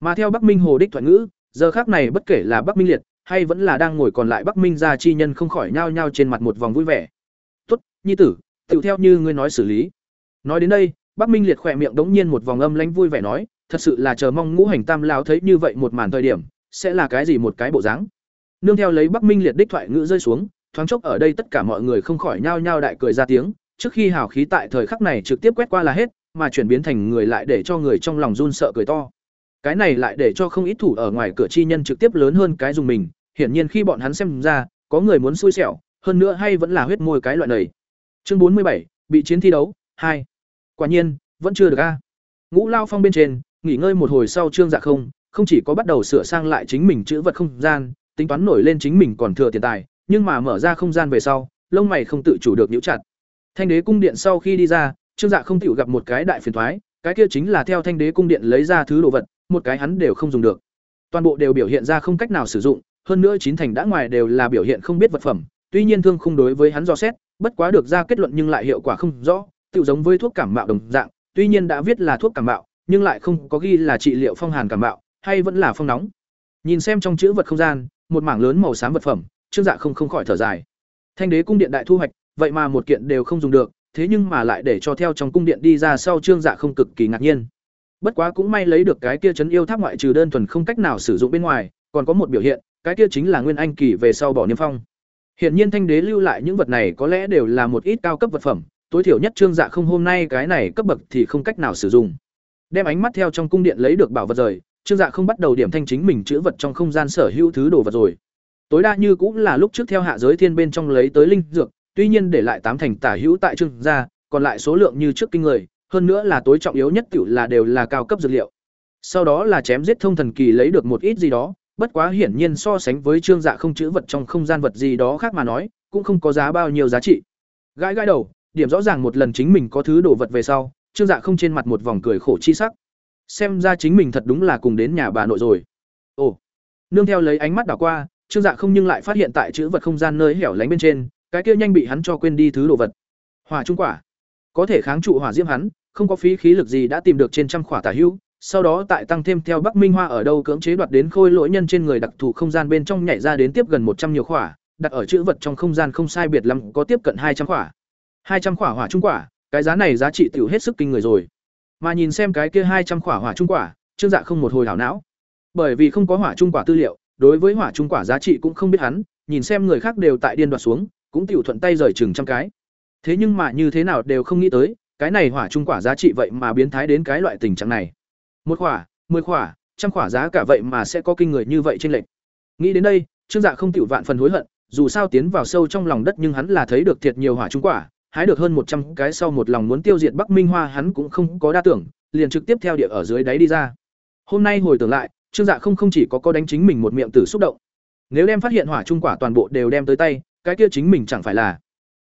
Mà theo Bắc Minh Hồ đích thoại ngữ, giờ khác này bất kể là Bắc Minh Liệt hay vẫn là đang ngồi còn lại Bắc Minh gia chi nhân không khỏi nhao nhao trên mặt một vòng vui vẻ. "Tốt, nhi tử, tựu theo như ngươi nói xử lý." Nói đến đây, Bắc Minh Liệt khỏe miệng đống nhiên một vòng âm lãnh vui vẻ nói, thật sự là chờ mong Ngũ Hành Tam lão thấy như vậy một màn thời điểm, sẽ là cái gì một cái bộ dáng. Nương theo lấy Bắc Minh Liệt đích thoại ngữ rơi xuống, thoáng chốc ở đây tất cả mọi người không khỏi nhao nhao đại cười ra tiếng, trước khi hào khí tại thời khắc này trực tiếp quét qua là hết, mà chuyển biến thành người lại để cho người trong lòng run sợ cười to. Cái này lại để cho không ít thủ ở ngoài cửa chi nhân trực tiếp lớn hơn cái dùng mình, hiển nhiên khi bọn hắn xem ra, có người muốn xui xẻo, hơn nữa hay vẫn là huyết môi cái loại này. Chương bốn mươi bảy bị chiến thi đấu, hai Quả nhiên, vẫn chưa được a. Ngũ Lao Phong bên trên, nghỉ ngơi một hồi sau Trương Dạ không, không chỉ có bắt đầu sửa sang lại chính mình chữ vật không gian, tính toán nổi lên chính mình còn thừa tiền tài, nhưng mà mở ra không gian về sau, lông mày không tự chủ được nhíu chặt. Thanh đế cung điện sau khi đi ra, Trương Dạ không chịu gặp một cái đại phiền toái, cái kia chính là theo Thanh đế cung điện lấy ra thứ đồ vật, một cái hắn đều không dùng được. Toàn bộ đều biểu hiện ra không cách nào sử dụng, hơn nữa chín thành đã ngoài đều là biểu hiện không biết vật phẩm, tuy nhiên thương không đối với hắn do xét, bất quá được ra kết luận nhưng lại hiệu quả không rõ, tự giống với thuốc cảm mạo đồng dạng, tuy nhiên đã viết là thuốc cảm mạo, nhưng lại không có ghi là trị liệu phong hàn cảm mạo, hay vẫn là phong nóng. Nhìn xem trong chữ vật không gian, một mảng lớn màu xám vật phẩm, Trương Dạ không không khỏi thở dài. Thanh đế cung điện đại thu hoạch, vậy mà một kiện đều không dùng được, thế nhưng mà lại để cho theo trong cung điện đi ra sau Trương Dạ không cực kỳ ngạc nhiên. Bất quá cũng may lấy được cái kia chấn yêu tháp ngoại trừ đơn thuần không cách nào sử dụng bên ngoài, còn có một biểu hiện, cái kia chính là Nguyên Anh kỳ về sau bỏ niêm phong. Hiện nhiên Thanh đế lưu lại những vật này có lẽ đều là một ít cao cấp vật phẩm, tối thiểu nhất Trương Dạ không hôm nay cái này cấp bậc thì không cách nào sử dụng. Đem ánh mắt theo trong cung điện lấy được bảo vật rời, Trương Dạ không bắt đầu điểm thanh chính mình chữ vật trong không gian sở hữu thứ đồ vật rồi. Tối đa như cũng là lúc trước theo hạ giới thiên bên trong lấy tới linh dược, tuy nhiên để lại tám thành tả hữu tại Trương gia, còn lại số lượng như trước kinh người, hơn nữa là tối trọng yếu nhất tiểu là đều là cao cấp dược liệu. Sau đó là chém giết thông thần kỳ lấy được một ít gì đó, bất quá hiển nhiên so sánh với Trương Dạ không chữ vật trong không gian vật gì đó khác mà nói, cũng không có giá bao nhiêu giá trị. Gãi gãi đầu, điểm rõ ràng một lần chính mình có thứ đồ vật về sau, Trương Dạ không trên mặt một vòng cười khổ chi sắc. Xem ra chính mình thật đúng là cùng đến nhà bà nội rồi. Ồ. Nương theo lấy ánh mắt đảo qua, Trương Dạ không nhưng lại phát hiện tại chữ vật không gian nơi hẻo lánh bên trên, cái kia nhanh bị hắn cho quên đi thứ đồ vật. Hỏa trung quả, có thể kháng trụ hỏa diễm hắn, không có phí khí lực gì đã tìm được trên trăm khỏa tả hữu, sau đó tại tăng thêm theo Bắc Minh Hoa ở đâu cưỡng chế đoạt đến khôi lỗi nhân trên người đặc thù không gian bên trong nhảy ra đến tiếp gần một trăm nhiều khỏa, đặt ở chữ vật trong không gian không sai biệt lắm có tiếp cận hai trăm khỏa. hai trăm khỏa hỏa trung quả, cái giá này giá trị tiểu hết sức kinh người rồi. Mà nhìn xem cái kia hai trăm khỏa hỏa trung quả, Trương Dạ không một hồi hảo não. Bởi vì không có hỏa trung quả tư liệu, đối với hỏa trung quả giá trị cũng không biết hắn, nhìn xem người khác đều tại điên đoạt xuống, cũng tiểu thuận tay rời chừng trăm cái. Thế nhưng mà như thế nào đều không nghĩ tới, cái này hỏa trung quả giá trị vậy mà biến thái đến cái loại tình trạng này. Một quả, mười quả, trăm quả giá cả vậy mà sẽ có kinh người như vậy trên lệch. Nghĩ đến đây, Trương Dạ không tiểu vạn phần hối hận, dù sao tiến vào sâu trong lòng đất nhưng hắn là thấy được thiệt nhiều hỏa trung quả, hái được hơn một trăm cái sau một lòng muốn tiêu diệt Bắc Minh Hoa hắn cũng không có đa tưởng, liền trực tiếp theo địa ở dưới đáy đi ra. Hôm nay hồi tưởng lại, Trương Dạ không không chỉ có có đánh chính mình một miệng tử xúc động. Nếu đem phát hiện hỏa trung quả toàn bộ đều đem tới tay, cái kia chính mình chẳng phải là.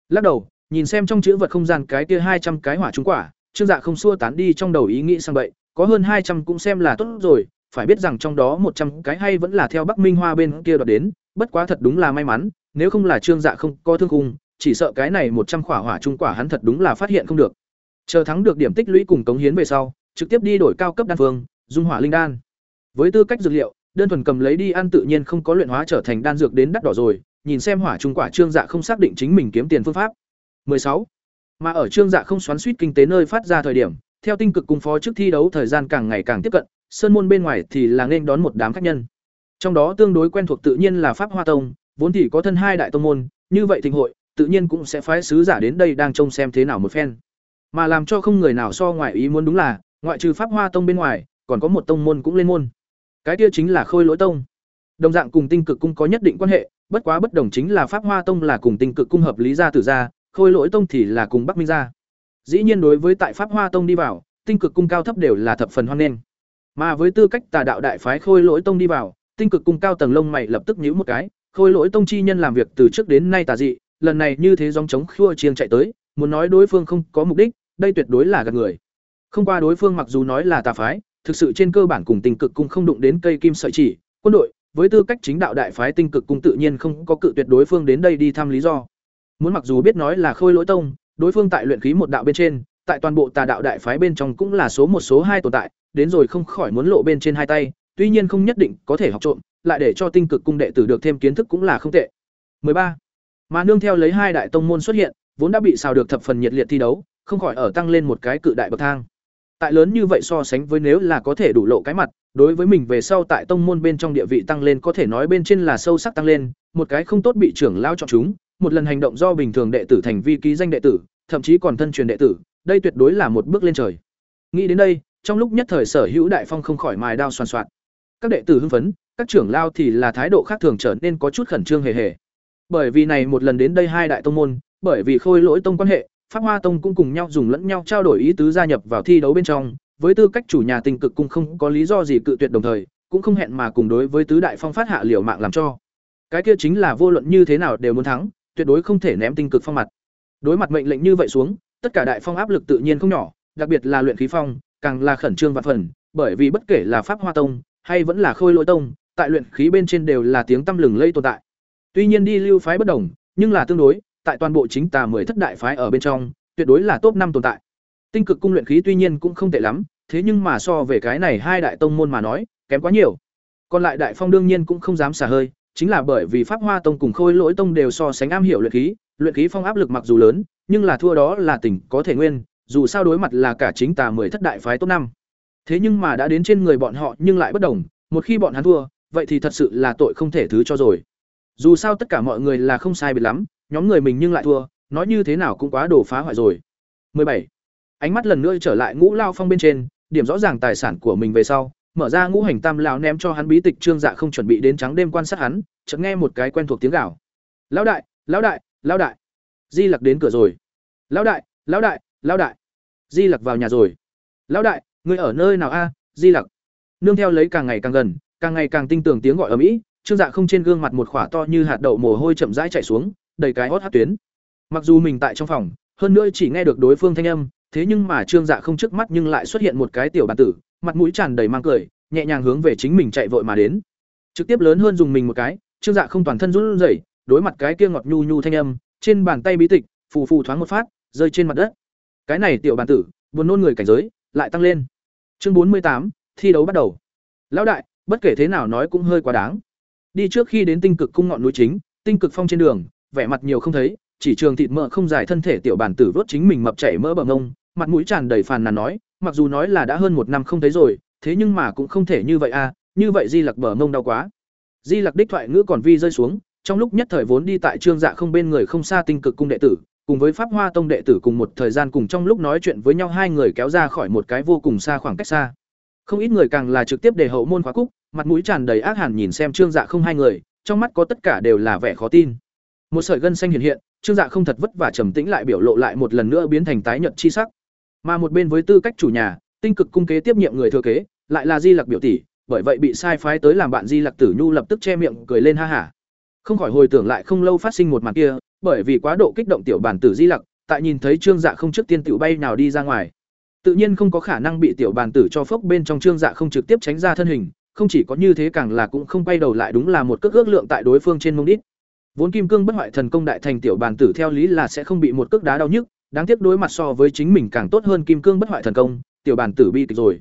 Lắc đầu, nhìn xem trong chữ vật không gian cái kia hai trăm cái hỏa trung quả, Trương Dạ không xua tán đi trong đầu ý nghĩ sang vậy có hơn hai trăm cũng xem là tốt rồi, phải biết rằng trong đó một trăm cái hay vẫn là theo Bắc Minh Hoa bên kia đoạt đến, bất quá thật đúng là may mắn, nếu không là Trương Dạ không có thương khung, chỉ sợ cái này một trăm quả hỏa trung quả hắn thật đúng là phát hiện không được. Chờ thắng được điểm tích lũy cùng cống hiến về sau, trực tiếp đi đổi cao cấp đan phương, dung hỏa linh đan. Với tư cách dược liệu, đơn thuần cầm lấy đi ăn tự nhiên không có luyện hóa trở thành đan dược đến đắt đỏ rồi, nhìn xem hỏa trung quả trương dạ không xác định chính mình kiếm tiền phương pháp. 16. Mà ở trương dạ không xoắn suýt kinh tế nơi phát ra thời điểm, theo tinh cực cung phó trước thi đấu thời gian càng ngày càng tiếp cận, sơn môn bên ngoài thì là nên đón một đám khách nhân. Trong đó tương đối quen thuộc tự nhiên là Pháp Hoa Tông, vốn thì có thân hai đại tông môn, như vậy thịnh hội, tự nhiên cũng sẽ phái sứ giả đến đây đang trông xem thế nào một phen. Mà làm cho không người nào so ngoại ý muốn đúng là, ngoại trừ Pháp Hoa Tông bên ngoài, còn có một tông môn cũng lên môn. Cái kia chính là Khôi Lỗi Tông. Đồng dạng cùng Tinh Cực Cung có nhất định quan hệ, bất quá bất đồng chính là Pháp Hoa Tông là cùng Tinh Cực Cung hợp lý gia tử gia, Khôi Lỗi Tông thì là cùng Bắc Minh gia. Dĩ nhiên đối với tại Pháp Hoa Tông đi vào, Tinh Cực Cung cao thấp đều là thập phần hoan nghênh. Mà với tư cách tà đạo đại phái Khôi Lỗi Tông đi vào, Tinh Cực Cung cao tầng lông mày lập tức nhíu một cái, Khôi Lỗi Tông chi nhân làm việc từ trước đến nay tà dị, lần này như thế dòng chống khua chiêng chạy tới, muốn nói đối phương không có mục đích, đây tuyệt đối là gạt người. Không qua đối phương mặc dù nói là tà phái, thực sự trên cơ bản cùng Tinh Cực cung không đụng đến cây kim sợi chỉ, quân đội, với tư cách chính đạo đại phái Tinh Cực cung tự nhiên không có cự tuyệt đối phương đến đây đi thăm lý do. Muốn mặc dù biết nói là Khôi Lỗi Tông, đối phương tại luyện khí một đạo bên trên, tại toàn bộ tà đạo đại phái bên trong cũng là số một số hai tồn tại, đến rồi không khỏi muốn lộ bên trên hai tay, tuy nhiên không nhất định có thể học trộm, lại để cho tinh cực cung đệ tử được thêm kiến thức cũng là không tệ. 13. Mà nương theo lấy hai đại tông môn xuất hiện, vốn đã bị xào được thập phần nhiệt liệt thi đấu, không khỏi ở tăng lên một cái cự đại bậc thang. Tại lớn như vậy so sánh với nếu là có thể đủ lộ cái mặt, đối với mình về sau tại tông môn bên trong địa vị tăng lên có thể nói bên trên là sâu sắc tăng lên, một cái không tốt bị trưởng lao chọn chúng, một lần hành động do bình thường đệ tử thành vi ký danh đệ tử, thậm chí còn thân truyền đệ tử, đây tuyệt đối là một bước lên trời. Nghĩ đến đây, trong lúc nhất thời Sở Hữu Đại Phong không khỏi mài đao xoan xoạt. Các đệ tử hưng phấn, các trưởng lao thì là thái độ khác thường trở nên có chút khẩn trương hề hề. Bởi vì này một lần đến đây hai đại tông môn, bởi vì Khôi Lỗi tông quan hệ, Pháp Hoa tông cũng cùng nhau dùng lẫn nhau trao đổi ý tứ gia nhập vào thi đấu bên trong, với tư cách chủ nhà Tinh Cực cung không có lý do gì cự tuyệt đồng thời, cũng không hẹn mà cùng đối với tứ đại phong phát hạ liều mạng làm cho. Cái kia chính là vô luận như thế nào đều muốn thắng, tuyệt đối không thể ném Tinh Cực phong mặt. Đối mặt mệnh lệnh như vậy xuống, tất cả đại phong áp lực tự nhiên không nhỏ, đặc biệt là luyện khí phong, càng là khẩn trương vạn phần, bởi vì bất kể là Pháp Hoa tông hay vẫn là Khôi Lỗi tông, tại luyện khí bên trên đều là tiếng tăm lừng lây tồn tại. Tuy nhiên đi lưu phái bất đồng, nhưng là tương đối, tại toàn bộ chính tà mười thất đại phái ở bên trong, tuyệt đối là top năm tồn tại. Tinh cực cung luyện khí tuy nhiên cũng không tệ lắm, thế nhưng mà so về cái này hai đại tông môn mà nói, kém quá nhiều. Còn lại đại phong đương nhiên cũng không dám xả hơi, chính là bởi vì Pháp Hoa tông cùng Khôi Lỗi tông đều so sánh am hiểu luyện khí, luyện khí phong áp lực mặc dù lớn, nhưng là thua đó là tình có thể nguyên, dù sao đối mặt là cả chính tà mười thất đại phái top năm. Thế nhưng mà đã đến trên người bọn họ nhưng lại bất đồng, một khi bọn hắn thua, vậy thì thật sự là tội không thể thứ cho rồi. Dù sao tất cả mọi người là không sai biệt lắm, nhóm người mình nhưng lại thua, nói như thế nào cũng quá đổ phá hoại rồi. 17. Ánh mắt lần nữa trở lại Ngũ Lao Phong bên trên, điểm rõ ràng tài sản của mình về sau, mở ra Ngũ Hành Tam lão ném cho hắn bí tịch Trương Dạ không chuẩn bị đến trắng đêm quan sát hắn, chợt nghe một cái quen thuộc tiếng gào. "Lão đại, lão đại, lão đại." Di Lặc đến cửa rồi. "Lão đại, lão đại, lão đại." Di Lặc vào nhà rồi. "Lão đại, ngươi ở nơi nào a?" Di Lặc. Nương theo lấy càng ngày càng gần, càng ngày càng tinh tường tiếng gọi ở mỹ. Trương Dạ không trên gương mặt một khỏa to như hạt đậu mồ hôi chậm rãi chảy xuống, đầy cái hót hát tuyến. Mặc dù mình tại trong phòng, hơn nữa chỉ nghe được đối phương thanh âm, thế nhưng mà Trương Dạ không trước mắt nhưng lại xuất hiện một cái tiểu bản tử, mặt mũi tràn đầy mang cười, nhẹ nhàng hướng về chính mình chạy vội mà đến. Trực tiếp lớn hơn dùng mình một cái, Trương Dạ không toàn thân run rẩy, đối mặt cái kia ngọt nhu nhu thanh âm, trên bàn tay bí tịch, phù phù thoáng một phát, rơi trên mặt đất. Cái này tiểu bản tử, buồn nôn người cảnh giới, lại tăng lên. Chương bốn mươi tám thi đấu bắt đầu. Lão đại, bất kể thế nào nói cũng hơi quá đáng. Đi trước khi đến tinh cực cung ngọn núi chính, tinh cực phong trên đường, vẻ mặt nhiều không thấy, chỉ trường thịt mỡ không dài thân thể tiểu bản tử vớt chính mình mập chảy mỡ bờ ngông, mặt mũi tràn đầy phàn nàn nói, mặc dù nói là đã hơn một năm không thấy rồi, thế nhưng mà cũng không thể như vậy a, à, như vậy Di Lặc bờ ngông đau quá. Di Lặc đích thoại ngữ còn vi rơi xuống, trong lúc nhất thời vốn đi tại trương dạ không bên người không xa tinh cực cung đệ tử, cùng với Pháp Hoa tông đệ tử cùng một thời gian cùng trong lúc nói chuyện với nhau hai người kéo ra khỏi một cái vô cùng xa khoảng cách xa. Không ít người càng là trực tiếp để hậu môn khóa cúc, mặt mũi tràn đầy ác hàn nhìn xem Trương Dạ không hai người, trong mắt có tất cả đều là vẻ khó tin. Một sợi gân xanh hiện hiện, Trương Dạ không thật vất vả trầm tĩnh lại biểu lộ lại một lần nữa biến thành tái nhợt chi sắc. Mà một bên với tư cách chủ nhà, tinh cực cung kế tiếp nhiệm người thừa kế, lại là Di Lặc biểu tỷ, bởi vậy bị sai phái tới làm bạn Di Lặc Tử Nhu lập tức che miệng cười lên ha hả. Không khỏi hồi tưởng lại không lâu phát sinh một màn kia, bởi vì quá độ kích động tiểu bản tử Di Lặc, tại nhìn thấy Trương Dạ không trước tiên tiểu bay nào đi ra ngoài. Tự nhiên không có khả năng bị tiểu bản tử cho phốc bên trong Trương Dạ không trực tiếp tránh ra thân hình, không chỉ có như thế càng là cũng không quay đầu lại đúng là một cước ước lượng tại đối phương trên mông đít. Vốn kim cương bất hoại thần công đại thành tiểu bàn tử theo lý là sẽ không bị một cước đá đau nhức, đáng tiếc đối mặt so với chính mình càng tốt hơn kim cương bất hoại thần công, tiểu bàn tử bi kịch rồi.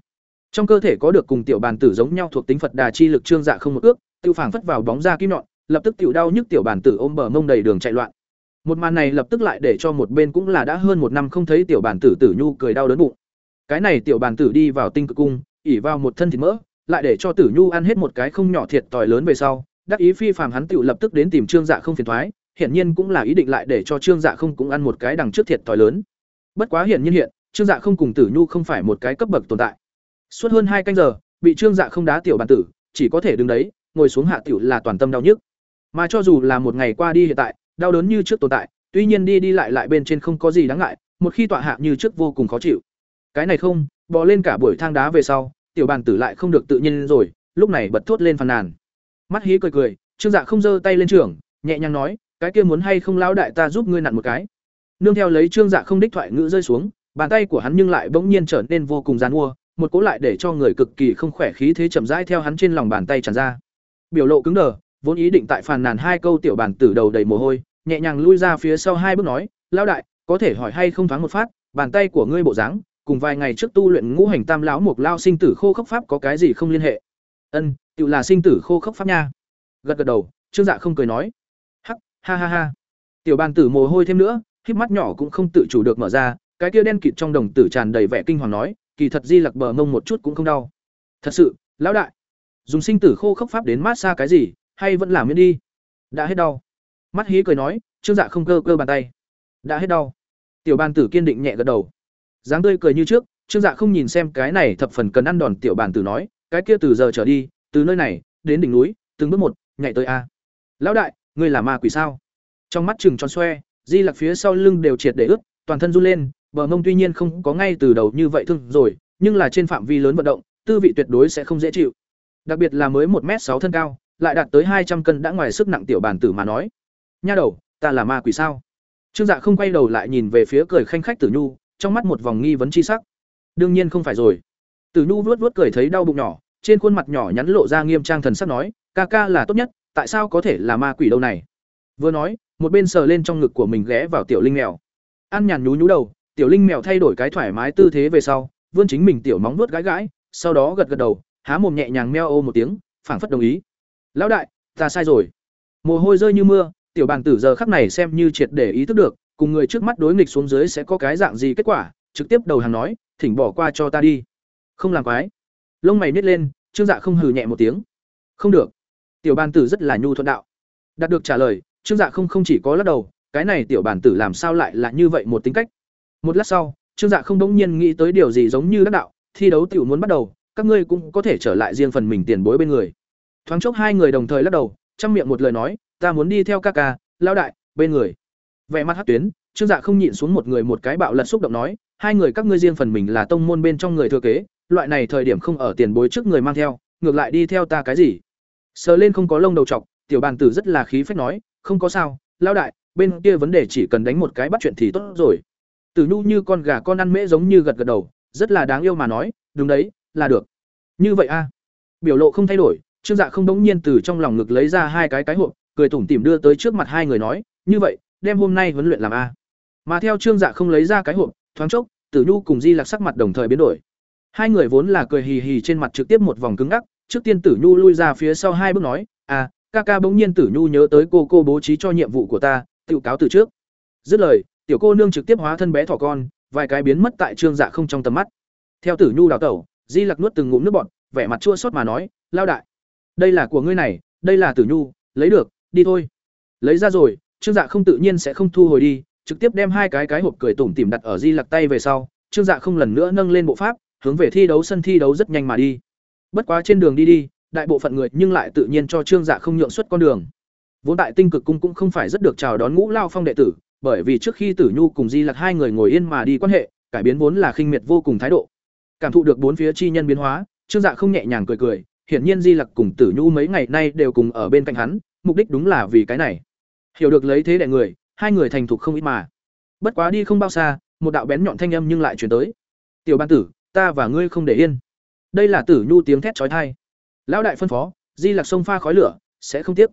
Trong cơ thể có được cùng tiểu bàn tử giống nhau thuộc tính Phật Đà chi lực trương dạ không một ước, tiêu phảng phất vào bóng ra kim nhọn, lập tức tiểu đau nhức tiểu bàn tử ôm bờ mông đầy đường chạy loạn. Một màn này lập tức lại để cho một bên cũng là đã hơn một năm không thấy tiểu bàn tử tử nhu cười đau đớn bụng. Cái này tiểu bàn tử đi vào tinh cực cung, ỉ vào một thân thịt mỡ, lại để cho Tử Nhu ăn hết một cái không nhỏ thiệt tỏi lớn về sau, đắc ý phi phàm hắn tựu lập tức đến tìm Trương Dạ không phiền thoái, hiển nhiên cũng là ý định lại để cho Trương Dạ không cũng ăn một cái đằng trước thiệt tỏi lớn. Bất quá hiển nhiên hiện, Trương Dạ không cùng Tử Nhu không phải một cái cấp bậc tồn tại. Suốt hơn hai canh giờ, bị Trương Dạ không đá tiểu bàn tử, chỉ có thể đứng đấy, ngồi xuống hạ tiểu là toàn tâm đau nhức. Mà cho dù là một ngày qua đi hiện tại, đau đớn như trước tồn tại, tuy nhiên đi đi lại lại bên trên không có gì đáng ngại, một khi tọa hạ như trước vô cùng khó chịu. Cái này không, bò lên cả buổi thang đá về sau, tiểu bàn tử lại không được tự nhiên rồi, lúc này bật thốt lên phàn nàn. Mắt hí cười cười, Trương Dạ không giơ tay lên trưởng, nhẹ nhàng nói, cái kia muốn hay không lão đại ta giúp ngươi nặn một cái. Nương theo lấy Trương Dạ không đích thoại ngữ rơi xuống, bàn tay của hắn nhưng lại bỗng nhiên trở nên vô cùng giàn mua, một cỗ lại để cho người cực kỳ không khỏe khí thế chậm rãi theo hắn trên lòng bàn tay tràn ra. Biểu lộ cứng đờ, vốn ý định tại phàn nàn hai câu tiểu bàn tử đầu đầy mồ hôi, nhẹ nhàng lui ra phía sau hai bước nói, lão đại, có thể hỏi hay không thoáng một phát, bàn tay của ngươi bộ dáng, cùng vài ngày trước tu luyện ngũ hành tam lão mục lao sinh tử khô khốc pháp có cái gì không liên hệ ân tự là sinh tử khô khốc pháp nha. Gật gật đầu, trương dạ không cười nói. Hắc, ha ha ha. Tiểu bàn tử mồ hôi thêm nữa, híp mắt nhỏ cũng không tự chủ được mở ra, cái kia đen kịt trong đồng tử tràn đầy vẻ kinh hoàng nói, kỳ thật di lặc bờ mông một chút cũng không đau. Thật sự, lão đại, dùng sinh tử khô khốc pháp đến mát xa cái gì, hay vẫn làm miễn đi. Đã hết đau. Mắt hí cười nói, trương dạ không cơ cơ bàn tay. Đã hết đau. Tiểu bàn tử kiên định nhẹ gật đầu. Dáng tươi cười như trước, trương dạ không nhìn xem cái này thập phần cần ăn đòn tiểu bàn tử nói, cái kia từ giờ trở đi từ nơi này, đến đỉnh núi, từng bước một, nhảy tới a. Lão đại, ngươi là ma quỷ sao? Trong mắt chừng tròn xoe, di lặc phía sau lưng đều triệt để ướt, toàn thân run lên, bờ mông tuy nhiên không có ngay từ đầu như vậy thương rồi, nhưng là trên phạm vi lớn vận động, tư vị tuyệt đối sẽ không dễ chịu. Đặc biệt là mới một m sáu thân cao, lại đạt tới hai trăm cân đã ngoài sức nặng tiểu bàn tử mà nói. Nha đầu, ta là ma quỷ sao? Trương dạ không quay đầu lại nhìn về phía cười khanh khách tử nhu, trong mắt một vòng nghi vấn chi sắc. Đương nhiên không phải rồi. Tử nhu vuốt vuốt cười thấy đau bụng nhỏ trên khuôn mặt nhỏ nhắn lộ ra nghiêm trang thần sắc nói, ca ca là tốt nhất, tại sao có thể là ma quỷ đâu này? Vừa nói, một bên sờ lên trong ngực của mình ghé vào tiểu linh mèo. An nhàn nhú nhú đầu, tiểu linh mèo thay đổi cái thoải mái tư thế về sau, vươn chính mình tiểu móng vuốt gãi gãi, sau đó gật gật đầu, há mồm nhẹ nhàng meo ô một tiếng, phảng phất đồng ý. Lão đại, ta sai rồi. Mồ hôi rơi như mưa, tiểu bàn tử giờ khắc này xem như triệt để ý thức được, cùng người trước mắt đối nghịch xuống dưới sẽ có cái dạng gì kết quả, trực tiếp đầu hàng nói, thỉnh bỏ qua cho ta đi. Không làm quái lông mày nít lên, trương dạ không hừ nhẹ một tiếng. Không được. Tiểu bàn tử rất là nhu thuận đạo. Đạt được trả lời, trương dạ không không chỉ có lắc đầu, cái này tiểu bàn tử làm sao lại là như vậy một tính cách? Một lát sau, trương dạ không đống nhiên nghĩ tới điều gì giống như đắc đạo, thi đấu tiểu muốn bắt đầu, các ngươi cũng có thể trở lại riêng phần mình tiền bối bên người. Thoáng chốc hai người đồng thời lắc đầu, chăm miệng một lời nói, ta muốn đi theo ca ca lao đại, bên người. Vẻ mặt hát tuyến, trương dạ không nhịn xuống một người một cái bạo lật xúc động nói, hai người các ngươi riêng phần mình là tông môn bên trong người thừa kế loại này thời điểm không ở tiền bối trước người mang theo ngược lại đi theo ta cái gì? Sờ lên không có lông đầu trọc, tiểu bàn tử rất là khí phách nói không có sao lao đại bên kia vấn đề chỉ cần đánh một cái bắt chuyện thì tốt rồi. Tử nhu như con gà con ăn mễ giống như gật gật đầu rất là đáng yêu mà nói đúng đấy là được. Như vậy a. Biểu lộ không thay đổi trương dạ không đống nhiên từ trong lòng ngực lấy ra hai cái cái hộp cười tủm tỉm đưa tới trước mặt hai người nói như vậy đem hôm nay huấn luyện làm a. Mà theo trương dạ không lấy ra cái hộp thoáng chốc tử nhu cùng di lạc sắc mặt đồng thời biến đổi hai người vốn là cười hì hì trên mặt trực tiếp một vòng cứng ngắc, trước tiên tử nhu lui ra phía sau hai bước nói à ca ca bỗng nhiên tử nhu nhớ tới cô cô bố trí cho nhiệm vụ của ta tự cáo từ trước. Dứt lời, tiểu cô nương trực tiếp hóa thân bé thỏ con, vài cái biến mất tại trương dạ không trong tầm mắt. Theo tử nhu đào tẩu, di lặc nuốt từng ngụm nước bọt, vẻ mặt chua xót mà nói, lao đại, đây là của ngươi này, đây là tử nhu, lấy được, đi thôi. Lấy ra rồi, trương dạ không tự nhiên sẽ không thu hồi đi, trực tiếp đem hai cái cái hộp cười tủm tỉm đặt ở di lặc tay về sau, trương dạ không lần nữa nâng lên bộ pháp hướng về thi đấu sân thi đấu rất nhanh mà đi. Bất quá trên đường đi đi, đại bộ phận người nhưng lại tự nhiên cho trương dạ không nhượng suất con đường. Vốn tại tinh cực cung cũng không phải rất được chào đón ngũ lao phong đệ tử, bởi vì trước khi tử nhu cùng di lặc hai người ngồi yên mà đi quan hệ, cải biến vốn là khinh miệt vô cùng thái độ. Cảm thụ được bốn phía chi nhân biến hóa, trương dạ không nhẹ nhàng cười cười, hiển nhiên di lặc cùng tử nhu mấy ngày nay đều cùng ở bên cạnh hắn, mục đích đúng là vì cái này. Hiểu được lấy thế đại người, hai người thành thục không ít mà. Bất quá đi không bao xa, một đạo bén nhọn thanh âm nhưng lại truyền tới. Tiểu ban tử ta và ngươi không để yên. Đây là tử nhu tiếng thét trói thai lão đại phân phó, di lặc sông pha khói lửa, sẽ không tiếc.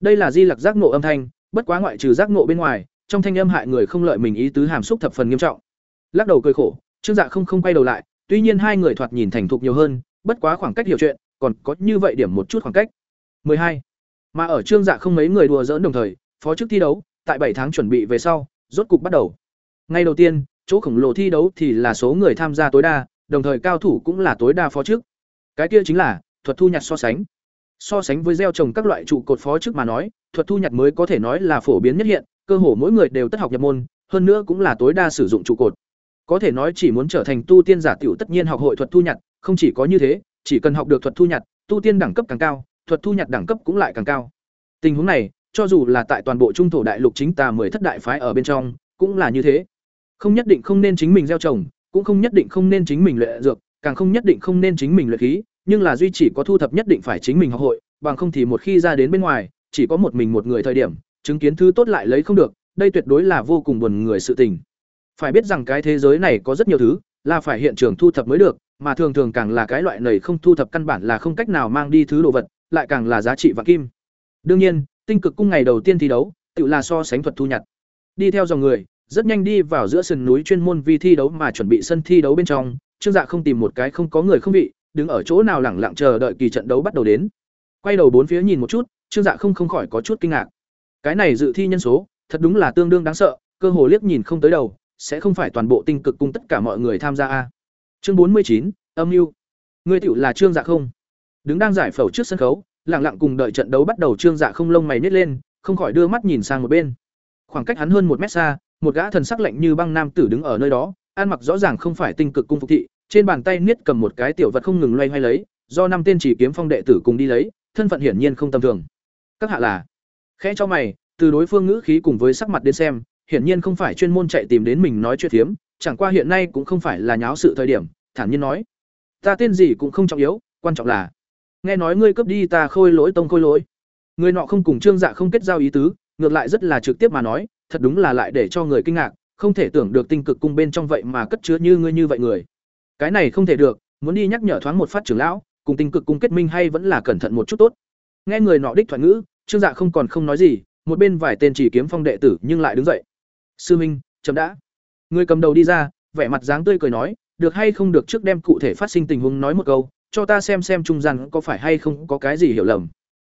Đây là di lặc giác nộ âm thanh, bất quá ngoại trừ giác nộ bên ngoài, trong thanh âm hại người không lợi mình ý tứ hàm xúc thập phần nghiêm trọng. Lắc đầu cười khổ, trương dạ không không quay đầu lại, tuy nhiên hai người thoạt nhìn thành thục nhiều hơn, bất quá khoảng cách hiểu chuyện, còn có như vậy điểm một chút khoảng cách. 12. mà ở trương dạ không mấy người đùa giỡn đồng thời, phó chức thi đấu, tại bảy tháng chuẩn bị về sau, rốt cục bắt đầu. Ngay đầu tiên, chỗ khổng lồ thi đấu thì là số người tham gia tối đa đồng thời cao thủ cũng là tối đa phó chức cái kia chính là, thuật thu nhặt so sánh. So sánh với gieo trồng các loại trụ cột phó chức mà nói, thuật thu nhặt mới có thể nói là phổ biến nhất hiện, cơ hồ mỗi người đều tất học nhập môn, hơn nữa cũng là tối đa sử dụng trụ cột. Có thể nói chỉ muốn trở thành tu tiên giả tiểu tất nhiên học hội thuật thu nhặt, không chỉ có như thế, chỉ cần học được thuật thu nhặt, tu tiên đẳng cấp càng cao, thuật thu nhặt đẳng cấp cũng lại càng cao. Tình huống này, cho dù là tại toàn bộ trung thổ đại lục chính tà mười thất đại phái ở bên trong, cũng là như thế. Không nhất định không nên chính mình gieo trồng cũng không nhất định không nên chính mình luyện dược, càng không nhất định không nên chính mình luyện khí, nhưng là duy chỉ có thu thập nhất định phải chính mình học hội, bằng không thì một khi ra đến bên ngoài, chỉ có một mình một người thời điểm, chứng kiến thứ tốt lại lấy không được, đây tuyệt đối là vô cùng buồn người sự tình. Phải biết rằng cái thế giới này có rất nhiều thứ, là phải hiện trường thu thập mới được, mà thường thường càng là cái loại này không thu thập căn bản là không cách nào mang đi thứ đồ vật, lại càng là giá trị vạn kim. Đương nhiên, tinh cực cung ngày đầu tiên thi đấu, tự là so sánh thuật thu nhặt. Đi theo dòng người rất nhanh đi vào giữa sườn núi chuyên môn vi thi đấu mà chuẩn bị sân thi đấu bên trong, trương dạ không tìm một cái không có người không vị, đứng ở chỗ nào lẳng lặng chờ đợi kỳ trận đấu bắt đầu đến. Quay đầu bốn phía nhìn một chút, trương dạ không không khỏi có chút kinh ngạc. Cái này dự thi nhân số, thật đúng là tương đương đáng sợ, cơ hồ liếc nhìn không tới đầu, sẽ không phải toàn bộ tinh cực cung tất cả mọi người tham gia a. Chương bốn mươi chín, âm mưu. Người tiểu là trương dạ không? Đứng đang giải phẫu trước sân khấu, lẳng lặng cùng đợi trận đấu bắt đầu trương dạ không lông mày nhét lên, không khỏi đưa mắt nhìn sang một bên. Khoảng cách hắn hơn một mét xa một gã thần sắc lạnh như băng nam tử đứng ở nơi đó, ăn mặc rõ ràng không phải tinh cực cung phục thị, trên bàn tay niết cầm một cái tiểu vật không ngừng loay hoay lấy, do năm tên chỉ kiếm phong đệ tử cùng đi lấy, thân phận hiển nhiên không tầm thường. Các hạ là? Khẽ cho mày, từ đối phương ngữ khí cùng với sắc mặt đến xem, hiển nhiên không phải chuyên môn chạy tìm đến mình nói chuyện thiếm, chẳng qua hiện nay cũng không phải là nháo sự thời điểm, thản nhiên nói. Ta tên gì cũng không trọng yếu, quan trọng là, nghe nói ngươi cướp đi ta khôi lỗi tông khôi lỗi. Người nọ không cùng trương dạ không kết giao ý tứ, ngược lại rất là trực tiếp mà nói thật đúng là lại để cho người kinh ngạc, không thể tưởng được tinh cực cung bên trong vậy mà cất chứa như ngươi như vậy người. Cái này không thể được, muốn đi nhắc nhở thoáng một phát trưởng lão, cùng tinh cực cung kết minh hay vẫn là cẩn thận một chút tốt. Nghe người nọ đích thoại ngữ, trương dạ không còn không nói gì, một bên vài tên chỉ kiếm phong đệ tử nhưng lại đứng dậy. Sư minh chấm đã. Người cầm đầu đi ra, vẻ mặt dáng tươi cười nói, được hay không được trước đem cụ thể phát sinh tình huống nói một câu, cho ta xem xem trung gian có phải hay không có cái gì hiểu lầm.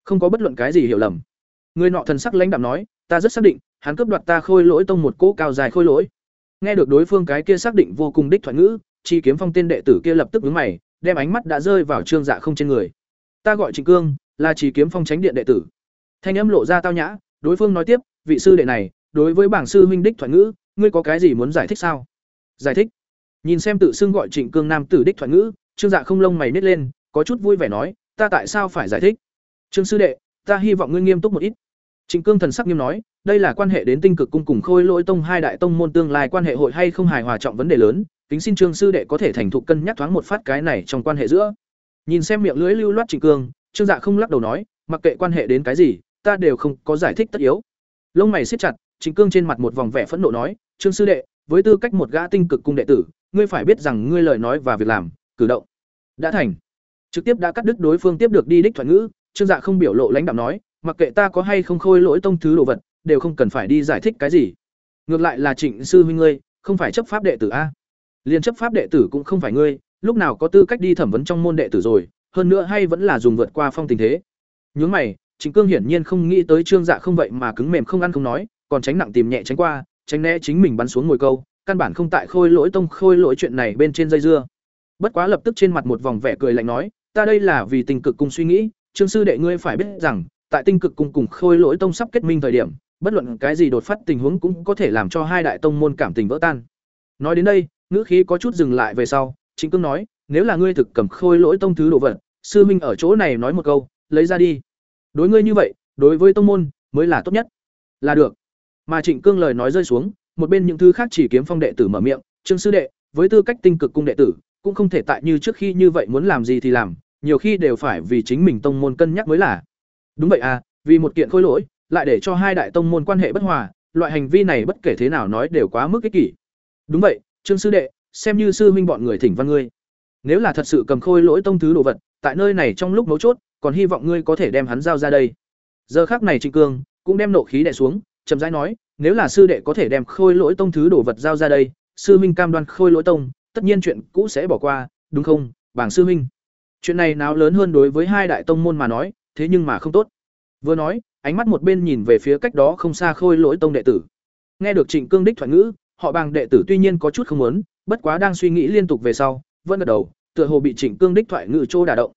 Không có bất luận cái gì hiểu lầm. Người nọ thần sắc lãnh đạm nói ta rất xác định, hắn cướp đoạt ta khôi lỗi tông một cỗ cao dài khôi lỗi. Nghe được đối phương cái kia xác định vô cùng đích thoại ngữ, chi kiếm phong tên đệ tử kia lập tức vướng mày, đem ánh mắt đã rơi vào trương dạ không trên người. Ta gọi trịnh cương, là chỉ kiếm phong tránh điện đệ tử. Thanh âm lộ ra tao nhã, đối phương nói tiếp, vị sư đệ này, đối với bảng sư huynh đích thoại ngữ, ngươi có cái gì muốn giải thích sao? Giải thích. Nhìn xem tự xưng gọi trịnh cương nam tử đích thoại ngữ, trương dạ không lông mày nít lên, có chút vui vẻ nói, ta tại sao phải giải thích? Trương sư đệ, ta hy vọng ngươi nghiêm túc một ít trịnh cương thần sắc nghiêm nói, đây là quan hệ đến tinh cực cung cùng khôi lỗi tông hai đại tông môn tương lai quan hệ hội hay không hài hòa trọng vấn đề lớn, kính xin trương sư đệ có thể thành thục cân nhắc thoáng một phát cái này trong quan hệ giữa. Nhìn xem miệng lưỡi lưu loát trịnh cương, trương dạ không lắc đầu nói, mặc kệ quan hệ đến cái gì, ta đều không có giải thích tất yếu. Lông mày siết chặt, trịnh cương trên mặt một vòng vẻ phẫn nộ nói, trương sư đệ, với tư cách một gã tinh cực cung đệ tử, ngươi phải biết rằng ngươi lời nói và việc làm, cử động đã thành. Trực tiếp đã cắt đứt đối phương tiếp được đi đích thoại ngữ, trương dạ không biểu lộ lãnh đạo nói mặc kệ ta có hay không khôi lỗi tông thứ đồ vật, đều không cần phải đi giải thích cái gì. Ngược lại là trịnh sư huynh ngươi, không phải chấp pháp đệ tử a. Liền chấp pháp đệ tử cũng không phải ngươi, lúc nào có tư cách đi thẩm vấn trong môn đệ tử rồi, hơn nữa hay vẫn là dùng vượt qua phong tình thế. Nhướng mày, trịnh cương hiển nhiên không nghĩ tới trương dạ không vậy mà cứng mềm không ăn không nói, còn tránh nặng tìm nhẹ tránh qua, tránh né chính mình bắn xuống ngồi câu, căn bản không tại khôi lỗi tông khôi lỗi chuyện này bên trên dây dưa. Bất quá lập tức trên mặt một vòng vẻ cười lạnh nói, ta đây là vì tình cực cùng suy nghĩ, trương sư đệ ngươi phải biết rằng tại tinh cực cung cùng khôi lỗi tông sắp kết minh thời điểm, bất luận cái gì đột phát tình huống cũng có thể làm cho hai đại tông môn cảm tình vỡ tan. Nói đến đây, ngữ khí có chút dừng lại về sau chính cương nói, nếu là ngươi thực cầm khôi lỗi tông thứ đồ vật, sư minh ở chỗ này nói một câu, lấy ra đi. Đối ngươi như vậy, đối với tông môn, mới là tốt nhất. Là được. Mà trịnh cương lời nói rơi xuống, một bên những thứ khác chỉ kiếm phong đệ tử mở miệng, trương sư đệ, với tư cách tinh cực cung đệ tử, cũng không thể tại như trước khi như vậy muốn làm gì thì làm, nhiều khi đều phải vì chính mình tông môn cân nhắc mới là đúng vậy à vì một kiện khôi lỗi, lại để cho hai đại tông môn quan hệ bất hòa, loại hành vi này bất kể thế nào nói đều quá mức ích kỷ. Đúng vậy, trương sư đệ, xem như sư huynh bọn người thỉnh văn ngươi. Nếu là thật sự cầm khôi lỗi tông thứ đồ vật, tại nơi này trong lúc mấu chốt, còn hy vọng ngươi có thể đem hắn giao ra đây. Giờ khác này trịnh cương cũng đem nộ khí đè xuống, chậm rãi nói, nếu là sư đệ có thể đem khôi lỗi tông thứ đồ vật giao ra đây, sư huynh cam đoan khôi lỗi tông, tất nhiên chuyện cũ sẽ bỏ qua, đúng không, bảng sư huynh? Chuyện này nào lớn hơn đối với hai đại tông môn mà nói thế nhưng mà không tốt. Vừa nói, ánh mắt một bên nhìn về phía cách đó không xa khôi lỗi tông đệ tử. Nghe được trịnh cương đích thoại ngữ, họ bàng đệ tử tuy nhiên có chút không muốn, bất quá đang suy nghĩ liên tục về sau, vẫn gật đầu, tựa hồ bị trịnh cương đích thoại ngữ chỗ đả động.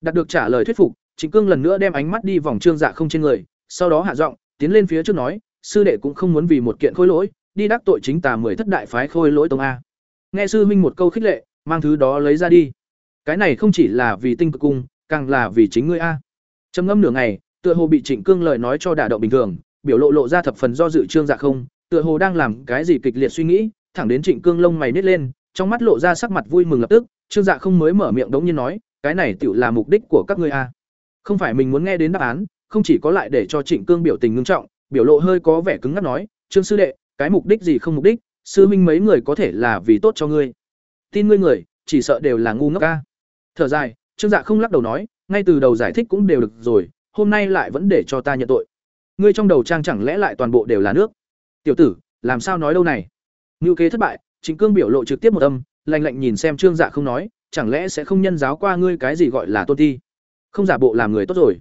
Đạt được trả lời thuyết phục, trịnh cương lần nữa đem ánh mắt đi vòng trương dạ không trên người, sau đó hạ giọng, tiến lên phía trước nói, sư đệ cũng không muốn vì một kiện khôi lỗi, đi đắc tội chính tà mười thất đại phái khôi lỗi tông a. Nghe sư huynh một câu khích lệ, mang thứ đó lấy ra đi. Cái này không chỉ là vì tinh cực cung, càng là vì chính ngươi a trầm ngâm nửa ngày, tựa hồ bị trịnh cương lời nói cho đả động bình thường, biểu lộ lộ ra thập phần do dự trương dạ không, tựa hồ đang làm cái gì kịch liệt suy nghĩ, thẳng đến trịnh cương lông mày nít lên, trong mắt lộ ra sắc mặt vui mừng lập tức, trương dạ không mới mở miệng đống nhiên nói, cái này tựu là mục đích của các ngươi a không phải mình muốn nghe đến đáp án, không chỉ có lại để cho trịnh cương biểu tình ngưng trọng, biểu lộ hơi có vẻ cứng ngắc nói, trương sư đệ, cái mục đích gì không mục đích, sư minh mấy người có thể là vì tốt cho ngươi. Tin ngươi người, chỉ sợ đều là ngu ngốc ca. Thở dài, trương dạ không lắc đầu nói ngay từ đầu giải thích cũng đều được rồi, hôm nay lại vẫn để cho ta nhận tội. Ngươi trong đầu trang chẳng lẽ lại toàn bộ đều là nước? Tiểu tử, làm sao nói đâu này? Như kế thất bại, Trịnh cương biểu lộ trực tiếp một âm, lạnh lạnh nhìn xem trương dạ không nói, chẳng lẽ sẽ không nhân giáo qua ngươi cái gì gọi là tôn ti không giả bộ làm người tốt rồi.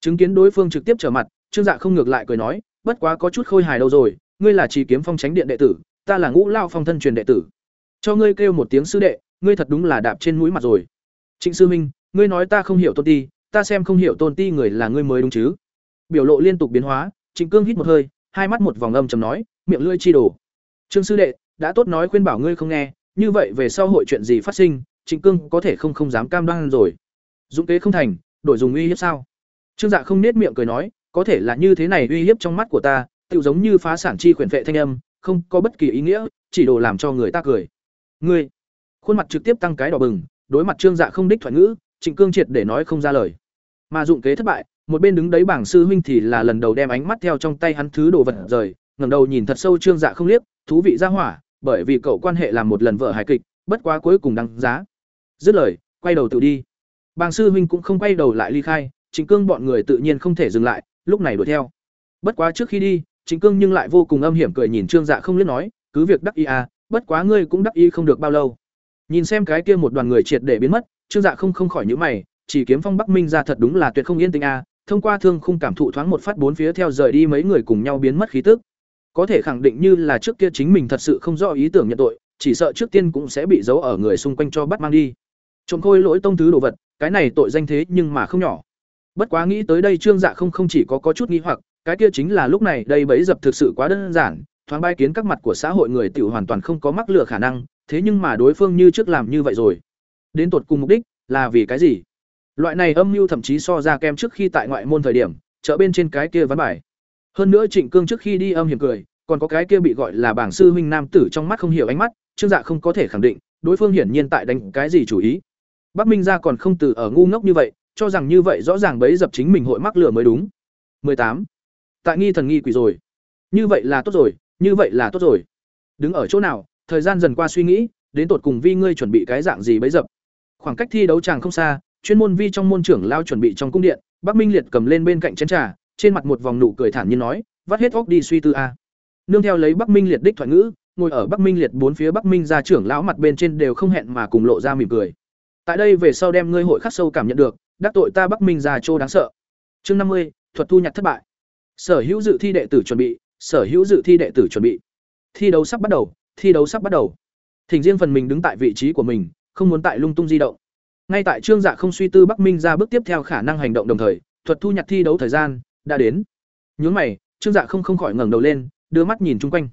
Chứng kiến đối phương trực tiếp trở mặt, trương dạ không ngược lại cười nói, bất quá có chút khôi hài đâu rồi, ngươi là trì kiếm phong tránh điện đệ tử, ta là ngũ lao phong thân truyền đệ tử. Cho ngươi kêu một tiếng sư đệ, ngươi thật đúng là đạp trên mũi mặt rồi. Trịnh sư minh ngươi nói ta không hiểu tôn ti, ta xem không hiểu tôn ti người là ngươi mới đúng chứ. Biểu lộ liên tục biến hóa, trịnh cương hít một hơi, hai mắt một vòng âm chầm nói, miệng lưỡi chi đồ. Trương sư đệ, đã tốt nói khuyên bảo ngươi không nghe, như vậy về sau hội chuyện gì phát sinh, trịnh cương có thể không không dám cam đoan rồi. Dũng kế không thành, đổi dùng uy hiếp sao? Trương dạ không nết miệng cười nói, có thể là như thế này uy hiếp trong mắt của ta tự giống như phá sản chi khuyển vệ thanh âm, không có bất kỳ ý nghĩa, chỉ đồ làm cho người ta cười. Ngươi, khuôn mặt trực tiếp tăng cái đỏ bừng, đối mặt trương dạ không đích thoại ngữ trịnh cương triệt để nói không ra lời. Mà dụng kế thất bại, một bên đứng đấy bảng sư huynh thì là lần đầu đem ánh mắt theo trong tay hắn thứ đồ vật rời, ngẩng đầu nhìn thật sâu trương dạ không liếc, thú vị ra hỏa, bởi vì cậu quan hệ làm một lần vợ hài kịch, bất quá cuối cùng đáng giá. Dứt lời, quay đầu tự đi. Bàng sư huynh cũng không quay đầu lại ly khai, trịnh cương bọn người tự nhiên không thể dừng lại, lúc này đuổi theo. Bất quá trước khi đi, trịnh cương nhưng lại vô cùng âm hiểm cười nhìn trương dạ không liếc nói, cứ việc đắc ý à bất quá ngươi cũng đắc ý không được bao lâu nhìn xem cái kia một đoàn người triệt để biến mất, trương dạ không không khỏi nhíu mày, chỉ kiếm phong bắc minh ra thật đúng là tuyệt không yên tĩnh a, thông qua thương khung cảm thụ thoáng một phát bốn phía theo rời đi mấy người cùng nhau biến mất khí tức. Có thể khẳng định như là trước kia chính mình thật sự không rõ ý tưởng nhận tội, chỉ sợ trước tiên cũng sẽ bị giấu ở người xung quanh cho bắt mang đi. Trộm khôi lỗi tông thứ đồ vật, cái này tội danh thế nhưng mà không nhỏ. Bất quá nghĩ tới đây trương dạ không không chỉ có có chút nghi hoặc, cái kia chính là lúc này đây bẫy dập thực sự quá đơn giản, thoáng bay kiến các mặt của xã hội người tiểu hoàn toàn không có mắc lừa khả năng thế nhưng mà đối phương như trước làm như vậy rồi. Đến tột cùng mục đích là vì cái gì? Loại này âm mưu thậm chí so ra kem trước khi tại ngoại môn thời điểm, chợ bên trên cái kia ván bài. Hơn nữa trịnh cương trước khi đi âm hiểm cười, còn có cái kia bị gọi là bảng sư huynh nam tử trong mắt không hiểu ánh mắt, trương dạ không có thể khẳng định, đối phương hiển nhiên tại đánh cái gì chủ ý. Bắc minh ra còn không từ ở ngu ngốc như vậy, cho rằng như vậy rõ ràng bấy dập chính mình hội mắc lửa mới đúng. 18. tại nghi thần nghi quỷ rồi. Như vậy là tốt rồi, như vậy là tốt rồi. Đứng ở chỗ nào thời gian dần qua suy nghĩ, đến tột cùng vi ngươi chuẩn bị cái dạng gì bấy dập. Khoảng cách thi đấu chàng không xa, chuyên môn vi trong môn trưởng lao chuẩn bị trong cung điện, bắc minh liệt cầm lên bên cạnh chén trà, trên mặt một vòng nụ cười thản nhiên nói, vắt hết óc đi suy tư a. Nương theo lấy bắc minh liệt đích thoại ngữ, ngồi ở bắc minh liệt bốn phía bắc minh gia trưởng lão mặt bên trên đều không hẹn mà cùng lộ ra mỉm cười. Tại đây về sau đem ngươi hội khắc sâu cảm nhận được, đắc tội ta bắc minh gia trô đáng sợ. Chương năm mươi, thuật thu nhặt thất bại. Sở hữu dự thi đệ tử chuẩn bị, sở hữu dự thi đệ tử chuẩn bị. Thi đấu sắp bắt đầu thi đấu sắp bắt đầu. Thỉnh riêng phần mình đứng tại vị trí của mình, không muốn tại lung tung di động. Ngay tại trương dạ không suy tư bắc minh ra bước tiếp theo khả năng hành động đồng thời, thuật thu nhặt thi đấu thời gian đã đến. Nhướng mày, trương dạ không không khỏi ngẩng đầu lên, đưa mắt nhìn chung quanh.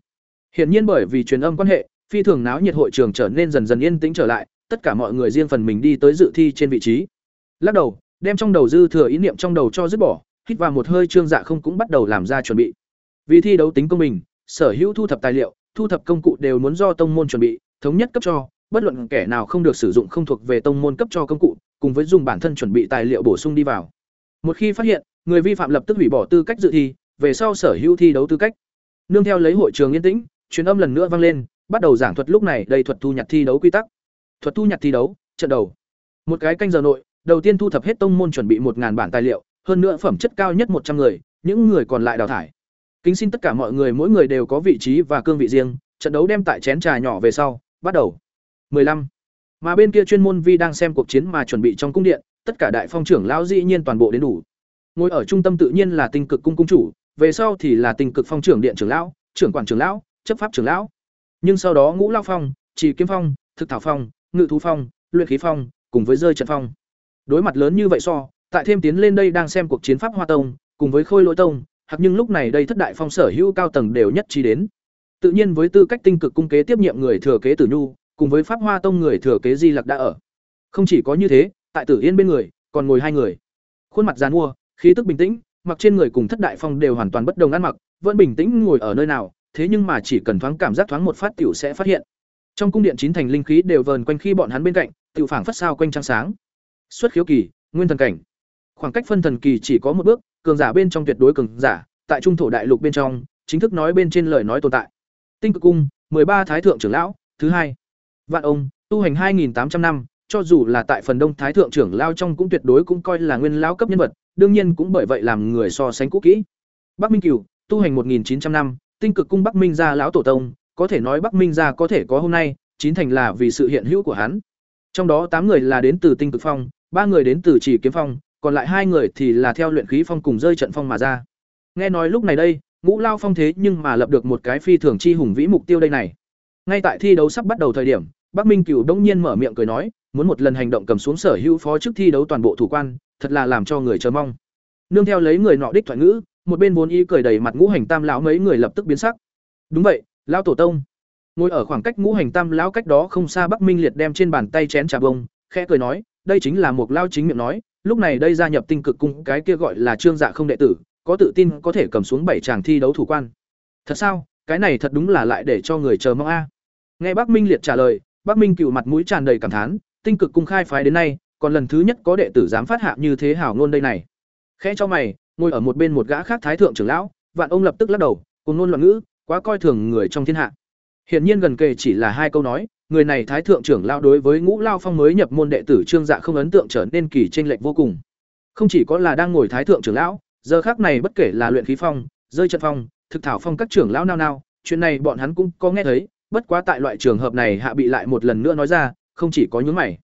Hiển nhiên bởi vì truyền âm quan hệ, phi thường náo nhiệt hội trường trở nên dần dần yên tĩnh trở lại, tất cả mọi người riêng phần mình đi tới dự thi trên vị trí. Lắc đầu, đem trong đầu dư thừa ý niệm trong đầu cho dứt bỏ, hít vào một hơi trương dạ không cũng bắt đầu làm ra chuẩn bị. Vì thi đấu tính công bình, sở hữu thu thập tài liệu thu thập công cụ đều muốn do tông môn chuẩn bị, thống nhất cấp cho, bất luận kẻ nào không được sử dụng không thuộc về tông môn cấp cho công cụ, cùng với dùng bản thân chuẩn bị tài liệu bổ sung đi vào. Một khi phát hiện, người vi phạm lập tức hủy bỏ tư cách dự thi, về sau sở hữu thi đấu tư cách. Nương theo lấy hội trường yên tĩnh, truyền âm lần nữa vang lên, bắt đầu giảng thuật lúc này đầy thuật thu nhặt thi đấu quy tắc. Thuật thu nhặt thi đấu, trận đầu. Một cái canh giờ nội, đầu tiên thu thập hết tông môn chuẩn bị một bản tài liệu, hơn nữa phẩm chất cao nhất một trăm người, những người còn lại đào thải kính xin tất cả mọi người, mỗi người đều có vị trí và cương vị riêng. Trận đấu đem tại chén trà nhỏ về sau. Bắt đầu. 15. mà bên kia chuyên môn vi đang xem cuộc chiến mà chuẩn bị trong cung điện. Tất cả đại phong trưởng lão dĩ nhiên toàn bộ đến đủ. Ngồi ở trung tâm tự nhiên là tinh cực cung cung chủ. Về sau thì là tinh cực phong trưởng điện trưởng lão, trưởng quản trưởng lão, chấp pháp trưởng lão. Nhưng sau đó ngũ lao phong, trì kiếm phong, thực thảo phong, ngự thú phong, luyện khí phong cùng với rơi trận phong. Đối mặt lớn như vậy so, tại thêm tiến lên đây đang xem cuộc chiến pháp hoa tông, cùng với khôi lỗi tông hoặc nhưng lúc này đây thất đại phong sở hữu cao tầng đều nhất trí đến. Tự nhiên với tư cách tinh cực cung kế tiếp nhiệm người thừa kế tử nhu, cùng với pháp hoa tông người thừa kế di lặc đã ở. Không chỉ có như thế, tại tử yên bên người, còn ngồi hai người. Khuôn mặt dàn mua khí tức bình tĩnh, mặc trên người cùng thất đại phong đều hoàn toàn bất đồng ăn mặc, vẫn bình tĩnh ngồi ở nơi nào, thế nhưng mà chỉ cần thoáng cảm giác thoáng một phát tiểu sẽ phát hiện. Trong cung điện chín thành linh khí đều vờn quanh khi bọn hắn bên cạnh, tiểu phảng phất sao quanh trăng sáng. Xuất khiếu kỳ, nguyên thần cảnh khoảng cách phân thần kỳ chỉ có một bước cường giả bên trong tuyệt đối cường giả tại trung thổ đại lục bên trong chính thức nói bên trên lời nói tồn tại. Tinh cực cung ba thái thượng trưởng lão thứ hai. Vạn ông tu hành hai nghìn tám trăm năm cho dù là tại phần đông thái thượng trưởng lao trong cũng tuyệt đối cũng coi là nguyên lão cấp nhân vật đương nhiên cũng bởi vậy làm người so sánh cũ kỹ. Bắc minh cửu tu hành một nghìn chín trăm năm tinh cực cung bắc minh gia lão tổ tông có thể nói bắc minh gia có thể có hôm nay chín thành là vì sự hiện hữu của hắn. Trong đó tám người là đến từ Tinh Cực Phong, ba người đến từ Chỉ Kiếm Phong, còn lại hai người thì là theo luyện khí phong cùng rơi trận phong mà ra. Nghe nói lúc này đây, Ngũ Lao Phong thế nhưng mà lập được một cái phi thường chi hùng vĩ mục tiêu đây này. Ngay tại thi đấu sắp bắt đầu thời điểm, Bắc Minh Cửu đống nhiên mở miệng cười nói, muốn một lần hành động cầm xuống sở hữu phó chức thi đấu toàn bộ thủ quan, thật là làm cho người chờ mong. Nương theo lấy người nọ đích thoại ngữ, một bên vốn y cười đầy mặt ngũ hành tam lão mấy người lập tức biến sắc. Đúng vậy, lão tổ tông. Ngồi ở khoảng cách ngũ hành tam lão cách đó không xa Bắc Minh liệt đem trên bàn tay chén trà bông, khẽ cười nói, đây chính là một lao chính miệng nói, lúc này đây gia nhập tinh cực cung cái kia gọi là trương dạ không đệ tử, có tự tin có thể cầm xuống bảy chàng thi đấu thủ quan. Thật sao? Cái này thật đúng là lại để cho người chờ mong a. Nghe Bắc Minh liệt trả lời, Bắc Minh cựu mặt mũi tràn đầy cảm thán, tinh cực cung khai phái đến nay, còn lần thứ nhất có đệ tử dám phát hạ như thế hảo ngôn đây này. Khẽ cho mày, ngồi ở một bên một gã khác thái thượng trưởng lão, vạn ông lập tức lắc đầu, cùng ngôn loạn ngữ, quá coi thường người trong thiên hạ. Hiển nhiên gần kề chỉ là hai câu nói, người này thái thượng trưởng lão đối với Ngũ Lao Phong mới nhập môn đệ tử Trương Dạ không ấn tượng trở nên kỳ chênh lệch vô cùng. Không chỉ có là đang ngồi thái thượng trưởng lão, giờ khác này bất kể là luyện khí phong, rơi trận phong, thực thảo phong các trưởng lão nao nao, chuyện này bọn hắn cũng có nghe thấy, bất quá tại loại trường hợp này hạ bị lại một lần nữa nói ra, không chỉ có nhướng mày.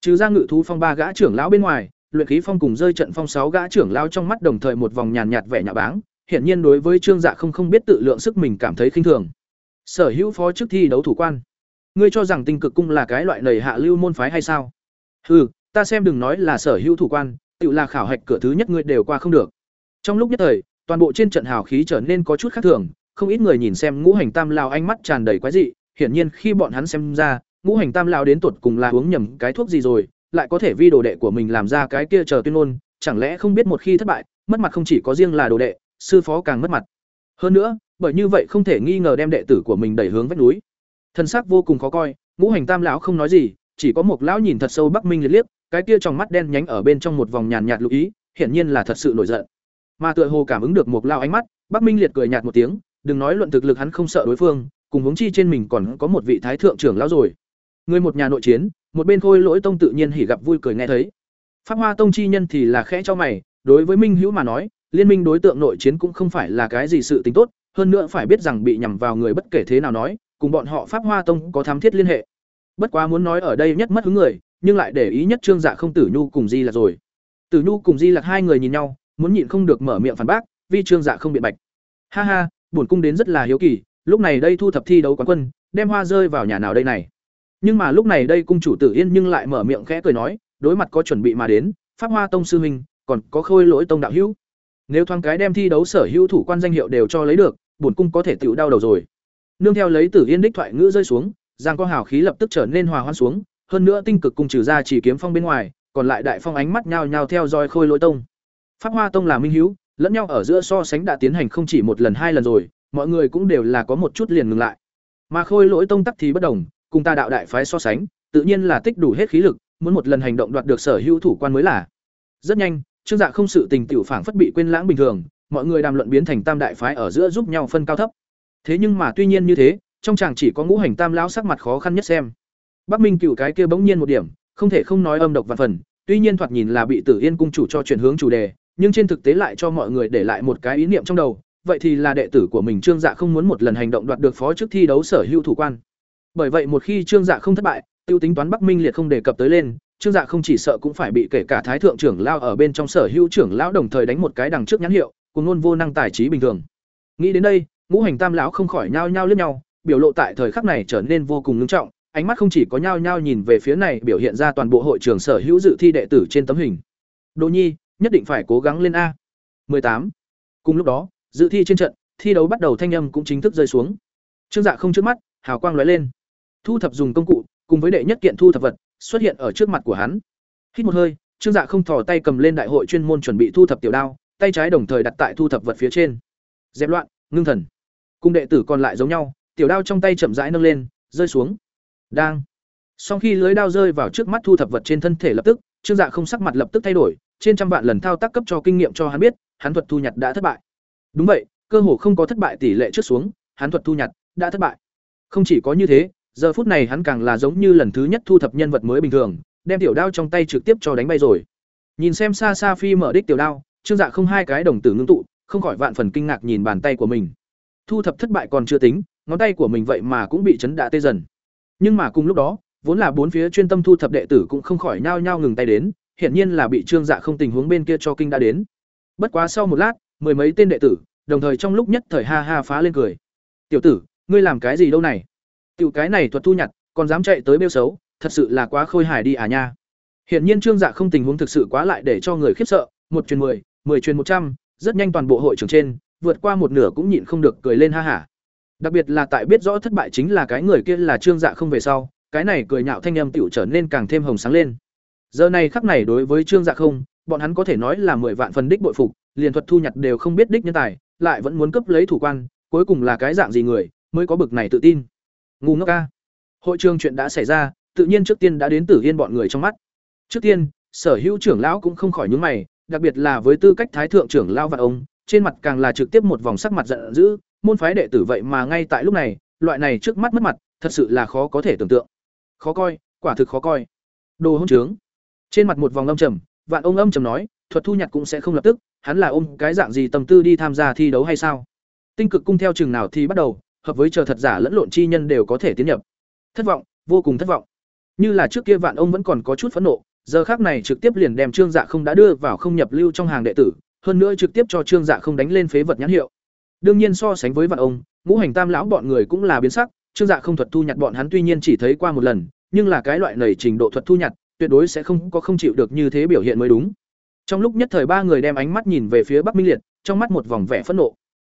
Trừ ra ngự thú phong ba gã trưởng lão bên ngoài, luyện khí phong cùng rơi trận phong sáu gã trưởng lão trong mắt đồng thời một vòng nhàn nhạt vẻ nhà báng, hiển nhiên đối với Trương Dạ không không biết tự lượng sức mình cảm thấy khinh thường. Sở hữu phó chức thi đấu thủ quan, ngươi cho rằng Tinh Cực cung là cái loại nầy hạ lưu môn phái hay sao? Hừ, ta xem đừng nói là sở hữu thủ quan, tự là khảo hạch cửa thứ nhất ngươi đều qua không được. Trong lúc nhất thời, toàn bộ trên trận hào khí trở nên có chút khác thường, không ít người nhìn xem ngũ hành tam lao ánh mắt tràn đầy quái dị, hiển nhiên khi bọn hắn xem ra, ngũ hành tam lao đến tuột cùng là uống nhầm cái thuốc gì rồi, lại có thể vi đồ đệ của mình làm ra cái kia chờ tuyên ngôn, chẳng lẽ không biết một khi thất bại, mất mặt không chỉ có riêng là đồ đệ, sư phó càng mất mặt. Hơn nữa, bởi như vậy không thể nghi ngờ đem đệ tử của mình đẩy hướng vách núi. Thân xác vô cùng khó coi, ngũ hành tam lão không nói gì, chỉ có một lão nhìn thật sâu Bắc Minh liệt liếc, cái kia trong mắt đen nhánh ở bên trong một vòng nhàn nhạt lưu ý, hiển nhiên là thật sự nổi giận. Mà tựa hồ cảm ứng được một lão ánh mắt, Bắc Minh liệt cười nhạt một tiếng, đừng nói luận thực lực hắn không sợ đối phương, cùng hướng chi trên mình còn có một vị thái thượng trưởng lão rồi. Người một nhà nội chiến, một bên Khôi Lỗi Tông tự nhiên hỉ gặp vui cười nghe thấy. Pháp Hoa Tông chi nhân thì là khẽ cho mày, đối với Minh Hữu mà nói, liên minh đối tượng nội chiến cũng không phải là cái gì sự tình tốt, hơn nữa phải biết rằng bị nhằm vào người bất kể thế nào nói, cùng bọn họ Pháp Hoa Tông có thám thiết liên hệ. Bất quá muốn nói ở đây nhất mất hứng người, nhưng lại để ý nhất Trương Dạ không Tử Nhu cùng Di là rồi. Tử Nhu cùng Di Lạc hai người nhìn nhau, muốn nhịn không được mở miệng phản bác, vì Trương Dạ không biện bạch. Ha ha, bổn cung đến rất là hiếu kỳ, lúc này đây thu thập thi đấu quán quân, đem hoa rơi vào nhà nào đây này. Nhưng mà lúc này đây cung chủ Tử Yên nhưng lại mở miệng khẽ cười nói, đối mặt có chuẩn bị mà đến, Pháp Hoa Tông sư huynh, còn có Khôi Lỗi Tông đạo hữu. Nếu thoáng cái đem thi đấu sở hữu thủ quan danh hiệu đều cho lấy được, bổn cung có thể tiểu đau đầu rồi. Nương theo lấy Tử Yên đích thoại ngữ rơi xuống, giang co hào khí lập tức trở nên hòa hoan xuống, hơn nữa tinh cực cùng trừ ra chỉ kiếm phong bên ngoài, còn lại đại phong ánh mắt nhao nhao theo dõi Khôi Lỗi Tông. Pháp Hoa Tông là minh hữu, lẫn nhau ở giữa so sánh đã tiến hành không chỉ một lần hai lần rồi, mọi người cũng đều là có một chút liền ngừng lại. Mà Khôi Lỗi Tông tắc thì bất đồng, cùng ta đạo đại phái so sánh, tự nhiên là tích đủ hết khí lực, muốn một lần hành động đoạt được sở hữu thủ quan mới là. Rất nhanh, Trương Dạ không sự tình tiểu phảng phất bị quên lãng bình thường, mọi người đàm luận biến thành tam đại phái ở giữa giúp nhau phân cao thấp. Thế nhưng mà tuy nhiên như thế, trong chàng chỉ có ngũ hành tam lão sắc mặt khó khăn nhất xem. Bắc Minh cựu cái kia bỗng nhiên một điểm, không thể không nói âm độc vạn phần, tuy nhiên thoạt nhìn là bị Tử Yên cung chủ cho chuyển hướng chủ đề, nhưng trên thực tế lại cho mọi người để lại một cái ý niệm trong đầu, vậy thì là đệ tử của mình Trương Dạ không muốn một lần hành động đoạt được phó chức thi đấu sở hữu thủ quan. Bởi vậy một khi Trương Dạ không thất bại, tiêu tính toán Bắc Minh liệt không đề cập tới lên, Trương Dạ không chỉ sợ cũng phải bị kể cả thái thượng trưởng lao ở bên trong sở hữu trưởng lão đồng thời đánh một cái đằng trước nhãn hiệu, cùng ngôn vô năng tài trí bình thường. Nghĩ đến đây, ngũ hành tam lão không khỏi nhao nhao liếc nhau, biểu lộ tại thời khắc này trở nên vô cùng nghiêm trọng, ánh mắt không chỉ có nhao nhao nhìn về phía này biểu hiện ra toàn bộ hội trường sở hữu dự thi đệ tử trên tấm hình. Đỗ Nhi, nhất định phải cố gắng lên a. 18. Cùng lúc đó, dự thi trên trận, thi đấu bắt đầu thanh âm cũng chính thức rơi xuống. Trương Dạ không trước mắt, hào quang lóe lên. Thu thập dùng công cụ, cùng với đệ nhất kiện thu thập vật, xuất hiện ở trước mặt của hắn. Hít một hơi, Trương Dạ không thò tay cầm lên đại hội chuyên môn chuẩn bị thu thập tiểu đao, tay trái đồng thời đặt tại thu thập vật phía trên. Dẹp loạn, ngưng thần. Cung đệ tử còn lại giống nhau, tiểu đao trong tay chậm rãi nâng lên, rơi xuống. Đang. Sau khi lưới đao rơi vào trước mắt thu thập vật trên thân thể lập tức, Trương Dạ không sắc mặt lập tức thay đổi, trên trăm vạn lần thao tác cấp cho kinh nghiệm cho hắn biết, hắn thuật thu nhặt đã thất bại. Đúng vậy, cơ hồ không có thất bại tỷ lệ trước xuống, hắn thuật thu nhặt đã thất bại. Không chỉ có như thế, giờ phút này hắn càng là giống như lần thứ nhất thu thập nhân vật mới bình thường, đem tiểu đao trong tay trực tiếp cho đánh bay rồi. Nhìn xem xa xa phi mở đích tiểu đao, Trương Dạ không hai cái đồng tử ngưng tụ, không khỏi vạn phần kinh ngạc nhìn bàn tay của mình. Thu thập thất bại còn chưa tính, ngón tay của mình vậy mà cũng bị chấn đạ tê dần. Nhưng mà cùng lúc đó, vốn là bốn phía chuyên tâm thu thập đệ tử cũng không khỏi nhao nhao ngừng tay đến, hiển nhiên là bị Trương Dạ không tình huống bên kia cho kinh đã đến. Bất quá sau một lát, mười mấy tên đệ tử, đồng thời trong lúc nhất thời ha ha phá lên cười. "Tiểu tử, ngươi làm cái gì đâu này? Tiểu cái này thuật thu nhặt, còn dám chạy tới bêu xấu, thật sự là quá khôi hài đi à nha." Hiển nhiên Trương Dạ không tình huống thực sự quá lại để cho người khiếp sợ, một truyền mười, mười truyền một trăm, rất nhanh toàn bộ hội trường trên, vượt qua một nửa cũng nhịn không được cười lên ha hả. Đặc biệt là tại biết rõ thất bại chính là cái người kia là Trương Dạ không về sau, cái này cười nhạo thanh âm tiểu trở nên càng thêm hồng sáng lên. Giờ này khắc này đối với Trương Dạ không, bọn hắn có thể nói là mười vạn phần đích bội phục, liền thuật thu nhặt đều không biết đích nhân tài, lại vẫn muốn cấp lấy thủ quan, cuối cùng là cái dạng gì người mới có bực này tự tin. Ngu ngốc a. Hội trường chuyện đã xảy ra, tự nhiên trước tiên đã đến Tử Yên bọn người trong mắt. Trước tiên, Sở Hữu trưởng lão cũng không khỏi nhướng mày, đặc biệt là với tư cách thái thượng trưởng lão và ông, trên mặt càng là trực tiếp một vòng sắc mặt giận dữ, môn phái đệ tử vậy mà ngay tại lúc này, loại này trước mắt mất mặt, thật sự là khó có thể tưởng tượng. Khó coi, quả thực khó coi. Đồ hỗn trướng. Trên mặt một vòng âm trầm, Vạn ông âm trầm nói, thuật thu nhặt cũng sẽ không lập tức, hắn là ôm cái dạng gì tâm tư đi tham gia thi đấu hay sao? Tinh cực cung theo chừng nào thì bắt đầu, hợp với chờ thật giả lẫn lộn chi nhân đều có thể tiến nhập. Thất vọng, vô cùng thất vọng. Như là trước kia Vạn ông vẫn còn có chút phẫn nộ, giờ khác này trực tiếp liền đem Trương Dạ không đã đưa vào không nhập lưu trong hàng đệ tử, hơn nữa trực tiếp cho Trương Dạ không đánh lên phế vật nhãn hiệu. Đương nhiên so sánh với Vạn ông, ngũ hành tam lão bọn người cũng là biến sắc, Trương Dạ không thuật thu nhặt bọn hắn tuy nhiên chỉ thấy qua một lần, nhưng là cái loại nảy trình độ thuật thu nhặt, tuyệt đối sẽ không có không chịu được như thế biểu hiện mới đúng. Trong lúc nhất thời ba người đem ánh mắt nhìn về phía Bắc Minh Liệt, trong mắt một vòng vẻ phẫn nộ.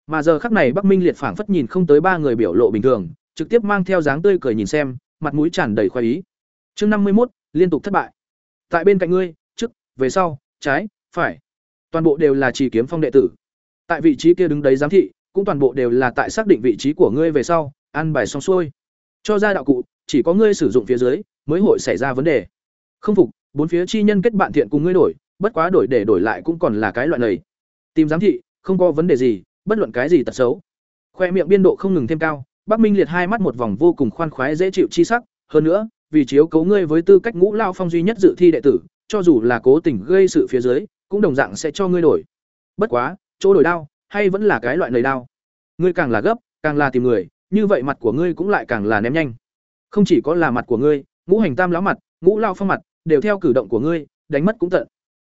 Mà giờ khắc này Bắc Minh Liệt phảng phất nhìn không tới ba người biểu lộ bình thường, trực tiếp mang theo dáng tươi cười nhìn xem, mặt mũi tràn đầy khoái ý. Chương năm mươi một liên tục thất bại. Tại bên cạnh ngươi, trước, về sau, trái, phải, toàn bộ đều là chỉ kiếm phong đệ tử. Tại vị trí kia đứng đấy giám thị, cũng toàn bộ đều là tại xác định vị trí của ngươi về sau, ăn bài xong xuôi. Cho ra đạo cụ, chỉ có ngươi sử dụng phía dưới, mới hội xảy ra vấn đề. Không phục, bốn phía chi nhân kết bạn thiện cùng ngươi đổi, bất quá đổi để đổi lại cũng còn là cái loại này. Tìm giám thị, không có vấn đề gì, bất luận cái gì tật xấu. Khoe miệng biên độ không ngừng thêm cao, Bắc Minh liệt hai mắt một vòng vô cùng khoan khoái dễ chịu chi sắc, hơn nữa, vì chiếu cấu ngươi với tư cách ngũ lao phong duy nhất dự thi đệ tử, cho dù là cố tình gây sự phía dưới, cũng đồng dạng sẽ cho ngươi đổi. Bất quá, chỗ đổi đao, hay vẫn là cái loại lời đao. Ngươi càng là gấp, càng là tìm người, như vậy mặt của ngươi cũng lại càng là ném nhanh. Không chỉ có là mặt của ngươi, ngũ hành tam lão mặt, ngũ lao phong mặt, đều theo cử động của ngươi, đánh mất cũng tận.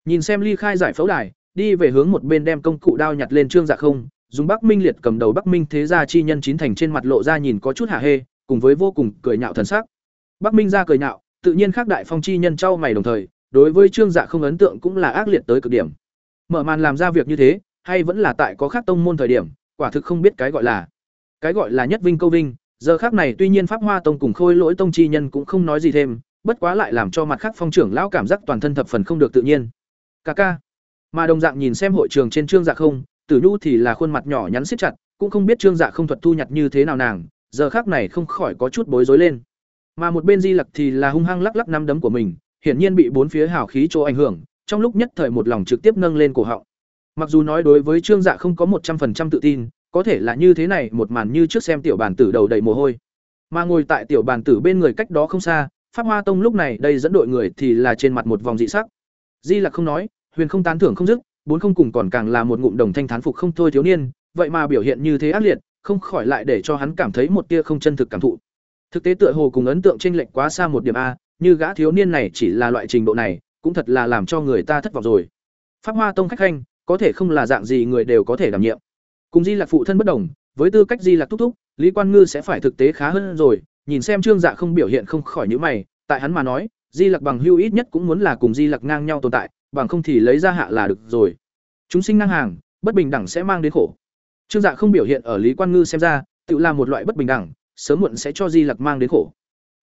Nhìn xem ly khai giải phẫu đài, đi về hướng một bên đem công cụ đao nhặt lên trương dạ không, dùng Bắc Minh liệt cầm đầu Bắc Minh thế gia chi nhân chín thành trên mặt lộ ra nhìn có chút hạ hê, cùng với vô cùng cười nhạo thần sắc. Bắc Minh ra cười nhạo, tự nhiên khác đại phong chi nhân trao mày đồng thời, đối với trương dạ không ấn tượng cũng là ác liệt tới cực điểm. Mở màn làm ra việc như thế, hay vẫn là tại có khác tông môn thời điểm, quả thực không biết cái gọi là. Cái gọi là nhất vinh câu vinh, giờ khác này tuy nhiên Pháp Hoa tông cùng Khôi Lỗi tông chi nhân cũng không nói gì thêm, bất quá lại làm cho mặt khác phong trưởng lão cảm giác toàn thân thập phần không được tự nhiên ca ca mà đồng dạng nhìn xem hội trường trên trương dạ không tử nhu thì là khuôn mặt nhỏ nhắn siết chặt cũng không biết trương dạ không thuật thu nhặt như thế nào nàng giờ khác này không khỏi có chút bối rối lên mà một bên di lặc thì là hung hăng lắc lắc năm đấm của mình hiển nhiên bị bốn phía hào khí chỗ ảnh hưởng, trong lúc nhất thời một lòng trực tiếp nâng lên cổ họng. Mặc dù nói đối với trương dạ không có một trăm phần trăm tự tin, có thể là như thế này, một màn như trước xem tiểu bàn tử đầu đầy mồ hôi. Mà ngồi tại tiểu bàn tử bên người cách đó không xa, pháp hoa tông lúc này đây dẫn đội người thì là trên mặt một vòng dị sắc. Di lặc không nói, huyền không tán thưởng không dứt, bốn không cùng còn càng là một ngụm đồng thanh thán phục không thôi thiếu niên, vậy mà biểu hiện như thế ác liệt, không khỏi lại để cho hắn cảm thấy một tia không chân thực cảm thụ. Thực tế tựa hồ cùng ấn tượng chênh lệch quá xa một điểm a như gã thiếu niên này chỉ là loại trình độ này, cũng thật là làm cho người ta thất vọng rồi. Pháp hoa tông khách khanh, có thể không là dạng gì người đều có thể đảm nhiệm. Cùng di lạc phụ thân bất đồng, với tư cách di lạc thúc thúc, lý quan ngư sẽ phải thực tế khá hơn rồi, nhìn xem trương dạ không biểu hiện không khỏi những mày, tại hắn mà nói, di lặc bằng hưu ít nhất cũng muốn là cùng di lặc ngang nhau tồn tại, bằng không thì lấy ra hạ là được rồi. Chúng sinh ngang hàng, bất bình đẳng sẽ mang đến khổ. Trương dạ không biểu hiện ở lý quan ngư xem ra, tự là một loại bất bình đẳng, sớm muộn sẽ cho di lặc mang đến khổ.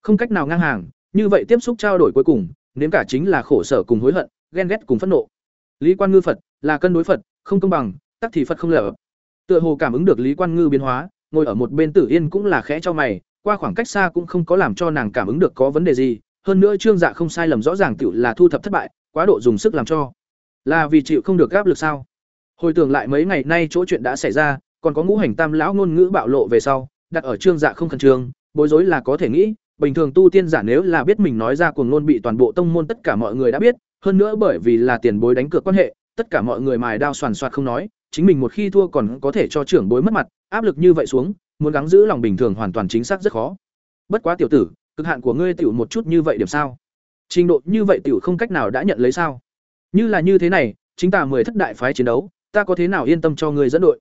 Không cách nào ngang hàng như vậy tiếp xúc trao đổi cuối cùng, nếm cả chính là khổ sở cùng hối hận, ghen ghét cùng phẫn nộ. Lý quan ngư phật là cân đối phật, không công bằng, tắc thì phật không lở tựa hồ cảm ứng được lý quan ngư biến hóa, ngồi ở một bên tử yên cũng là khẽ cho mày, qua khoảng cách xa cũng không có làm cho nàng cảm ứng được có vấn đề gì, hơn nữa trương dạ không sai lầm rõ ràng tựu là thu thập thất bại, quá độ dùng sức làm cho. Là vì chịu không được gáp lực sao? Hồi tưởng lại mấy ngày nay chỗ chuyện đã xảy ra, còn có ngũ hành tam lão ngôn ngữ bạo lộ về sau, đặt ở trương dạ không khẩn trương, bối rối là có thể nghĩ bình thường tu tiên giả nếu là biết mình nói ra cuồng ngôn bị toàn bộ tông môn tất cả mọi người đã biết hơn nữa bởi vì là tiền bối đánh cược quan hệ tất cả mọi người mài đao soàn soạt không nói chính mình một khi thua còn có thể cho trưởng bối mất mặt áp lực như vậy xuống muốn gắng giữ lòng bình thường hoàn toàn chính xác rất khó bất quá tiểu tử cực hạn của ngươi tiểu một chút như vậy điểm sao? Trình độ như vậy tiểu không cách nào đã nhận lấy sao? Như là như thế này, chính ta mười thất đại phái chiến đấu, ta có thế nào yên tâm cho ngươi dẫn đội?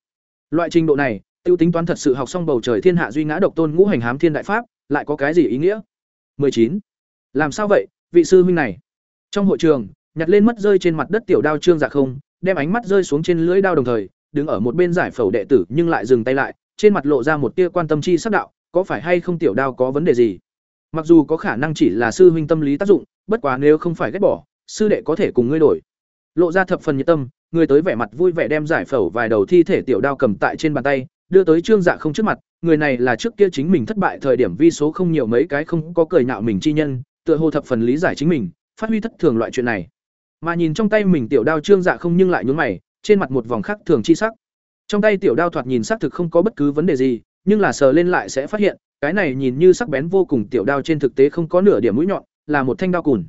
Loại trình độ này, tiêu tính toán thật sự học xong bầu trời thiên hạ duy ngã độc tôn ngũ hành hám thiên đại pháp, lại có cái gì ý nghĩa? 19. Làm sao vậy, vị sư huynh này? Trong hội trường, nhặt lên mất rơi trên mặt đất tiểu đao trương dạ không, đem ánh mắt rơi xuống trên lưỡi đao đồng thời, đứng ở một bên giải phẫu đệ tử nhưng lại dừng tay lại, trên mặt lộ ra một tia quan tâm chi sắc đạo, có phải hay không tiểu đao có vấn đề gì? Mặc dù có khả năng chỉ là sư huynh tâm lý tác dụng, bất quá nếu không phải ghét bỏ, sư đệ có thể cùng ngươi đổi. Lộ ra thập phần nhiệt tâm, người tới vẻ mặt vui vẻ đem giải phẫu vài đầu thi thể tiểu đao cầm tại trên bàn tay, đưa tới Trương Dạ không trước mặt, người này là trước kia chính mình thất bại thời điểm vi số không nhiều mấy cái không có cười nhạo mình chi nhân, tựa hồ thập phần lý giải chính mình, phát huy thất thường loại chuyện này. Mà nhìn trong tay mình tiểu đao Trương Dạ không nhưng lại nhướng mày, trên mặt một vòng khắc thường chi sắc. Trong tay tiểu đao thoạt nhìn xác thực không có bất cứ vấn đề gì, nhưng là sờ lên lại sẽ phát hiện, cái này nhìn như sắc bén vô cùng tiểu đao trên thực tế không có nửa điểm mũi nhọn, là một thanh đao cùn.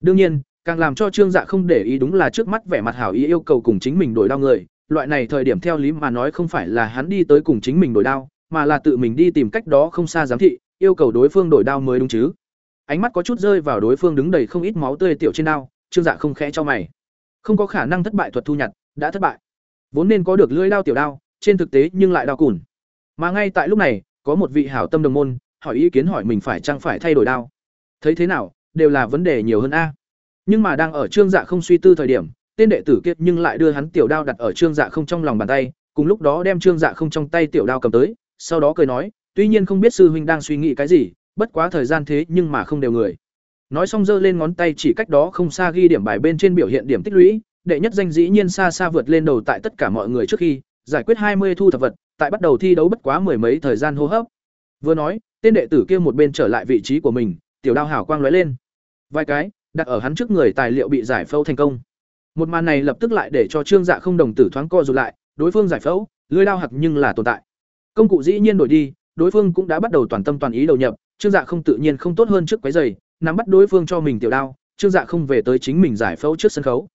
Đương nhiên, càng làm cho Trương Dạ không để ý đúng là trước mắt vẻ mặt hảo ý yêu cầu cùng chính mình đổi đao người, loại này thời điểm theo lý mà nói không phải là hắn đi tới cùng chính mình đổi đao, mà là tự mình đi tìm cách đó không xa giám thị, yêu cầu đối phương đổi đao mới đúng chứ. Ánh mắt có chút rơi vào đối phương đứng đầy không ít máu tươi tiểu trên đao, Trương Dạ không khẽ cho mày. Không có khả năng thất bại thuật thu nhặt, đã thất bại. Vốn nên có được lưỡi đao tiểu đao, trên thực tế nhưng lại đao cùn. Mà ngay tại lúc này, có một vị hảo tâm đồng môn, hỏi ý kiến hỏi mình phải chăng phải thay đổi đao. Thấy thế nào, đều là vấn đề nhiều hơn a. Nhưng mà đang ở Trương Dạ không suy tư thời điểm, tên đệ tử kiệt nhưng lại đưa hắn tiểu đao đặt ở Trương Dạ không trong lòng bàn tay, cùng lúc đó đem Trương Dạ không trong tay tiểu đao cầm tới, sau đó cười nói, tuy nhiên không biết sư huynh đang suy nghĩ cái gì, bất quá thời gian thế nhưng mà không đều người. Nói xong giơ lên ngón tay chỉ cách đó không xa ghi điểm bài bên trên biểu hiện điểm tích lũy, đệ nhất danh dĩ nhiên xa xa vượt lên đầu tại tất cả mọi người trước khi, giải quyết hai mươi thu thập vật, tại bắt đầu thi đấu bất quá mười mấy thời gian hô hấp. Vừa nói, tên đệ tử kia một bên trở lại vị trí của mình, tiểu đao hảo quang lóe lên. Vài cái, đặt ở hắn trước người tài liệu bị giải phẫu thành công. Một màn này lập tức lại để cho Trương Dạ không đồng tử thoáng co rụt lại, đối phương giải phẫu, lưỡi đao hặc nhưng là tồn tại. Công cụ dĩ nhiên đổi đi, đối phương cũng đã bắt đầu toàn tâm toàn ý đầu nhập, Trương Dạ không tự nhiên không tốt hơn trước quấy giày, nắm bắt đối phương cho mình tiểu đao, Trương Dạ không về tới chính mình giải phẫu trước sân khấu.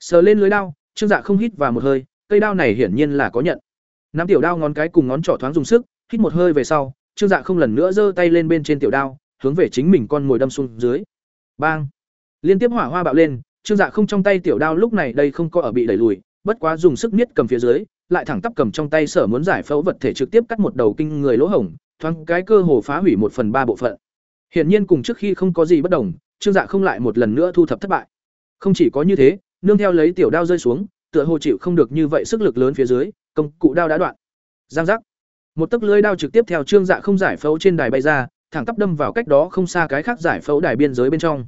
Sờ lên lưới đao, Trương Dạ không hít vào một hơi, cây đao này hiển nhiên là có nhận. Nắm tiểu đao ngón cái cùng ngón trỏ thoáng dùng sức, hít một hơi về sau, Trương Dạ không lần nữa giơ tay lên bên trên tiểu đao, hướng về chính mình con ngồi đâm xuống dưới. Bang! Liên tiếp hỏa hoa bạo lên, Trương Dạ không trong tay tiểu đao lúc này đây không có ở bị đẩy lùi, bất quá dùng sức niết cầm phía dưới, lại thẳng tắp cầm trong tay sở muốn giải phẫu vật thể trực tiếp cắt một đầu kinh người lỗ hổng, thoáng cái cơ hồ phá hủy một phần ba bộ phận. Hiển nhiên cùng trước khi không có gì bất đồng, Trương Dạ không lại một lần nữa thu thập thất bại. Không chỉ có như thế, nương theo lấy tiểu đao rơi xuống, tựa hồ chịu không được như vậy sức lực lớn phía dưới, công cụ đao đã đoạn. Giang giác. Một tấc lưới đao trực tiếp theo Trương Dạ không giải phẫu trên đài bay ra, thẳng tắp đâm vào cách đó không xa cái khác giải phẫu đài biên giới bên trong.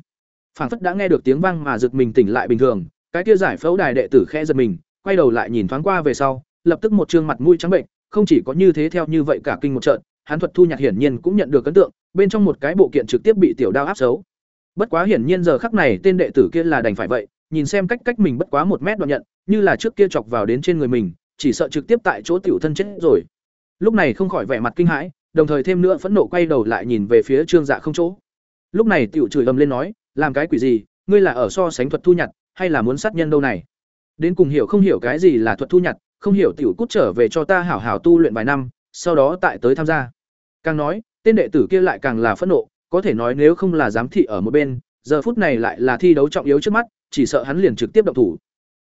Phảng phất đã nghe được tiếng vang mà giật mình tỉnh lại bình thường, cái kia giải phẫu đài đệ tử khẽ giật mình, quay đầu lại nhìn thoáng qua về sau, lập tức một trương mặt mũi trắng bệnh, không chỉ có như thế theo như vậy cả kinh một trận, hắn thuật thu nhặt hiển nhiên cũng nhận được ấn tượng, bên trong một cái bộ kiện trực tiếp bị tiểu đao áp xấu. Bất quá hiển nhiên giờ khắc này tên đệ tử kia là đành phải vậy, nhìn xem cách cách mình bất quá một mét đoạn nhận, như là trước kia chọc vào đến trên người mình, chỉ sợ trực tiếp tại chỗ tiểu thân chết rồi. Lúc này không khỏi vẻ mặt kinh hãi, đồng thời thêm nữa phẫn nộ quay đầu lại nhìn về phía Trương Dạ không chỗ. Lúc này tiểu chửi ầm lên nói, làm cái quỷ gì, ngươi là ở so sánh thuật thu nhặt, hay là muốn sát nhân đâu này? Đến cùng hiểu không hiểu cái gì là thuật thu nhặt, không hiểu tiểu cút trở về cho ta hảo hảo tu luyện vài năm, sau đó tại tới tham gia. Càng nói, tên đệ tử kia lại càng là phẫn nộ, có thể nói nếu không là giám thị ở một bên, giờ phút này lại là thi đấu trọng yếu trước mắt, chỉ sợ hắn liền trực tiếp động thủ.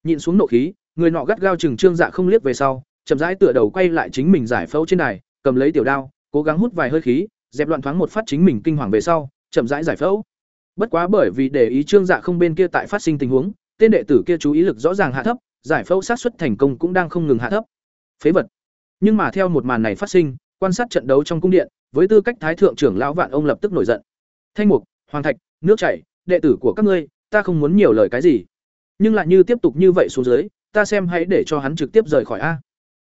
Nhìn xuống nộ khí, người nọ gắt gao chừng Trương Dạ không liếc về sau, chậm rãi tựa đầu quay lại chính mình giải phẫu trên đài, cầm lấy tiểu đao, cố gắng hút vài hơi khí, dẹp loạn thoáng một phát chính mình kinh hoàng về sau, chậm rãi giải phẫu. Bất quá bởi vì để ý Trương Dạ không bên kia tại phát sinh tình huống, tên đệ tử kia chú ý lực rõ ràng hạ thấp, giải phẫu sát suất thành công cũng đang không ngừng hạ thấp. Phế vật. Nhưng mà theo một màn này phát sinh, quan sát trận đấu trong cung điện, với tư cách thái thượng trưởng lão Vạn ông lập tức nổi giận. Thanh mục, hoàng thạch, nước chảy, đệ tử của các ngươi, ta không muốn nhiều lời cái gì. Nhưng lại như tiếp tục như vậy xuống dưới, ta xem hãy để cho hắn trực tiếp rời khỏi a.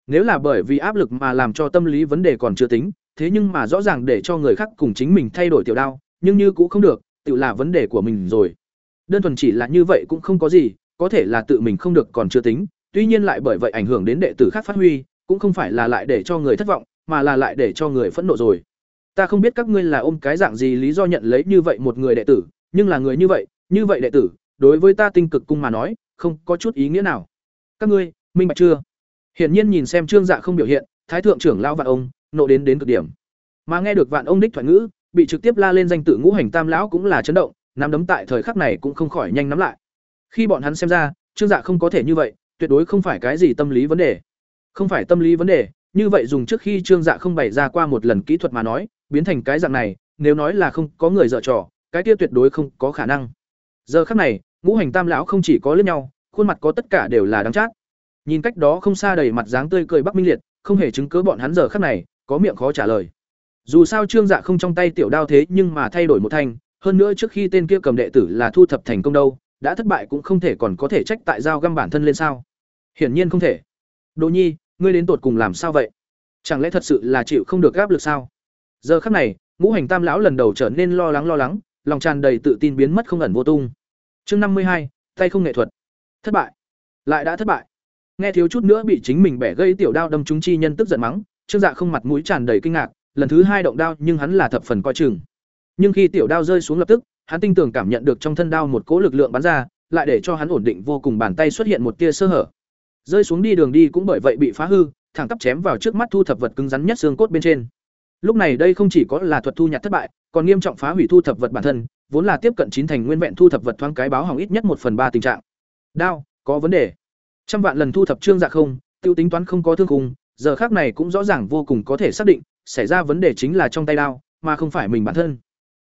Nếu là bởi vì áp lực mà làm cho tâm lý vấn đề còn chưa tính, thế nhưng mà rõ ràng để cho người khác cùng chính mình thay đổi tiểu đao, nhưng như cũng không được, tự là vấn đề của mình rồi. Đơn thuần chỉ là như vậy cũng không có gì, có thể là tự mình không được còn chưa tính, tuy nhiên lại bởi vậy ảnh hưởng đến đệ tử khác phát huy, cũng không phải là lại để cho người thất vọng, mà là lại để cho người phẫn nộ rồi. Ta không biết các ngươi là ôm cái dạng gì lý do nhận lấy như vậy một người đệ tử, nhưng là người như vậy, như vậy đệ tử, đối với ta tinh cực cung mà nói, không có chút ý nghĩa nào. Các ngươi, minh bạch chưa? Hiển nhiên nhìn xem Trương Dạ không biểu hiện, Thái thượng trưởng lão vạn ông, nộ đến đến cực điểm. Mà nghe được vạn ông đích thoại ngữ, bị trực tiếp la lên danh tự ngũ hành tam lão cũng là chấn động, nắm đấm tại thời khắc này cũng không khỏi nhanh nắm lại. Khi bọn hắn xem ra, trương dạ không có thể như vậy, tuyệt đối không phải cái gì tâm lý vấn đề. Không phải tâm lý vấn đề, như vậy dùng trước khi trương dạ không bày ra qua một lần kỹ thuật mà nói, biến thành cái dạng này, nếu nói là không có người dở trò, cái kia tuyệt đối không có khả năng. Giờ khắc này, ngũ hành tam lão không chỉ có lướt nhau, khuôn mặt có tất cả đều là đắng chát. Nhìn cách đó không xa đầy mặt dáng tươi cười bắc minh liệt, không hề chứng cớ bọn hắn giờ khắc này có miệng khó trả lời dù sao trương dạ không trong tay tiểu đao thế nhưng mà thay đổi một thanh, hơn nữa trước khi tên kia cầm đệ tử là thu thập thành công đâu, đã thất bại cũng không thể còn có thể trách tại giao găm bản thân lên sao. Hiển nhiên không thể. Đồ nhi, ngươi đến tột cùng làm sao vậy? Chẳng lẽ thật sự là chịu không được gáp lực sao? Giờ khắc này, ngũ hành tam lão lần đầu trở nên lo lắng lo lắng, lòng tràn đầy tự tin biến mất không ẩn vô tung. Chương năm mươi hai, tay không nghệ thuật. Thất bại. Lại đã thất bại. Nghe thiếu chút nữa bị chính mình bẻ gây tiểu đao đâm trúng chi nhân tức giận mắng, trương dạ không mặt mũi tràn đầy kinh ngạc lần thứ hai động đao nhưng hắn là thập phần coi chừng. Nhưng khi tiểu đao rơi xuống lập tức, hắn tinh tường cảm nhận được trong thân đao một cỗ lực lượng bắn ra, lại để cho hắn ổn định vô cùng bàn tay xuất hiện một tia sơ hở. Rơi xuống đi đường đi cũng bởi vậy bị phá hư, thẳng tắp chém vào trước mắt thu thập vật cứng rắn nhất xương cốt bên trên. Lúc này đây không chỉ có là thuật thu nhặt thất bại, còn nghiêm trọng phá hủy thu thập vật bản thân, vốn là tiếp cận chín thành nguyên vẹn thu thập vật thoáng cái báo hỏng ít nhất một phần ba tình trạng. Đao, có vấn đề. Trăm vạn lần thu thập trương dạ không, tiêu tính toán không có thương khung, giờ khác này cũng rõ ràng vô cùng có thể xác định xảy ra vấn đề chính là trong tay đao, mà không phải mình bản thân.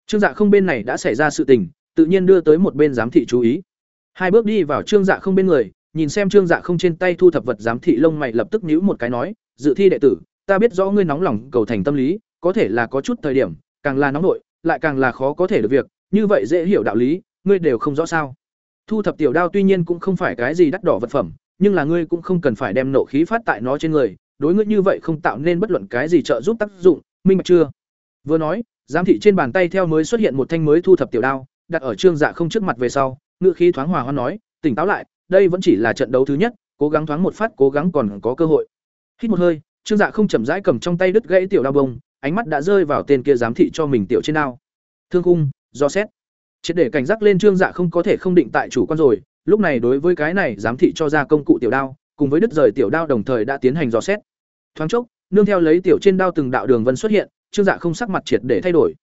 Trương dạ không bên này đã xảy ra sự tình, tự nhiên đưa tới một bên giám thị chú ý. Hai bước đi vào trương dạ không bên người, nhìn xem trương dạ không trên tay thu thập vật giám thị lông mày lập tức nhíu một cái nói, dự thi đệ tử, ta biết rõ ngươi nóng lòng cầu thành tâm lý, có thể là có chút thời điểm, càng là nóng nội, lại càng là khó có thể được việc, như vậy dễ hiểu đạo lý, ngươi đều không rõ sao. Thu thập tiểu đao tuy nhiên cũng không phải cái gì đắt đỏ vật phẩm, nhưng là ngươi cũng không cần phải đem nộ khí phát tại nó trên người đối ngươi như vậy không tạo nên bất luận cái gì trợ giúp tác dụng, minh bạch chưa? Vừa nói, giám thị trên bàn tay theo mới xuất hiện một thanh mới thu thập tiểu đao, đặt ở trương dạ không trước mặt về sau Ngựa khí thoáng hòa hoa nói, tỉnh táo lại, đây vẫn chỉ là trận đấu thứ nhất, cố gắng thoáng một phát, cố gắng còn có cơ hội. Hít một hơi, trương dạ không chậm rãi cầm trong tay đứt gãy tiểu đao bông, ánh mắt đã rơi vào tên kia giám thị cho mình tiểu trên đao. Thương khung, do xét. Triệt để cảnh giác lên trương dạ không có thể không định tại chủ quan rồi, lúc này đối với cái này giám thị cho ra công cụ tiểu đao cùng với đứt rời tiểu đao đồng thời đã tiến hành dò xét. Thoáng chốc, nương theo lấy tiểu trên đao từng đạo đường vân xuất hiện, trương dạ không sắc mặt triệt để thay đổi.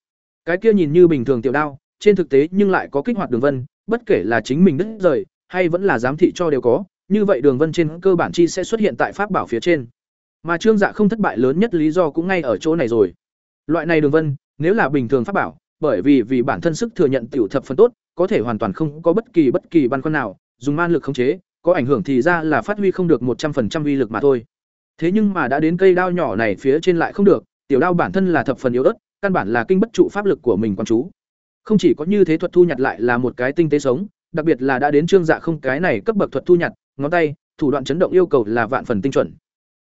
Cái kia nhìn như bình thường tiểu đao, trên thực tế nhưng lại có kích hoạt đường vân, bất kể là chính mình đứt rời, hay vẫn là giám thị cho đều có, như vậy đường vân trên cơ bản chi sẽ xuất hiện tại pháp bảo phía trên. Mà trương dạ không thất bại lớn nhất lý do cũng ngay ở chỗ này rồi. Loại này đường vân, nếu là bình thường pháp bảo, bởi vì vì bản thân sức thừa nhận tiểu thập phần tốt, có thể hoàn toàn không có bất kỳ bất kỳ băn khoăn nào, dùng man lực khống chế có ảnh hưởng thì ra là phát huy không được một trăm linh uy lực mà thôi. Thế nhưng mà đã đến cây đao nhỏ này phía trên lại không được, tiểu đao bản thân là thập phần yếu ớt, căn bản là kinh bất trụ pháp lực của mình quan chú. Không chỉ có như thế thuật thu nhặt lại là một cái tinh tế sống, đặc biệt là đã đến trương dạ không cái này cấp bậc thuật thu nhặt, ngón tay, thủ đoạn chấn động yêu cầu là vạn phần tinh chuẩn.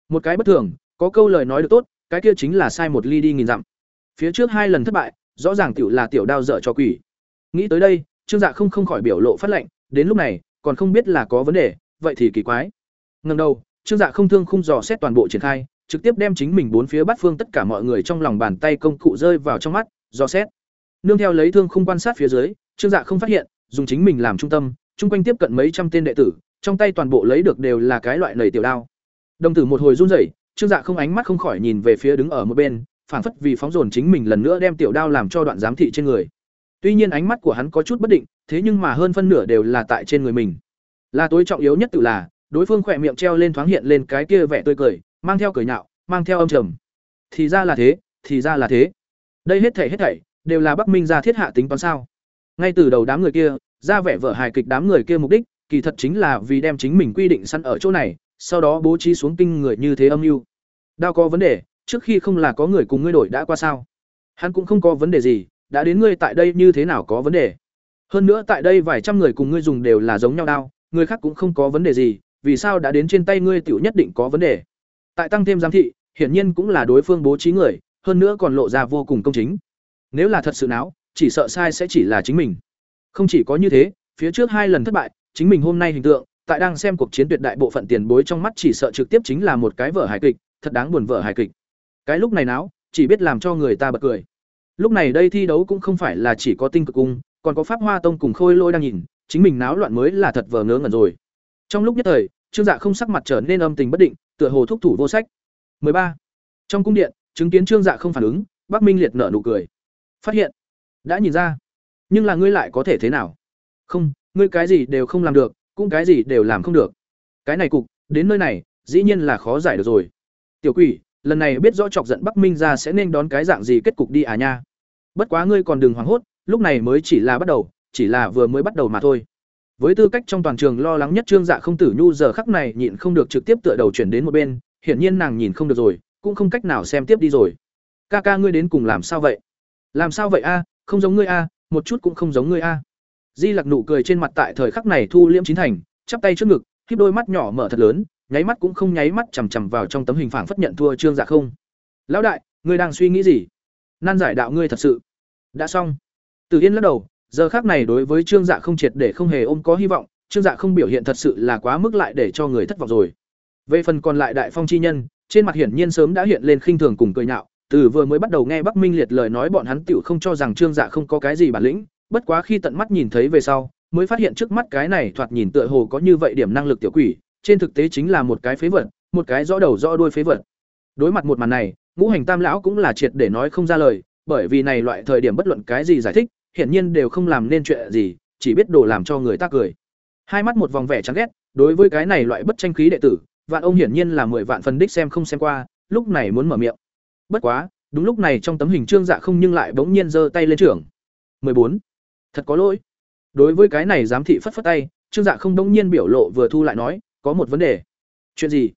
Một cái bất thường, có câu lời nói được tốt, cái kia chính là sai một ly đi nghìn dặm. Phía trước hai lần thất bại, rõ ràng tiểu là tiểu đao dở cho quỷ. Nghĩ tới đây, trương dạ không không khỏi biểu lộ phát lệnh, đến lúc này còn không biết là có vấn đề, vậy thì kỳ quái. Ngẩng đầu, trương dạ không thương không dò xét toàn bộ triển khai, trực tiếp đem chính mình bốn phía bắt phương tất cả mọi người trong lòng bàn tay công cụ rơi vào trong mắt, dò xét. Nương theo lấy thương không quan sát phía dưới, trương dạ không phát hiện, dùng chính mình làm trung tâm, chung quanh tiếp cận mấy trăm tên đệ tử, trong tay toàn bộ lấy được đều là cái loại lầy tiểu đao. Đồng tử một hồi run rẩy, trương dạ không ánh mắt không khỏi nhìn về phía đứng ở một bên, phảng phất vì phóng dồn chính mình lần nữa đem tiểu đao làm cho đoạn giám thị trên người tuy nhiên ánh mắt của hắn có chút bất định, thế nhưng mà hơn phân nửa đều là tại trên người mình. Là tối trọng yếu nhất tự là, đối phương khỏe miệng treo lên thoáng hiện lên cái kia vẻ tươi cười, mang theo cười nhạo, mang theo âm trầm. Thì ra là thế, thì ra là thế. Đây hết thảy hết thảy, đều là bắc minh gia thiết hạ tính toán sao. Ngay từ đầu đám người kia, ra vẻ vở hài kịch đám người kia mục đích, kỳ thật chính là vì đem chính mình quy định săn ở chỗ này, sau đó bố trí xuống kinh người như thế âm mưu. Đao có vấn đề, trước khi không là có người cùng ngươi đổi đã qua sao? Hắn cũng không có vấn đề gì đã đến ngươi tại đây như thế nào có vấn đề? Hơn nữa tại đây vài trăm người cùng ngươi dùng đều là giống nhau đao, người khác cũng không có vấn đề gì, vì sao đã đến trên tay ngươi tiểu nhất định có vấn đề? Tại tăng thêm giám thị, hiển nhiên cũng là đối phương bố trí người, hơn nữa còn lộ ra vô cùng công chính. Nếu là thật sự não chỉ sợ sai sẽ chỉ là chính mình. Không chỉ có như thế, phía trước hai lần thất bại, chính mình hôm nay hình tượng, tại đang xem cuộc chiến tuyệt đại bộ phận tiền bối trong mắt chỉ sợ trực tiếp chính là một cái vở hài kịch, thật đáng buồn vở hài kịch. Cái lúc này não chỉ biết làm cho người ta bật cười lúc này đây thi đấu cũng không phải là chỉ có tinh cực cung, còn có pháp hoa tông cùng khôi lôi đang nhìn, chính mình náo loạn mới là thật vờ ngớ ngẩn rồi. Trong lúc nhất thời, trương dạ không sắc mặt trở nên âm tình bất định, tựa hồ thúc thủ vô sách. 13. trong cung điện, chứng kiến trương dạ không phản ứng, bắc minh liệt nở nụ cười. Phát hiện. Đã nhìn ra. Nhưng là ngươi lại có thể thế nào? Không, ngươi cái gì đều không làm được, cũng cái gì đều làm không được. Cái này cục, đến nơi này, dĩ nhiên là khó giải được rồi. Tiểu quỷ, lần này biết rõ chọc giận bắc minh ra sẽ nên đón cái dạng gì kết cục đi à nha bất quá ngươi còn đừng hoảng hốt, lúc này mới chỉ là bắt đầu, chỉ là vừa mới bắt đầu mà thôi. Với tư cách trong toàn trường lo lắng nhất trương dạ không tử nhu giờ khắc này nhịn không được trực tiếp tựa đầu chuyển đến một bên, hiển nhiên nàng nhìn không được rồi, cũng không cách nào xem tiếp đi rồi. Ca ca ngươi đến cùng làm sao vậy? Làm sao vậy a? Không giống ngươi a, một chút cũng không giống ngươi a. Di lặc nụ cười trên mặt tại thời khắc này thu liễm chín thành, chắp tay trước ngực khiếp đôi mắt nhỏ mở thật lớn, nháy mắt cũng không nháy mắt chằm chằm vào trong tấm hình phảng phất nhận thua trương dạ không. Lão đại, ngươi đang suy nghĩ gì? Nan giải đạo ngươi thật sự đã xong. Từ yên lắc đầu, giờ khác này đối với trương dạ không triệt để không hề ôm có hy vọng, trương dạ không biểu hiện thật sự là quá mức lại để cho người thất vọng rồi. Về phần còn lại đại phong chi nhân, trên mặt hiển nhiên sớm đã hiện lên khinh thường cùng cười nhạo, từ vừa mới bắt đầu nghe bắc minh liệt lời nói bọn hắn tựu không cho rằng trương dạ không có cái gì bản lĩnh, bất quá khi tận mắt nhìn thấy về sau, mới phát hiện trước mắt cái này thoạt nhìn tựa hồ có như vậy điểm năng lực tiểu quỷ, trên thực tế chính là một cái phế vật, một cái rõ đầu rõ đuôi phế vật. Đối mặt một màn này, ngũ hành tam lão cũng là triệt để nói không ra lời bởi vì này loại thời điểm bất luận cái gì giải thích, hiển nhiên đều không làm nên chuyện gì, chỉ biết đổ làm cho người ta cười. Hai mắt một vòng vẻ chán ghét, đối với cái này loại bất tranh khí đệ tử, vạn ông hiển nhiên là mười vạn phần đích xem không xem qua, lúc này muốn mở miệng. Bất quá, đúng lúc này trong tấm hình trương dạ không nhưng lại bỗng nhiên giơ tay lên trưởng. bốn. Thật có lỗi. Đối với cái này giám thị phất phất tay, trương dạ không bỗng nhiên biểu lộ vừa thu lại nói, có một vấn đề. Chuyện gì?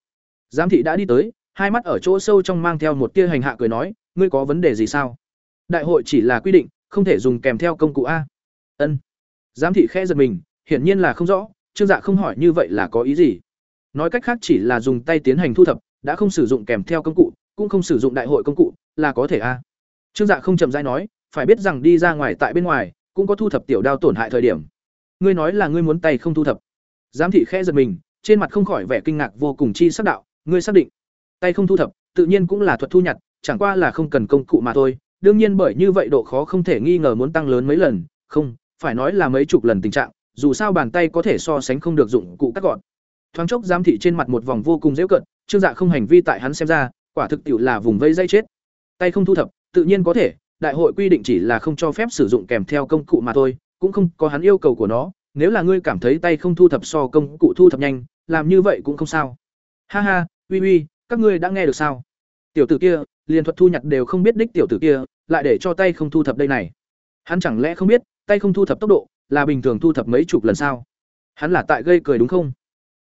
Giám thị đã đi tới, hai mắt ở chỗ sâu trong mang theo một tia hành hạ cười nói, ngươi có vấn đề gì sao? Đại hội chỉ là quy định, không thể dùng kèm theo công cụ a. Ân. Giám thị khẽ giật mình, hiển nhiên là không rõ, trương dạ không hỏi như vậy là có ý gì. Nói cách khác chỉ là dùng tay tiến hành thu thập, đã không sử dụng kèm theo công cụ, cũng không sử dụng đại hội công cụ, là có thể a. Trương dạ không chậm rãi nói, phải biết rằng đi ra ngoài tại bên ngoài, cũng có thu thập tiểu đao tổn hại thời điểm. Ngươi nói là ngươi muốn tay không thu thập. Giám thị khẽ giật mình, trên mặt không khỏi vẻ kinh ngạc vô cùng chi sắc đạo, ngươi xác định. Tay không thu thập, tự nhiên cũng là thuật thu nhặt, chẳng qua là không cần công cụ mà thôi đương nhiên bởi như vậy độ khó không thể nghi ngờ muốn tăng lớn mấy lần, không, phải nói là mấy chục lần tình trạng, dù sao bàn tay có thể so sánh không được dụng cụ cắt gọn. Thoáng chốc giám thị trên mặt một vòng vô cùng dễ cận, trương dạ không hành vi tại hắn xem ra, quả thực tiệu là vùng vây dây chết. Tay không thu thập, tự nhiên có thể, đại hội quy định chỉ là không cho phép sử dụng kèm theo công cụ mà thôi, cũng không có hắn yêu cầu của nó, nếu là ngươi cảm thấy tay không thu thập so công cụ thu thập nhanh, làm như vậy cũng không sao. Ha ha, uy uy, các ngươi đã nghe được sao? Tiểu tử kia liền thuật thu nhặt đều không biết đích tiểu tử kia, lại để cho tay không thu thập đây này. Hắn chẳng lẽ không biết, tay không thu thập tốc độ, là bình thường thu thập mấy chục lần sao? Hắn là tại gây cười đúng không?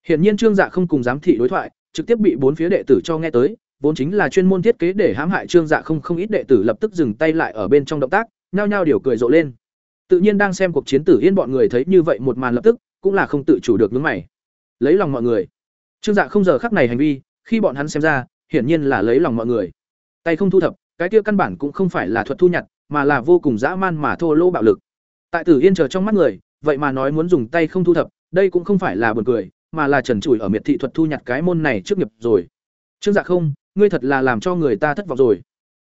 Hiển nhiên trương dạ không cùng giám thị đối thoại, trực tiếp bị bốn phía đệ tử cho nghe tới, vốn chính là chuyên môn thiết kế để hãm hại trương dạ không không ít đệ tử lập tức dừng tay lại ở bên trong động tác, nhao nhao điều cười rộ lên. Tự nhiên đang xem cuộc chiến tử yên bọn người thấy như vậy một màn lập tức, cũng là không tự chủ được nhướng mày. Lấy lòng mọi người. Trương dạ không giờ khắc này hành vi, khi bọn hắn xem ra, hiển nhiên là lấy lòng mọi người tay không thu thập, cái kia căn bản cũng không phải là thuật thu nhặt, mà là vô cùng dã man mà thô lỗ bạo lực. Tại tử yên chờ trong mắt người, vậy mà nói muốn dùng tay không thu thập, đây cũng không phải là buồn cười, mà là trần trụi ở miệt thị thuật thu nhặt cái môn này trước nghiệp rồi. Trương dạ không, ngươi thật là làm cho người ta thất vọng rồi.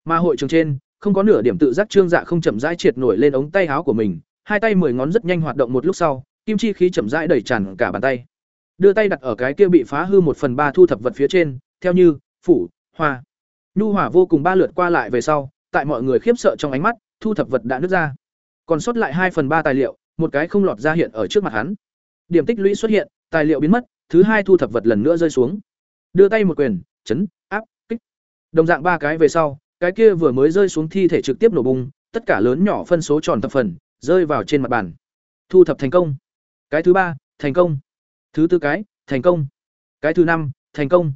Mà hội trường trên, không có nửa điểm tự giác trương dạ không chậm rãi triệt nổi lên ống tay áo của mình, hai tay mười ngón rất nhanh hoạt động một lúc sau, kim chi khí chậm rãi đẩy tràn cả bàn tay. Đưa tay đặt ở cái kia bị phá hư một phần ba thu thập vật phía trên, theo như, phủ, hoa nhu hỏa vô cùng ba lượt qua lại về sau, tại mọi người khiếp sợ trong ánh mắt, thu thập vật đã nứt ra. Còn sót lại hai phần ba tài liệu, một cái không lọt ra hiện ở trước mặt hắn. Điểm tích lũy xuất hiện, tài liệu biến mất, thứ hai thu thập vật lần nữa rơi xuống. Đưa tay một quyền, chấn, áp, kích. Đồng dạng ba cái về sau, cái kia vừa mới rơi xuống thi thể trực tiếp nổ bung tất cả lớn nhỏ phân số tròn thập phần, rơi vào trên mặt bàn. Thu thập thành công. Cái thứ ba, thành công. Thứ tư cái, thành công. Cái thứ năm, thành công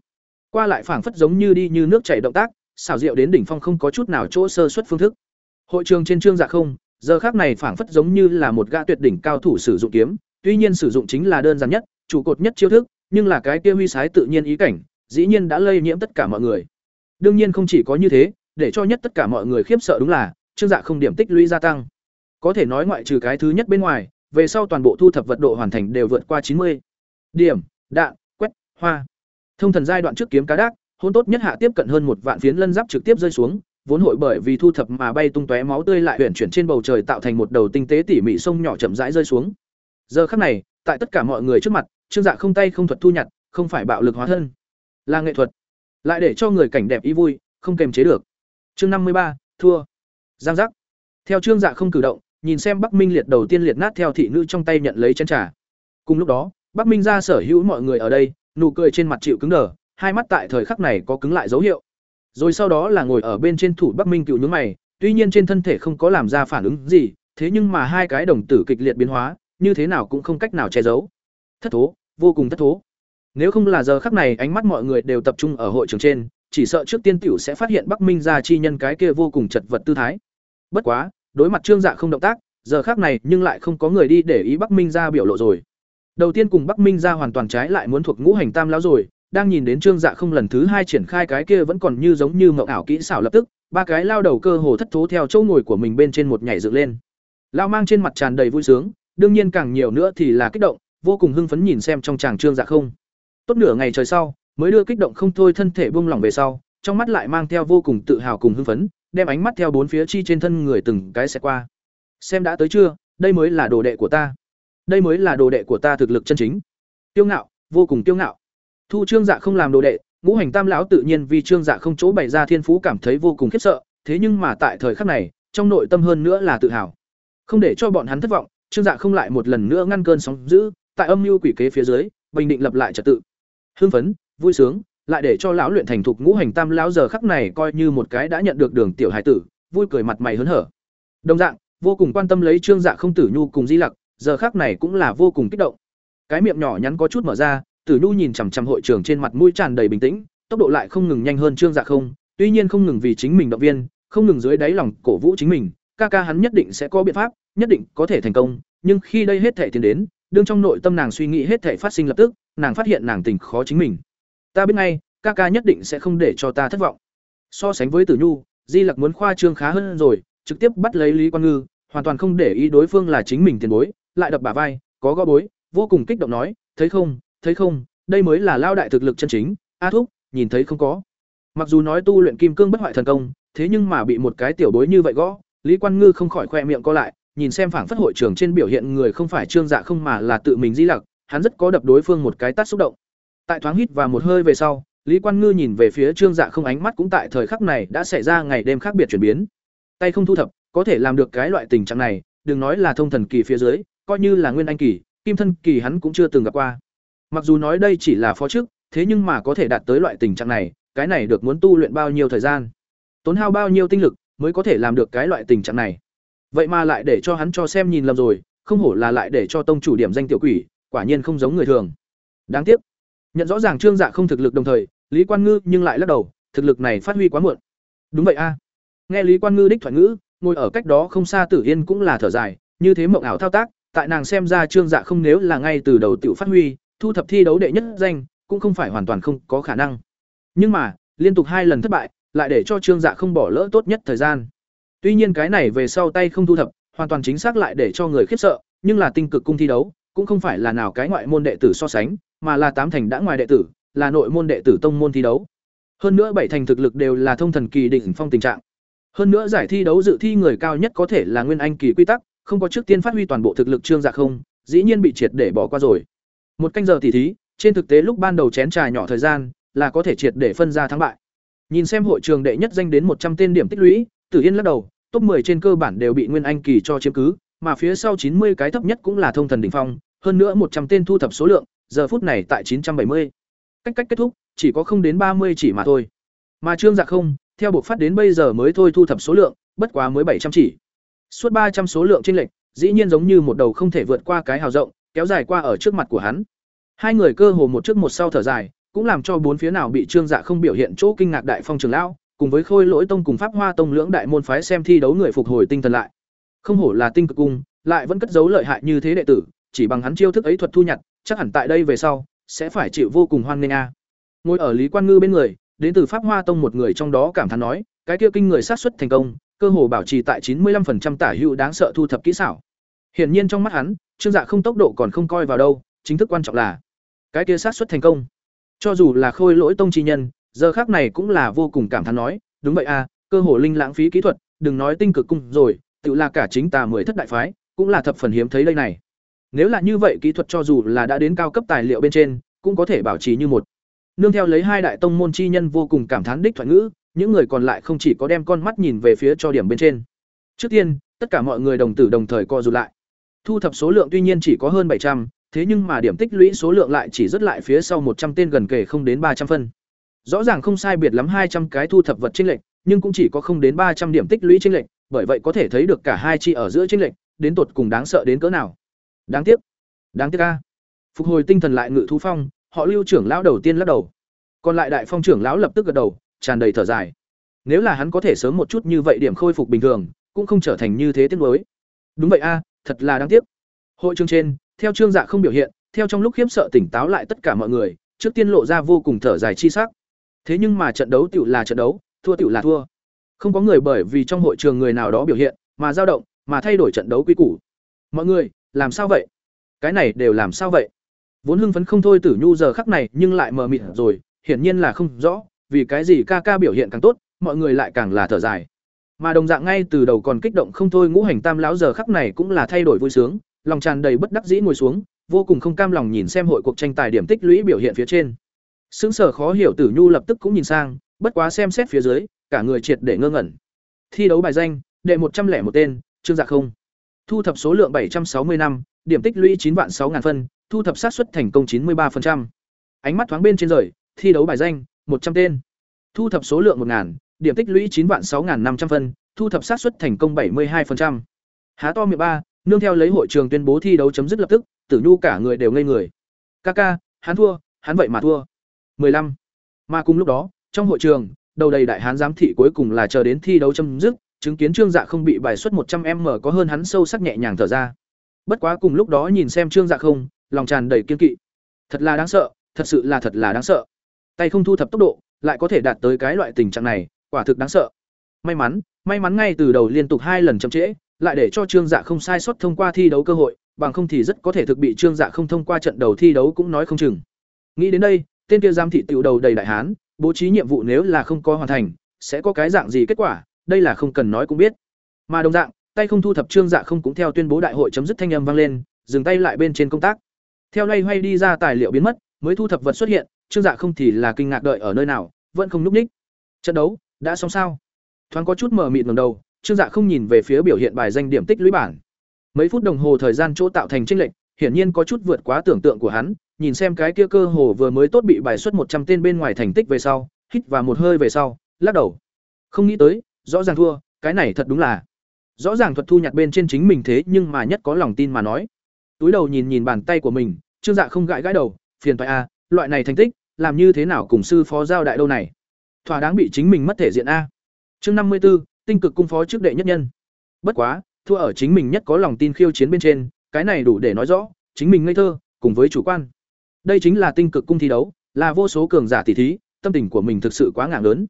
qua lại phảng phất giống như đi như nước chảy động tác, xảo diệu đến đỉnh phong không có chút nào chỗ sơ xuất phương thức. Hội trường trên trương dạ không, giờ khác này phảng phất giống như là một gã tuyệt đỉnh cao thủ sử dụng kiếm, tuy nhiên sử dụng chính là đơn giản nhất, trụ cột nhất chiêu thức, nhưng là cái kia huy sái tự nhiên ý cảnh, dĩ nhiên đã lây nhiễm tất cả mọi người. Đương nhiên không chỉ có như thế, để cho nhất tất cả mọi người khiếp sợ đúng là, trương dạ không điểm tích lũy gia tăng. Có thể nói ngoại trừ cái thứ nhất bên ngoài, về sau toàn bộ thu thập vật độ hoàn thành đều vượt qua chín mươi. Điểm, đạn, quét, hoa thông thần giai đoạn trước kiếm cá đác, hôn tốt nhất hạ tiếp cận hơn một vạn phiến lân giáp trực tiếp rơi xuống, vốn hội bởi vì thu thập mà bay tung tóe máu tươi lại huyền chuyển trên bầu trời tạo thành một đầu tinh tế tỉ mỉ sông nhỏ chậm rãi rơi xuống. Giờ khắc này, tại tất cả mọi người trước mặt, trương dạ không tay không thuật thu nhặt, không phải bạo lực hóa thân, là nghệ thuật. Lại để cho người cảnh đẹp ý vui, không kềm chế được. Chương năm mươi ba, thua. Giang giác. Theo trương dạ không cử động, nhìn xem bắc minh liệt đầu tiên liệt nát theo thị nữ trong tay nhận lấy chén trà. Cùng lúc đó, bắc minh ra sở hữu mọi người ở đây nụ cười trên mặt chịu cứng đờ, hai mắt tại thời khắc này có cứng lại dấu hiệu. Rồi sau đó là ngồi ở bên trên thủ bắc minh cựu nhướng mày, tuy nhiên trên thân thể không có làm ra phản ứng gì, thế nhưng mà hai cái đồng tử kịch liệt biến hóa, như thế nào cũng không cách nào che giấu. Thất thố, vô cùng thất thố. Nếu không là giờ khắc này, ánh mắt mọi người đều tập trung ở hội trường trên, chỉ sợ trước tiên tiểu sẽ phát hiện bắc minh gia chi nhân cái kia vô cùng chật vật tư thái. Bất quá, đối mặt trương dạ không động tác, giờ khắc này nhưng lại không có người đi để ý bắc minh gia biểu lộ rồi đầu tiên cùng bắc minh gia hoàn toàn trái lại muốn thuộc ngũ hành tam lão rồi, đang nhìn đến trương dạ không lần thứ hai triển khai cái kia vẫn còn như giống như mộng ảo kỹ xảo lập tức, ba cái lao đầu cơ hồ thất thố theo chỗ ngồi của mình bên trên một nhảy dựng lên. Lao mang trên mặt tràn đầy vui sướng, đương nhiên càng nhiều nữa thì là kích động, vô cùng hưng phấn nhìn xem trong chàng trương dạ không. Tốt nửa ngày trời sau, mới đưa kích động không thôi thân thể buông lỏng về sau, trong mắt lại mang theo vô cùng tự hào cùng hưng phấn, đem ánh mắt theo bốn phía chi trên thân người từng cái sẽ qua. Xem đã tới chưa, đây mới là đồ đệ của ta đây mới là đồ đệ của ta thực lực chân chính. Tiêu ngạo, vô cùng tiêu ngạo. Thu trương dạ không làm đồ đệ, ngũ hành tam lão tự nhiên vì trương dạ không chỗ bày ra thiên phú cảm thấy vô cùng khiếp sợ, thế nhưng mà tại thời khắc này, trong nội tâm hơn nữa là tự hào. Không để cho bọn hắn thất vọng, trương dạ không lại một lần nữa ngăn cơn sóng dữ, tại âm mưu quỷ kế phía dưới, bình định lập lại trật tự. Hưng phấn, vui sướng, lại để cho lão luyện thành thục ngũ hành tam lão giờ khắc này coi như một cái đã nhận được đường tiểu hải tử, vui cười mặt mày hớn hở. Đồng dạng, vô cùng quan tâm lấy trương dạ không tử nhu cùng di lặc giờ khắc này cũng là vô cùng kích động. Cái miệng nhỏ nhắn có chút mở ra, tử nhu nhìn chằm chằm hội trưởng trên mặt mũi tràn đầy bình tĩnh, tốc độ lại không ngừng nhanh hơn trương dạ không, tuy nhiên không ngừng vì chính mình động viên, không ngừng dưới đáy lòng cổ vũ chính mình, ca ca hắn nhất định sẽ có biện pháp, nhất định có thể thành công, nhưng khi đây hết thể tiến đến, đương trong nội tâm nàng suy nghĩ hết thể phát sinh lập tức, nàng phát hiện nàng tình khó chính mình. Ta biết ngay, ca ca nhất định sẽ không để cho ta thất vọng. So sánh với tử nhu, di lặc muốn khoa trương khá hơn rồi, trực tiếp bắt lấy lý quan ngư, hoàn toàn không để ý đối phương là chính mình tiền bối lại đập bả vai, có gõ bối, vô cùng kích động nói, thấy không thấy không, đây mới là lao đại thực lực chân chính, a thúc, nhìn thấy không có. Mặc dù nói tu luyện kim cương bất hoại thần công, thế nhưng mà bị một cái tiểu bối như vậy gõ, lý quan ngư không khỏi khoe miệng co lại, nhìn xem phảng phất hội trưởng trên biểu hiện người không phải trương dạ không mà là tự mình di lặc, hắn rất có đập đối phương một cái tát xúc động. Tại thoáng hít và một hơi về sau, lý quan ngư nhìn về phía trương dạ không ánh mắt cũng tại thời khắc này đã xảy ra ngày đêm khác biệt chuyển biến. Tay không thu thập, có thể làm được cái loại tình trạng này, đừng nói là thông thần kỳ phía dưới coi như là nguyên anh kỳ, kim thân kỳ hắn cũng chưa từng gặp qua. Mặc dù nói đây chỉ là phó chức, thế nhưng mà có thể đạt tới loại tình trạng này, cái này được muốn tu luyện bao nhiêu thời gian? Tốn hao bao nhiêu tinh lực mới có thể làm được cái loại tình trạng này? Vậy mà lại để cho hắn cho xem nhìn lầm rồi, không hổ là lại để cho tông chủ điểm danh tiểu quỷ, quả nhiên không giống người thường. Đáng tiếc. Nhận rõ ràng trương dạ không thực lực đồng thời, lý quan ngư nhưng lại lắc đầu, thực lực này phát huy quá muộn. Đúng vậy a. Nghe lý quan ngư đích thoại ngữ, ngồi ở cách đó không xa tử yên cũng là thở dài, như thế mộng ảo thao tác tại nàng xem ra trương dạ không nếu là ngay từ đầu tiểu phát huy, thu thập thi đấu đệ nhất danh, cũng không phải hoàn toàn không có khả năng. Nhưng mà, liên tục hai lần thất bại, lại để cho trương dạ không bỏ lỡ tốt nhất thời gian. Tuy nhiên cái này về sau tay không thu thập, hoàn toàn chính xác lại để cho người khiếp sợ, nhưng là tinh cực cung thi đấu, cũng không phải là nào cái ngoại môn đệ tử so sánh, mà là tám thành đã ngoài đệ tử, là nội môn đệ tử tông môn thi đấu. Hơn nữa bảy thành thực lực đều là thông thần kỳ đỉnh phong tình trạng. Hơn nữa giải thi đấu dự thi người cao nhất có thể là nguyên anh kỳ quy tắc không có trước tiên phát huy toàn bộ thực lực trương dạ không, dĩ nhiên bị triệt để bỏ qua rồi. Một canh giờ tỉ thí, trên thực tế lúc ban đầu chén trà nhỏ thời gian là có thể triệt để phân ra thắng bại. Nhìn xem hội trường đệ nhất danh đến một trăm tên điểm tích lũy, tử yên lắc đầu, top 10 trên cơ bản đều bị nguyên anh kỳ cho chiếm cứ, mà phía sau 90 cái thấp nhất cũng là thông thần đỉnh phong, hơn nữa một trăm tên thu thập số lượng, giờ phút này tại 970. cách cách kết thúc, chỉ có không đến ba mươi chỉ mà thôi. Mà trương dạ không, theo buộc phát đến bây giờ mới thôi thu thập số lượng, bất quá mới bảy trăm chỉ suốt ba trăm số lượng trên lệnh dĩ nhiên giống như một đầu không thể vượt qua cái hào rộng, kéo dài qua ở trước mặt của hắn. Hai người cơ hồ một trước một sau thở dài, cũng làm cho bốn phía nào bị trương dạ không biểu hiện chỗ kinh ngạc đại phong trường lão, cùng với khôi lỗi tông cùng pháp hoa tông lưỡng đại môn phái xem thi đấu người phục hồi tinh thần lại. Không hổ là tinh cực cung, lại vẫn cất giấu lợi hại như thế đệ tử, chỉ bằng hắn chiêu thức ấy thuật thu nhặt, chắc hẳn tại đây về sau, sẽ phải chịu vô cùng hoan nghênh a. Ngồi ở lý quan ngư bên người, đến từ pháp hoa tông một người trong đó cảm thán nói, cái kia kinh người sát xuất thành công cơ hồ bảo trì tại chín mươi 95% tả hữu đáng sợ thu thập kỹ xảo. Hiển nhiên trong mắt hắn, trương dạ không tốc độ còn không coi vào đâu, chính thức quan trọng là cái kia sát xuất thành công. Cho dù là khôi lỗi tông chi nhân, giờ khác này cũng là vô cùng cảm thán nói, đúng vậy à cơ hồ linh lãng phí kỹ thuật, đừng nói tinh cực cung rồi, tự là cả chính tà mười thất đại phái, cũng là thập phần hiếm thấy đây này. Nếu là như vậy kỹ thuật cho dù là đã đến cao cấp tài liệu bên trên, cũng có thể bảo trì như một. Nương theo lấy hai đại tông môn chi nhân vô cùng cảm thán đích thoại ngữ những người còn lại không chỉ có đem con mắt nhìn về phía cho điểm bên trên trước tiên Tất cả mọi người đồng tử đồng thời co rụt lại. Thu thập số lượng tuy nhiên chỉ có hơn bảy trăm, thế nhưng mà điểm tích lũy số lượng lại chỉ rất lại phía sau một trăm tên gần kể không đến ba trăm phân. Rõ ràng không sai biệt lắm hai trăm cái thu thập vật chênh lệch, nhưng cũng chỉ có không đến ba trăm điểm tích lũy chênh lệch, bởi vậy có thể thấy được cả hai chi ở giữa chênh lệch, đến tột cùng đáng sợ đến cỡ nào. Đáng tiếc. Đáng tiếc a. Phục hồi tinh thần lại ngự thú phong, họ Lưu trưởng lão đầu tiên lắc đầu. Còn lại đại phong trưởng lão lập tức gật đầu, tràn đầy thở dài. Nếu là hắn có thể sớm một chút như vậy điểm khôi phục bình thường, cũng không trở thành như thế tiếc nuối. Đúng vậy a, à, thật là đáng tiếc. Hội trường trên, theo trương dạ không biểu hiện, theo trong lúc khiếp sợ tỉnh táo lại tất cả mọi người, trước tiên lộ ra vô cùng thở dài chi sắc. Thế nhưng mà trận đấu tiểu là trận đấu, thua tiểu là thua. Không có người bởi vì trong hội trường người nào đó biểu hiện mà dao động, mà thay đổi trận đấu quy củ. Mọi người, làm sao vậy? Cái này đều làm sao vậy? Vốn hưng phấn không thôi Tử Nhu giờ khắc này nhưng lại mờ mịt rồi, hiển nhiên là không rõ, vì cái gì ca ca biểu hiện càng tốt, mọi người lại càng là thở dài. Mà đồng dạng ngay từ đầu còn kích động không thôi ngũ hành tam lão giờ khắc này cũng là thay đổi vui sướng, lòng tràn đầy bất đắc dĩ ngồi xuống, vô cùng không cam lòng nhìn xem hội cuộc tranh tài điểm tích lũy biểu hiện phía trên. xứng sở khó hiểu Tử Nhu lập tức cũng nhìn sang, bất quá xem xét phía dưới, cả người triệt để ngơ ngẩn. Thi đấu bài danh, đệ một trăm lẻ một tên, Trương Dạ không. Thu thập số lượng bảy trăm sáu mươi năm, điểm tích lũy chín vạn sáu ngàn phân, thu thập sát xuất thành công chín mươi 93%. Ánh mắt thoáng bên trên rời, thi đấu bài danh, một trăm tên. Thu thập số lượng một ngàn, điểm tích lũy chín vạn sáu năm trăm phân, thu thập xác suất thành công bảy mươi 72%. Há to miệng ba, nương theo lấy hội trường tuyên bố thi đấu chấm dứt lập tức, Tử Nhu cả người đều ngây người. Kaka, hắn thua, hắn vậy mà thua. 15. Mà cùng lúc đó, trong hội trường, đầu đầy đại hán giám thị cuối cùng là chờ đến thi đấu chấm dứt, chứng kiến Trương Dạ không bị bài xuất 100m có hơn hắn sâu sắc nhẹ nhàng thở ra. Bất quá cùng lúc đó nhìn xem Trương Dạ không, lòng tràn đầy kiên kỵ. Thật là đáng sợ, thật sự là thật là đáng sợ. Tay không thu thập tốc độ, lại có thể đạt tới cái loại tình trạng này, quả thực đáng sợ. May mắn, may mắn ngay từ đầu liên tục hai lần chậm trễ, lại để cho Trương Dạ không sai sót thông qua thi đấu cơ hội, bằng không thì rất có thể thực bị Trương Dạ không thông qua trận đầu thi đấu cũng nói không chừng. Nghĩ đến đây, tên kia giám thị tiểu đầu đầy đại hán, bố trí nhiệm vụ nếu là không có hoàn thành, sẽ có cái dạng gì kết quả, đây là không cần nói cũng biết. Mà đồng dạng, tay không thu thập Trương Dạ không cũng theo tuyên bố đại hội chấm dứt thanh âm vang lên, dừng tay lại bên trên công tác. Theo loay hoay đi ra tài liệu biến mất, mới thu thập vật xuất hiện, Trương Dạ không thì là kinh ngạc đợi ở nơi nào, vẫn không núp ních. Trận đấu đã xong sao? Thoáng có chút mờ mịt ngẩng đầu, Trương Dạ không nhìn về phía biểu hiện bài danh điểm tích lũy bảng. Mấy phút đồng hồ thời gian chỗ tạo thành chênh lệch, hiển nhiên có chút vượt quá tưởng tượng của hắn, nhìn xem cái kia cơ hồ vừa mới tốt bị bài xuất một trăm tên bên ngoài thành tích về sau, hít và một hơi về sau, lắc đầu. Không nghĩ tới, rõ ràng thua, cái này thật đúng là. Rõ ràng thuật thu nhặt bên trên chính mình thế nhưng mà nhất có lòng tin mà nói. Túi đầu nhìn nhìn bàn tay của mình, Trương Dạ không gãi gãi đầu, phiền toái a, loại này thành tích, làm như thế nào cùng sư phó giao đại đâu này? Thỏa đáng bị chính mình mất thể diện a. Chương năm mươi 54, tinh cực cung phó trước đệ nhất nhân. Bất quá, thua ở chính mình nhất có lòng tin khiêu chiến bên trên, cái này đủ để nói rõ, chính mình ngây thơ, cùng với chủ quan. Đây chính là tinh cực cung thi đấu, là vô số cường giả tỷ thí, tâm tình của mình thực sự quá ngạc lớn.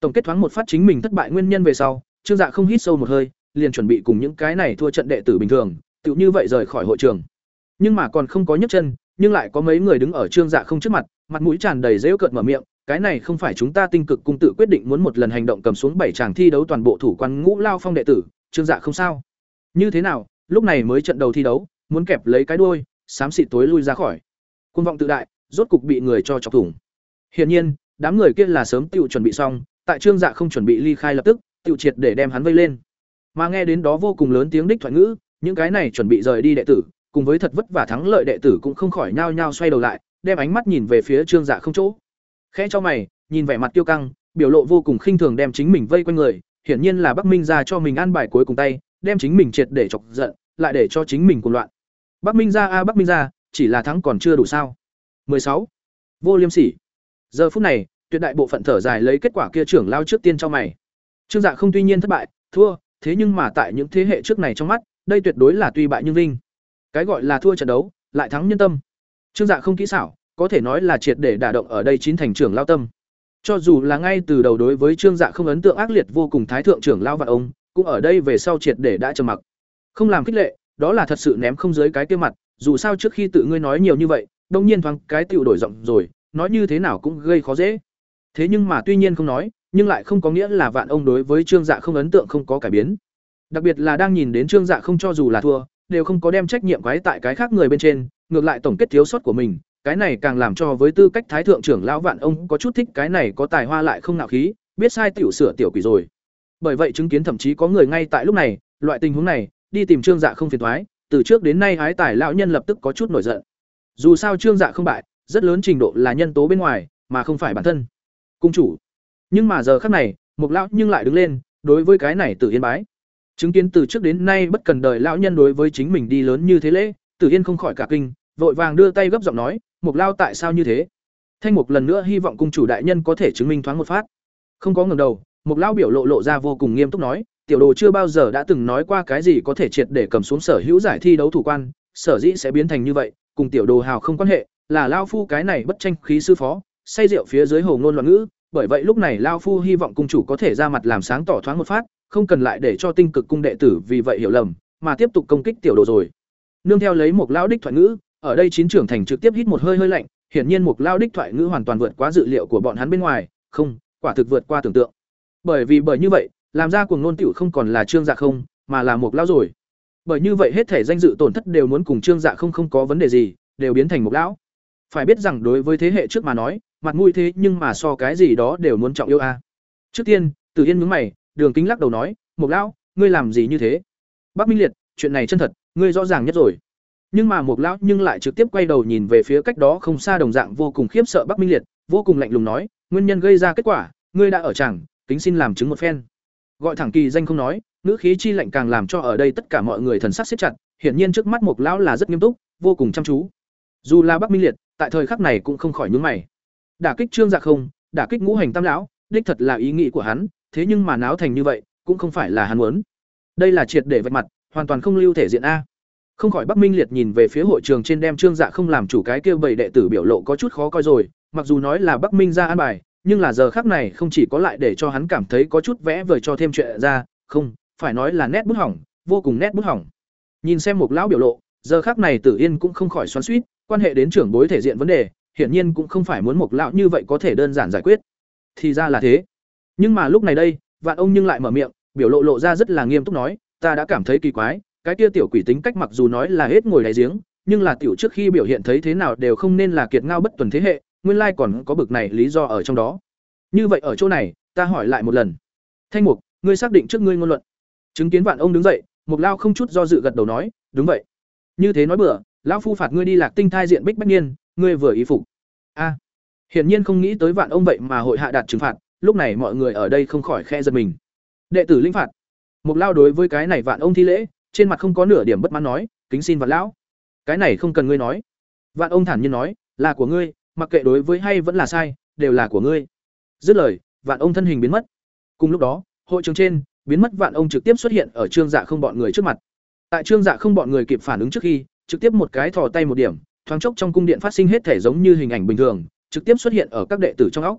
Tổng kết thoáng một phát chính mình thất bại nguyên nhân về sau, Trương Dạ không hít sâu một hơi, liền chuẩn bị cùng những cái này thua trận đệ tử bình thường, tựu như vậy rời khỏi hội trường. Nhưng mà còn không có nhấc chân, nhưng lại có mấy người đứng ở Trương Dạ không trước mặt, mặt mũi tràn đầy rêu cợt mở miệng, cái này không phải chúng ta tinh cực cung tự quyết định muốn một lần hành động cầm xuống bảy chàng thi đấu toàn bộ thủ quan ngũ lao phong đệ tử, Trương Dạ không sao? Như thế nào, lúc này mới trận đầu thi đấu, muốn kẹp lấy cái đuôi, xám xịt tối lui ra khỏi. Quân vọng tự đại, rốt cục bị người cho chọc thủng. Hiển nhiên, đám người kia là sớm tự chuẩn bị xong, tại Trương Dạ không chuẩn bị ly khai lập tức, tự triệt để đem hắn vây lên. Mà nghe đến đó vô cùng lớn tiếng đích thoại ngữ, những cái này chuẩn bị rời đi đệ tử, cùng với thật vất vả thắng lợi đệ tử cũng không khỏi nhao nhao xoay đầu lại, đem ánh mắt nhìn về phía Trương Dạ không chỗ. Khẽ cho mày, nhìn vẻ mặt tiêu căng, biểu lộ vô cùng khinh thường đem chính mình vây quanh người, hiển nhiên là Bắc Minh gia cho mình ăn bài cuối cùng tay, đem chính mình triệt để chọc giận, lại để cho chính mình cuồng loạn. Bắc Minh gia a Bắc Minh gia, chỉ là thắng còn chưa đủ sao? 16. Vô Liêm Sỉ. Giờ phút này, tuyệt đại bộ phận thở dài lấy kết quả kia trưởng lao trước tiên cho mày. Trương Dạ không tuy nhiên thất bại, thua, thế nhưng mà tại những thế hệ trước này trong mắt, đây tuyệt đối là tuy bại nhưng vinh. Cái gọi là thua trận đấu, lại thắng nhân tâm. Trương Dạ không kỹ xảo, có thể nói là triệt để đả động ở đây chín thành trưởng lao tâm. Cho dù là ngay từ đầu đối với Trương Dạ không ấn tượng ác liệt vô cùng thái thượng trưởng lao và ông, cũng ở đây về sau triệt để đã trầm mặc. Không làm khích lệ, đó là thật sự ném không dưới cái kia mặt, dù sao trước khi tự ngươi nói nhiều như vậy, đông nhiên thoáng cái tiểu đổi giọng rồi, nói như thế nào cũng gây khó dễ. Thế nhưng mà tuy nhiên không nói, nhưng lại không có nghĩa là vạn ông đối với Trương Dạ không ấn tượng không có cải biến. Đặc biệt là đang nhìn đến Trương Dạ không cho dù là thua, đều không có đem trách nhiệm quái tại cái khác người bên trên, ngược lại tổng kết thiếu sót của mình, cái này càng làm cho với tư cách thái thượng trưởng lão vạn ông có chút thích cái này có tài hoa lại không nạo khí, biết sai tiểu sửa tiểu quỷ rồi. Bởi vậy chứng kiến thậm chí có người ngay tại lúc này, loại tình huống này đi tìm trương dạ không phiền thoái từ trước đến nay ái tài lão nhân lập tức có chút nổi giận. Dù sao trương dạ không bại rất lớn trình độ là nhân tố bên ngoài mà không phải bản thân. Cung chủ. Nhưng mà giờ khắc này mục lão nhưng lại đứng lên đối với cái này tự yên bái. Chứng kiến từ trước đến nay bất cần đời lão nhân đối với chính mình đi lớn như thế lễ tử yên không khỏi cả kinh vội vàng đưa tay gấp giọng nói, mục lao tại sao như thế? Thanh mục lần nữa hy vọng cung chủ đại nhân có thể chứng minh thoáng một phát. Không có ngẩng đầu, mục lão biểu lộ lộ ra vô cùng nghiêm túc nói, tiểu đồ chưa bao giờ đã từng nói qua cái gì có thể triệt để cầm xuống sở hữu giải thi đấu thủ quan, sở dĩ sẽ biến thành như vậy, cùng tiểu đồ hào không quan hệ, là lao phu cái này bất tranh khí sư phó, say rượu phía dưới hồ ngôn loạn ngữ, bởi vậy lúc này lao phu hy vọng cung chủ có thể ra mặt làm sáng tỏ thoáng một phát, không cần lại để cho tinh cực cung đệ tử vì vậy hiểu lầm, mà tiếp tục công kích tiểu đồ rồi. Nương theo lấy một lão đích thoại ngữ ở đây chín trưởng thành trực tiếp hít một hơi hơi lạnh, hiển nhiên mục lao đích thoại ngữ hoàn toàn vượt quá dự liệu của bọn hắn bên ngoài, không, quả thực vượt qua tưởng tượng. Bởi vì bởi như vậy, làm ra cuồng nôn tiểu không còn là trương dạ không, mà là mục lao rồi. Bởi như vậy hết thể danh dự tổn thất đều muốn cùng trương dạ không không có vấn đề gì, đều biến thành mục lão. Phải biết rằng đối với thế hệ trước mà nói, mặt mũi thế nhưng mà so cái gì đó đều muốn trọng yêu a. Trước tiên từ yên nhướng mày, đường kính lắc đầu nói mục lão, ngươi làm gì như thế? Bác minh liệt, chuyện này chân thật, ngươi rõ ràng nhất rồi nhưng mà một lão nhưng lại trực tiếp quay đầu nhìn về phía cách đó không xa đồng dạng vô cùng khiếp sợ bắc minh liệt, vô cùng lạnh lùng nói, nguyên nhân gây ra kết quả, ngươi đã ở chẳng, kính xin làm chứng một phen. Gọi thẳng kỳ danh không nói, ngữ khí chi lạnh càng làm cho ở đây tất cả mọi người thần sắc siết chặt, hiển nhiên trước mắt một lão là rất nghiêm túc, vô cùng chăm chú. Dù là bắc minh liệt, tại thời khắc này cũng không khỏi nhướng mày. Đả kích trương dạ không, đả kích ngũ hành tam lão, đích thật là ý nghĩ của hắn, thế nhưng mà náo thành như vậy, cũng không phải là hắn muốn. Đây là triệt để vạch mặt, hoàn toàn không lưu thể diện a không khỏi bắc minh liệt nhìn về phía hội trường trên đem trương dạ không làm chủ cái kêu bảy đệ tử biểu lộ có chút khó coi rồi, mặc dù nói là bắc minh ra an bài, nhưng là giờ khác này không chỉ có lại để cho hắn cảm thấy có chút vẽ vời cho thêm chuyện ra, không, phải nói là nét bút hỏng, vô cùng nét bút hỏng. Nhìn xem một lão biểu lộ, giờ khác này tử yên cũng không khỏi xoắn suýt quan hệ đến trưởng bối thể diện vấn đề, hiển nhiên cũng không phải muốn một lão như vậy có thể đơn giản giải quyết. Thì ra là thế. Nhưng mà lúc này đây, vạn ông nhưng lại mở miệng, biểu lộ lộ ra rất là nghiêm túc nói, ta đã cảm thấy kỳ quái cái kia tiểu quỷ tính cách mặc dù nói là hết ngồi đáy giếng, nhưng là tiểu trước khi biểu hiện thấy thế nào đều không nên là kiệt ngao bất tuần thế hệ, nguyên lai còn có bực này lý do ở trong đó. Như vậy ở chỗ này, ta hỏi lại một lần. Thanh mục, ngươi xác định trước ngươi ngôn luận. Chứng kiến vạn ông đứng dậy, mục lao không chút do dự gật đầu nói, đúng vậy. Như thế nói bừa, lão phu phạt ngươi đi lạc tinh thai diện bích bách nhiên ngươi vừa ý phục. A. Hiển nhiên không nghĩ tới vạn ông vậy mà hội hạ đạt trừng phạt, lúc này mọi người ở đây không khỏi khe giật mình. Đệ tử linh phạt. Mục lao đối với cái này vạn ông thi lễ trên mặt không có nửa điểm bất mãn nói, kính xin vạn lão, cái này không cần ngươi nói. Vạn ông thản nhiên nói, là của ngươi, mặc kệ đối với hay vẫn là sai, đều là của ngươi. Dứt lời, vạn ông thân hình biến mất. Cùng lúc đó, hội trường trên, biến mất vạn ông trực tiếp xuất hiện ở trương dạ không bọn người trước mặt. Tại trương dạ không bọn người kịp phản ứng trước khi, trực tiếp một cái thò tay một điểm, thoáng chốc trong cung điện phát sinh hết thể giống như hình ảnh bình thường, trực tiếp xuất hiện ở các đệ tử trong óc.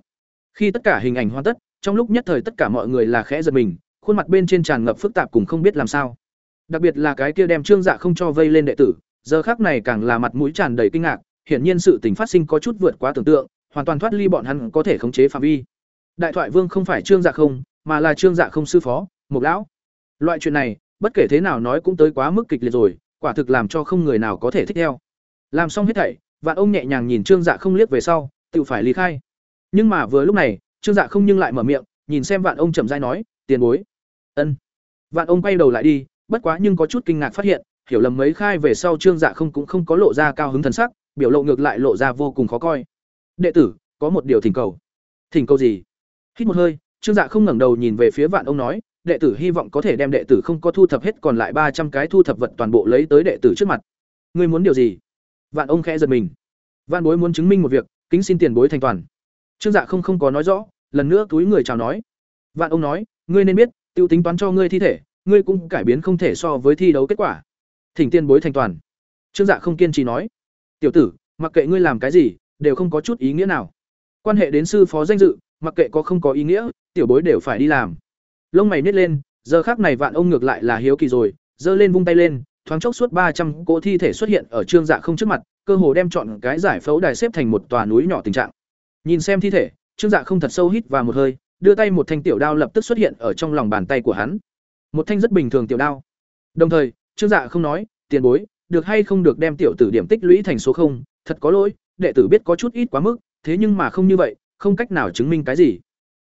Khi tất cả hình ảnh hoàn tất, trong lúc nhất thời tất cả mọi người là khẽ giật mình, khuôn mặt bên trên tràn ngập phức tạp cùng không biết làm sao đặc biệt là cái kia đem trương dạ không cho vây lên đệ tử, giờ khác này càng là mặt mũi tràn đầy kinh ngạc, hiển nhiên sự tình phát sinh có chút vượt quá tưởng tượng, hoàn toàn thoát ly bọn hắn có thể khống chế phạm vi. Đại thoại vương không phải trương dạ không, mà là trương dạ không sư phó, mục lão. Loại chuyện này, bất kể thế nào nói cũng tới quá mức kịch liệt rồi, quả thực làm cho không người nào có thể thích theo. Làm xong hết thảy, vạn ông nhẹ nhàng nhìn trương dạ không liếc về sau, tự phải lý khai. Nhưng mà vừa lúc này, trương dạ không nhưng lại mở miệng, nhìn xem vạn ông chậm rãi nói, tiền bối. Ân. Vạn ông quay đầu lại đi bất quá nhưng có chút kinh ngạc phát hiện, hiểu lầm mấy khai về sau trương dạ không cũng không có lộ ra cao hứng thần sắc, biểu lộ ngược lại lộ ra vô cùng khó coi. Đệ tử, có một điều thỉnh cầu. Thỉnh cầu gì? Hít một hơi, trương dạ không ngẩng đầu nhìn về phía vạn ông nói, đệ tử hy vọng có thể đem đệ tử không có thu thập hết còn lại ba trăm cái thu thập vật toàn bộ lấy tới đệ tử trước mặt. Ngươi muốn điều gì? Vạn ông khẽ giật mình. Vạn bối muốn chứng minh một việc, kính xin tiền bối thành toàn trương dạ không không có nói rõ, lần nữa túi người chào nói. Vạn ông nói, ngươi nên biết, tiêu tính toán cho ngươi thi thể ngươi cũng cải biến không thể so với thi đấu kết quả. Thỉnh tiên bối thành toàn. Trương dạ không kiên trì nói. Tiểu tử, mặc kệ ngươi làm cái gì, đều không có chút ý nghĩa nào. Quan hệ đến sư phó danh dự, mặc kệ có không có ý nghĩa, tiểu bối đều phải đi làm. Lông mày nít lên, giờ khác này vạn ông ngược lại là hiếu kỳ rồi, giơ lên vung tay lên, thoáng chốc suốt ba trăm cỗ thi thể xuất hiện ở trương dạ không trước mặt, cơ hồ đem chọn cái giải phẫu đài xếp thành một tòa núi nhỏ tình trạng. Nhìn xem thi thể, trương dạ không thật sâu hít vào một hơi, đưa tay một thanh tiểu đao lập tức xuất hiện ở trong lòng bàn tay của hắn một thanh rất bình thường tiểu đao. Đồng thời, trương dạ không nói, tiền bối, được hay không được đem tiểu tử điểm tích lũy thành số không? Thật có lỗi, đệ tử biết có chút ít quá mức, thế nhưng mà không như vậy, không cách nào chứng minh cái gì.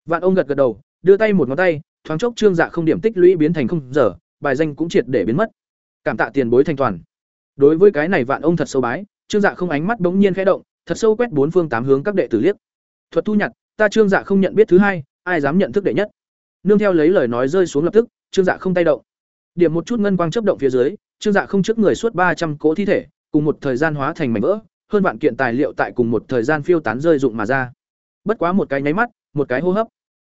Vạn ông gật gật đầu, đưa tay một ngón tay, thoáng chốc trương dạ không điểm tích lũy biến thành không giờ, bài danh cũng triệt để biến mất. Cảm tạ tiền bối thanh toàn. Đối với cái này vạn ông thật sâu bái, trương dạ không ánh mắt bỗng nhiên khẽ động, thật sâu quét bốn phương tám hướng các đệ tử liếc. Thuật thu nhặt, ta trương dạ không nhận biết thứ hai, ai dám nhận thức đệ nhất? Nương theo lấy lời nói rơi xuống lập tức trương dạ không tay động. Điểm một chút ngân quang chấp động phía dưới, trương dạ không trước người suốt ba trăm cỗ thi thể, cùng một thời gian hóa thành mảnh vỡ, hơn vạn kiện tài liệu tại cùng một thời gian phiêu tán rơi dụng mà ra. Bất quá một cái nháy mắt, một cái hô hấp.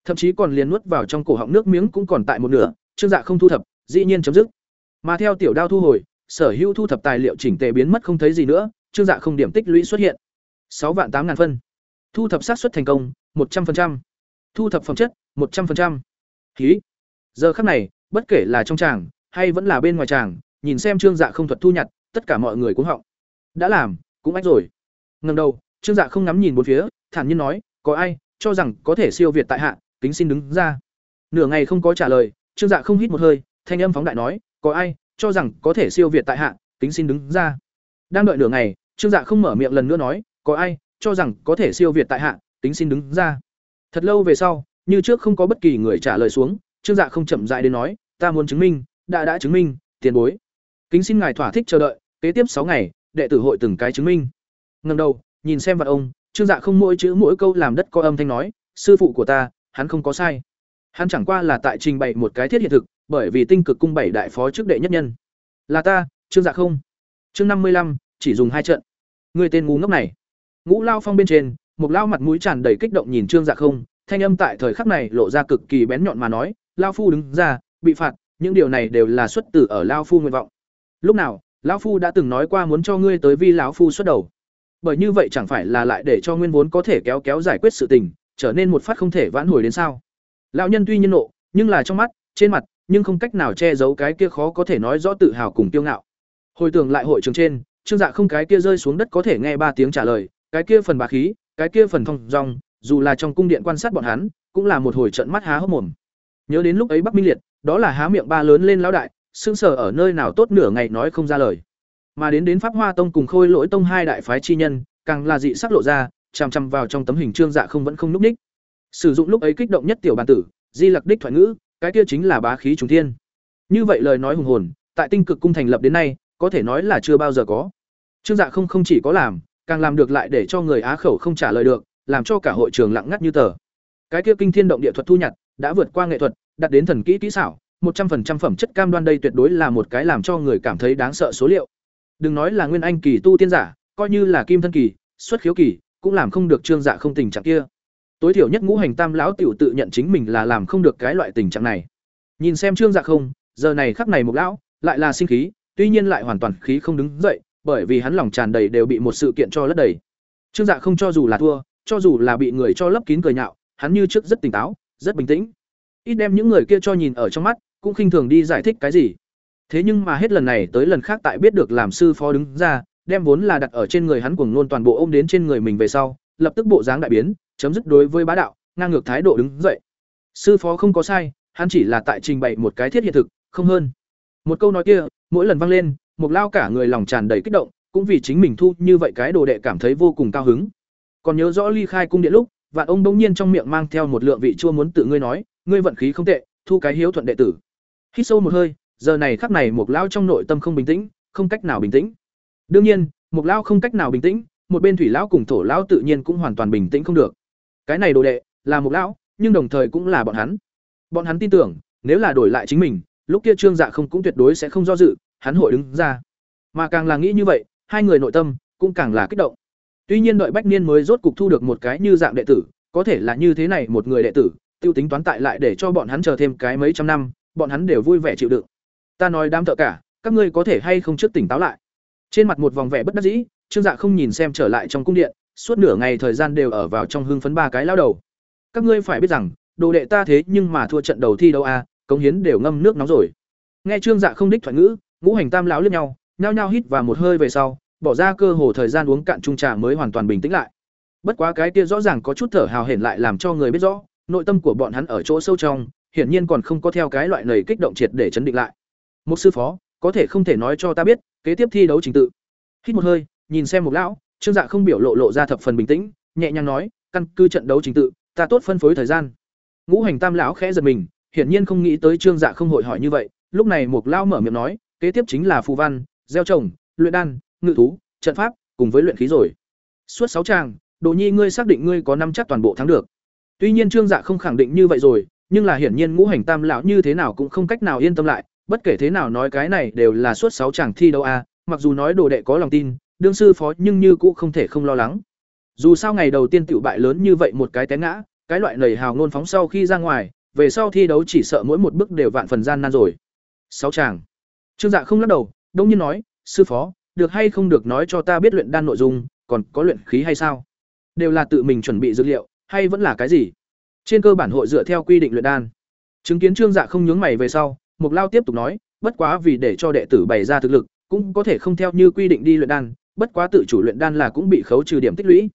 Thậm chí còn liền nuốt vào trong cổ họng nước miếng cũng còn tại một nửa, trương dạ không thu thập, dĩ nhiên chấm dứt. Mà theo tiểu đao thu hồi, sở hữu thu thập tài liệu chỉnh tề biến mất không thấy gì nữa, trương dạ không điểm tích lũy xuất hiện. Sáu vạn tám ngàn phân. Thu thập sát xuất thành công, một trăm linh thu thập phẩm chất, một trăm linh khí giờ khắc này, bất kể là trong tràng hay vẫn là bên ngoài tràng nhìn xem trương dạ không thuật thu nhặt, tất cả mọi người cũng họng. Đã làm, cũng ách rồi. Ngần đầu, trương dạ không ngắm nhìn một phía, thản nhiên nói, có ai, cho rằng có thể siêu việt tại hạ, kính xin đứng ra. Nửa ngày không có trả lời, trương dạ không hít một hơi, thanh âm phóng đại nói, có ai, cho rằng có thể siêu việt tại hạ, kính xin đứng ra. Đang đợi nửa ngày, trương dạ không mở miệng lần nữa nói, có ai, cho rằng có thể siêu việt tại hạ, kính xin đứng ra. Thật lâu về sau, như trước không có bất kỳ người trả lời xuống trương dạ không chậm rãi đến nói, ta muốn chứng minh, đã đã chứng minh, tiền bối. Kính xin ngài thỏa thích chờ đợi, kế tiếp sáu ngày, đệ tử hội từng cái chứng minh. Ngần đầu, nhìn xem vật ông, trương dạ không mỗi chữ mỗi câu làm đất có âm thanh nói, sư phụ của ta, hắn không có sai. Hắn chẳng qua là tại trình bày một cái thiết hiện thực, bởi vì tinh cực cung bảy đại phó trước đệ nhất nhân. Là ta, trương dạ không. Chương năm mươi lăm, chỉ dùng hai trận. Người tên ngu ngốc này. Ngũ lao phong bên trên, một lao mặt mũi tràn đầy kích động nhìn trương dạ không, thanh âm tại thời khắc này lộ ra cực kỳ bén nhọn mà nói lao phu đứng ra bị phạt những điều này đều là xuất từ ở lao phu nguyện vọng. Lúc nào lão phu đã từng nói qua muốn cho ngươi tới vi lão phu xuất đầu. Bởi như vậy chẳng phải là lại để cho nguyên vốn có thể kéo kéo giải quyết sự tình trở nên một phát không thể vãn hồi đến sao? Lão nhân tuy nhiên nộ nhưng là trong mắt trên mặt nhưng không cách nào che giấu cái kia khó có thể nói rõ tự hào cùng kiêu ngạo. Hồi tưởng lại hội trường trên trương dạ không cái kia rơi xuống đất có thể nghe ba tiếng trả lời cái kia phần bà khí cái kia phần thông rong, dù là trong cung điện quan sát bọn hắn cũng là một hồi trận mắt há hốc mồm nhớ đến lúc ấy bắc minh liệt, đó là há miệng ba lớn lên lão đại, sững sờ ở nơi nào tốt nửa ngày nói không ra lời. Mà đến đến pháp hoa tông cùng khôi lỗi tông hai đại phái chi nhân, càng là dị sắc lộ ra, chằm chằm vào trong tấm hình trương dạ không vẫn không núp ních. Sử dụng lúc ấy kích động nhất tiểu bàn tử, di lặc đích thoại ngữ, cái kia chính là bá khí trùng thiên. Như vậy lời nói hùng hồn, tại tinh cực cung thành lập đến nay, có thể nói là chưa bao giờ có. Trương dạ không không chỉ có làm, càng làm được lại để cho người á khẩu không trả lời được, làm cho cả hội trường lặng ngắt như tờ. Cái kia kinh thiên động địa thuật thu nhặt đã vượt qua nghệ thuật đặt đến thần kỹ kỹ xảo, một trăm phần trăm phẩm chất cam đoan đây tuyệt đối là một cái làm cho người cảm thấy đáng sợ số liệu. Đừng nói là nguyên anh kỳ tu tiên giả, coi như là kim thân kỳ, xuất khiếu kỳ, cũng làm không được trương dạ không tình trạng kia. Tối thiểu nhất ngũ hành tam lão tiểu tự nhận chính mình là làm không được cái loại tình trạng này. Nhìn xem trương dạ không, giờ này khắc này một lão, lại là sinh khí, tuy nhiên lại hoàn toàn khí không đứng dậy, bởi vì hắn lòng tràn đầy đều bị một sự kiện cho lấp đầy. Trương dạ không cho dù là thua, cho dù là bị người cho lấp kín cười nhạo, hắn như trước rất tỉnh táo rất bình tĩnh. Ít đem những người kia cho nhìn ở trong mắt, cũng khinh thường đi giải thích cái gì. Thế nhưng mà hết lần này tới lần khác tại biết được làm sư phó đứng ra, đem vốn là đặt ở trên người hắn cuồng nôn toàn bộ ôm đến trên người mình về sau, lập tức bộ dáng đại biến, chấm dứt đối với bá đạo, ngang ngược thái độ đứng dậy. Sư phó không có sai, hắn chỉ là tại trình bày một cái thiết hiện thực, không hơn. Một câu nói kia, mỗi lần vang lên một lao cả người lòng tràn đầy kích động, cũng vì chính mình thu như vậy cái đồ đệ cảm thấy vô cùng cao hứng. Còn nhớ rõ ly khai cung điện lúc vạn ông bỗng nhiên trong miệng mang theo một lượng vị chua muốn tự ngươi nói, ngươi vận khí không tệ, thu cái hiếu thuận đệ tử. Hít sâu một hơi, giờ này khắc này một lao trong nội tâm không bình tĩnh, không cách nào bình tĩnh. Đương nhiên một lao không cách nào bình tĩnh, một bên thủy lão cùng thổ lão tự nhiên cũng hoàn toàn bình tĩnh không được. Cái này đồ đệ, là một lão, nhưng đồng thời cũng là bọn hắn. Bọn hắn tin tưởng, nếu là đổi lại chính mình, lúc kia trương dạ không cũng tuyệt đối sẽ không do dự, hắn hội đứng ra. Mà càng là nghĩ như vậy, hai người nội tâm cũng càng là kích động tuy nhiên đợi bách niên mới rốt cục thu được một cái như dạng đệ tử có thể là như thế này một người đệ tử tiêu tính toán tại lại để cho bọn hắn chờ thêm cái mấy trăm năm bọn hắn đều vui vẻ chịu đựng. Ta nói đám thợ cả các ngươi có thể hay không trước tỉnh táo lại? Trên mặt một vòng vẻ bất đắc dĩ trương dạ không nhìn xem trở lại trong cung điện suốt nửa ngày thời gian đều ở vào trong hưng phấn ba cái lao đầu. Các ngươi phải biết rằng đồ đệ ta thế nhưng mà thua trận đầu thi đâu a à, cống hiến đều ngâm nước nóng rồi. Nghe trương dạ không đích thoại ngữ ngũ hành tam lão liếc nhau nhao nhao hít và một hơi về sau bỏ ra cơ hồ thời gian uống cạn chung trà mới hoàn toàn bình tĩnh lại. Bất quá cái kia rõ ràng có chút thở hào hển lại làm cho người biết rõ nội tâm của bọn hắn ở chỗ sâu trong hiển nhiên còn không có theo cái loại lời kích động triệt để chấn định lại. Một sư phó có thể không thể nói cho ta biết kế tiếp thi đấu trình tự. Hít một hơi nhìn xem một lão trương dạ không biểu lộ lộ ra thập phần bình tĩnh nhẹ nhàng nói căn cứ trận đấu trình tự ta tốt phân phối thời gian. Ngũ hành tam lão khẽ giật mình hiển nhiên không nghĩ tới trương dạ không hội hỏi như vậy lúc này Mục lão mở miệng nói, kế tiếp chính là phù văn, gieo trồng, luyện đan, ngự thú, trận pháp, cùng với luyện khí rồi. Suốt sáu tràng, Đồ Nhi ngươi xác định ngươi có năm chắc toàn bộ thắng được. Tuy nhiên Trương Dạ không khẳng định như vậy rồi, nhưng là hiển nhiên Ngũ Hành Tam lão như thế nào cũng không cách nào yên tâm lại, bất kể thế nào nói cái này đều là suốt sáu chàng thi đấu a, mặc dù nói đồ đệ có lòng tin, đương sư phó nhưng như cũng không thể không lo lắng. Dù sao ngày đầu tiên tiểu bại lớn như vậy một cái té ngã, cái loại nảy hào ngôn phóng sau khi ra ngoài, về sau thi đấu chỉ sợ mỗi một bước đều vạn phần gian nan rồi. Sáu chàng. Trương Dạ không lắc đầu, đông nhiên nói, "Sư phó, được hay không được nói cho ta biết luyện đan nội dung, còn có luyện khí hay sao? Đều là tự mình chuẩn bị dữ liệu, hay vẫn là cái gì?" Trên cơ bản hội dựa theo quy định luyện đan. Chứng kiến Trương Dạ không nhướng mày về sau, Mục Lao tiếp tục nói, bất quá vì để cho đệ tử bày ra thực lực, cũng có thể không theo như quy định đi luyện đan, bất quá tự chủ luyện đan là cũng bị khấu trừ điểm tích lũy.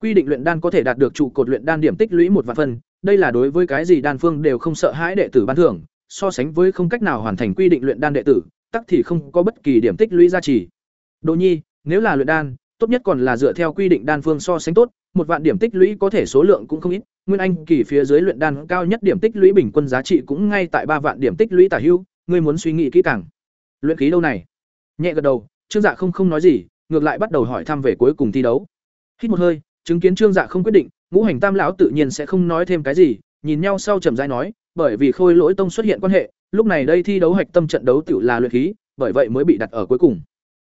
Quy định luyện đan có thể đạt được trụ cột luyện đan điểm tích lũy một vạn phần, đây là đối với cái gì đan phương đều không sợ hãi đệ tử ban thưởng, so sánh với không cách nào hoàn thành quy định luyện đan đệ tử, tắc thì không có bất kỳ điểm tích lũy giá trị. Đỗ Nhi, nếu là luyện đan, tốt nhất còn là dựa theo quy định đan phương so sánh tốt, một vạn điểm tích lũy có thể số lượng cũng không ít, nguyên anh kỳ phía dưới luyện đan cao nhất điểm tích lũy bình quân giá trị cũng ngay tại ba vạn điểm tích lũy tả hữu, ngươi muốn suy nghĩ kỹ càng. Luyện khí đâu này? Nhẹ gật đầu, Trương Dạ không không nói gì, ngược lại bắt đầu hỏi thăm về cuối cùng thi đấu. Hít một hơi, chứng kiến Trương Dạ không quyết định, Ngũ Hành Tam lão tự nhiên sẽ không nói thêm cái gì, nhìn nhau sau trầm rãi nói, bởi vì Khôi Lỗi Tông xuất hiện quan hệ, lúc này đây thi đấu hạch tâm trận đấu tiểu là luyện khí, bởi vậy mới bị đặt ở cuối cùng.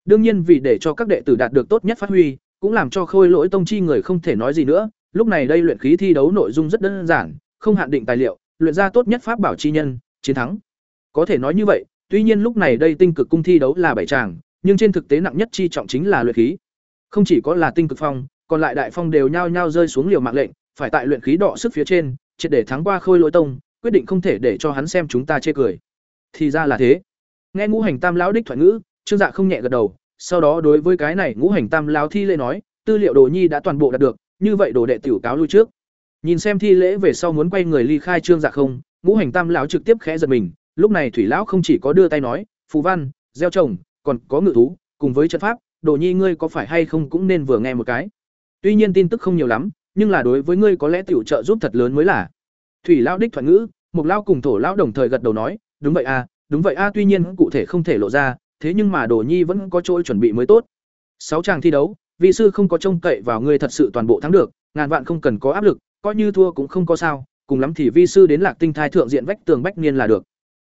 Đương nhiên vì để cho các đệ tử đạt được tốt nhất phát huy, cũng làm cho Khôi Lỗi Tông chi người không thể nói gì nữa, lúc này đây luyện khí thi đấu nội dung rất đơn giản, không hạn định tài liệu, luyện ra tốt nhất pháp bảo chi nhân, chiến thắng. Có thể nói như vậy, tuy nhiên lúc này đây tinh cực cung thi đấu là bảy tràng, nhưng trên thực tế nặng nhất chi trọng chính là luyện khí. Không chỉ có là tinh cực phong, còn lại đại phong đều nhao nhao rơi xuống liều mạng lệnh, phải tại luyện khí đọ sức phía trên, triệt để thắng qua Khôi Lỗi Tông, quyết định không thể để cho hắn xem chúng ta chê cười. Thì ra là thế. Nghe Ngũ Hành Tam lão đích thoại ngữ, Trương Dạ không nhẹ gật đầu, sau đó đối với cái này Ngũ Hành Tam lão thi lễ nói, tư liệu đồ nhi đã toàn bộ đạt được, như vậy đồ đệ tiểu cáo lui trước. Nhìn xem thi lễ về sau muốn quay người ly khai Trương Dạ không, Ngũ Hành Tam lão trực tiếp khẽ giật mình, lúc này Thủy lão không chỉ có đưa tay nói, phù văn, gieo trồng, còn có ngự thú, cùng với trận pháp, đồ nhi ngươi có phải hay không cũng nên vừa nghe một cái. Tuy nhiên tin tức không nhiều lắm, nhưng là đối với ngươi có lẽ tiểu trợ giúp thật lớn mới là. Thủy lão đích thuận ngữ, Mục lão cùng Thổ lão đồng thời gật đầu nói, đúng vậy a, đúng vậy a, tuy nhiên cụ thể không thể lộ ra, thế nhưng mà Đồ Nhi vẫn có chỗ chuẩn bị mới tốt. Sáu chàng thi đấu, vị sư không có trông cậy vào ngươi thật sự toàn bộ thắng được, ngàn vạn không cần có áp lực, coi như thua cũng không có sao, cùng lắm thì vi sư đến Lạc Tinh thai thượng diện vách tường bách niên là được.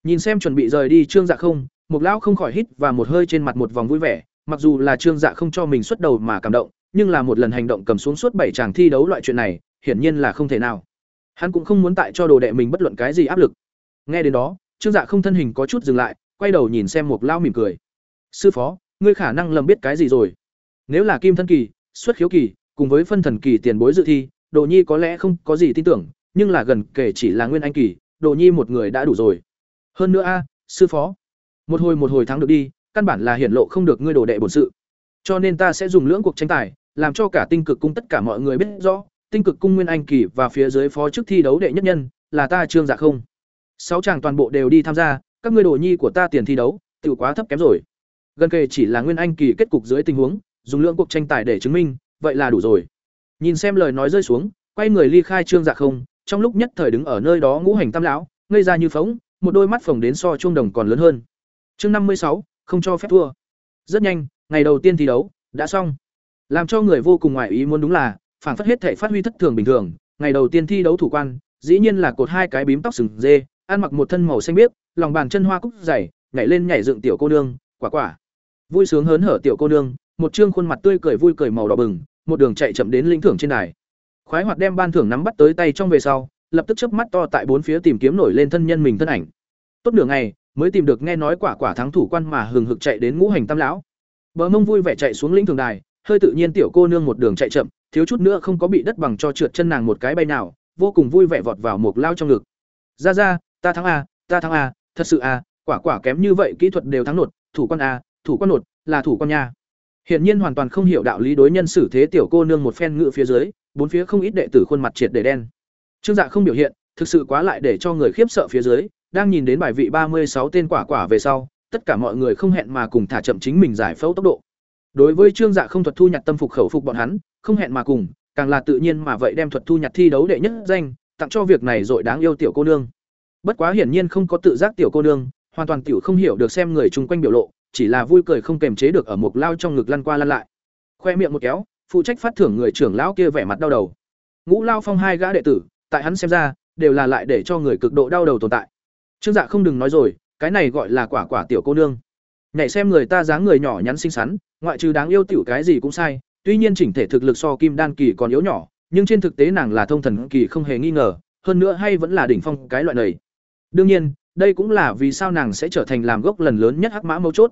Nhìn xem chuẩn bị rời đi Trương Dạ không, Mục lão không khỏi hít và một hơi trên mặt một vòng vui vẻ, mặc dù là Trương Dạ không cho mình xuất đầu mà cảm động, nhưng là một lần hành động cầm xuống suốt bảy chàng thi đấu loại chuyện này, hiển nhiên là không thể nào. Hắn cũng không muốn tại cho đồ đệ mình bất luận cái gì áp lực. Nghe đến đó, Trương Dạ không thân hình có chút dừng lại, quay đầu nhìn xem một lão mỉm cười. "Sư phó, ngươi khả năng lầm biết cái gì rồi? Nếu là Kim thân kỳ, xuất khiếu kỳ, cùng với phân thần kỳ tiền bối dự thi, Đồ Nhi có lẽ không có gì tin tưởng, nhưng là gần kể chỉ là Nguyên Anh kỳ, Đồ Nhi một người đã đủ rồi. Hơn nữa a, sư phó, một hồi một hồi thắng được đi, căn bản là hiển lộ không được ngươi đồ đệ bổn sự. Cho nên ta sẽ dùng lưỡng cuộc tranh tài, làm cho cả Tinh Cực cung tất cả mọi người biết rõ, Tinh Cực cung Nguyên Anh kỳ và phía dưới phó chức thi đấu đệ nhất nhân, là ta Trương Dạ không. Sáu chàng toàn bộ đều đi tham gia, các ngươi đồ nhi của ta tiền thi đấu, tiểu quá thấp kém rồi. Gần kề chỉ là Nguyên Anh kỳ kết cục dưới tình huống, dùng lượng cuộc tranh tài để chứng minh, vậy là đủ rồi. Nhìn xem lời nói rơi xuống, quay người ly khai Trương Dạ không, trong lúc nhất thời đứng ở nơi đó ngũ hành tam lão, ngây ra như phóng, một đôi mắt phồng đến so chuông đồng còn lớn hơn. Chương năm mươi sáu, không cho phép thua. Rất nhanh, ngày đầu tiên thi đấu đã xong. Làm cho người vô cùng ngoài ý muốn đúng là, phản phất hết thể phát huy thất thường bình thường, ngày đầu tiên thi đấu thủ quan, dĩ nhiên là cột hai cái bím tóc sừng dê, ăn mặc một thân màu xanh biếc, lòng bàn chân hoa cúc dày, nhảy lên nhảy dựng tiểu cô nương, quả quả. Vui sướng hớn hở tiểu cô nương, một trương khuôn mặt tươi cười vui cười màu đỏ bừng, một đường chạy chậm đến lĩnh thưởng trên đài. Khoái hoạt đem ban thưởng nắm bắt tới tay trong về sau, lập tức chớp mắt to tại bốn phía tìm kiếm nổi lên thân nhân mình thân ảnh. Tốt nửa ngày, mới tìm được nghe nói quả quả thắng thủ quan mà hừng hực chạy đến ngũ hành tam lão. Bờ mông vui vẻ chạy xuống lĩnh thường đài, hơi tự nhiên tiểu cô nương một đường chạy chậm, thiếu chút nữa không có bị đất bằng cho trượt chân nàng một cái bay nào, vô cùng vui vẻ vọt vào một lao trong ngực. Ra ra, ta thắng a, ta thắng a, thật sự à quả quả kém như vậy kỹ thuật đều thắng nột, thủ quan à thủ quan nột, là thủ quan nha. Hiển nhiên hoàn toàn không hiểu đạo lý đối nhân xử thế tiểu cô nương một phen ngự phía dưới, bốn phía không ít đệ tử khuôn mặt triệt để đen. Trương Dạ không biểu hiện, thực sự quá lại để cho người khiếp sợ phía dưới, đang nhìn đến bài vị ba mươi sáu tên quả quả về sau, tất cả mọi người không hẹn mà cùng thả chậm chính mình giải phẫu tốc độ. Đối với Trương Dạ không thuật thu nhặt tâm phục khẩu phục bọn hắn, không hẹn mà cùng, càng là tự nhiên mà vậy đem thuật thu nhặt thi đấu đệ nhất danh, tặng cho việc này rồi đáng yêu tiểu cô nương. Bất quá hiển nhiên không có tự giác tiểu cô nương, hoàn toàn tiểu không hiểu được xem người chung quanh biểu lộ, chỉ là vui cười không kềm chế được ở một lao trong ngực lăn qua lăn lại. Khoe miệng một kéo, phụ trách phát thưởng người trưởng lão kia vẻ mặt đau đầu. Ngũ Lao Phong hai gã đệ tử, tại hắn xem ra, đều là lại để cho người cực độ đau đầu tồn tại. Trương Dạ không đừng nói rồi, cái này gọi là quả quả tiểu cô nương. Nhảy xem người ta dáng người nhỏ nhắn xinh xắn, ngoại trừ đáng yêu tiểu cái gì cũng sai, tuy nhiên chỉnh thể thực lực so Kim Đan kỳ còn yếu nhỏ, nhưng trên thực tế nàng là thông thần kỳ không hề nghi ngờ, hơn nữa hay vẫn là đỉnh phong cái loại này. Đương nhiên, đây cũng là vì sao nàng sẽ trở thành làm gốc lần lớn nhất hắc mã mấu chốt.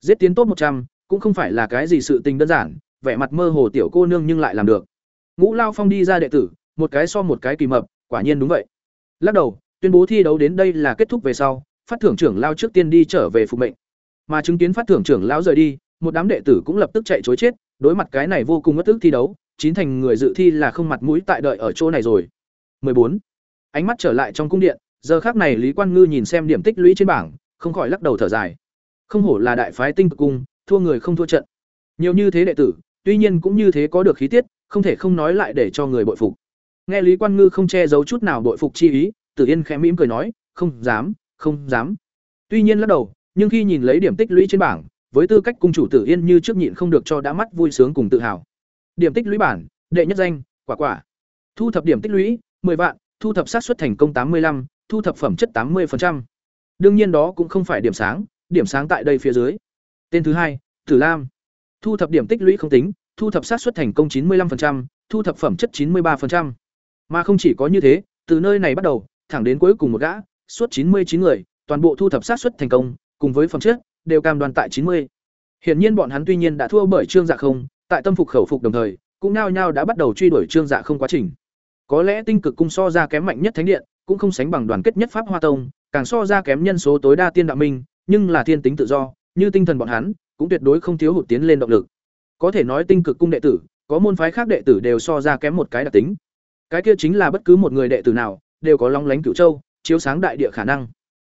Giết tiến tốt một trăm cũng không phải là cái gì sự tình đơn giản, vẻ mặt mơ hồ tiểu cô nương nhưng lại làm được. Ngũ Lao Phong đi ra đệ tử, một cái so một cái kỳ mập, quả nhiên đúng vậy. Lắc đầu, tuyên bố thi đấu đến đây là kết thúc về sau, phát thưởng trưởng lao trước tiên đi trở về phục mệnh. Mà chứng kiến phát thưởng trưởng lão rời đi, một đám đệ tử cũng lập tức chạy trối chết, đối mặt cái này vô cùng ngất tức thi đấu, chín thành người dự thi là không mặt mũi tại đợi ở chỗ này rồi. 14. Ánh mắt trở lại trong cung điện, giờ khác này Lý Quan Ngư nhìn xem điểm tích lũy trên bảng, không khỏi lắc đầu thở dài. Không hổ là đại phái tinh cực cung, thua người không thua trận. Nhiều như thế đệ tử, tuy nhiên cũng như thế có được khí tiết, không thể không nói lại để cho người bội phục. Nghe Lý Quan Ngư không che giấu chút nào bội phục chi ý, Tử Yên khẽ mỉm cười nói, "Không dám, không dám." Tuy nhiên lắc đầu, nhưng khi nhìn lấy điểm tích lũy trên bảng, với tư cách cung chủ Tử Yên như trước nhịn không được cho đã mắt vui sướng cùng tự hào. Điểm tích lũy bản, đệ nhất danh, quả quả. Thu thập điểm tích lũy, 10 vạn, thu thập sát xuất thành công 85, thu thập phẩm chất 80%. Đương nhiên đó cũng không phải điểm sáng, điểm sáng tại đây phía dưới. Tên thứ hai, Tử Lam. Thu thập điểm tích lũy không tính, thu thập xác suất thành công 95%, thu thập phẩm chất 93%. Mà không chỉ có như thế, từ nơi này bắt đầu, thẳng đến cuối cùng một gã, suốt 99 người, toàn bộ thu thập xác suất thành công, cùng với phẩm chất đều cam đoan tại 90. Hiển nhiên bọn hắn tuy nhiên đã thua bởi Trương Dạ không, tại tâm phục khẩu phục đồng thời, cũng nao nhao đã bắt đầu truy đuổi Trương Dạ không quá trình. Có lẽ tinh cực cung so ra kém mạnh nhất thánh điện, cũng không sánh bằng đoàn kết nhất pháp hoa tông, càng so ra kém nhân số tối đa tiên đạo minh, nhưng là thiên tính tự do, như tinh thần bọn hắn, cũng tuyệt đối không thiếu hụt tiến lên động lực. Có thể nói tinh cực cung đệ tử, có môn phái khác đệ tử đều so ra kém một cái đặc tính. Cái kia chính là bất cứ một người đệ tử nào, đều có long lánh cửu châu, chiếu sáng đại địa khả năng.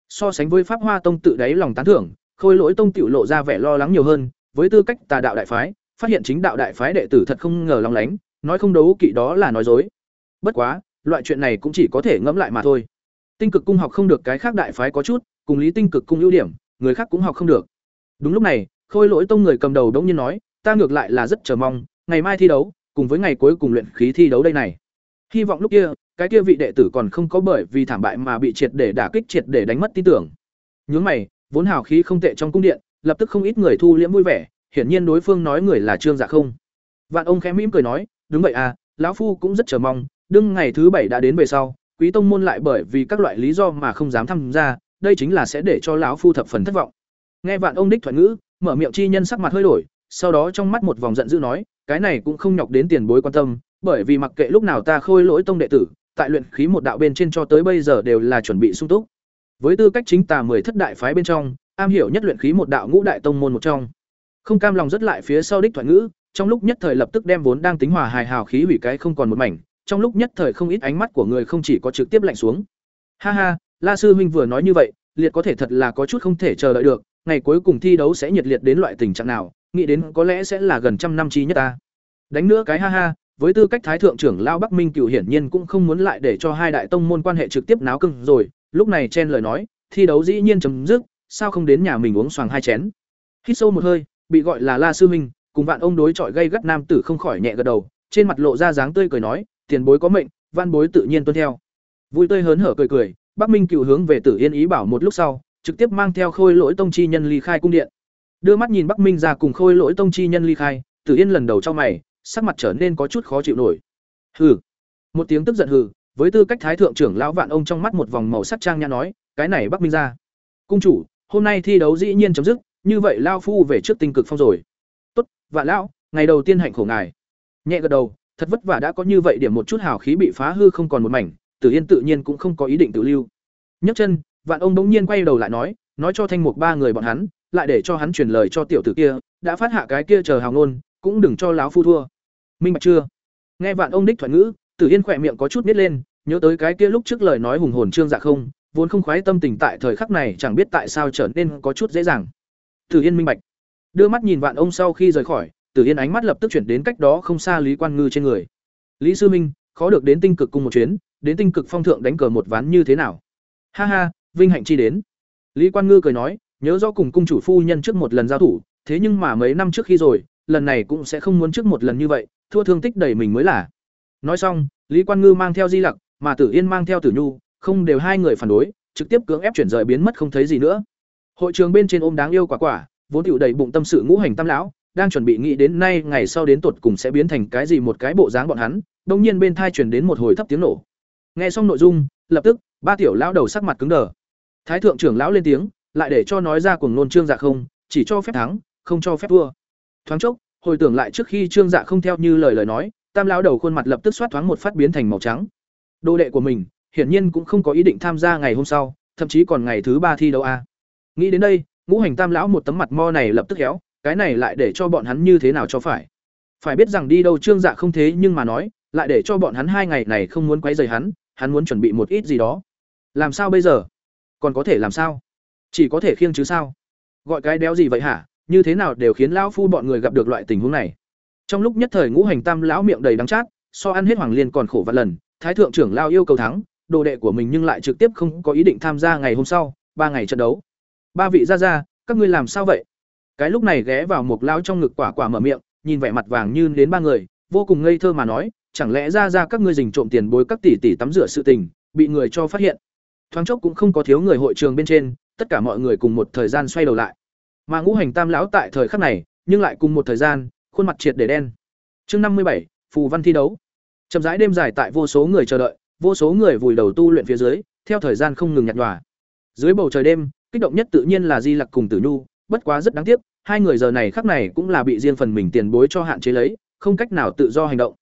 So sánh với Pháp Hoa tông tự đáy lòng tán thưởng, Khôi Lỗi tông tiểu lộ ra vẻ lo lắng nhiều hơn, với tư cách tà đạo đại phái, phát hiện chính đạo đại phái đệ tử thật không ngờ long lánh, nói không đấu kỵ đó là nói dối. Bất quá, loại chuyện này cũng chỉ có thể ngẫm lại mà thôi. Tinh cực cung học không được cái khác đại phái có chút, cùng Lý Tinh cực cung ưu điểm, người khác cũng học không được. Đúng lúc này, Khôi Lỗi tông người cầm đầu đống nhiên nói, ta ngược lại là rất chờ mong, ngày mai thi đấu, cùng với ngày cuối cùng luyện khí thi đấu đây này. Hy vọng lúc kia, cái kia vị đệ tử còn không có bởi vì thảm bại mà bị triệt để đả kích triệt để đánh mất tin tưởng. Nhướng mày, vốn hào khí không tệ trong cung điện, lập tức không ít người thu liễm vui vẻ, hiển nhiên đối phương nói người là Trương Dạ không. Vạn ông khẽ mỉm cười nói, đúng vậy à, lão phu cũng rất chờ mong, đương ngày thứ bảy đã đến về sau, quý tông môn lại bởi vì các loại lý do mà không dám tham gia, đây chính là sẽ để cho lão phu thập phần thất vọng. Nghe Vạn ông đích thuận ngữ, mở miệng chi nhân sắc mặt hơi đổi, sau đó trong mắt một vòng giận dữ nói, cái này cũng không nhọc đến tiền bối quan tâm, bởi vì mặc kệ lúc nào ta khôi lỗi tông đệ tử, tại luyện khí một đạo bên trên cho tới bây giờ đều là chuẩn bị sung túc. Với tư cách chính tà mười thất đại phái bên trong, am hiểu nhất luyện khí một đạo ngũ đại tông môn một trong. Không cam lòng rất lại phía sau đích thoại ngữ, trong lúc nhất thời lập tức đem vốn đang tính hòa hài hào khí hủy cái không còn một mảnh, trong lúc nhất thời không ít ánh mắt của người không chỉ có trực tiếp lạnh xuống. Ha ha, La sư huynh vừa nói như vậy, liệt có thể thật là có chút không thể chờ đợi được, ngày cuối cùng thi đấu sẽ nhiệt liệt đến loại tình trạng nào, nghĩ đến có lẽ sẽ là gần trăm năm chi nhất ta. Đánh nữa cái ha ha, với tư cách thái thượng trưởng lao Bắc Minh Cửu hiển nhiên cũng không muốn lại để cho hai đại tông môn quan hệ trực tiếp náo cưng rồi, lúc này chen lời nói, thi đấu dĩ nhiên chấm dứt, sao không đến nhà mình uống xoàng hai chén. Hít sâu một hơi, bị gọi là La sư huynh, cùng vạn ông đối chọi gây gắt nam tử không khỏi nhẹ gật đầu, trên mặt lộ ra dáng tươi cười nói, tiền bối có mệnh, văn bối tự nhiên tuân theo. Vui tươi hớn hở cười cười, Bắc Minh Cửu hướng về Tử Yên ý bảo một lúc sau, trực tiếp mang theo Khôi Lỗi Tông chi nhân ly khai cung điện. Đưa mắt nhìn Bắc Minh ra cùng Khôi Lỗi Tông chi nhân ly khai, Tử Yên lần đầu trong mày, sắc mặt trở nên có chút khó chịu nổi. Hừ. Một tiếng tức giận hừ, với tư cách thái thượng trưởng lão vạn ông trong mắt một vòng màu sắc trang nhã nói, cái này Bắc Minh ra. Cung chủ, hôm nay thi đấu dĩ nhiên chấm dứt, như vậy lao phu về trước tinh cực phong rồi. Tốt, vạn lão, ngày đầu tiên hạnh khổ ngài. Nhẹ gật đầu, thật vất vả đã có như vậy điểm một chút hào khí bị phá hư không còn một mảnh, Tử Yên tự nhiên cũng không có ý định tự lưu. Nhấc chân, vạn ông bỗng nhiên quay đầu lại nói, nói cho thanh mục ba người bọn hắn, lại để cho hắn truyền lời cho tiểu tử kia, đã phát hạ cái kia chờ hào ngôn, cũng đừng cho láo phu thua. Minh bạch chưa? Nghe vạn ông đích thuận ngữ tử yên khỏe miệng có chút biết lên nhớ tới cái kia lúc trước lời nói hùng hồn trương dạ không vốn không khoái tâm tình tại thời khắc này chẳng biết tại sao trở nên có chút dễ dàng. Tử yên minh bạch. Đưa mắt nhìn vạn ông sau khi rời khỏi tử yên ánh mắt lập tức chuyển đến cách đó không xa lý quan ngư trên người. Lý sư minh, khó được đến tinh cực cùng một chuyến, đến tinh cực phong thượng đánh cờ một ván như thế nào? Ha ha, vinh hạnh chi đến. Lý quan ngư cười nói, nhớ rõ cùng cung chủ phu nhân trước một lần giao thủ, thế nhưng mà mấy năm trước khi rồi, lần này cũng sẽ không muốn trước một lần như vậy, thua thương tích đầy mình mới là. Nói xong, lý quan ngư mang theo di lặc, mà tử yên mang theo tử nhu, không đều hai người phản đối, trực tiếp cưỡng ép chuyển rời biến mất không thấy gì nữa. Hội trường bên trên ôm đáng yêu quả quả, vốn tiểu đầy bụng tâm sự ngũ hành tam lão đang chuẩn bị nghĩ đến nay ngày sau đến tột cùng sẽ biến thành cái gì một cái bộ dáng bọn hắn đông nhiên bên thai chuyển đến một hồi thấp tiếng nổ. Nghe xong nội dung, lập tức, ba tiểu lão đầu sắc mặt cứng đờ. Thái thượng trưởng lão lên tiếng, lại để cho nói ra cuồng nôn trương dạ không, chỉ cho phép thắng, không cho phép thua. Thoáng chốc, hồi tưởng lại trước khi trương dạ không theo như lời lời nói, tam lão đầu khuôn mặt lập tức xoát thoáng một phát biến thành màu trắng. Đô đệ của mình, hiển nhiên cũng không có ý định tham gia ngày hôm sau, thậm chí còn ngày thứ ba thi đấu a. Nghĩ đến đây, ngũ hành tam lão một tấm mặt mo này lập tức héo cái này lại để cho bọn hắn như thế nào cho phải? Phải biết rằng đi đâu trương dạ không thế nhưng mà nói, lại để cho bọn hắn hai ngày này không muốn quấy rầy hắn hắn muốn chuẩn bị một ít gì đó. Làm sao bây giờ? Còn có thể làm sao? Chỉ có thể khiêng chứ sao? Gọi cái đéo gì vậy hả? Như thế nào đều khiến lão phu bọn người gặp được loại tình huống này. Trong lúc nhất thời ngũ hành tam lão miệng đầy đắng chát, so ăn hết hoàng liên còn khổ vạn lần, thái thượng trưởng lao yêu cầu thắng, đồ đệ của mình nhưng lại trực tiếp không có ý định tham gia ngày hôm sau, ba ngày trận đấu. Ba vị ra ra các ngươi làm sao vậy? Cái lúc này ghé vào một lao trong ngực quả quả mở miệng, nhìn vẻ mặt vàng như đến ba người, vô cùng ngây thơ mà nói, chẳng lẽ ra ra các ngươi dình trộm tiền bối các tỷ tỷ tắm rửa sự tình, bị người cho phát hiện. Thoáng chốc cũng không có thiếu người hội trường bên trên, tất cả mọi người cùng một thời gian xoay đầu lại. Mà ngũ hành tam lão tại thời khắc này, nhưng lại cùng một thời gian, khuôn mặt triệt để đen. Chương năm mươi bảy, phù văn thi đấu. Chậm rãi đêm dài tại vô số người chờ đợi, vô số người vùi đầu tu luyện phía dưới, theo thời gian không ngừng nhạt nhòa. Dưới bầu trời đêm, kích động nhất tự nhiên là di lặc cùng tử nhu, bất quá rất đáng tiếc hai người giờ này khắc này cũng là bị riêng phần mình tiền bối cho hạn chế lấy, không cách nào tự do hành động.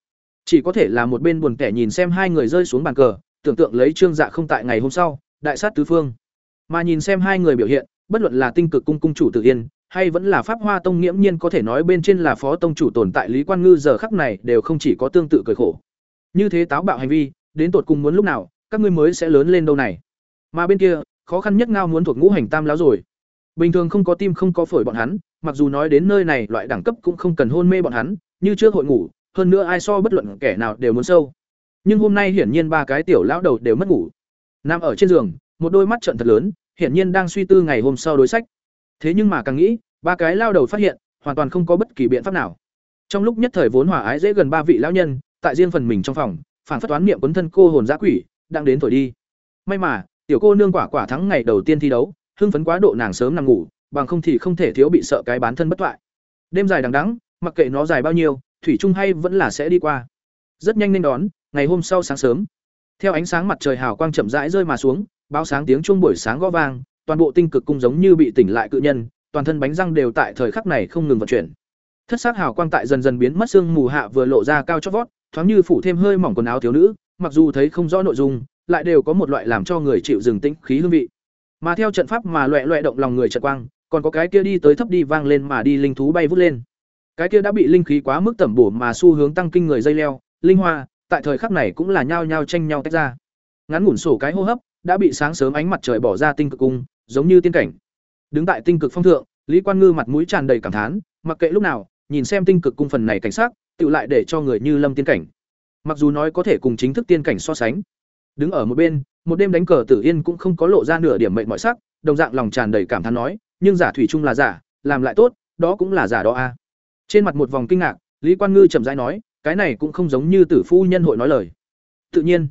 Chỉ có thể là một bên buồn kẻ nhìn xem hai người rơi xuống bàn cờ, tưởng tượng lấy trương dạ không tại ngày hôm sau, đại sát tứ phương. Mà nhìn xem hai người biểu hiện, bất luận là tinh cực cung cung chủ tự yên, hay vẫn là pháp hoa tông nghiễm nhiên có thể nói bên trên là phó tông chủ tồn tại lý quan ngư giờ khắc này đều không chỉ có tương tự cười khổ. Như thế táo bạo hành vi, đến tột cùng muốn lúc nào, các ngươi mới sẽ lớn lên đâu này. Mà bên kia, khó khăn nhất ngao muốn thuộc ngũ hành tam láo rồi bình thường không có tim không có phổi bọn hắn, mặc dù nói đến nơi này loại đẳng cấp cũng không cần hôn mê bọn hắn, như trước hội ngủ, hơn nữa ai so bất luận kẻ nào đều muốn sâu. Nhưng hôm nay hiển nhiên ba cái tiểu lão đầu đều mất ngủ. Nằm ở trên giường, một đôi mắt trận thật lớn, hiển nhiên đang suy tư ngày hôm sau đối sách. Thế nhưng mà càng nghĩ, ba cái lao đầu phát hiện, hoàn toàn không có bất kỳ biện pháp nào. Trong lúc nhất thời vốn hòa ái dễ gần ba vị lão nhân, tại riêng phần mình trong phòng phản phất toán niệm quấn thân cô hồn giã quỷ, đang đến thổi đi. May mà, tiểu cô nương quả quả thắng ngày đầu tiên thi đấu hưng phấn quá độ nàng sớm nằm ngủ, bằng không thì không thể thiếu bị sợ cái bán thân bất thoại. Đêm dài đằng đắng mặc kệ nó dài bao nhiêu, thủy chung hay vẫn là sẽ đi qua. Rất nhanh nên đón, ngày hôm sau sáng sớm. Theo ánh sáng mặt trời hào quang chậm rãi rơi mà xuống, báo sáng tiếng chuông buổi sáng gõ vang, toàn bộ tinh cực cung giống như bị tỉnh lại cự nhân, toàn thân bánh răng đều tại thời khắc này không ngừng vận chuyển. Thất sắc hào quang tại dần dần biến mất xương mù hạ vừa lộ ra cao chót vót, thoáng như phủ thêm hơi mỏng quần áo thiếu nữ, mặc dù thấy không rõ nội dung, lại đều có một loại làm cho người chịu dừng tĩnh khí hương vị mà theo trận pháp mà loẹ loẹ động lòng người trận quang, còn có cái kia đi tới thấp đi vang lên mà đi linh thú bay vút lên. Cái kia đã bị linh khí quá mức tẩm bổ mà xu hướng tăng kinh người dây leo, linh hoa, tại thời khắc này cũng là nhao nhao tranh nhau tách ra. Ngắn ngủn sổ cái hô hấp, đã bị sáng sớm ánh mặt trời bỏ ra tinh cực cung, giống như tiên cảnh. Đứng tại tinh cực phong thượng, lý quan ngư mặt mũi tràn đầy cảm thán, mặc kệ lúc nào, nhìn xem tinh cực cung phần này cảnh sát tự lại để cho người như lâm tiên cảnh. Mặc dù nói có thể cùng chính thức tiên cảnh so sánh, đứng ở một bên một đêm đánh cờ tử yên cũng không có lộ ra nửa điểm mệnh mọi sắc, đồng dạng lòng tràn đầy cảm thán nói, nhưng giả thủy chung là giả, làm lại tốt, đó cũng là giả đó a. Trên mặt một vòng kinh ngạc, lý quan ngư chậm rãi nói, cái này cũng không giống như tử phu nhân hội nói lời. Tự nhiên,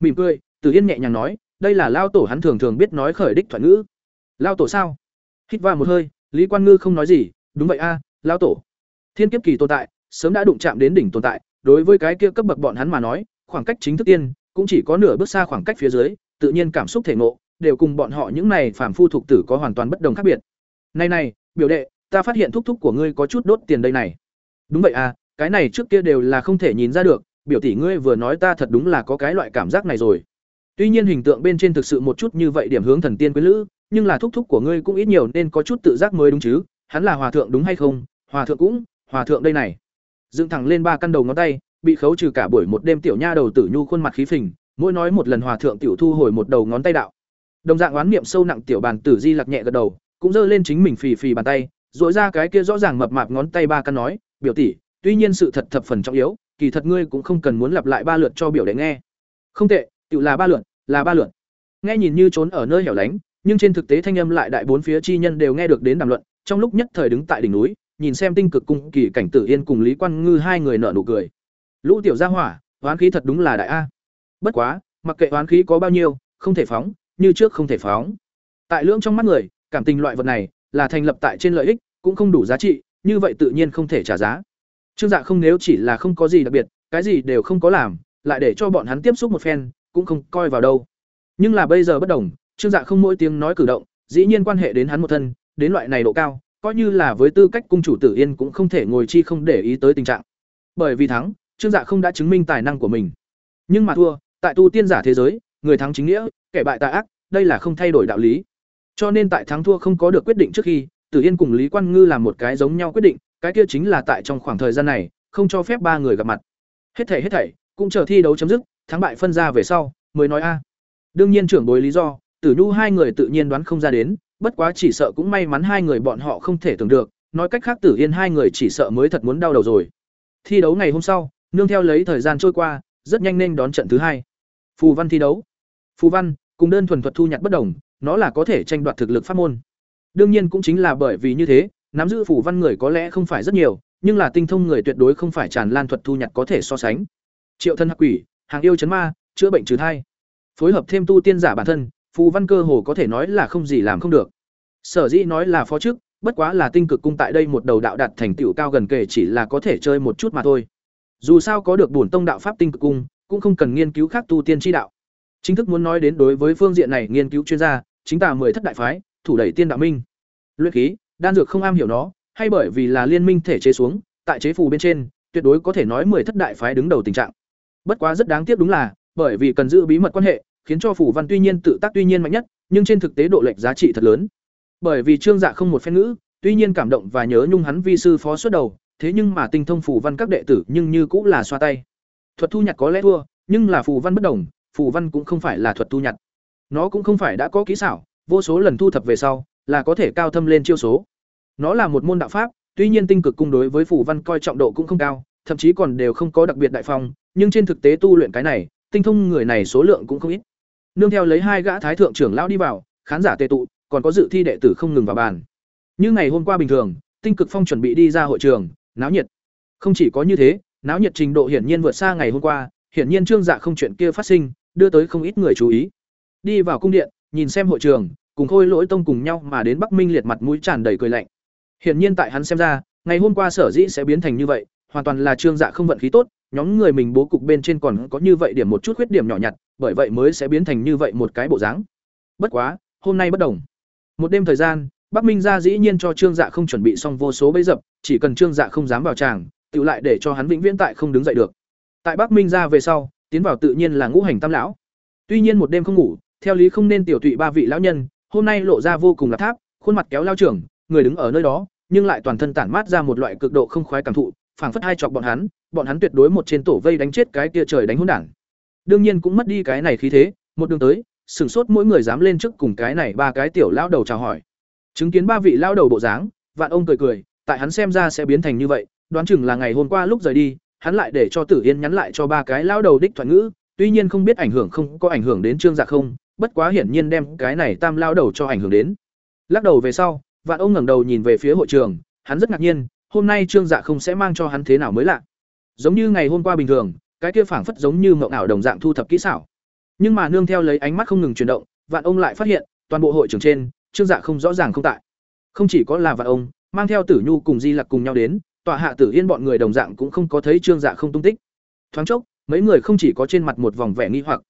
mỉm cười, tử yên nhẹ nhàng nói, đây là lao tổ hắn thường thường biết nói khởi đích thoại ngữ. Lao tổ sao? Hít vào một hơi, lý quan ngư không nói gì, đúng vậy a, lao tổ. Thiên kiếp kỳ tồn tại, sớm đã đụng chạm đến đỉnh tồn tại, đối với cái kia cấp bậc bọn hắn mà nói, khoảng cách chính thức tiên cũng chỉ có nửa bước xa khoảng cách phía dưới, tự nhiên cảm xúc thể ngộ, đều cùng bọn họ những này phàm phu thuộc tử có hoàn toàn bất đồng khác biệt. Này này, biểu đệ, ta phát hiện thúc thúc của ngươi có chút đốt tiền đây này. Đúng vậy à cái này trước kia đều là không thể nhìn ra được, biểu tỷ ngươi vừa nói ta thật đúng là có cái loại cảm giác này rồi. Tuy nhiên hình tượng bên trên thực sự một chút như vậy điểm hướng thần tiên quyến lữ, nhưng là thúc thúc của ngươi cũng ít nhiều nên có chút tự giác mới đúng chứ, hắn là hòa thượng đúng hay không, hòa thượng cũng, hòa thượng đây này. Dựng thẳng lên ba căn đầu ngón tay bị khấu trừ cả buổi một đêm tiểu nha đầu tử nhu khuôn mặt khí phình mỗi nói một lần hòa thượng tiểu thu hồi một đầu ngón tay đạo. Đồng dạng oán niệm sâu nặng tiểu bàn tử di lặc nhẹ gật đầu cũng giơ lên chính mình phì phì bàn tay dội ra cái kia rõ ràng mập mạp ngón tay ba căn nói biểu tỷ tuy nhiên sự thật thập phần trọng yếu kỳ thật ngươi cũng không cần muốn lặp lại ba lượt cho biểu để nghe. Không tệ tiểu là ba lượt là ba lượt. Nghe nhìn như trốn ở nơi hẻo lánh nhưng trên thực tế thanh âm lại đại bốn phía chi nhân đều nghe được đến đàm luận, trong lúc nhất thời đứng tại đỉnh núi, nhìn xem tinh cực cung kỳ cảnh Tử Yên cùng Lý Quan Ngư hai người nở nụ cười. Lũ tiểu gia hỏa, oán khí thật đúng là đại a. Bất quá, mặc kệ oán khí có bao nhiêu, không thể phóng, như trước không thể phóng. Tại lưỡng trong mắt người, cảm tình loại vật này là thành lập tại trên lợi ích, cũng không đủ giá trị, như vậy tự nhiên không thể trả giá. Trương Dạ không nếu chỉ là không có gì đặc biệt, cái gì đều không có làm, lại để cho bọn hắn tiếp xúc một phen, cũng không coi vào đâu. Nhưng là bây giờ bất đồng, Trương Dạ không mỗi tiếng nói cử động, dĩ nhiên quan hệ đến hắn một thân, đến loại này độ cao, coi như là với tư cách cung chủ Tử Yên cũng không thể ngồi chi không để ý tới tình trạng. Bởi vì thắng, Trương Dạ không đã chứng minh tài năng của mình. Nhưng mà thua, tại tu tiên giả thế giới, người thắng chính nghĩa, kẻ bại tà ác, đây là không thay đổi đạo lý. Cho nên tại thắng thua không có được quyết định trước khi, Tử Yên cùng Lý Quan Ngư làm một cái giống nhau quyết định, cái kia chính là tại trong khoảng thời gian này, không cho phép ba người gặp mặt. Hết thảy hết thảy, cũng chờ thi đấu chấm dứt, thắng bại phân ra về sau, mới nói a. Đương nhiên trưởng bối lý do, Tử Nhu hai người tự nhiên đoán không ra đến, bất quá chỉ sợ cũng may mắn hai người bọn họ không thể tưởng được, nói cách khác Tử Yên hai người chỉ sợ mới thật muốn đau đầu rồi. Thi đấu ngày hôm sau, nương theo lấy thời gian trôi qua, rất nhanh nên đón trận thứ hai. Phù văn thi đấu. Phù văn, cùng đơn thuần thuật thu nhặt bất đồng, nó là có thể tranh đoạt thực lực pháp môn. Đương nhiên cũng chính là bởi vì như thế, nắm giữ phù văn người có lẽ không phải rất nhiều, nhưng là tinh thông người tuyệt đối không phải tràn lan thuật thu nhặt có thể so sánh. Triệu thân hắc quỷ, hàng yêu chấn ma, chữa bệnh trừ thai. Phối hợp thêm tu tiên giả bản thân, phù văn cơ hồ có thể nói là không gì làm không được. Sở dĩ nói là phó chức, bất quá là tinh cực cung tại đây một đầu đạo đạt thành tựu cao gần kề chỉ là có thể chơi một chút mà thôi. Dù sao có được bổn tông đạo pháp tinh cực cung, cũng không cần nghiên cứu khác tu tiên chi đạo. Chính thức muốn nói đến đối với phương diện này nghiên cứu chuyên gia, chính tà mười thất đại phái, thủ đẩy tiên đạo minh. Luyện khí, đan dược không am hiểu nó, hay bởi vì là liên minh thể chế xuống, tại chế phù bên trên, tuyệt đối có thể nói mười thất đại phái đứng đầu tình trạng. Bất quá rất đáng tiếc đúng là, bởi vì cần giữ bí mật quan hệ, khiến cho phủ văn tuy nhiên tự tác tuy nhiên mạnh nhất, nhưng trên thực tế độ lệch giá trị thật lớn. Bởi vì Trương Dạ không một phen ngữ, tuy nhiên cảm động và nhớ nhung hắn vi sư phó xuất đầu, thế nhưng mà tinh thông phù văn các đệ tử nhưng như cũng là xoa tay. Thuật thu nhặt có lẽ thua, nhưng là phù văn bất đồng, phù văn cũng không phải là thuật thu nhặt. Nó cũng không phải đã có kỹ xảo, vô số lần thu thập về sau, là có thể cao thâm lên chiêu số. Nó là một môn đạo pháp, tuy nhiên tinh cực cung đối với phù văn coi trọng độ cũng không cao, thậm chí còn đều không có đặc biệt đại phong, nhưng trên thực tế tu luyện cái này, tinh thông người này số lượng cũng không ít. Nương theo lấy hai gã thái thượng trưởng lão đi vào, khán giả tề tụ, còn có dự thi đệ tử không ngừng vào bàn. Như ngày hôm qua bình thường, tinh cực phong chuẩn bị đi ra hội trường, náo nhiệt. Không chỉ có như thế, náo nhiệt trình độ hiển nhiên vượt xa ngày hôm qua, hiển nhiên Trương Dạ không chuyện kia phát sinh, đưa tới không ít người chú ý. Đi vào cung điện, nhìn xem hội trường, cùng Khôi Lỗi Tông cùng nhau mà đến Bắc Minh liệt mặt mũi tràn đầy cười lạnh. Hiển nhiên tại hắn xem ra, ngày hôm qua sở dĩ sẽ biến thành như vậy, hoàn toàn là Trương Dạ không vận khí tốt, nhóm người mình bố cục bên trên còn có như vậy điểm một chút khuyết điểm nhỏ nhặt, bởi vậy mới sẽ biến thành như vậy một cái bộ dáng. Bất quá, hôm nay bất đồng. Một đêm thời gian, Bắc Minh gia dĩ nhiên cho Trương Dạ không chuẩn bị xong vô số bẫy dập, chỉ cần Trương Dạ không dám vào tràng, tự lại để cho hắn vĩnh viễn tại không đứng dậy được. Tại Bắc Minh gia về sau, tiến vào tự nhiên là ngũ hành tam lão. Tuy nhiên một đêm không ngủ, theo lý không nên tiểu tụy ba vị lão nhân, hôm nay lộ ra vô cùng là tháp, khuôn mặt kéo lao trưởng, người đứng ở nơi đó, nhưng lại toàn thân tản mát ra một loại cực độ không khoái cảm thụ, phảng phất hai chọc bọn hắn, bọn hắn tuyệt đối một trên tổ vây đánh chết cái kia trời đánh hỗn đản. Đương nhiên cũng mất đi cái này khí thế, một đường tới, sửng sốt mỗi người dám lên trước cùng cái này ba cái tiểu lão đầu chào hỏi. Chứng kiến ba vị lao đầu bộ dáng, Vạn ông cười cười, tại hắn xem ra sẽ biến thành như vậy, đoán chừng là ngày hôm qua lúc rời đi, hắn lại để cho Tử Yên nhắn lại cho ba cái lao đầu đích thoại ngữ, tuy nhiên không biết ảnh hưởng không có ảnh hưởng đến Trương Dạ không, bất quá hiển nhiên đem cái này tam lao đầu cho ảnh hưởng đến. Lắc đầu về sau, Vạn ông ngẩng đầu nhìn về phía hội trường, hắn rất ngạc nhiên, hôm nay Trương Dạ không sẽ mang cho hắn thế nào mới lạ. Giống như ngày hôm qua bình thường, cái kia phảng phất giống như mộng ảo đồng dạng thu thập kỹ xảo. Nhưng mà nương theo lấy ánh mắt không ngừng chuyển động, Vạn ông lại phát hiện, toàn bộ hội trường trên, Trương Dạ không rõ ràng không tại. Không chỉ có là Vạn ông, mang theo Tử Nhu cùng Di Lặc cùng nhau đến, tọa hạ Tử Yên bọn người đồng dạng cũng không có thấy Trương Dạ không tung tích. Thoáng chốc, mấy người không chỉ có trên mặt một vòng vẻ nghi hoặc.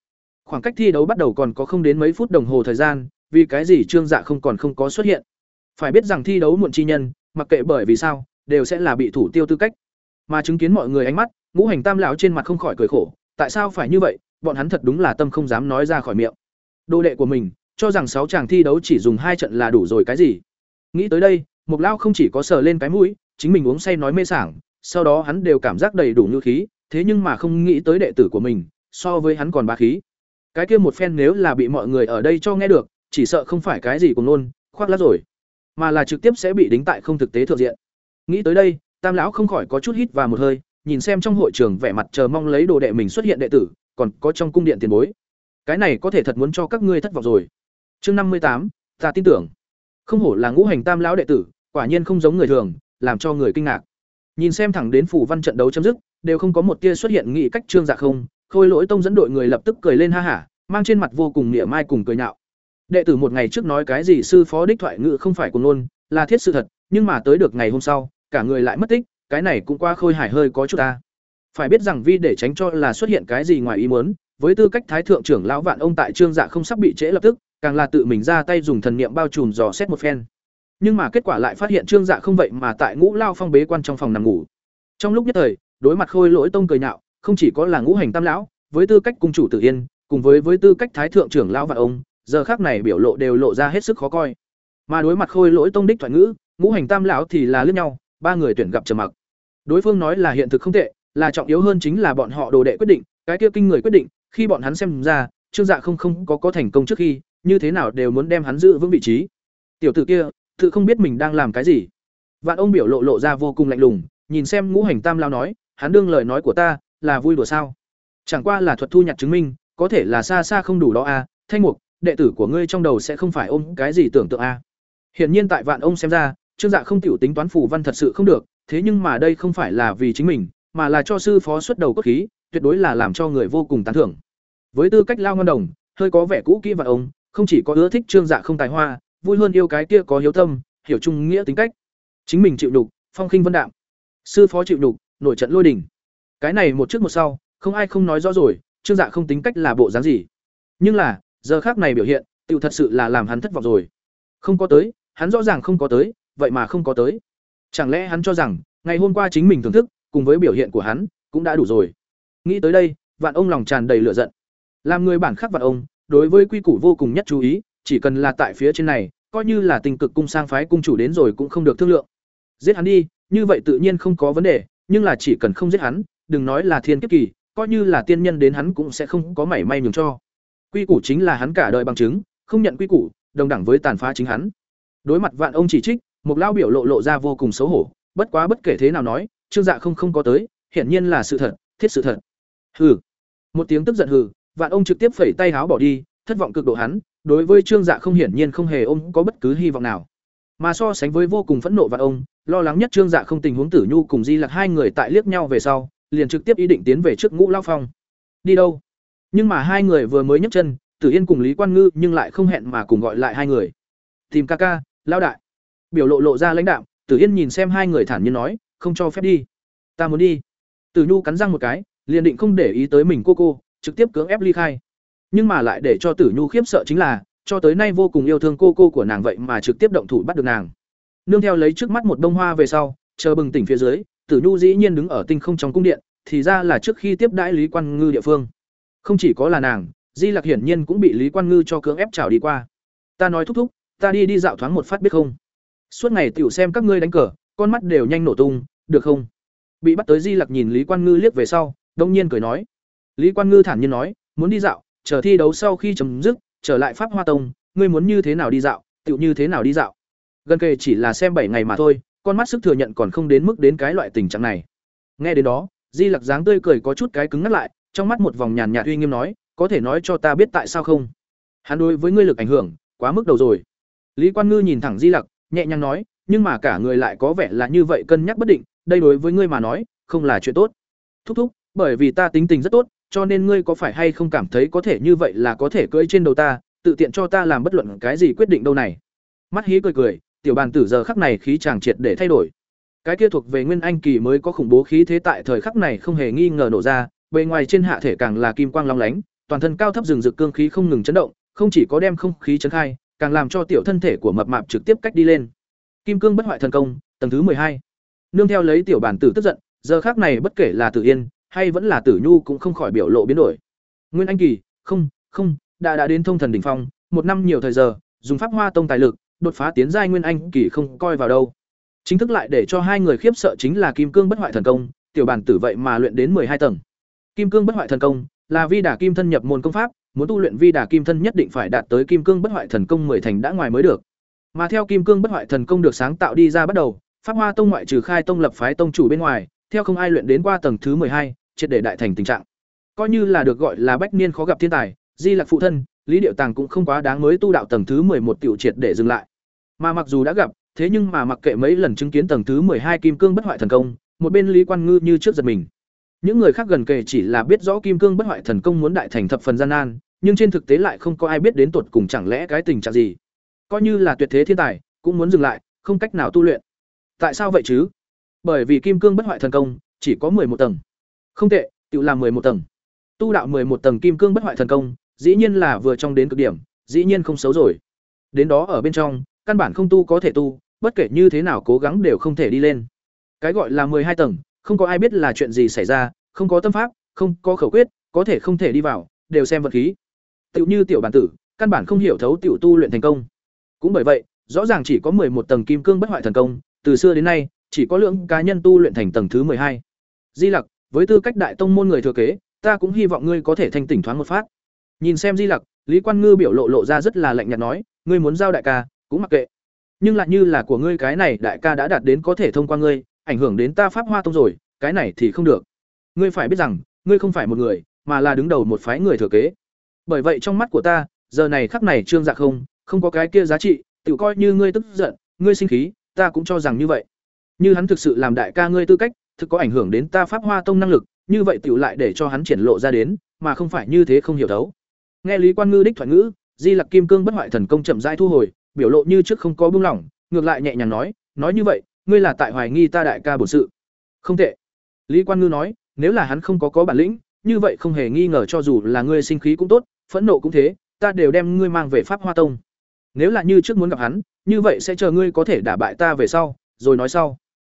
Khoảng cách thi đấu bắt đầu còn có không đến mấy phút đồng hồ thời gian, vì cái gì Trương Dạ không còn không có xuất hiện. Phải biết rằng thi đấu muộn chi nhân, mặc kệ bởi vì sao, đều sẽ là bị thủ tiêu tư cách. Mà chứng kiến mọi người ánh mắt, Ngũ Hành Tam lão trên mặt không khỏi cười khổ, tại sao phải như vậy, bọn hắn thật đúng là tâm không dám nói ra khỏi miệng. Đồ đệ của mình, cho rằng sáu chàng thi đấu chỉ dùng hai trận là đủ rồi cái gì? Nghĩ tới đây, Mục lão không chỉ có sờ lên cái mũi, chính mình uống say nói mê sảng, sau đó hắn đều cảm giác đầy đủ nhu khí, thế nhưng mà không nghĩ tới đệ tử của mình, so với hắn còn bá khí. Cái kia một phen nếu là bị mọi người ở đây cho nghe được, chỉ sợ không phải cái gì cùng luôn, khoác lác rồi, mà là trực tiếp sẽ bị đính tại không thực tế thượng diện. Nghĩ tới đây, Tam lão không khỏi có chút hít vào một hơi, nhìn xem trong hội trường vẻ mặt chờ mong lấy đồ đệ mình xuất hiện đệ tử, còn có trong cung điện tiền bối. Cái này có thể thật muốn cho các ngươi thất vọng rồi. Chương năm mươi tám, ta tin tưởng. Không hổ là ngũ hành tam lão đệ tử quả nhiên không giống người thường làm cho người kinh ngạc. Nhìn xem thẳng đến phủ văn trận đấu chấm dứt đều không có một tia xuất hiện nghị cách trương dạ không khôi lỗi tông dẫn đội người lập tức cười lên ha hả mang trên mặt vô cùng nghĩa mai cùng cười nhạo. Đệ tử một ngày trước nói cái gì sư phó đích thoại ngữ không phải của ngôn là thiết sự thật nhưng mà tới được ngày hôm sau cả người lại mất tích cái này cũng qua khôi hài hơi có chút ta. Phải biết rằng vi để tránh cho là xuất hiện cái gì ngoài ý muốn với tư cách thái thượng trưởng lão vạn ông tại trương dạ không sắp bị trễ lập tức càng là tự mình ra tay dùng thần niệm bao trùm dò xét một phen. Nhưng mà kết quả lại phát hiện trương dạ không vậy mà tại ngũ lao phong bế quan trong phòng nằm ngủ. Trong lúc nhất thời, đối mặt khôi lỗi tông cười nhạo, không chỉ có là ngũ hành tam lão, với tư cách cung chủ tự yên, cùng với với tư cách thái thượng trưởng lão và ông, giờ khác này biểu lộ đều lộ ra hết sức khó coi. Mà đối mặt khôi lỗi tông đích thoại ngữ, ngũ hành tam lão thì là lướt nhau, ba người tuyển gặp trầm mặc. Đối phương nói là hiện thực không tệ, là trọng yếu hơn chính là bọn họ đồ đệ quyết định, cái kia kinh người quyết định, khi bọn hắn xem ra, trương dạ không không có có thành công trước khi như thế nào đều muốn đem hắn giữ vững vị trí. Tiểu tử kia, tự không biết mình đang làm cái gì. Vạn ông biểu lộ lộ ra vô cùng lạnh lùng, nhìn xem ngũ hành tam lao nói, hắn đương lời nói của ta, là vui đùa sao? Chẳng qua là thuật thu nhặt chứng minh, có thể là xa xa không đủ đó a thanh mục, đệ tử của ngươi trong đầu sẽ không phải ôm cái gì tưởng tượng a hiển nhiên tại vạn ông xem ra, trương dạ không tiểu tính toán phù văn thật sự không được, thế nhưng mà đây không phải là vì chính mình, mà là cho sư phó xuất đầu cốt khí, tuyệt đối là làm cho người vô cùng tán thưởng. Với tư cách lao ngon đồng, hơi có vẻ cũ kỹ vạn ông không chỉ có ưa thích trương dạ không tài hoa, vui hơn yêu cái kia có hiếu tâm, hiểu trung nghĩa tính cách. Chính mình chịu đục phong khinh vân đạm. Sư phó chịu đục nổi trận lôi đình. Cái này một trước một sau, không ai không nói rõ rồi, trương dạ không tính cách là bộ dáng gì. Nhưng là, giờ khác này biểu hiện tiểu thật sự là làm hắn thất vọng rồi. Không có tới, hắn rõ ràng không có tới, vậy mà không có tới. Chẳng lẽ hắn cho rằng, ngày hôm qua chính mình thưởng thức, cùng với biểu hiện của hắn, cũng đã đủ rồi. Nghĩ tới đây, vạn ông lòng tràn đầy lửa giận. Làm người bản khắc vạn ông đối với quy củ vô cùng nhất chú ý, chỉ cần là tại phía trên này, coi như là tình cực cung sang phái cung chủ đến rồi cũng không được thương lượng. Giết hắn đi, như vậy tự nhiên không có vấn đề, nhưng là chỉ cần không giết hắn, đừng nói là thiên kiếp kỳ, coi như là tiên nhân đến hắn cũng sẽ không có mảy may nhường cho. Quy củ chính là hắn cả đời bằng chứng, không nhận quy củ, đồng đẳng với tàn phá chính hắn. Đối mặt vạn ông chỉ trích một lao biểu lộ lộ ra vô cùng xấu hổ, bất quá bất kể thế nào nói, trương dạ không không có tới, hiển nhiên là sự thật, thiết sự thật. Hừ. Một tiếng tức giận hừ vạn ông trực tiếp phẩy tay háo bỏ đi, thất vọng cực độ hắn, đối với trương dạ không hiển nhiên không hề ôm có bất cứ hy vọng nào. Mà so sánh với vô cùng phẫn nộ vạn ông, lo lắng nhất trương dạ không tình huống tử nhu cùng di lặc hai người tại liếc nhau về sau, liền trực tiếp ý định tiến về trước ngũ lao phong. Đi đâu? Nhưng mà hai người vừa mới nhấc chân, tử yên cùng lý quan ngư nhưng lại không hẹn mà cùng gọi lại hai người. Tìm ca ca lao đại. Biểu lộ lộ ra lãnh đạo tử yên nhìn xem hai người thản nhiên nói, không cho phép đi. Ta muốn đi. Tử nhu cắn răng một cái, liền định không để ý tới mình cô cô trực tiếp cưỡng ép ly khai. Nhưng mà lại để cho tử nhu khiếp sợ chính là, cho tới nay vô cùng yêu thương cô cô của nàng vậy mà trực tiếp động thủ bắt được nàng. Nương theo lấy trước mắt một bông hoa về sau, chờ bừng tỉnh phía dưới, tử nhu dĩ nhiên đứng ở tinh không trong cung điện, thì ra là trước khi tiếp đãi lý quan ngư địa phương. Không chỉ có là nàng, di lặc hiển nhiên cũng bị lý quan ngư cho cưỡng ép trào đi qua. Ta nói thúc thúc, ta đi đi dạo thoáng một phát biết không? Suốt ngày tiểu xem các ngươi đánh cờ, con mắt đều nhanh nổ tung, được không? Bị bắt tới di lặc nhìn lý quan ngư liếc về sau, đông nhiên cười nói lý quan ngư thản nhiên nói, muốn đi dạo, chờ thi đấu sau khi chấm dứt, trở lại pháp hoa tông, ngươi muốn như thế nào đi dạo, tựu như thế nào đi dạo? Gần kề chỉ là xem bảy ngày mà thôi, con mắt sức thừa nhận còn không đến mức đến cái loại tình trạng này. Nghe đến đó, di lặc dáng tươi cười có chút cái cứng ngắt lại, trong mắt một vòng nhàn nhạt uy nghiêm nói, có thể nói cho ta biết tại sao không? Hắn đối với ngươi lực ảnh hưởng, quá mức đầu rồi. Lý quan ngư nhìn thẳng di lặc, nhẹ nhàng nói, nhưng mà cả người lại có vẻ là như vậy cân nhắc bất định, đây đối với ngươi mà nói, không là chuyện tốt. Thúc thúc, bởi vì ta tính tình rất tốt cho nên ngươi có phải hay không cảm thấy có thể như vậy là có thể cưỡi trên đầu ta, tự tiện cho ta làm bất luận cái gì quyết định đâu này? Mắt hí cười cười, tiểu bàn tử giờ khắc này khí chàng triệt để thay đổi. Cái kia thuộc về nguyên anh kỳ mới có khủng bố khí thế tại thời khắc này không hề nghi ngờ nổ ra, bề ngoài trên hạ thể càng là kim quang long lánh, toàn thân cao thấp rừng rực cương khí không ngừng chấn động, không chỉ có đem không khí chấn khai, càng làm cho tiểu thân thể của mập mạp trực tiếp cách đi lên. Kim cương bất hoại thần công, tầng thứ hai. Nương theo lấy tiểu bản tử tức giận, giờ khác này bất kể là tử yên hay vẫn là tử nhu cũng không khỏi biểu lộ biến đổi. Nguyên anh kỳ, không không, đã đã đến thông thần đỉnh phong, một năm nhiều thời giờ, dùng pháp hoa tông tài lực, đột phá tiến giai nguyên anh kỳ không coi vào đâu. Chính thức lại để cho hai người khiếp sợ chính là kim cương bất hoại thần công, tiểu bản tử vậy mà luyện đến hai tầng. Kim cương bất hoại thần công là vi đả kim thân nhập môn công pháp, muốn tu luyện vi đà kim thân nhất định phải đạt tới kim cương bất hoại thần công mười thành đã ngoài mới được. Mà theo kim cương bất hoại thần công được sáng tạo đi ra bắt đầu, pháp hoa tông ngoại trừ khai tông lập phái tông chủ bên ngoài, theo không ai luyện đến qua tầng thứ hai triệt để đại thành tình trạng coi như là được gọi là bách niên khó gặp thiên tài di lạc phụ thân Lý Điệu Tàng cũng không quá đáng mới tu đạo tầng thứ một tiểu triệt để dừng lại. Mà mặc dù đã gặp, thế nhưng mà mặc kệ mấy lần chứng kiến tầng thứ hai kim cương bất hoại thần công, một bên Lý Quan Ngư như trước giật mình. Những người khác gần kề chỉ là biết rõ kim cương bất hoại thần công muốn đại thành thập phần gian nan, nhưng trên thực tế lại không có ai biết đến tuột cùng chẳng lẽ cái tình trạng gì. Coi như là tuyệt thế thiên tài, cũng muốn dừng lại, không cách nào tu luyện. Tại sao vậy chứ? Bởi vì kim cương bất hoại thần công chỉ có một tầng. Không tệ, tự làm một tầng. Tu đạo một tầng kim cương bất hoại thần công, dĩ nhiên là vừa trong đến cực điểm, dĩ nhiên không xấu rồi. Đến đó ở bên trong, căn bản không tu có thể tu, bất kể như thế nào cố gắng đều không thể đi lên. Cái gọi là hai tầng, không có ai biết là chuyện gì xảy ra, không có tâm pháp, không có khẩu quyết, có thể không thể đi vào, đều xem vật khí. Tiểu như tiểu bản tử, căn bản không hiểu thấu tiểu tu luyện thành công. Cũng bởi vậy, rõ ràng chỉ có một tầng kim cương bất hoại thần công, từ xưa đến nay, chỉ có lượng cá nhân tu luyện thành tầng thứ hai. Di Lặc, với tư cách đại tông môn người thừa kế, ta cũng hy vọng ngươi có thể thanh tỉnh thoáng một phát. Nhìn xem Di Lặc, Lý Quan Ngư biểu lộ lộ ra rất là lạnh nhạt nói, ngươi muốn giao đại ca, cũng mặc kệ. Nhưng lại như là của ngươi cái này đại ca đã đạt đến có thể thông qua ngươi, ảnh hưởng đến ta Pháp Hoa tông rồi, cái này thì không được. Ngươi phải biết rằng, ngươi không phải một người, mà là đứng đầu một phái người thừa kế. Bởi vậy trong mắt của ta, giờ này khắc này Trương Dạ không, không có cái kia giá trị, tự coi như ngươi tức giận, ngươi sinh khí, ta cũng cho rằng như vậy. Như hắn thực sự làm đại ca ngươi tư cách, thực có ảnh hưởng đến ta Pháp Hoa tông năng lực, như vậy tựu lại để cho hắn triển lộ ra đến, mà không phải như thế không hiểu thấu. Nghe Lý Quan Ngư đích thoại ngữ, Di Lặc Kim Cương bất hoại thần công chậm rãi thu hồi, biểu lộ như trước không có buông lỏng, ngược lại nhẹ nhàng nói, nói như vậy, ngươi là tại hoài nghi ta đại ca bổn sự. Không tệ. Lý Quan Ngư nói, nếu là hắn không có có bản lĩnh, như vậy không hề nghi ngờ cho dù là ngươi sinh khí cũng tốt, phẫn nộ cũng thế, ta đều đem ngươi mang về Pháp Hoa Tông. Nếu là như trước muốn gặp hắn, như vậy sẽ chờ ngươi có thể đả bại ta về sau, rồi nói sau.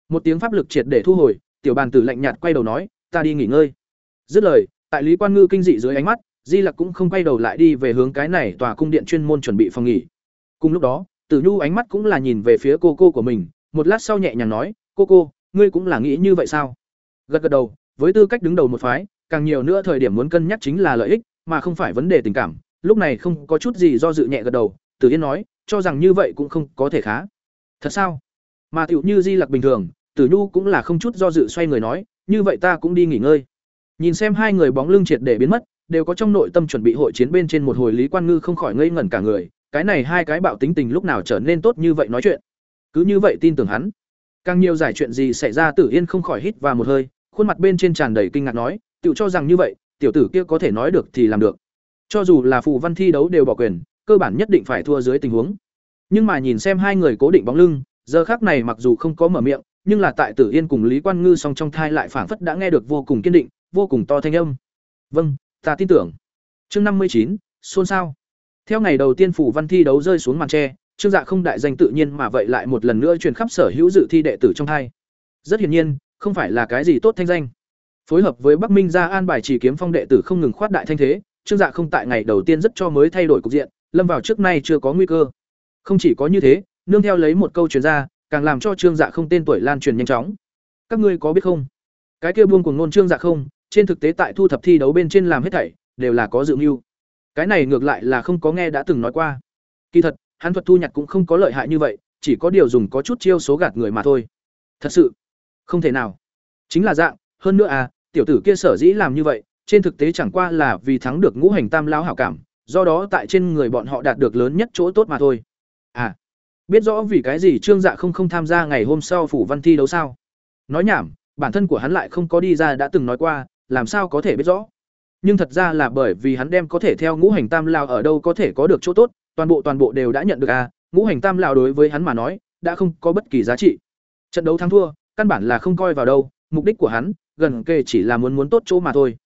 Một tiếng pháp lực triệt để thu hồi, tiểu bàn tử lạnh nhạt quay đầu nói, ta đi nghỉ ngơi. Dứt lời, tại Lý Quan Ngư kinh dị dưới ánh mắt, Di Lặc cũng không quay đầu lại đi về hướng cái này tòa cung điện chuyên môn chuẩn bị phòng nghỉ. Cùng lúc đó, Tử Nhu ánh mắt cũng là nhìn về phía cô cô của mình, một lát sau nhẹ nhàng nói, "Cô cô, ngươi cũng là nghĩ như vậy sao?" Gật gật đầu, với tư cách đứng đầu một phái, càng nhiều nữa thời điểm muốn cân nhắc chính là lợi ích, mà không phải vấn đề tình cảm. Lúc này không có chút gì do dự nhẹ gật đầu, Tử Yên nói, cho rằng như vậy cũng không có thể khá. Thật sao? Mà tiểu như Di Lặc bình thường, Tử Nhu cũng là không chút do dự xoay người nói, như vậy ta cũng đi nghỉ ngơi. Nhìn xem hai người bóng lưng triệt để biến mất, đều có trong nội tâm chuẩn bị hội chiến bên trên một hồi Lý Quan Ngư không khỏi ngây ngẩn cả người, cái này hai cái bạo tính tình lúc nào trở nên tốt như vậy nói chuyện. Cứ như vậy tin tưởng hắn. Càng nhiều giải chuyện gì xảy ra Tử Yên không khỏi hít và một hơi, khuôn mặt bên trên tràn đầy kinh ngạc nói, tiểu cho rằng như vậy, tiểu tử kia có thể nói được thì làm được. Cho dù là phù văn thi đấu đều bỏ quyền, cơ bản nhất định phải thua dưới tình huống. Nhưng mà nhìn xem hai người cố định bóng lưng, giờ khác này mặc dù không có mở miệng, nhưng là tại Tử Yên cùng Lý Quan Ngư song trong thai lại phảng phất đã nghe được vô cùng kiên định, vô cùng to thanh âm. "Vâng, ta tin tưởng." Chương năm mươi chín, xôn xao. Theo ngày đầu tiên phủ văn thi đấu rơi xuống màn tre, Trương Dạ không đại danh tự nhiên mà vậy lại một lần nữa truyền khắp sở hữu dự thi đệ tử trong thai. Rất hiển nhiên, không phải là cái gì tốt thanh danh. Phối hợp với Bắc Minh gia an bài chỉ kiếm phong đệ tử không ngừng khoát đại thanh thế, Trương Dạ không tại ngày đầu tiên rất cho mới thay đổi cục diện, lâm vào trước nay chưa có nguy cơ. Không chỉ có như thế, nương theo lấy một câu truyền ra, càng làm cho Trương Dạ không tên tuổi lan truyền nhanh chóng. Các ngươi có biết không? Cái kia buông cuồng ngôn Trương Dạ không, trên thực tế tại thu thập thi đấu bên trên làm hết thảy, đều là có dự mưu. Cái này ngược lại là không có nghe đã từng nói qua. Kỳ thật, hắn thuật thu nhặt cũng không có lợi hại như vậy, chỉ có điều dùng có chút chiêu số gạt người mà thôi. Thật sự, không thể nào. Chính là dạng, hơn nữa à, tiểu tử kia sở dĩ làm như vậy, trên thực tế chẳng qua là vì thắng được ngũ hành tam lão hảo cảm, do đó tại trên người bọn họ đạt được lớn nhất chỗ tốt mà thôi. À, biết rõ vì cái gì Trương Dạ không không tham gia ngày hôm sau phủ văn thi đấu sao? Nói nhảm, bản thân của hắn lại không có đi ra đã từng nói qua, làm sao có thể biết rõ? Nhưng thật ra là bởi vì hắn đem có thể theo ngũ hành tam lao ở đâu có thể có được chỗ tốt, toàn bộ toàn bộ đều đã nhận được a, à, ngũ hành tam lao đối với hắn mà nói, đã không có bất kỳ giá trị. Trận đấu thắng thua, căn bản là không coi vào đâu, mục đích của hắn, gần kề chỉ là muốn muốn tốt chỗ mà thôi.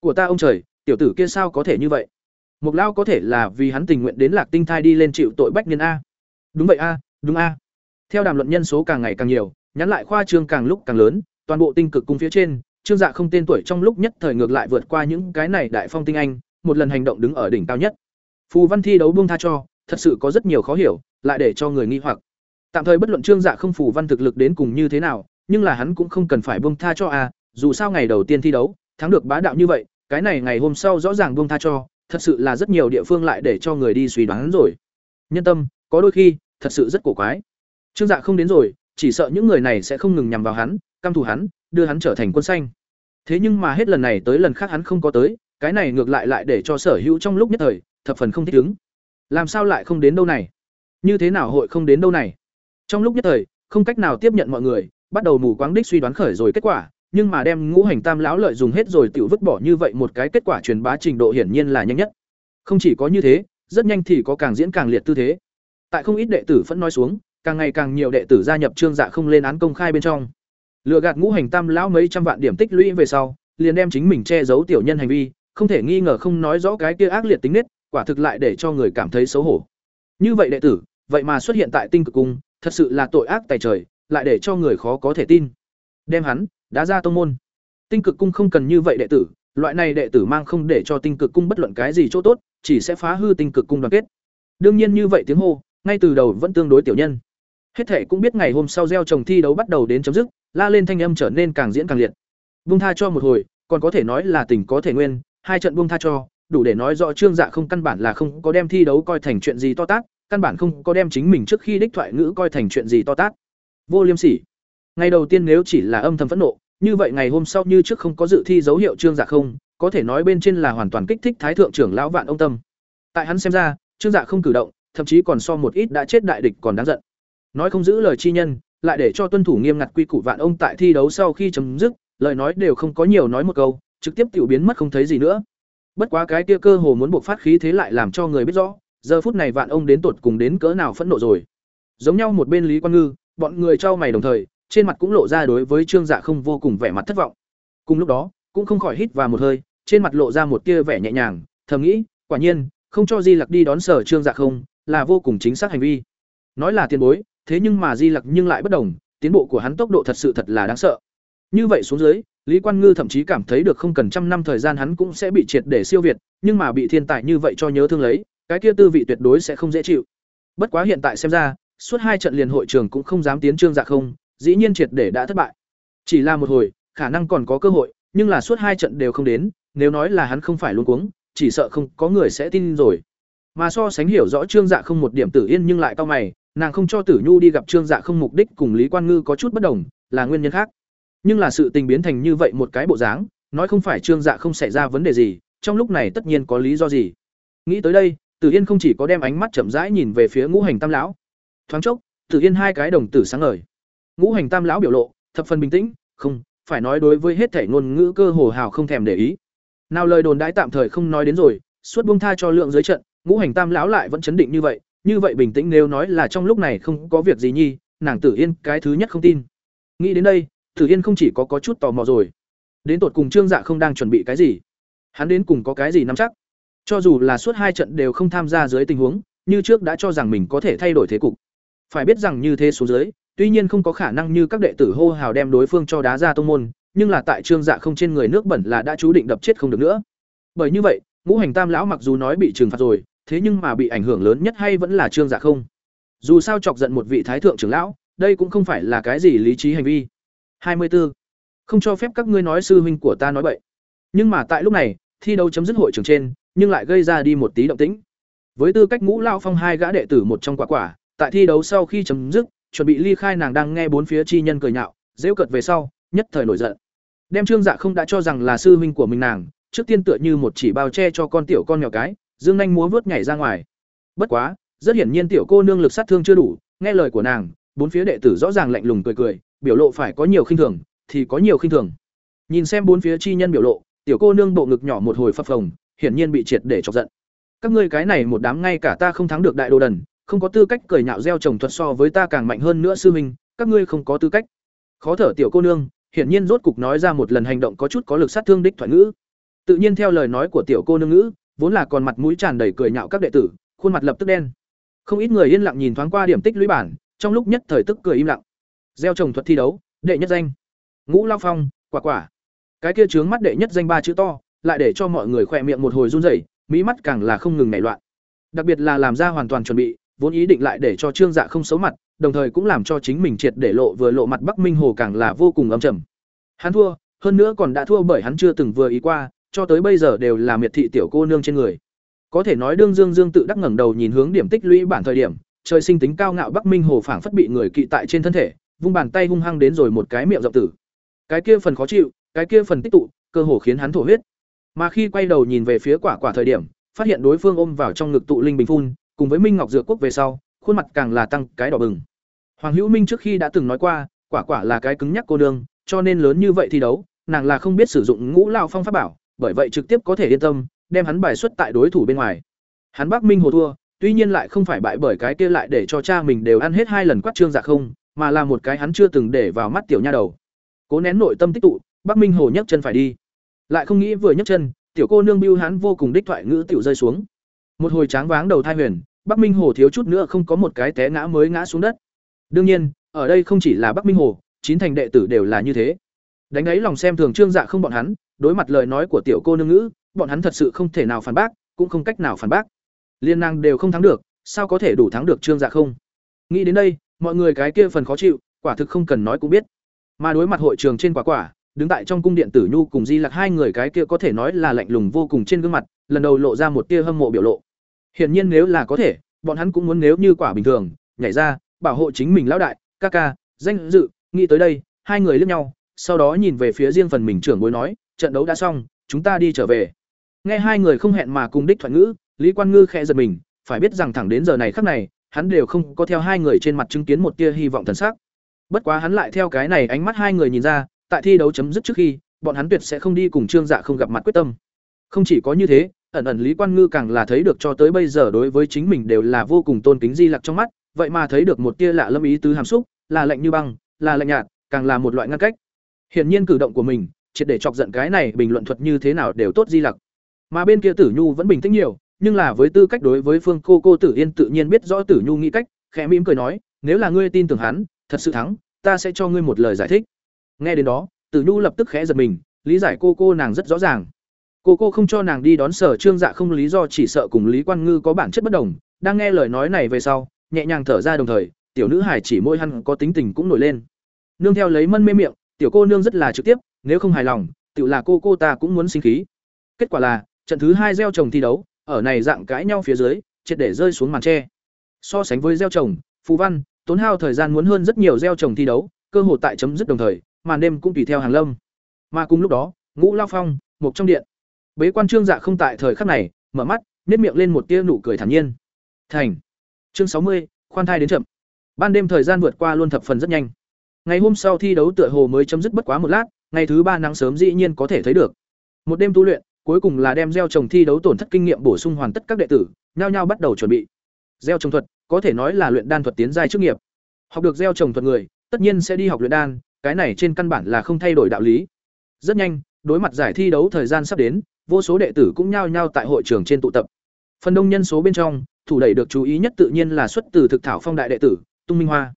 Của ta ông trời, tiểu tử kia sao có thể như vậy? Mục lao có thể là vì hắn tình nguyện đến Lạc Tinh thai đi lên chịu tội bách niên a. Đúng vậy a, đúng a. Theo đàm luận nhân số càng ngày càng nhiều, nhắn lại khoa trương càng lúc càng lớn, toàn bộ tinh cực cung phía trên, Trương Dạ không tên tuổi trong lúc nhất thời ngược lại vượt qua những cái này đại phong tinh anh, một lần hành động đứng ở đỉnh cao nhất. Phù văn thi đấu buông tha cho, thật sự có rất nhiều khó hiểu, lại để cho người nghi hoặc. Tạm thời bất luận Trương Dạ không phù văn thực lực đến cùng như thế nào, nhưng là hắn cũng không cần phải buông tha cho a, dù sao ngày đầu tiên thi đấu, thắng được bá đạo như vậy, cái này ngày hôm sau rõ ràng buông tha cho, thật sự là rất nhiều địa phương lại để cho người đi suy đoán rồi. Nhân tâm, có đôi khi, thật sự rất cổ quái. Trương Dạ không đến rồi, chỉ sợ những người này sẽ không ngừng nhằm vào hắn, căm thù hắn, đưa hắn trở thành quân xanh. Thế nhưng mà hết lần này tới lần khác hắn không có tới, cái này ngược lại lại để cho sở hữu trong lúc nhất thời, thập phần không thích ứng. Làm sao lại không đến đâu này? Như thế nào hội không đến đâu này? Trong lúc nhất thời, không cách nào tiếp nhận mọi người, bắt đầu mù quáng đích suy đoán khởi rồi kết quả, nhưng mà đem ngũ hành tam lão lợi dùng hết rồi tiểu vứt bỏ như vậy một cái kết quả truyền bá trình độ hiển nhiên là nhanh nhất. Không chỉ có như thế, rất nhanh thì có càng diễn càng liệt tư thế. Tại không ít đệ tử vẫn nói xuống, càng ngày càng nhiều đệ tử gia nhập trương dạ không lên án công khai bên trong. Lừa gạt ngũ hành tam lão mấy trăm vạn điểm tích lũy về sau, liền đem chính mình che giấu tiểu nhân hành vi, không thể nghi ngờ không nói rõ cái kia ác liệt tính nết, quả thực lại để cho người cảm thấy xấu hổ. Như vậy đệ tử, vậy mà xuất hiện tại Tinh Cực Cung, thật sự là tội ác tày trời, lại để cho người khó có thể tin. Đem hắn đã ra tông môn. Tinh Cực Cung không cần như vậy đệ tử, loại này đệ tử mang không để cho Tinh Cực Cung bất luận cái gì chỗ tốt, chỉ sẽ phá hư Tinh Cực Cung đoàn kết. Đương nhiên như vậy tiếng hô, ngay từ đầu vẫn tương đối tiểu nhân. Hết thể cũng biết ngày hôm sau gieo trồng thi đấu bắt đầu đến chấm dứt, la lên thanh âm trở nên càng diễn càng liệt. Bung tha cho một hồi, còn có thể nói là tình có thể nguyên, hai trận bung tha cho, đủ để nói rõ Trương Dạ không căn bản là không có đem thi đấu coi thành chuyện gì to tát, căn bản không có đem chính mình trước khi đích thoại ngữ coi thành chuyện gì to tát. Vô Liêm Sỉ. Ngày đầu tiên nếu chỉ là âm thầm phẫn nộ, như vậy ngày hôm sau như trước không có dự thi dấu hiệu Trương Dạ không, có thể nói bên trên là hoàn toàn kích thích Thái thượng trưởng lão Vạn ông tâm. Tại hắn xem ra, Trương Dạ không cử động, thậm chí còn so một ít đã chết đại địch còn đáng giận. Nói không giữ lời chi nhân, lại để cho tuân thủ nghiêm ngặt quy củ Vạn ông tại thi đấu sau khi chấm dứt, lời nói đều không có nhiều nói một câu, trực tiếp tiểu biến mất không thấy gì nữa. Bất quá cái kia cơ hồ muốn buộc phát khí thế lại làm cho người biết rõ, giờ phút này Vạn ông đến tột cùng đến cỡ nào phẫn nộ rồi. Giống nhau một bên Lý Quan Ngư, bọn người trao mày đồng thời, trên mặt cũng lộ ra đối với Trương Dạ không vô cùng vẻ mặt thất vọng. Cùng lúc đó, cũng không khỏi hít vào một hơi, trên mặt lộ ra một tia vẻ nhẹ nhàng, thầm nghĩ, quả nhiên, không cho Di Lặc đi đón sở Trương Dạ không, là vô cùng chính xác hành vi. Nói là tiền bối, thế nhưng mà Di Lặc nhưng lại bất đồng, tiến bộ của hắn tốc độ thật sự thật là đáng sợ. Như vậy xuống dưới, Lý Quan Ngư thậm chí cảm thấy được không cần trăm năm thời gian hắn cũng sẽ bị triệt để siêu việt, nhưng mà bị thiên tài như vậy cho nhớ thương lấy, cái kia tư vị tuyệt đối sẽ không dễ chịu. Bất quá hiện tại xem ra, suốt hai trận liền hội trường cũng không dám tiến trương dạ không, dĩ nhiên triệt để đã thất bại. Chỉ là một hồi, khả năng còn có cơ hội, nhưng là suốt hai trận đều không đến, nếu nói là hắn không phải luôn cuống, chỉ sợ không có người sẽ tin rồi. Mà so sánh hiểu rõ Trương Dạ không một điểm tử yên nhưng lại cao mày, nàng không cho Tử Nhu đi gặp Trương Dạ không mục đích cùng Lý Quan Ngư có chút bất đồng, là nguyên nhân khác. Nhưng là sự tình biến thành như vậy một cái bộ dáng, nói không phải Trương Dạ không xảy ra vấn đề gì, trong lúc này tất nhiên có lý do gì. Nghĩ tới đây, Tử Yên không chỉ có đem ánh mắt chậm rãi nhìn về phía Ngũ Hành Tam lão. Thoáng chốc, Tử Yên hai cái đồng tử sáng ngời. Ngũ Hành Tam lão biểu lộ, thập phần bình tĩnh, không, phải nói đối với hết thể ngôn ngữ cơ hồ hào không thèm để ý. Nào lời đồn đãi tạm thời không nói đến rồi, suốt buông tha cho lượng dưới trận, Ngũ Hành Tam lão lại vẫn chấn định như vậy, như vậy bình tĩnh nếu nói là trong lúc này không có việc gì nhi, nàng Tử Yên cái thứ nhất không tin. Nghĩ đến đây, Tử Yên không chỉ có có chút tò mò rồi. Đến tột cùng Trương Dạ không đang chuẩn bị cái gì? Hắn đến cùng có cái gì nắm chắc? Cho dù là suốt hai trận đều không tham gia dưới tình huống, như trước đã cho rằng mình có thể thay đổi thế cục. Phải biết rằng như thế số dưới, tuy nhiên không có khả năng như các đệ tử hô hào đem đối phương cho đá ra tông môn, nhưng là tại Trương Dạ không trên người nước bẩn là đã chú định đập chết không được nữa. Bởi như vậy, Ngũ Hành Tam lão mặc dù nói bị trừng phạt rồi, thế nhưng mà bị ảnh hưởng lớn nhất hay vẫn là Trương Dạ không. Dù sao chọc giận một vị thái thượng trưởng lão, đây cũng không phải là cái gì lý trí hành vi. 24. Không cho phép các ngươi nói sư huynh của ta nói bậy. Nhưng mà tại lúc này, thi đấu chấm dứt hội trường trên, nhưng lại gây ra đi một tí động tĩnh. Với tư cách ngũ lao phong hai gã đệ tử một trong quả quả, tại thi đấu sau khi chấm dứt, chuẩn bị ly khai nàng đang nghe bốn phía chi nhân cười nhạo, giễu cợt về sau, nhất thời nổi giận. Đem Trương Dạ không đã cho rằng là sư huynh của mình nàng, trước tiên tựa như một chỉ bao che cho con tiểu con mèo cái, dương nhanh múa vớt nhảy ra ngoài. Bất quá, rất hiển nhiên tiểu cô nương lực sát thương chưa đủ, nghe lời của nàng, bốn phía đệ tử rõ ràng lạnh lùng cười cười, biểu lộ phải có nhiều khinh thường, thì có nhiều khinh thường. Nhìn xem bốn phía chi nhân biểu lộ, tiểu cô nương bộ ngực nhỏ một hồi phập phồng, hiển nhiên bị triệt để chọc giận. Các ngươi cái này một đám ngay cả ta không thắng được đại đồ đần, không có tư cách cười nhạo gieo trồng thuật so với ta càng mạnh hơn nữa sư huynh, các ngươi không có tư cách. Khó thở tiểu cô nương, hiển nhiên rốt cục nói ra một lần hành động có chút có lực sát thương đích thoại ngữ. Tự nhiên theo lời nói của tiểu cô nương ngữ, vốn là còn mặt mũi tràn đầy cười nhạo các đệ tử, khuôn mặt lập tức đen. Không ít người yên lặng nhìn thoáng qua điểm tích lũy bản, trong lúc nhất thời tức cười im lặng. Gieo trồng thuật thi đấu, đệ nhất danh. Ngũ Lao Phong, quả quả. Cái kia trướng mắt đệ nhất danh ba chữ to, lại để cho mọi người khỏe miệng một hồi run rẩy, mỹ mắt càng là không ngừng nảy loạn. Đặc biệt là làm ra hoàn toàn chuẩn bị, vốn ý định lại để cho Trương Dạ không xấu mặt, đồng thời cũng làm cho chính mình triệt để lộ vừa lộ mặt Bắc Minh Hồ càng là vô cùng âm trầm. Hắn thua, hơn nữa còn đã thua bởi hắn chưa từng vừa ý qua, cho tới bây giờ đều là miệt thị tiểu cô nương trên người. Có thể nói đương Dương Dương tự đắc ngẩng đầu nhìn hướng điểm tích lũy bản thời điểm, trời sinh tính cao ngạo Bắc Minh Hồ phảng phất bị người kỵ tại trên thân thể, vung bàn tay hung hăng đến rồi một cái miệng rộng tử. Cái kia phần khó chịu, cái kia phần tích tụ, cơ hồ khiến hắn thổ huyết. Mà khi quay đầu nhìn về phía quả quả thời điểm, phát hiện đối phương ôm vào trong ngực tụ linh bình phun, cùng với Minh Ngọc Dược Quốc về sau, khuôn mặt càng là tăng cái đỏ bừng. Hoàng Hữu Minh trước khi đã từng nói qua, quả quả là cái cứng nhắc cô nương, cho nên lớn như vậy thi đấu, nàng là không biết sử dụng ngũ lao phong pháp bảo, bởi vậy trực tiếp có thể yên tâm, đem hắn bài xuất tại đối thủ bên ngoài. Hắn Bắc Minh hồ thua, tuy nhiên lại không phải bại bởi cái kia lại để cho cha mình đều ăn hết hai lần quát trương dạ không, mà là một cái hắn chưa từng để vào mắt tiểu nha đầu. Cố nén nội tâm tích tụ, Bắc Minh hồ nhấc chân phải đi. Lại không nghĩ vừa nhấc chân, tiểu cô nương bưu hắn vô cùng đích thoại ngữ tiểu rơi xuống. Một hồi tráng váng đầu thai huyền, Bắc Minh hồ thiếu chút nữa không có một cái té ngã mới ngã xuống đất. Đương nhiên, ở đây không chỉ là Bắc Minh hồ, chín thành đệ tử đều là như thế. Đánh ấy lòng xem thường Trương Dạ không bọn hắn, đối mặt lời nói của tiểu cô nương ngữ, bọn hắn thật sự không thể nào phản bác, cũng không cách nào phản bác. Liên năng đều không thắng được, sao có thể đủ thắng được Trương Dạ không? Nghĩ đến đây, mọi người cái kia phần khó chịu, quả thực không cần nói cũng biết. Mà đối mặt hội trường trên quả quả, đứng tại trong cung điện tử nhu cùng Di Lặc hai người cái kia có thể nói là lạnh lùng vô cùng trên gương mặt, lần đầu lộ ra một tia hâm mộ biểu lộ. Hiển nhiên nếu là có thể, bọn hắn cũng muốn nếu như quả bình thường, nhảy ra, bảo hộ chính mình lão đại, ca ca, danh dự, nghĩ tới đây, hai người liếc nhau, sau đó nhìn về phía riêng phần mình trưởng bối nói, trận đấu đã xong, chúng ta đi trở về. Nghe hai người không hẹn mà cùng đích thoại ngữ, Lý Quan Ngư khẽ giật mình, phải biết rằng thẳng đến giờ này khắc này, hắn đều không có theo hai người trên mặt chứng kiến một tia hy vọng thần sắc. Bất quá hắn lại theo cái này ánh mắt hai người nhìn ra, tại thi đấu chấm dứt trước khi, bọn hắn tuyệt sẽ không đi cùng Trương Dạ không gặp mặt quyết tâm. Không chỉ có như thế, ẩn ẩn Lý Quan Ngư càng là thấy được cho tới bây giờ đối với chính mình đều là vô cùng tôn kính di lặc trong mắt, vậy mà thấy được một tia lạ lâm ý tứ hàm xúc, là lạnh như băng, là lạnh nhạt, càng là một loại ngăn cách. Hiển nhiên cử động của mình, triệt để chọc giận cái này bình luận thuật như thế nào đều tốt di lặc. Mà bên kia Tử Nhu vẫn bình tĩnh nhiều, nhưng là với tư cách đối với Phương cô cô Tử Yên tự nhiên biết rõ Tử Nhu nghĩ cách, khẽ mỉm cười nói, nếu là ngươi tin tưởng hắn, thật sự thắng, ta sẽ cho ngươi một lời giải thích. Nghe đến đó, Tử Nhu lập tức khẽ giật mình, lý giải cô cô nàng rất rõ ràng. Cô cô không cho nàng đi đón Sở Trương Dạ không lý do chỉ sợ cùng Lý Quan Ngư có bản chất bất đồng, đang nghe lời nói này về sau, nhẹ nhàng thở ra đồng thời, tiểu nữ hải chỉ môi hắn có tính tình cũng nổi lên. Nương theo lấy mân mê miệng, tiểu cô nương rất là trực tiếp, nếu không hài lòng, tự là cô cô ta cũng muốn sinh khí. Kết quả là, trận thứ hai gieo trồng thi đấu, ở này dạng cãi nhau phía dưới, triệt để rơi xuống màn tre. So sánh với gieo trồng, phù văn, tốn hao thời gian muốn hơn rất nhiều gieo trồng thi đấu, cơ hội tại chấm dứt đồng thời, màn đêm cũng tùy theo hàng lâm. Mà cùng lúc đó, Ngũ Lao Phong, một trong điện. Bế quan Trương Dạ không tại thời khắc này, mở mắt, nhếch miệng lên một tia nụ cười thản nhiên. Thành. Chương sáu mươi, khoan thai đến chậm. Ban đêm thời gian vượt qua luôn thập phần rất nhanh. Ngày hôm sau thi đấu tựa hồ mới chấm dứt bất quá một lát, ngày thứ ba nắng sớm dĩ nhiên có thể thấy được. Một đêm tu luyện, cuối cùng là đem gieo trồng thi đấu tổn thất kinh nghiệm bổ sung hoàn tất các đệ tử, nhao nhao bắt đầu chuẩn bị. Gieo trồng thuật, có thể nói là luyện đan thuật tiến giai trước nghiệp. Học được gieo trồng thuật người, tất nhiên sẽ đi học luyện đan, cái này trên căn bản là không thay đổi đạo lý. Rất nhanh, đối mặt giải thi đấu thời gian sắp đến, vô số đệ tử cũng nhao nhao tại hội trường trên tụ tập. Phần đông nhân số bên trong, thủ đẩy được chú ý nhất tự nhiên là xuất từ thực thảo phong đại đệ tử, Tung Minh Hoa.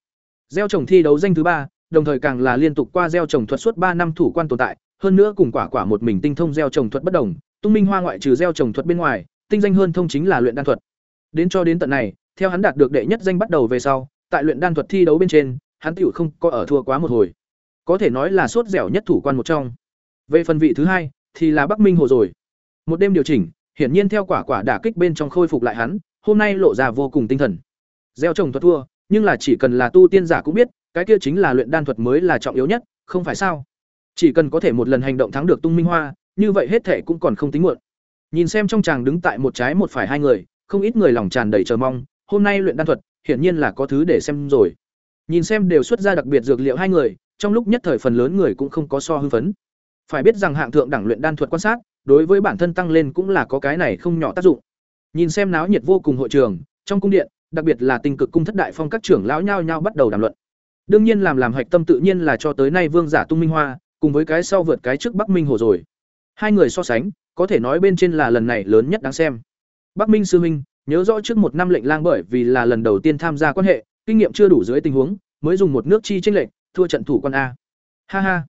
Gieo trồng thi đấu danh thứ ba, đồng thời càng là liên tục qua gieo trồng thuật suốt ba năm thủ quan tồn tại, hơn nữa cùng quả quả một mình tinh thông gieo trồng thuật bất đồng, Tung Minh Hoa ngoại trừ gieo trồng thuật bên ngoài, tinh danh hơn thông chính là luyện đan thuật. Đến cho đến tận này, theo hắn đạt được đệ nhất danh bắt đầu về sau, tại luyện đan thuật thi đấu bên trên, hắn tiểu không có ở thua quá một hồi. Có thể nói là sốt dẻo nhất thủ quan một trong. Về phần vị thứ hai, thì là Bắc Minh Hồ rồi. Một đêm điều chỉnh, hiển nhiên theo quả quả đả kích bên trong khôi phục lại hắn, hôm nay lộ ra vô cùng tinh thần. Gieo trồng thuật thua, nhưng là chỉ cần là tu tiên giả cũng biết, cái kia chính là luyện đan thuật mới là trọng yếu nhất, không phải sao? Chỉ cần có thể một lần hành động thắng được Tung Minh Hoa, như vậy hết thể cũng còn không tính muộn. Nhìn xem trong chàng đứng tại một trái một phải hai người, không ít người lòng tràn đầy chờ mong, hôm nay luyện đan thuật, hiển nhiên là có thứ để xem rồi. Nhìn xem đều xuất ra đặc biệt dược liệu hai người, trong lúc nhất thời phần lớn người cũng không có so hưng phấn. Phải biết rằng hạng thượng đẳng luyện đan thuật quan sát, đối với bản thân tăng lên cũng là có cái này không nhỏ tác dụng. Nhìn xem náo nhiệt vô cùng hội trường, trong cung điện, đặc biệt là tình cực cung thất đại phong các trưởng lão nhao nhao bắt đầu đàm luận. Đương nhiên làm làm hạch tâm tự nhiên là cho tới nay Vương giả Tung Minh Hoa, cùng với cái sau vượt cái trước Bắc Minh Hồ rồi. Hai người so sánh, có thể nói bên trên là lần này lớn nhất đáng xem. Bắc Minh sư minh, nhớ rõ trước một năm lệnh lang bởi vì là lần đầu tiên tham gia quan hệ, kinh nghiệm chưa đủ dưới tình huống, mới dùng một nước chi chênh lệnh, thua trận thủ con a. Ha ha.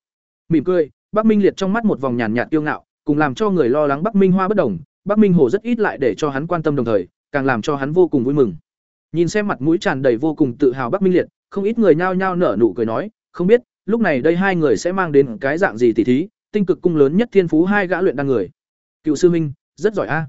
Mỉm cười, Bắc Minh liệt trong mắt một vòng nhàn nhạt kiêu ngạo, cùng làm cho người lo lắng Bắc Minh Hoa bất đồng, Bắc Minh Hồ rất ít lại để cho hắn quan tâm đồng thời, càng làm cho hắn vô cùng vui mừng. Nhìn xem mặt mũi tràn đầy vô cùng tự hào Bắc Minh liệt, không ít người nhao nhao nở nụ cười nói, không biết, lúc này đây hai người sẽ mang đến cái dạng gì tỷ thí, tinh cực cung lớn nhất thiên phú hai gã luyện đan người. Cựu sư minh, rất giỏi a.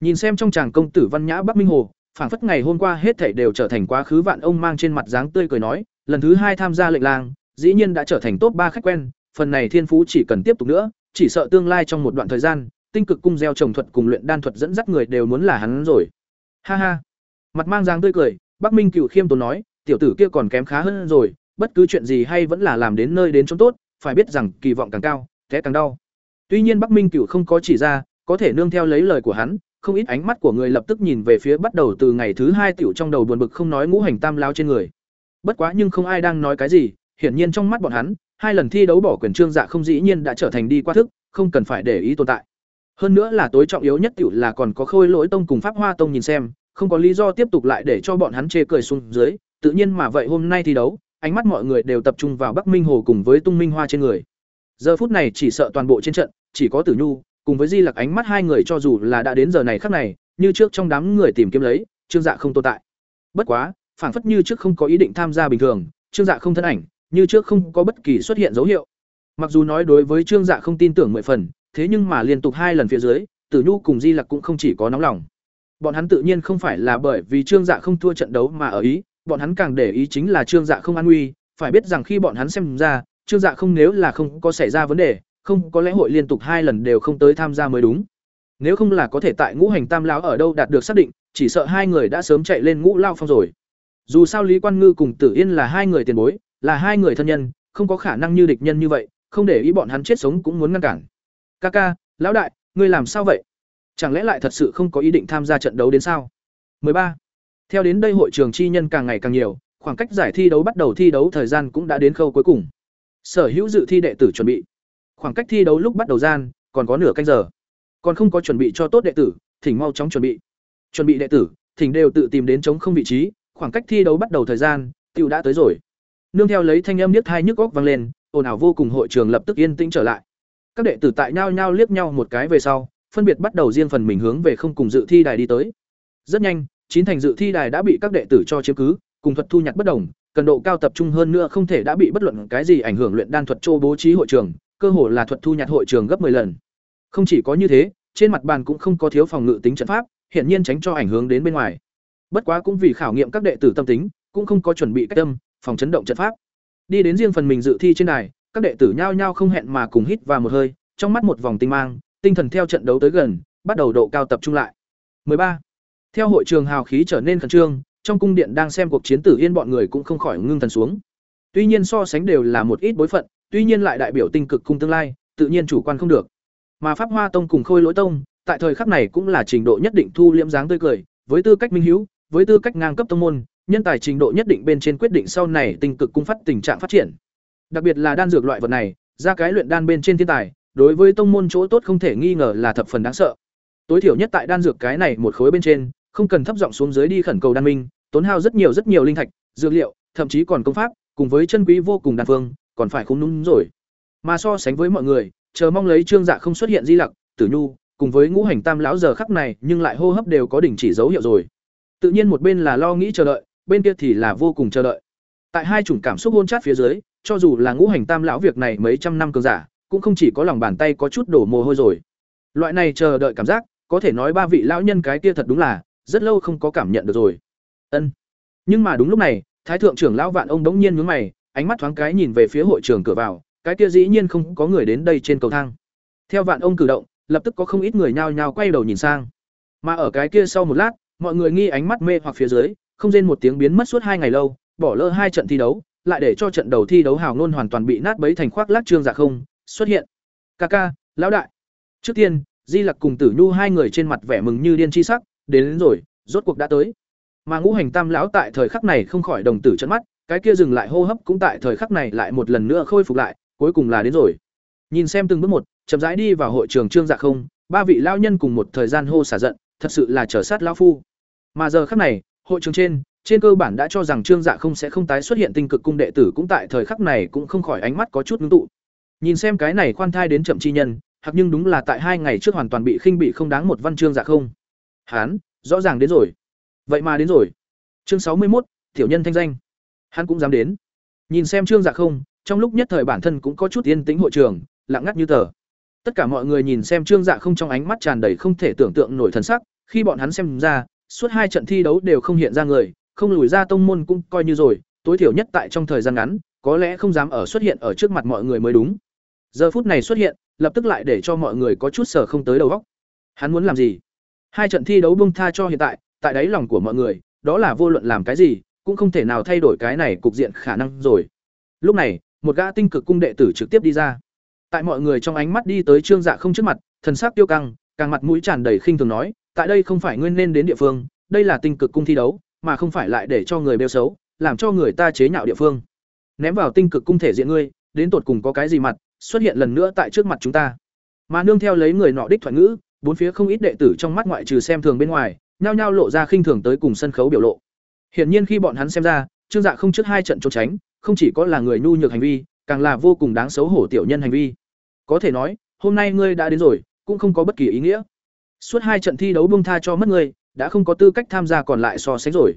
Nhìn xem trong chàng công tử văn nhã Bắc Minh Hồ, phảng phất ngày hôm qua hết thảy đều trở thành quá khứ vạn ông mang trên mặt dáng tươi cười nói, lần thứ hai tham gia lệnh lang, dĩ nhiên đã trở thành top ba khách quen, phần này thiên phú chỉ cần tiếp tục nữa, chỉ sợ tương lai trong một đoạn thời gian, tinh cực cung gieo trồng thuật cùng luyện đan thuật dẫn dắt người đều muốn là hắn rồi. Ha ha. Mặt mang dáng tươi cười, Bắc Minh Cửu khiêm tốn nói, tiểu tử kia còn kém khá hơn rồi, bất cứ chuyện gì hay vẫn là làm đến nơi đến chốn tốt, phải biết rằng kỳ vọng càng cao, thế càng đau. Tuy nhiên Bắc Minh Cửu không có chỉ ra, có thể nương theo lấy lời của hắn, không ít ánh mắt của người lập tức nhìn về phía bắt đầu từ ngày thứ hai tiểu trong đầu buồn bực không nói ngũ hành tam lao trên người. Bất quá nhưng không ai đang nói cái gì, hiển nhiên trong mắt bọn hắn, hai lần thi đấu bỏ quyền trương dạ không dĩ nhiên đã trở thành đi qua thức, không cần phải để ý tồn tại. Hơn nữa là tối trọng yếu nhất tiểu là còn có Khôi Lỗi Tông cùng Pháp Hoa Tông nhìn xem, không có lý do tiếp tục lại để cho bọn hắn chê cười xuống dưới, tự nhiên mà vậy hôm nay thi đấu, ánh mắt mọi người đều tập trung vào Bắc Minh Hồ cùng với Tung Minh Hoa trên người. Giờ phút này chỉ sợ toàn bộ trên trận, chỉ có Tử Nhu cùng với Di Lặc ánh mắt hai người cho dù là đã đến giờ này khắc này, như trước trong đám người tìm kiếm lấy, Trương Dạ không tồn tại. Bất quá, phản phất như trước không có ý định tham gia bình thường, Trương Dạ không thân ảnh, như trước không có bất kỳ xuất hiện dấu hiệu. Mặc dù nói đối với Trương Dạ không tin tưởng mười phần, thế nhưng mà liên tục hai lần phía dưới, Tử Nhu cùng Di Lặc cũng không chỉ có nóng lòng. Bọn hắn tự nhiên không phải là bởi vì Trương Dạ không thua trận đấu mà ở ý, bọn hắn càng để ý chính là Trương Dạ không an nguy, phải biết rằng khi bọn hắn xem ra, Trương Dạ không nếu là không có xảy ra vấn đề, không có lẽ hội liên tục hai lần đều không tới tham gia mới đúng. Nếu không là có thể tại Ngũ Hành Tam lão ở đâu đạt được xác định, chỉ sợ hai người đã sớm chạy lên Ngũ Lao Phong rồi. Dù sao Lý Quan Ngư cùng Tử Yên là hai người tiền bối, là hai người thân nhân, không có khả năng như địch nhân như vậy, không để ý bọn hắn chết sống cũng muốn ngăn cản. Kaka, lão đại, ngươi làm sao vậy? Chẳng lẽ lại thật sự không có ý định tham gia trận đấu đến sao? 13. Theo đến đây hội trường chi nhân càng ngày càng nhiều, khoảng cách giải thi đấu bắt đầu thi đấu thời gian cũng đã đến khâu cuối cùng. Sở hữu dự thi đệ tử chuẩn bị. Khoảng cách thi đấu lúc bắt đầu gian, còn có nửa canh giờ. Còn không có chuẩn bị cho tốt đệ tử, thỉnh mau chóng chuẩn bị. Chuẩn bị đệ tử, thỉnh đều tự tìm đến chống không vị trí, khoảng cách thi đấu bắt đầu thời gian, tiểu đã tới rồi. Nương theo lấy thanh âm niết hai nhức óc vang lên, ồn ào vô cùng hội trường lập tức yên tĩnh trở lại. Các đệ tử tại nhau nhau liếc nhau một cái về sau, phân biệt bắt đầu riêng phần mình hướng về không cùng dự thi đài đi tới. Rất nhanh, chín thành dự thi đài đã bị các đệ tử cho chiếm cứ, cùng thuật thu nhặt bất đồng, cần độ cao tập trung hơn nữa không thể đã bị bất luận cái gì ảnh hưởng luyện đan thuật châu bố trí hội trường, cơ hồ là thuật thu nhặt hội trường gấp 10 lần. Không chỉ có như thế, trên mặt bàn cũng không có thiếu phòng ngự tính trận pháp, hiện nhiên tránh cho ảnh hưởng đến bên ngoài. Bất quá cũng vì khảo nghiệm các đệ tử tâm tính, cũng không có chuẩn bị cách tâm, phòng chấn động trận pháp. Đi đến riêng phần mình dự thi trên đài, các đệ tử nhao nhao không hẹn mà cùng hít vào một hơi, trong mắt một vòng tinh mang, tinh thần theo trận đấu tới gần, bắt đầu độ cao tập trung lại. 13. Theo hội trường hào khí trở nên khẩn trương, trong cung điện đang xem cuộc chiến tử yên bọn người cũng không khỏi ngưng thần xuống. Tuy nhiên so sánh đều là một ít bối phận, tuy nhiên lại đại biểu tinh cực cung tương lai, tự nhiên chủ quan không được. Mà Pháp Hoa Tông cùng Khôi Lỗi Tông, tại thời khắc này cũng là trình độ nhất định thu liễm dáng tươi cười, với tư cách minh hiếu, với tư cách ngang cấp tông môn, nhân tài trình độ nhất định bên trên quyết định sau này tinh cực cung phát tình trạng phát triển. Đặc biệt là đan dược loại vật này, ra cái luyện đan bên trên thiên tài, đối với tông môn chỗ tốt không thể nghi ngờ là thập phần đáng sợ. Tối thiểu nhất tại đan dược cái này một khối bên trên, không cần thấp giọng xuống dưới đi khẩn cầu đan minh, tốn hao rất nhiều rất nhiều linh thạch, dược liệu, thậm chí còn công pháp, cùng với chân quý vô cùng đan phương, còn phải không đúng rồi. Mà so sánh với mọi người, chờ mong lấy Trương Dạ không xuất hiện di lặc, Tử Nhu, cùng với Ngũ Hành Tam lão giờ khắc này, nhưng lại hô hấp đều có đỉnh chỉ dấu hiệu rồi. Tự nhiên một bên là lo nghĩ chờ đợi, bên kia thì là vô cùng chờ đợi. Tại hai chủng cảm xúc hôn chát phía dưới, cho dù là Ngũ Hành Tam lão việc này mấy trăm năm cường giả, cũng không chỉ có lòng bàn tay có chút đổ mồ hôi rồi. Loại này chờ đợi cảm giác, có thể nói ba vị lão nhân cái kia thật đúng là rất lâu không có cảm nhận được rồi. Ân. Nhưng mà đúng lúc này, Thái thượng trưởng lão Vạn ông đống nhiên nhướng mày, ánh mắt thoáng cái nhìn về phía hội trường cửa vào, cái kia dĩ nhiên không có người đến đây trên cầu thang. Theo Vạn ông cử động, lập tức có không ít người nhao nhao quay đầu nhìn sang. Mà ở cái kia sau một lát, mọi người nghi ánh mắt mê hoặc phía dưới, không rên một tiếng biến mất suốt hai ngày lâu, bỏ lỡ hai trận thi đấu, lại để cho trận đầu thi đấu hào ngôn hoàn toàn bị nát bấy thành khoác lác trương giả không, xuất hiện. Ca ca, lão đại. Trước tiên, Di Lặc cùng Tử Nhu hai người trên mặt vẻ mừng như điên chi sắc, đến, đến rồi, rốt cuộc đã tới. Mà Ngũ Hành Tam lão tại thời khắc này không khỏi đồng tử trận mắt, cái kia dừng lại hô hấp cũng tại thời khắc này lại một lần nữa khôi phục lại, cuối cùng là đến rồi. Nhìn xem từng bước một, chậm rãi đi vào hội trường Trương Dạ không, ba vị lão nhân cùng một thời gian hô xả giận, thật sự là trở sát lão phu. Mà giờ khắc này, hội trường trên, trên cơ bản đã cho rằng Trương Dạ không sẽ không tái xuất hiện tinh cực cung đệ tử cũng tại thời khắc này cũng không khỏi ánh mắt có chút ngưng tụ. Nhìn xem cái này khoan thai đến chậm chi nhân, hoặc nhưng đúng là tại hai ngày trước hoàn toàn bị khinh bị không đáng một văn chương dạ không. Hán, rõ ràng đến rồi. Vậy mà đến rồi. Chương sáu mươi một tiểu nhân thanh danh. Hắn cũng dám đến. Nhìn xem Trương Dạ không, trong lúc nhất thời bản thân cũng có chút yên tĩnh hội trường, lặng ngắt như tờ. Tất cả mọi người nhìn xem Trương Dạ không trong ánh mắt tràn đầy không thể tưởng tượng nổi thần sắc, khi bọn hắn xem ra, suốt hai trận thi đấu đều không hiện ra người, không lùi ra tông môn cũng coi như rồi, tối thiểu nhất tại trong thời gian ngắn, có lẽ không dám ở xuất hiện ở trước mặt mọi người mới đúng. giờ phút này xuất hiện lập tức lại để cho mọi người có chút sở không tới đầu óc hắn muốn làm gì hai trận thi đấu bung tha cho hiện tại tại đáy lòng của mọi người, đó là vô luận làm cái gì, cũng không thể nào thay đổi cái này cục diện khả năng rồi. Lúc này, một gã tinh cực cung đệ tử trực tiếp đi ra. Tại mọi người trong ánh mắt đi tới trương dạ không trước mặt, thần sắc tiêu căng, càng mặt mũi tràn đầy khinh thường nói, tại đây không phải nguyên nên đến địa phương, đây là tinh cực cung thi đấu, mà không phải lại để cho người bêu xấu, làm cho người ta chế nhạo địa phương. Ném vào tinh cực cung thể diện ngươi, đến tột cùng có cái gì mặt, xuất hiện lần nữa tại trước mặt chúng ta. Mà nương theo lấy người nọ đích thoại ngữ bốn phía không ít đệ tử trong mắt ngoại trừ xem thường bên ngoài, nhao nhao lộ ra khinh thường tới cùng sân khấu biểu lộ. Hiển nhiên khi bọn hắn xem ra, trương dạ không trước hai trận trốn tránh, không chỉ có là người nhu nhược hành vi, càng là vô cùng đáng xấu hổ tiểu nhân hành vi. Có thể nói, hôm nay ngươi đã đến rồi, cũng không có bất kỳ ý nghĩa. Suốt hai trận thi đấu bông tha cho mất ngươi, đã không có tư cách tham gia còn lại so sánh rồi.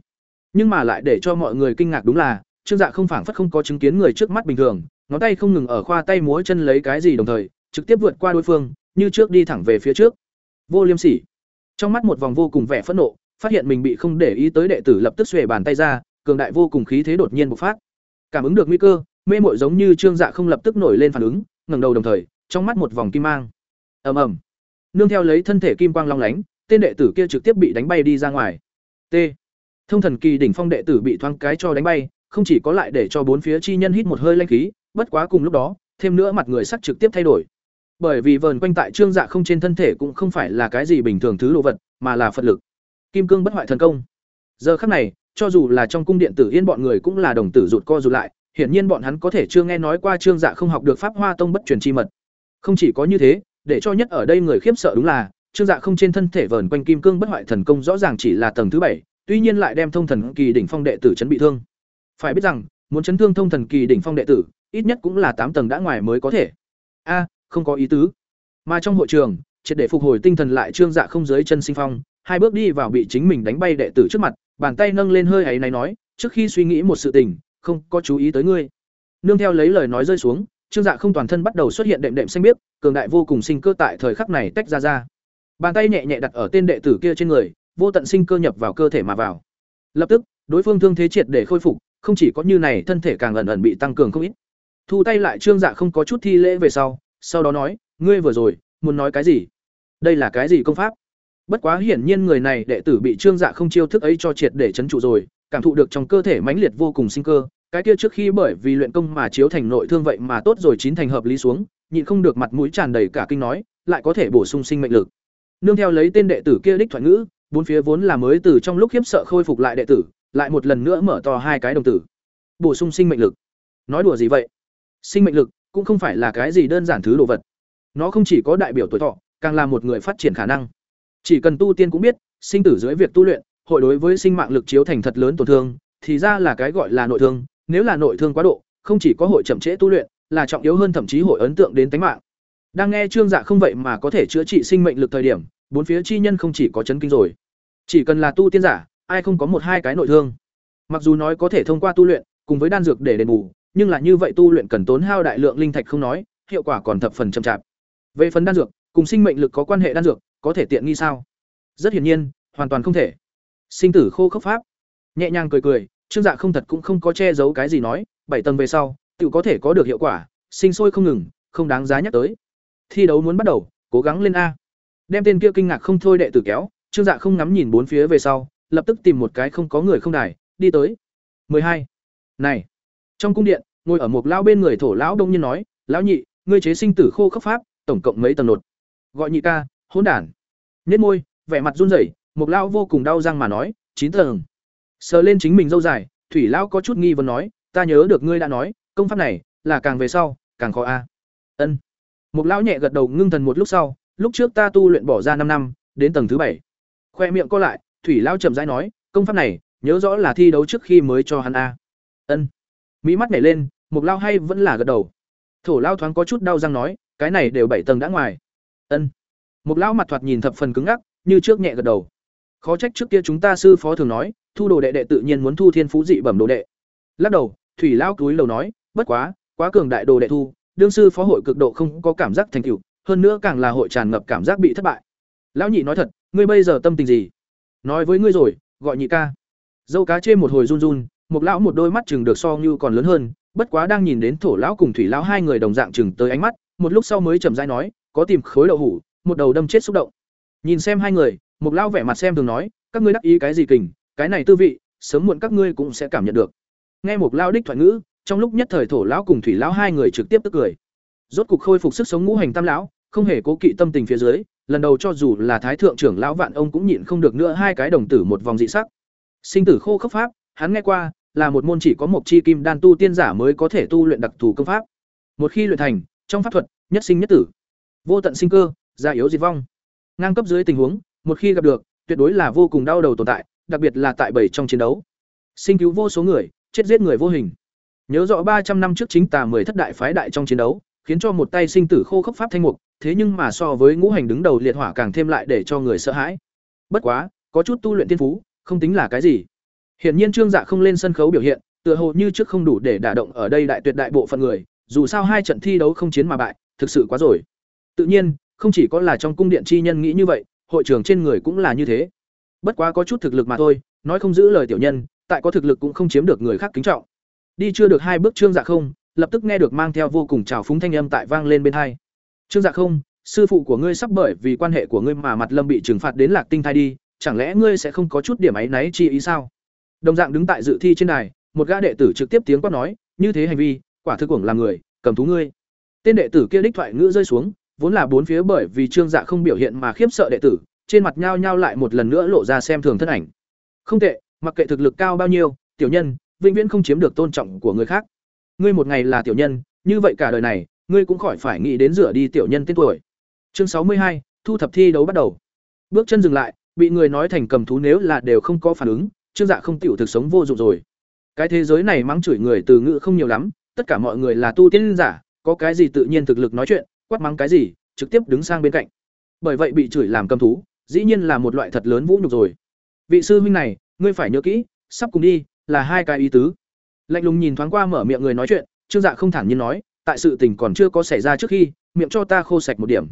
Nhưng mà lại để cho mọi người kinh ngạc đúng là, trương dạ không phảng phất không có chứng kiến người trước mắt bình thường, ngón tay không ngừng ở khoa tay múa chân lấy cái gì đồng thời, trực tiếp vượt qua đối phương, như trước đi thẳng về phía trước vô liêm sỉ. Trong mắt một vòng vô cùng vẻ phẫn nộ, phát hiện mình bị không để ý tới đệ tử lập tức xuề bàn tay ra, cường đại vô cùng khí thế đột nhiên bộc phát. Cảm ứng được nguy cơ, mê mội giống như trương dạ không lập tức nổi lên phản ứng, ngẩng đầu đồng thời, trong mắt một vòng kim mang. Ầm ầm. Nương theo lấy thân thể kim quang long lánh, tên đệ tử kia trực tiếp bị đánh bay đi ra ngoài. T. Thông thần kỳ đỉnh phong đệ tử bị thoáng cái cho đánh bay, không chỉ có lại để cho bốn phía chi nhân hít một hơi lanh khí, bất quá cùng lúc đó, thêm nữa mặt người sắc trực tiếp thay đổi bởi vì vờn quanh tại trương dạ không trên thân thể cũng không phải là cái gì bình thường thứ đồ vật, mà là phật lực. Kim cương bất hoại thần công. Giờ khắc này, cho dù là trong cung điện tử yên bọn người cũng là đồng tử rụt co rụt lại, hiển nhiên bọn hắn có thể chưa nghe nói qua trương dạ không học được pháp hoa tông bất truyền chi mật. Không chỉ có như thế, để cho nhất ở đây người khiếp sợ đúng là, trương dạ không trên thân thể vờn quanh kim cương bất hoại thần công rõ ràng chỉ là tầng thứ bảy, tuy nhiên lại đem thông thần kỳ đỉnh phong đệ tử chấn bị thương. Phải biết rằng, muốn chấn thương thông thần kỳ đỉnh phong đệ tử, ít nhất cũng là tám tầng đã ngoài mới có thể. A không có ý tứ. Mà trong hội trường, triệt để phục hồi tinh thần lại trương dạ không dưới chân sinh phong, hai bước đi vào bị chính mình đánh bay đệ tử trước mặt, bàn tay nâng lên hơi ấy này nói, trước khi suy nghĩ một sự tình, không có chú ý tới ngươi. Nương theo lấy lời nói rơi xuống, trương dạ không toàn thân bắt đầu xuất hiện đệm đệm xanh biếc, cường đại vô cùng sinh cơ tại thời khắc này tách ra ra. Bàn tay nhẹ nhẹ đặt ở tên đệ tử kia trên người, vô tận sinh cơ nhập vào cơ thể mà vào. Lập tức, đối phương thương thế triệt để khôi phục, không chỉ có như này thân thể càng ẩn ẩn bị tăng cường không ít. Thu tay lại trương dạ không có chút thi lễ về sau sau đó nói, ngươi vừa rồi, muốn nói cái gì? Đây là cái gì công pháp? Bất quá hiển nhiên người này đệ tử bị trương dạ không chiêu thức ấy cho triệt để chấn trụ rồi, cảm thụ được trong cơ thể mãnh liệt vô cùng sinh cơ. Cái kia trước khi bởi vì luyện công mà chiếu thành nội thương vậy mà tốt rồi chín thành hợp lý xuống, nhịn không được mặt mũi tràn đầy cả kinh nói, lại có thể bổ sung sinh mệnh lực. Nương theo lấy tên đệ tử kia đích thoại ngữ, bốn phía vốn là mới từ trong lúc khiếp sợ khôi phục lại đệ tử, lại một lần nữa mở to hai cái đồng tử. Bổ sung sinh mệnh lực. Nói đùa gì vậy? Sinh mệnh lực cũng không phải là cái gì đơn giản thứ đồ vật. Nó không chỉ có đại biểu tuổi thọ, càng là một người phát triển khả năng. Chỉ cần tu tiên cũng biết, sinh tử dưới việc tu luyện, hội đối với sinh mạng lực chiếu thành thật lớn tổn thương, thì ra là cái gọi là nội thương. Nếu là nội thương quá độ, không chỉ có hội chậm trễ tu luyện, là trọng yếu hơn thậm chí hội ấn tượng đến tính mạng. Đang nghe trương dạ không vậy mà có thể chữa trị sinh mệnh lực thời điểm, bốn phía chi nhân không chỉ có chấn kinh rồi. Chỉ cần là tu tiên giả, ai không có một hai cái nội thương. Mặc dù nói có thể thông qua tu luyện, cùng với đan dược để đền bù nhưng là như vậy tu luyện cần tốn hao đại lượng linh thạch không nói, hiệu quả còn thập phần chậm chạp. Về phần đan dược, cùng sinh mệnh lực có quan hệ đan dược, có thể tiện nghi sao? Rất hiển nhiên, hoàn toàn không thể. Sinh tử khô khốc pháp. Nhẹ nhàng cười cười, trương dạ không thật cũng không có che giấu cái gì nói, bảy tầng về sau, tự có thể có được hiệu quả, sinh sôi không ngừng, không đáng giá nhắc tới. Thi đấu muốn bắt đầu, cố gắng lên a. Đem tên kia kinh ngạc không thôi đệ tử kéo, trương dạ không ngắm nhìn bốn phía về sau, lập tức tìm một cái không có người không đài, đi tới. Hai. Này trong cung điện, ngồi ở một lão bên người thổ lão đông nhiên nói, lão nhị, ngươi chế sinh tử khô khốc pháp, tổng cộng mấy tầng nột? Gọi nhị ca, hỗn đản. Nhất môi, vẻ mặt run rẩy, một lão vô cùng đau răng mà nói, chín tầng. Sờ lên chính mình dâu dài, thủy lão có chút nghi vấn nói, ta nhớ được ngươi đã nói, công pháp này là càng về sau, càng khó a. Ân. Một lão nhẹ gật đầu ngưng thần một lúc sau, lúc trước ta tu luyện bỏ ra năm năm, đến tầng thứ bảy. Khoe miệng co lại, thủy lão chậm rãi nói, công pháp này, nhớ rõ là thi đấu trước khi mới cho hắn a. Ân mỹ mắt nhảy lên mục lao hay vẫn là gật đầu. Thổ lao thoáng có chút đau răng nói, cái này đều bảy tầng đã ngoài. Ân. Mục lao mặt thoạt nhìn thập phần cứng ngắc, như trước nhẹ gật đầu. Khó trách trước kia chúng ta sư phó thường nói, thu đồ đệ đệ tự nhiên muốn thu thiên phú dị bẩm đồ đệ. Lắc đầu, thủy lao cúi đầu nói, bất quá quá cường đại đồ đệ thu, đương sư phó hội cực độ không có cảm giác thành tựu, hơn nữa càng là hội tràn ngập cảm giác bị thất bại. Lão nhị nói thật, ngươi bây giờ tâm tình gì? Nói với ngươi rồi, gọi nhị ca. Dâu cá chê một hồi run run một lão một đôi mắt chừng được so như còn lớn hơn bất quá đang nhìn đến thổ lão cùng thủy lão hai người đồng dạng chừng tới ánh mắt một lúc sau mới chậm rãi nói, có tìm khối đậu hủ, một đầu đâm chết xúc động. Nhìn xem hai người, một lão vẻ mặt xem thường nói, các ngươi đắc ý cái gì kình, cái này tư vị, sớm muộn các ngươi cũng sẽ cảm nhận được. Nghe một lão đích thoại ngữ, trong lúc nhất thời thổ lão cùng thủy lão hai người trực tiếp tức cười. Rốt cục khôi phục sức sống ngũ hành tam lão, không hề cố kỵ tâm tình phía dưới, lần đầu cho dù là thái thượng trưởng lão vạn ông cũng nhịn không được nữa hai cái đồng tử một vòng dị sắc. Sinh tử khô khốc pháp, hắn nghe qua, là một môn chỉ có một chi kim đan tu tiên giả mới có thể tu luyện đặc thù công pháp. Một khi luyện thành, trong pháp thuật, nhất sinh nhất tử, vô tận sinh cơ, già yếu diệt vong. Ngang cấp dưới tình huống, một khi gặp được, tuyệt đối là vô cùng đau đầu tồn tại, đặc biệt là tại bảy trong chiến đấu. Sinh cứu vô số người, chết giết người vô hình. Nhớ rõ ba trăm năm trước chính tà mười thất đại phái đại trong chiến đấu, khiến cho một tay sinh tử khô khốc pháp thanh mục, thế nhưng mà so với ngũ hành đứng đầu liệt hỏa càng thêm lại để cho người sợ hãi. Bất quá, có chút tu luyện tiên phú, không tính là cái gì. Hiển nhiên Trương Dạ không lên sân khấu biểu hiện, tựa hồ như trước không đủ để đả động ở đây đại tuyệt đại bộ phận người, dù sao hai trận thi đấu không chiến mà bại, thực sự quá rồi. Tự nhiên, không chỉ có là trong cung điện chi nhân nghĩ như vậy, hội trưởng trên người cũng là như thế. Bất quá có chút thực lực mà thôi, nói không giữ lời tiểu nhân, tại có thực lực cũng không chiếm được người khác kính trọng. Đi chưa được hai bước Trương Dạ không, lập tức nghe được mang theo vô cùng trào phúng thanh âm tại vang lên bên hai. Trương Dạ không, sư phụ của ngươi sắp bởi vì quan hệ của ngươi mà mặt lâm bị trừng phạt đến lạc tinh thai đi, chẳng lẽ ngươi sẽ không có chút điểm ấy náy chi ý sao? Đồng dạng đứng tại dự thi trên đài, một gã đệ tử trực tiếp tiếng quát nói, như thế hành vi, quả thực cuồng là người, cầm thú ngươi. Tên đệ tử kia đích thoại ngữ rơi xuống, vốn là bốn phía bởi vì Trương Dạ không biểu hiện mà khiếp sợ đệ tử, trên mặt nhao nhao lại một lần nữa lộ ra xem thường thân ảnh. Không tệ, mặc kệ thực lực cao bao nhiêu, tiểu nhân, vĩnh viễn không chiếm được tôn trọng của người khác. Ngươi một ngày là tiểu nhân, như vậy cả đời này, ngươi cũng khỏi phải nghĩ đến rửa đi tiểu nhân tên tuổi. Chương sáu mươi hai, thu thập thi đấu bắt đầu. Bước chân dừng lại, bị người nói thành cầm thú nếu là đều không có phản ứng, Trương Dạ không tiểu thực sống vô dụng rồi. Cái thế giới này mắng chửi người từ ngữ không nhiều lắm, tất cả mọi người là tu tiên giả, có cái gì tự nhiên thực lực nói chuyện, quát mắng cái gì, trực tiếp đứng sang bên cạnh. Bởi vậy bị chửi làm cầm thú, dĩ nhiên là một loại thật lớn vũ nhục rồi. Vị sư huynh này, ngươi phải nhớ kỹ, sắp cùng đi, là hai cái ý tứ. Lạnh lùng nhìn thoáng qua mở miệng người nói chuyện, Trương Dạ không thản nhiên nói, tại sự tình còn chưa có xảy ra trước khi, miệng cho ta khô sạch một điểm.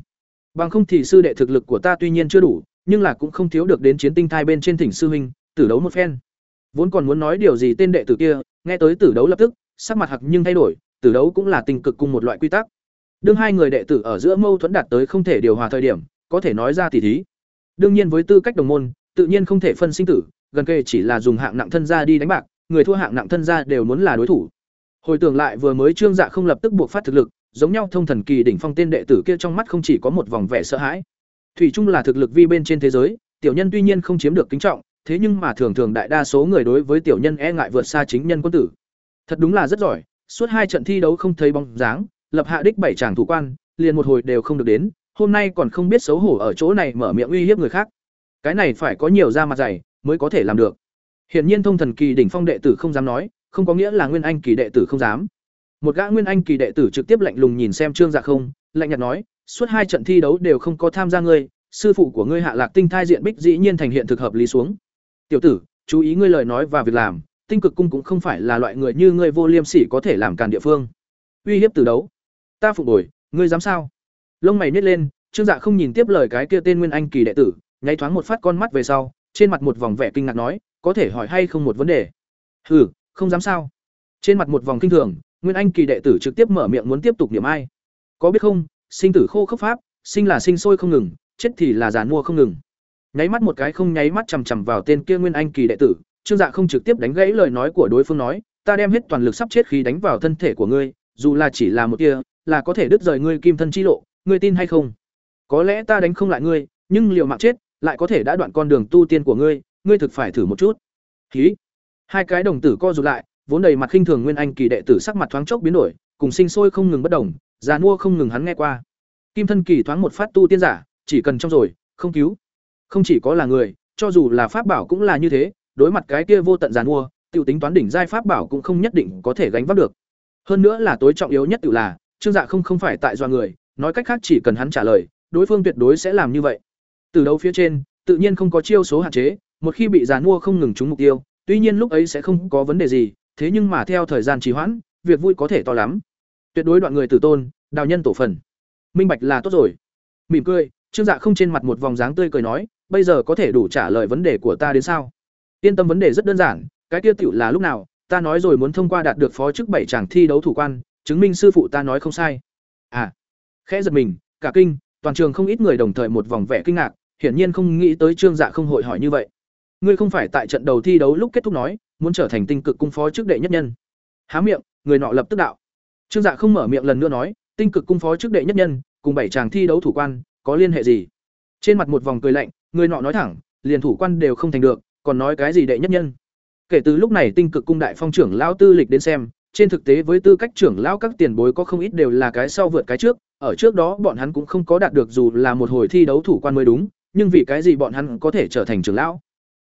Bằng không thì sư đệ thực lực của ta tuy nhiên chưa đủ, nhưng là cũng không thiếu được đến chiến tinh thai bên trên thỉnh sư huynh, tử đấu một phen. Vốn còn muốn nói điều gì tên đệ tử kia, nghe tới tử đấu lập tức, sắc mặt hặc nhưng thay đổi, tử đấu cũng là tình cực cùng một loại quy tắc. Đương hai người đệ tử ở giữa mâu thuẫn đạt tới không thể điều hòa thời điểm, có thể nói ra tỉ thí. Đương nhiên với tư cách đồng môn, tự nhiên không thể phân sinh tử, gần kề chỉ là dùng hạng nặng thân gia đi đánh bạc, người thua hạng nặng thân gia đều muốn là đối thủ. Hồi tưởng lại vừa mới Trương Dạ không lập tức buộc phát thực lực, giống nhau thông thần kỳ đỉnh phong tên đệ tử kia trong mắt không chỉ có một vòng vẻ sợ hãi. Thủy chung là thực lực vi bên trên thế giới, tiểu nhân tuy nhiên không chiếm được kính trọng, thế nhưng mà thường thường đại đa số người đối với tiểu nhân e ngại vượt xa chính nhân quân tử. Thật đúng là rất giỏi, suốt hai trận thi đấu không thấy bóng dáng, lập hạ đích bảy chàng thủ quan, liền một hồi đều không được đến, hôm nay còn không biết xấu hổ ở chỗ này mở miệng uy hiếp người khác. Cái này phải có nhiều da mặt dày mới có thể làm được. Hiển nhiên thông thần kỳ đỉnh phong đệ tử không dám nói, không có nghĩa là nguyên anh kỳ đệ tử không dám. Một gã nguyên anh kỳ đệ tử trực tiếp lạnh lùng nhìn xem Trương Dạ không, lạnh nhạt nói, suốt hai trận thi đấu đều không có tham gia ngươi, sư phụ của ngươi Hạ Lạc Tinh thai diện bích dĩ nhiên thành hiện thực hợp lý xuống. Tiểu tử, chú ý ngươi lời nói và việc làm, Tinh Cực cung cũng không phải là loại người như ngươi vô liêm sỉ có thể làm càn địa phương. Uy hiếp từ đấu, ta phục đổi, ngươi dám sao? Lông mày nhét lên, Trương Dạ không nhìn tiếp lời cái kia tên nguyên anh kỳ đệ tử, nháy thoáng một phát con mắt về sau, trên mặt một vòng vẻ kinh ngạc nói, có thể hỏi hay không một vấn đề? Hừ, không dám sao? Trên mặt một vòng kinh thường, Nguyên Anh kỳ đệ tử trực tiếp mở miệng muốn tiếp tục niệm ai. Có biết không, sinh tử khô khốc pháp, sinh là sinh sôi không ngừng, chết thì là giàn mua không ngừng. Nháy mắt một cái không nháy mắt chằm chằm vào tên kia Nguyên Anh kỳ đệ tử, Trương Dạ không trực tiếp đánh gãy lời nói của đối phương nói, ta đem hết toàn lực sắp chết khí đánh vào thân thể của ngươi, dù là chỉ là một kia, là có thể đứt rời ngươi kim thân chi lộ, ngươi tin hay không? Có lẽ ta đánh không lại ngươi, nhưng liệu mạng chết, lại có thể đã đoạn con đường tu tiên của ngươi, ngươi thực phải thử một chút. Hí. Hai cái đồng tử co rụt lại, vốn đầy mặt khinh thường nguyên anh kỳ đệ tử sắc mặt thoáng chốc biến đổi cùng sinh sôi không ngừng bất đồng già mua không ngừng hắn nghe qua kim thân kỳ thoáng một phát tu tiên giả chỉ cần trong rồi không cứu không chỉ có là người, cho dù là pháp bảo cũng là như thế, đối mặt cái kia vô tận giàn mua, tiểu tính toán đỉnh giai pháp bảo cũng không nhất định có thể gánh vác được. Hơn nữa là tối trọng yếu nhất tự là, trương dạ không không phải tại do người, nói cách khác chỉ cần hắn trả lời, đối phương tuyệt đối sẽ làm như vậy. Từ đấu phía trên, tự nhiên không có chiêu số hạn chế, một khi bị giàn mua không ngừng trúng mục tiêu, tuy nhiên lúc ấy sẽ không có vấn đề gì, thế nhưng mà theo thời gian trì hoãn, việc vui có thể to lắm. Tuyệt đối đoạn người tử tôn đào nhân tổ phần. Minh bạch là tốt rồi. Mỉm cười, trương dạ không trên mặt một vòng dáng tươi cười nói bây giờ có thể đủ trả lời vấn đề của ta đến sao? Yên tâm vấn đề rất đơn giản, cái tiêu tiểu là lúc nào, ta nói rồi muốn thông qua đạt được phó chức bảy chàng thi đấu thủ quan, chứng minh sư phụ ta nói không sai. À khẽ giật mình, cả kinh, toàn trường không ít người đồng thời một vòng vẻ kinh ngạc, hiển nhiên không nghĩ tới trương dạ không hội hỏi như vậy. Ngươi không phải tại trận đầu thi đấu lúc kết thúc nói, muốn trở thành tinh cực cung phó trước đệ nhất nhân. Há miệng, người nọ lập tức đạo. Trương dạ không mở miệng lần nữa nói, tinh cực cung phó trước đệ nhất nhân, cùng bảy chàng thi đấu thủ quan, có liên hệ gì? Trên mặt một vòng cười lạnh, người nọ nói thẳng, liền thủ quan đều không thành được, còn nói cái gì đệ nhất nhân. Kể từ lúc này tinh cực cung đại phong trưởng lão tư lịch đến xem, trên thực tế với tư cách trưởng lão các tiền bối có không ít đều là cái sau vượt cái trước, ở trước đó bọn hắn cũng không có đạt được dù là một hồi thi đấu thủ quan mới đúng, nhưng vì cái gì bọn hắn có thể trở thành trưởng lão?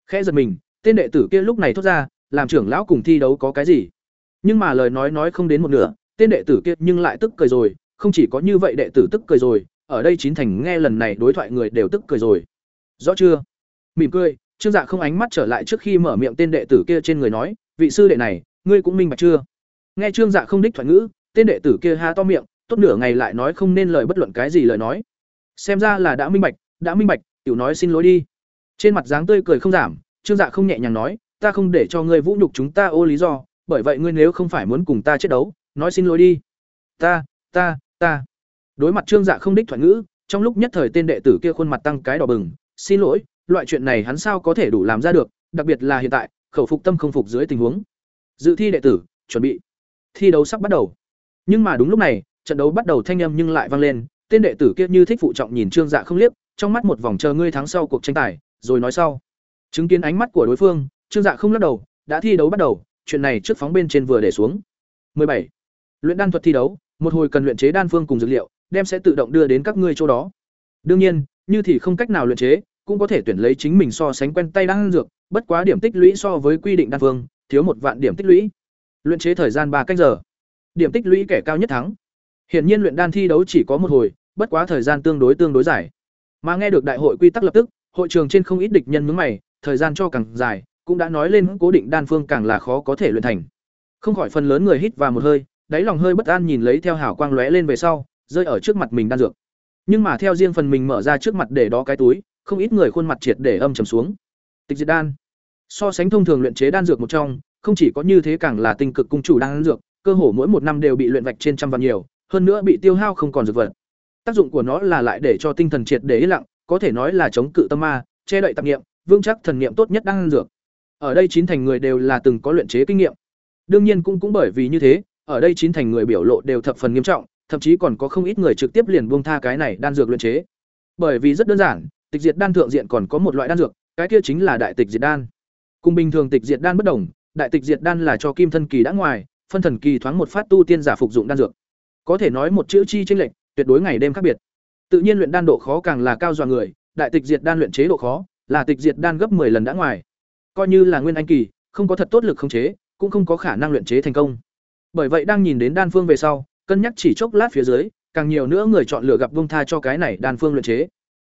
Khẽ giật mình, tên đệ tử kia lúc này thốt ra, làm trưởng lão cùng thi đấu có cái gì? Nhưng mà lời nói nói không đến một nửa, tên đệ tử kia nhưng lại tức cười rồi, không chỉ có như vậy đệ tử tức cười rồi ở đây chín thành nghe lần này đối thoại người đều tức cười rồi. Rõ chưa? Mỉm cười, trương dạ không ánh mắt trở lại trước khi mở miệng tên đệ tử kia trên người nói, vị sư đệ này, ngươi cũng minh bạch chưa? Nghe trương dạ không đích thoại ngữ, tên đệ tử kia ha to miệng, tốt nửa ngày lại nói không nên lời bất luận cái gì lời nói. Xem ra là đã minh bạch, đã minh bạch, tiểu nói xin lỗi đi. Trên mặt dáng tươi cười không giảm, trương dạ không nhẹ nhàng nói, ta không để cho ngươi vũ nhục chúng ta ô lý do, bởi vậy ngươi nếu không phải muốn cùng ta chết đấu, nói xin lỗi đi. Ta ta ta đối mặt trương dạ không đích thoại ngữ, trong lúc nhất thời tên đệ tử kia khuôn mặt tăng cái đỏ bừng, xin lỗi, loại chuyện này hắn sao có thể đủ làm ra được, đặc biệt là hiện tại, khẩu phục tâm không phục dưới tình huống. Dự thi đệ tử, chuẩn bị. Thi đấu sắp bắt đầu. Nhưng mà đúng lúc này, trận đấu bắt đầu thanh âm nhưng lại vang lên, tên đệ tử kia như thích phụ trọng nhìn trương dạ không liếc, trong mắt một vòng chờ ngươi thắng sau cuộc tranh tài, rồi nói sau. Chứng kiến ánh mắt của đối phương, trương dạ không lắc đầu, đã thi đấu bắt đầu, chuyện này trước phóng bên trên vừa để xuống. 17. luyện đan thuật thi đấu, một hồi cần luyện chế đan phương cùng dược liệu đem sẽ tự động đưa đến các ngươi chỗ đó. Đương nhiên, như thì không cách nào luyện chế, cũng có thể tuyển lấy chính mình so sánh quen tay đan dược, bất quá điểm tích lũy so với quy định đan phương, thiếu một vạn điểm tích lũy. Luyện chế thời gian ba cách giờ. Điểm tích lũy kẻ cao nhất thắng. Hiển nhiên luyện đan thi đấu chỉ có một hồi, bất quá thời gian tương đối tương đối dài. Mà nghe được đại hội quy tắc lập tức, hội trường trên không ít địch nhân nhướng mày, thời gian cho càng dài, cũng đã nói lên cố định đan phương càng là khó có thể luyện thành. Không khỏi phần lớn người hít vào một hơi, đáy lòng hơi bất an nhìn lấy theo hảo quang lóe lên về sau rơi ở trước mặt mình đan dược. Nhưng mà theo riêng phần mình mở ra trước mặt để đó cái túi, không ít người khuôn mặt triệt để âm trầm xuống. Tịch diệt đan. So sánh thông thường luyện chế đan dược một trong, không chỉ có như thế càng là tinh cực cung chủ đan dược, cơ hồ mỗi một năm đều bị luyện vạch trên trăm vạn nhiều, hơn nữa bị tiêu hao không còn dược vật. Tác dụng của nó là lại để cho tinh thần triệt để yên lặng, có thể nói là chống cự tâm ma, che đậy tạp nghiệm vững chắc thần nghiệm tốt nhất đan dược. Ở đây chín thành người đều là từng có luyện chế kinh nghiệm. Đương nhiên cũng cũng bởi vì như thế, ở đây chín thành người biểu lộ đều thập phần nghiêm trọng thậm chí còn có không ít người trực tiếp liền buông tha cái này đan dược luyện chế. Bởi vì rất đơn giản, tịch diệt đan thượng diện còn có một loại đan dược, cái kia chính là đại tịch diệt đan. Cùng bình thường tịch diệt đan bất đồng, đại tịch diệt đan là cho kim thân kỳ đã ngoài, phân thần kỳ thoáng một phát tu tiên giả phục dụng đan dược. Có thể nói một chữ chi tranh lệch, tuyệt đối ngày đêm khác biệt. Tự nhiên luyện đan độ khó càng là cao dọa người, đại tịch diệt đan luyện chế độ khó, là tịch diệt đan gấp 10 lần đã ngoài. Coi như là nguyên anh kỳ, không có thật tốt lực khống chế, cũng không có khả năng luyện chế thành công. Bởi vậy đang nhìn đến đan phương về sau cân nhắc chỉ chốc lát phía dưới, càng nhiều nữa người chọn lựa gặp bông tha cho cái này đan phương luyện chế.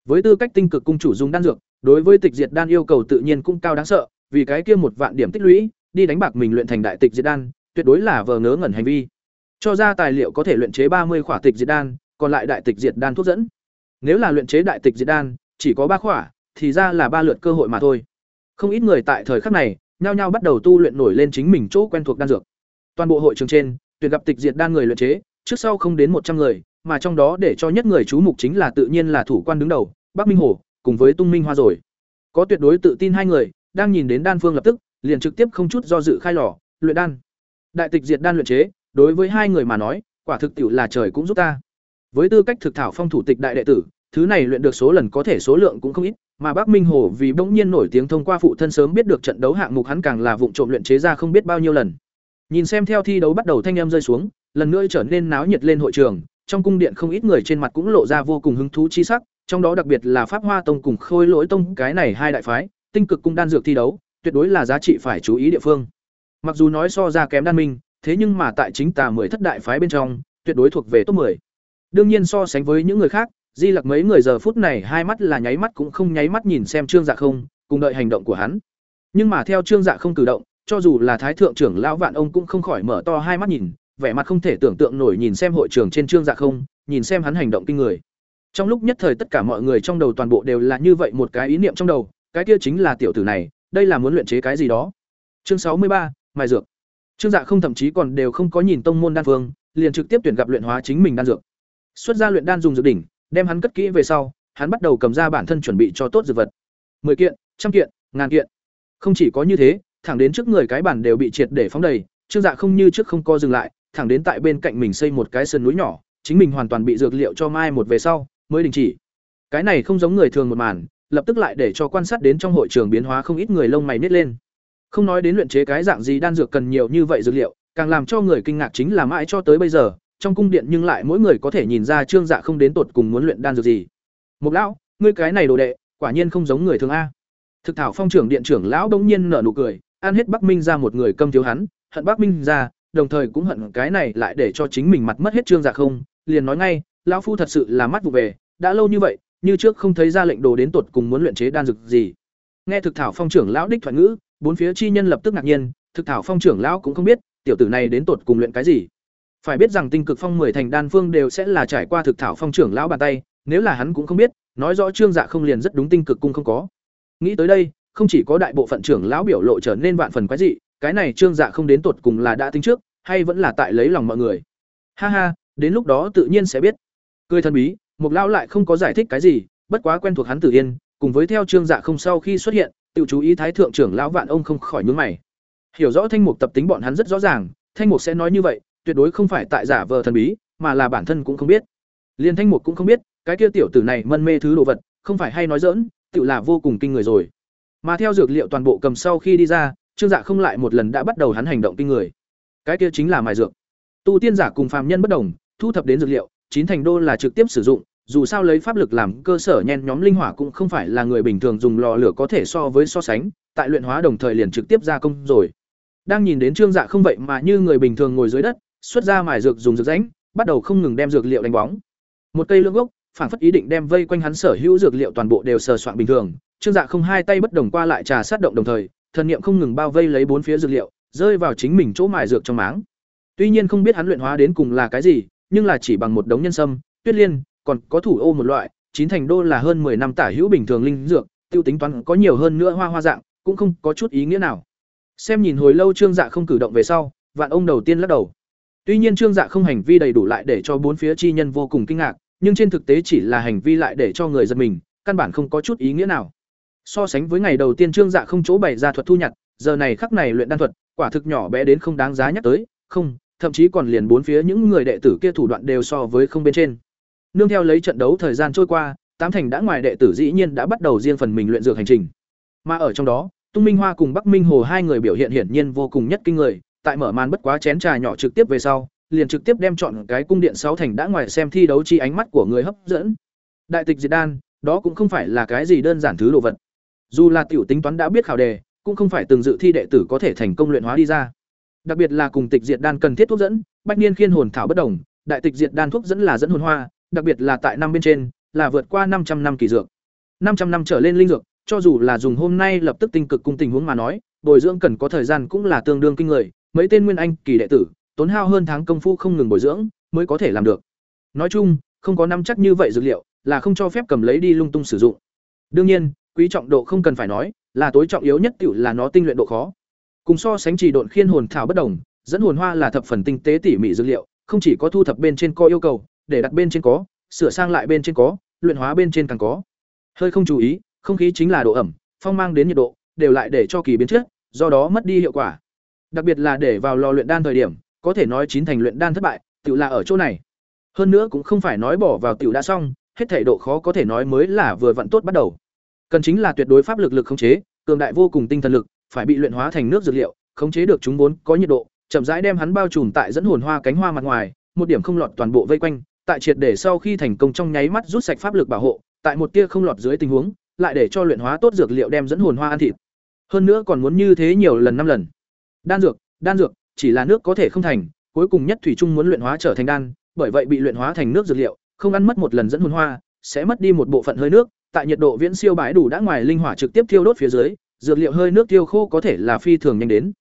Với tư cách tinh cực cung chủ dùng đan dược, đối với tịch diệt đan yêu cầu tự nhiên cũng cao đáng sợ, vì cái kia một vạn điểm tích lũy, đi đánh bạc mình luyện thành đại tịch diệt đan, tuyệt đối là vờ ngớ ngẩn hành vi. Cho ra tài liệu có thể luyện chế ba mươi khỏa tịch diệt đan, còn lại đại tịch diệt đan thuốc dẫn. Nếu là luyện chế đại tịch diệt đan, chỉ có ba khỏa, thì ra là ba lượt cơ hội mà thôi. Không ít người tại thời khắc này, nhao nhao bắt đầu tu luyện nổi lên chính mình chỗ quen thuộc đan dược. Toàn bộ hội trường trên tuyển gặp tịch diệt đan người luyện chế, trước sau không đến một trăm người, mà trong đó để cho nhất người chú mục chính là tự nhiên là thủ quan đứng đầu, bắc minh hổ cùng với tung minh hoa rồi. Có tuyệt đối tự tin hai người, đang nhìn đến đan phương lập tức, liền trực tiếp không chút do dự khai lò, luyện đan. Đại tịch diệt đan luyện chế, đối với hai người mà nói, quả thực tiệu là trời cũng giúp ta. Với tư cách thực thảo phong thủ tịch đại đệ tử, thứ này luyện được số lần có thể số lượng cũng không ít, mà Bắc Minh Hổ vì bỗng nhiên nổi tiếng thông qua phụ thân sớm biết được trận đấu hạng mục hắn càng là vụng trộm luyện chế ra không biết bao nhiêu lần. Nhìn xem theo thi đấu bắt đầu thanh em rơi xuống, lần nữa trở nên náo nhiệt lên hội trường, trong cung điện không ít người trên mặt cũng lộ ra vô cùng hứng thú chi sắc, trong đó đặc biệt là Pháp Hoa Tông cùng Khôi Lỗi Tông cái này hai đại phái, tinh cực cung đan dược thi đấu, tuyệt đối là giá trị phải chú ý địa phương. Mặc dù nói so ra kém đan minh, thế nhưng mà tại chính tà mười thất đại phái bên trong, tuyệt đối thuộc về top 10. Đương nhiên so sánh với những người khác, Di Lặc mấy người giờ phút này hai mắt là nháy mắt cũng không nháy mắt nhìn xem Trương Dạ không, cùng đợi hành động của hắn. Nhưng mà theo Trương Dạ không cử động, cho dù là Thái thượng trưởng lão Vạn ông cũng không khỏi mở to hai mắt nhìn, vẻ mặt không thể tưởng tượng nổi nhìn xem hội trường trên Trương Dạ không, nhìn xem hắn hành động kinh người. Trong lúc nhất thời tất cả mọi người trong đầu toàn bộ đều là như vậy một cái ý niệm trong đầu, cái kia chính là tiểu tử này, đây là muốn luyện chế cái gì đó. Chương sáu mươi ba, mài dược. Trương Dạ không thậm chí còn đều không có nhìn tông môn đan phương, liền trực tiếp tuyển gặp luyện hóa chính mình đan dược. Xuất ra luyện đan dùng dược đỉnh, đem hắn cất kỹ về sau, hắn bắt đầu cầm ra bản thân chuẩn bị cho tốt dược vật. mười kiện, trăm kiện, ngàn kiện. Không chỉ có như thế, thẳng đến trước người cái bản đều bị triệt để phóng đầy, Trương Dạ không như trước không co dừng lại, thẳng đến tại bên cạnh mình xây một cái sườn núi nhỏ, chính mình hoàn toàn bị dược liệu cho mai một về sau, mới đình chỉ. Cái này không giống người thường một màn, lập tức lại để cho quan sát đến trong hội trường biến hóa không ít người lông mày nhếch lên. Không nói đến luyện chế cái dạng gì đan dược cần nhiều như vậy dược liệu, càng làm cho người kinh ngạc chính là mãi cho tới bây giờ, trong cung điện nhưng lại mỗi người có thể nhìn ra Trương Dạ không đến tột cùng muốn luyện đan dược gì. Mục lão, ngươi cái này đồ đệ, quả nhiên không giống người thường a. Thực thảo phong trưởng điện trưởng lão bỗng nhiên nở nụ cười, ăn hết Bắc Minh ra một người câm thiếu hắn, hận Bắc Minh ra, đồng thời cũng hận cái này lại để cho chính mình mặt mất hết Trương Dạ không, liền nói ngay, lão phu thật sự là mắt vụ về, đã lâu như vậy, như trước không thấy ra lệnh đồ đến tột cùng muốn luyện chế đan dược gì. Nghe thực thảo phong trưởng lão đích thoại ngữ, bốn phía chi nhân lập tức ngạc nhiên, thực thảo phong trưởng lão cũng không biết, tiểu tử này đến tột cùng luyện cái gì. Phải biết rằng tinh cực phong mười thành đan phương đều sẽ là trải qua thực thảo phong trưởng lão bàn tay, nếu là hắn cũng không biết, nói rõ Trương Dạ không liền rất đúng tinh cực cung không có. Nghĩ tới đây, không chỉ có đại bộ phận trưởng lão biểu lộ trở nên vạn phần quái dị, cái này Trương Dạ không đến tột cùng là đã tính trước, hay vẫn là tại lấy lòng mọi người. Ha ha, đến lúc đó tự nhiên sẽ biết. Cười thần bí, Mục lão lại không có giải thích cái gì, bất quá quen thuộc hắn Tử Yên, cùng với theo Trương Dạ không sau khi xuất hiện, tự chú ý thái thượng trưởng lão Vạn ông không khỏi nhướng mày. Hiểu rõ thanh mục tập tính bọn hắn rất rõ ràng, thanh mục sẽ nói như vậy, tuyệt đối không phải tại giả vờ thần bí, mà là bản thân cũng không biết. Liên thanh mục cũng không biết, cái kia tiểu tử này mân mê thứ đồ vật, không phải hay nói dỡn, tự là vô cùng kinh người rồi. Mà theo dược liệu toàn bộ cầm sau khi đi ra, Trương Dạ không lại một lần đã bắt đầu hắn hành động kinh người. Cái kia chính là mài dược. Tu tiên giả cùng phàm nhân bất đồng, thu thập đến dược liệu, chín thành đô là trực tiếp sử dụng, dù sao lấy pháp lực làm cơ sở nhen nhóm linh hỏa cũng không phải là người bình thường dùng lò lửa có thể so với so sánh, tại luyện hóa đồng thời liền trực tiếp ra công rồi. Đang nhìn đến Trương Dạ không vậy mà như người bình thường ngồi dưới đất, xuất ra mài dược dùng dược rãnh, bắt đầu không ngừng đem dược liệu đánh bóng. Một cây lưỡng gốc, phản phất ý định đem vây quanh hắn sở hữu dược liệu toàn bộ đều sờ soạn bình thường, Trương Dạ không hai tay bất đồng qua lại trà sát động đồng thời, thần niệm không ngừng bao vây lấy bốn phía dược liệu, rơi vào chính mình chỗ mài dược trong máng. Tuy nhiên không biết hắn luyện hóa đến cùng là cái gì, nhưng là chỉ bằng một đống nhân sâm, tuyết liên, còn có thủ ô một loại, chín thành đô là hơn 10 năm tả hữu bình thường linh dược, tiêu tính toán có nhiều hơn nữa hoa hoa dạng, cũng không có chút ý nghĩa nào. Xem nhìn hồi lâu Trương Dạ không cử động về sau, vạn ông đầu tiên lắc đầu. Tuy nhiên Trương Dạ không hành vi đầy đủ lại để cho bốn phía chi nhân vô cùng kinh ngạc, nhưng trên thực tế chỉ là hành vi lại để cho người giật mình, căn bản không có chút ý nghĩa nào. So sánh với ngày đầu tiên Trương Dạ không chỗ bày ra thuật thu nhặt, giờ này khắc này luyện đan thuật, quả thực nhỏ bé đến không đáng giá nhắc tới, không, thậm chí còn liền bốn phía những người đệ tử kia thủ đoạn đều so với không bên trên. Nương theo lấy trận đấu thời gian trôi qua, tám thành đã ngoài đệ tử dĩ nhiên đã bắt đầu riêng phần mình luyện dược hành trình. Mà ở trong đó, Tung Minh Hoa cùng Bắc Minh Hồ hai người biểu hiện hiển nhiên vô cùng nhất kinh người, tại mở màn bất quá chén trà nhỏ trực tiếp về sau, liền trực tiếp đem chọn cái cung điện sáu thành đã ngoài xem thi đấu chi ánh mắt của người hấp dẫn. Đại tịch diệt đan, đó cũng không phải là cái gì đơn giản thứ đồ vật. Dù là tiểu tính toán đã biết khảo đề, cũng không phải từng dự thi đệ tử có thể thành công luyện hóa đi ra. Đặc biệt là cùng tịch diệt đan cần thiết thuốc dẫn, bách niên khiên hồn thảo bất đồng, đại tịch diệt đan thuốc dẫn là dẫn hồn hoa, đặc biệt là tại năm bên trên, là vượt qua 500 năm kỳ dược. 500 năm trở lên linh dược, cho dù là dùng hôm nay lập tức tinh cực cung tình huống mà nói, bồi dưỡng cần có thời gian cũng là tương đương kinh người, mấy tên nguyên anh kỳ đệ tử, tốn hao hơn tháng công phu không ngừng bồi dưỡng, mới có thể làm được. Nói chung, không có năm chắc như vậy dược liệu, là không cho phép cầm lấy đi lung tung sử dụng. Đương nhiên, quý trọng độ không cần phải nói, là tối trọng yếu nhất tiểu là nó tinh luyện độ khó. Cùng so sánh chỉ độn khiên hồn thảo bất đồng, dẫn hồn hoa là thập phần tinh tế tỉ mỉ dược liệu, không chỉ có thu thập bên trên có yêu cầu, để đặt bên trên có, sửa sang lại bên trên có, luyện hóa bên trên càng có. Hơi không chú ý, không khí chính là độ ẩm, phong mang đến nhiệt độ, đều lại để cho kỳ biến chất, do đó mất đi hiệu quả. Đặc biệt là để vào lò luyện đan thời điểm, có thể nói chín thành luyện đan thất bại, tiểu là ở chỗ này. Hơn nữa cũng không phải nói bỏ vào tiểu đã xong, hết thảy độ khó có thể nói mới là vừa vặn tốt bắt đầu. Cần chính là tuyệt đối pháp lực lực khống chế, cường đại vô cùng tinh thần lực, phải bị luyện hóa thành nước dược liệu, khống chế được chúng vốn có nhiệt độ, chậm rãi đem hắn bao trùm tại dẫn hồn hoa cánh hoa mặt ngoài, một điểm không lọt toàn bộ vây quanh, tại triệt để sau khi thành công trong nháy mắt rút sạch pháp lực bảo hộ, tại một tia không lọt dưới tình huống, lại để cho luyện hóa tốt dược liệu đem dẫn hồn hoa ăn thịt. Hơn nữa còn muốn như thế nhiều lần năm lần. Đan dược, đan dược, chỉ là nước có thể không thành, cuối cùng nhất thủy chung muốn luyện hóa trở thành đan, bởi vậy bị luyện hóa thành nước dược liệu, không ăn mất một lần dẫn hồn hoa, sẽ mất đi một bộ phận hơi nước, tại nhiệt độ viễn siêu bãi đủ đã ngoài linh hỏa trực tiếp thiêu đốt phía dưới, dược liệu hơi nước tiêu khô có thể là phi thường nhanh đến.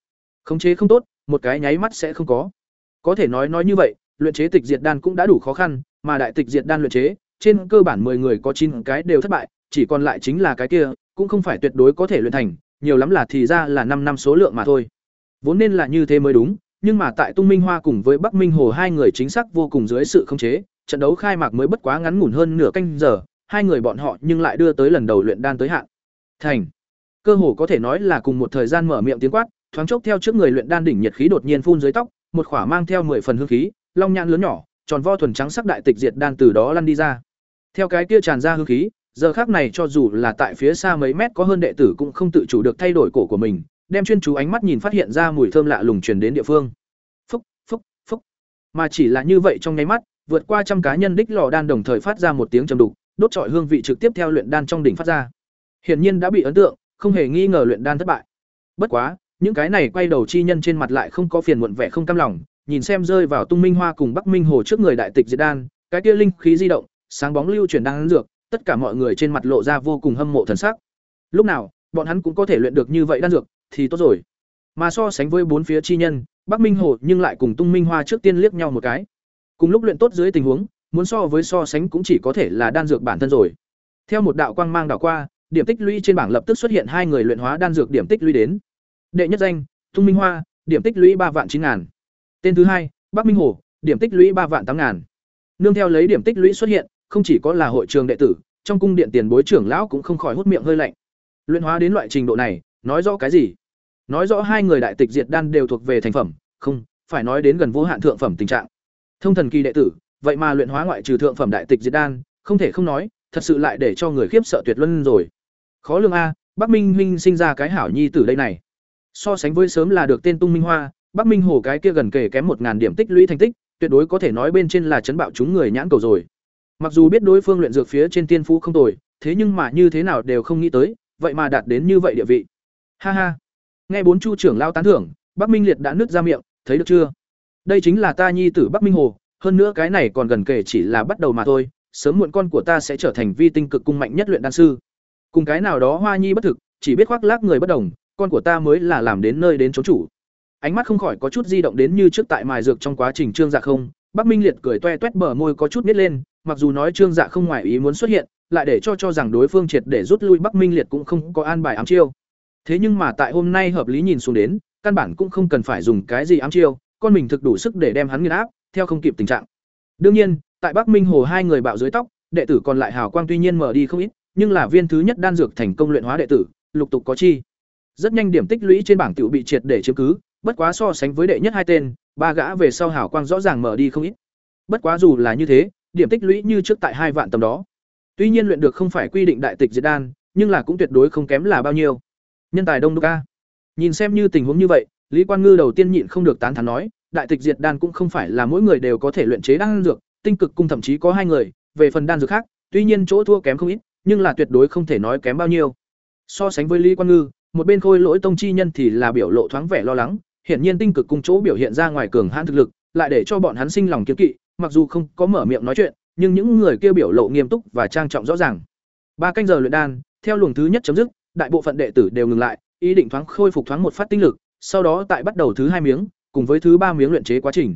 Khống chế không tốt, một cái nháy mắt sẽ không có. Có thể nói nói như vậy, luyện chế tịch diệt đan cũng đã đủ khó khăn, mà đại tịch diệt đan luyện chế, trên cơ bản 10 người có 9 cái đều thất bại, chỉ còn lại chính là cái kia, cũng không phải tuyệt đối có thể luyện thành, nhiều lắm là thì ra là 5 năm số lượng mà thôi. Vốn nên là như thế mới đúng, nhưng mà tại Tung Minh Hoa cùng với Bắc Minh Hồ hai người chính xác vô cùng dưới sự khống chế, trận đấu khai mạc mới bất quá ngắn ngủn hơn nửa canh giờ, hai người bọn họ nhưng lại đưa tới lần đầu luyện đan tới hạn. Thành. Cơ hồ có thể nói là cùng một thời gian mở miệng tiếng quát, thoáng chốc theo trước người luyện đan đỉnh nhiệt khí đột nhiên phun dưới tóc, một khỏa mang theo 10 phần hương khí, long nhãn lớn nhỏ, tròn vo thuần trắng sắc đại tịch diệt đan từ đó lăn đi ra. Theo cái kia tràn ra hương khí, giờ khác này cho dù là tại phía xa mấy mét có hơn đệ tử cũng không tự chủ được thay đổi cổ của mình, đem chuyên chú ánh mắt nhìn phát hiện ra mùi thơm lạ lùng truyền đến địa phương. Phúc, phúc, phúc. Mà chỉ là như vậy trong nháy mắt, vượt qua trăm cá nhân đích lò đan đồng thời phát ra một tiếng trầm đục, đốt trọi hương vị trực tiếp theo luyện đan trong đỉnh phát ra. Hiển nhiên đã bị ấn tượng, không hề nghi ngờ luyện đan thất bại. Bất quá, những cái này quay đầu chi nhân trên mặt lại không có phiền muộn vẻ không cam lòng, nhìn xem rơi vào Tung Minh Hoa cùng Bắc Minh Hồ trước người đại tịch diệt đan, cái kia linh khí di động, sáng bóng lưu chuyển đang dược, tất cả mọi người trên mặt lộ ra vô cùng hâm mộ thần sắc. Lúc nào, bọn hắn cũng có thể luyện được như vậy đan dược, thì tốt rồi. Mà so sánh với bốn phía chi nhân, Bắc Minh Hồ nhưng lại cùng Tung Minh Hoa trước tiên liếc nhau một cái. Cùng lúc luyện tốt dưới tình huống, muốn so với so sánh cũng chỉ có thể là đan dược bản thân rồi. Theo một đạo quang mang đảo qua, điểm tích lũy trên bảng lập tức xuất hiện hai người luyện hóa đan dược điểm tích lũy đến. Đệ nhất danh, Tung Minh Hoa, điểm tích lũy ba vạn chín ngàn. Tên thứ hai, Bắc Minh Hồ, điểm tích lũy ba vạn tám ngàn. Nương theo lấy điểm tích lũy xuất hiện, không chỉ có là hội trường đệ tử, trong cung điện tiền bối trưởng lão cũng không khỏi hút miệng hơi lạnh. Luyện hóa đến loại trình độ này, nói rõ cái gì? Nói rõ hai người đại tịch diệt đan đều thuộc về thành phẩm, không, phải nói đến gần vô hạn thượng phẩm tình trạng. Thông thần kỳ đệ tử, vậy mà luyện hóa ngoại trừ thượng phẩm đại tịch diệt đan, không thể không nói, thật sự lại để cho người khiếp sợ tuyệt luân rồi. Khó lường a, Bắc Minh huynh sinh ra cái hảo nhi tử đây này. So sánh với sớm là được tên Tung Minh Hoa, Bắc Minh Hồ cái kia gần kể kém một ngàn điểm tích lũy thành tích, tuyệt đối có thể nói bên trên là chấn bạo chúng người nhãn cầu rồi. Mặc dù biết đối phương luyện dược phía trên tiên phú không tồi, thế nhưng mà như thế nào đều không nghĩ tới, vậy mà đạt đến như vậy địa vị. Ha ha. Nghe bốn chu trưởng lao tán thưởng, Bắc Minh Liệt đã nứt ra miệng, thấy được chưa? Đây chính là ta nhi tử Bắc Minh Hồ, hơn nữa cái này còn gần kể chỉ là bắt đầu mà thôi, sớm muộn con của ta sẽ trở thành vi tinh cực cung mạnh nhất luyện đan sư. Cùng cái nào đó Hoa Nhi bất thực, chỉ biết khoác lác người bất đồng, con của ta mới là làm đến nơi đến chỗ chủ. Ánh mắt không khỏi có chút di động đến như trước tại mài dược trong quá trình trương dạ không, Bắc Minh Liệt cười toe toét bờ môi có chút nít lên, mặc dù nói trương dạ không ngoài ý muốn xuất hiện, lại để cho cho rằng đối phương triệt để rút lui Bắc Minh Liệt cũng không có an bài ám chiêu. Thế nhưng mà tại hôm nay hợp lý nhìn xuống đến, căn bản cũng không cần phải dùng cái gì ám chiêu, con mình thực đủ sức để đem hắn nghiền áp, theo không kịp tình trạng. Đương nhiên, tại Bắc Minh Hồ hai người bạo dưới tóc, đệ tử còn lại hào quang tuy nhiên mở đi không ít, nhưng là viên thứ nhất đan dược thành công luyện hóa đệ tử, lục tục có chi. Rất nhanh điểm tích lũy trên bảng tiểu bị triệt để chiếm cứ, bất quá so sánh với đệ nhất hai tên, ba gã về sau hào quang rõ ràng mở đi không ít. Bất quá dù là như thế, điểm tích lũy như trước tại hai vạn tầm đó. Tuy nhiên luyện được không phải quy định đại tịch diệt đan, nhưng là cũng tuyệt đối không kém là bao nhiêu. Nhân tài đông đúc a. Nhìn xem như tình huống như vậy, Lý Quan Ngư đầu tiên nhịn không được tán thán nói, đại tịch diệt đan cũng không phải là mỗi người đều có thể luyện chế đan dược, tinh cực cung thậm chí có hai người, về phần đan dược khác, tuy nhiên chỗ thua kém không ít, nhưng là tuyệt đối không thể nói kém bao nhiêu. So sánh với Lý Quan Ngư, một bên Khôi Lỗi Tông chi nhân thì là biểu lộ thoáng vẻ lo lắng, hiển nhiên tinh cực cung chỗ biểu hiện ra ngoài cường hãn thực lực, lại để cho bọn hắn sinh lòng kiêng kỵ, mặc dù không có mở miệng nói chuyện, nhưng những người kia biểu lộ nghiêm túc và trang trọng rõ ràng. Ba canh giờ luyện đan, theo luồng thứ nhất chấm dứt, đại bộ phận đệ tử đều ngừng lại, ý định thoáng khôi phục thoáng một phát tinh lực, sau đó tại bắt đầu thứ hai miếng, cùng với thứ ba miếng luyện chế quá trình.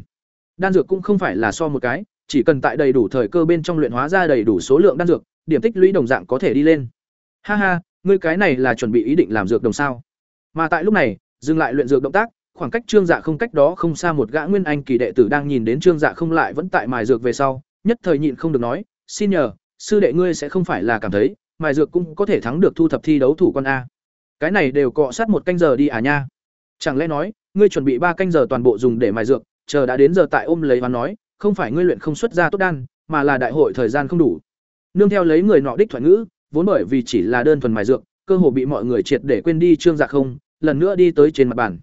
Đan dược cũng không phải là so một cái, chỉ cần tại đầy đủ thời cơ bên trong luyện hóa ra đầy đủ số lượng đan dược, điểm tích lũy đồng dạng có thể đi lên. Ha ha, ngươi cái này là chuẩn bị ý định làm dược đồng sao? Mà tại lúc này, dừng lại luyện dược động tác, khoảng cách Trương Dạ không cách đó không xa một gã nguyên anh kỳ đệ tử đang nhìn đến Trương Dạ không lại vẫn tại mài dược về sau, nhất thời nhịn không được nói, "Xin nhờ, sư đệ ngươi sẽ không phải là cảm thấy, mài dược cũng có thể thắng được thu thập thi đấu thủ con a?" Cái này đều cọ sát một canh giờ đi à nha. Chẳng lẽ nói, ngươi chuẩn bị ba canh giờ toàn bộ dùng để mài dược, chờ đã đến giờ tại ôm lấy hắn nói, không phải ngươi luyện không xuất ra tốt đan, mà là đại hội thời gian không đủ. Nương theo lấy người nọ đích thoại ngữ, vốn bởi vì chỉ là đơn thuần mài dược, cơ hồ bị mọi người triệt để quên đi Trương Dạ không, lần nữa đi tới trên mặt bàn.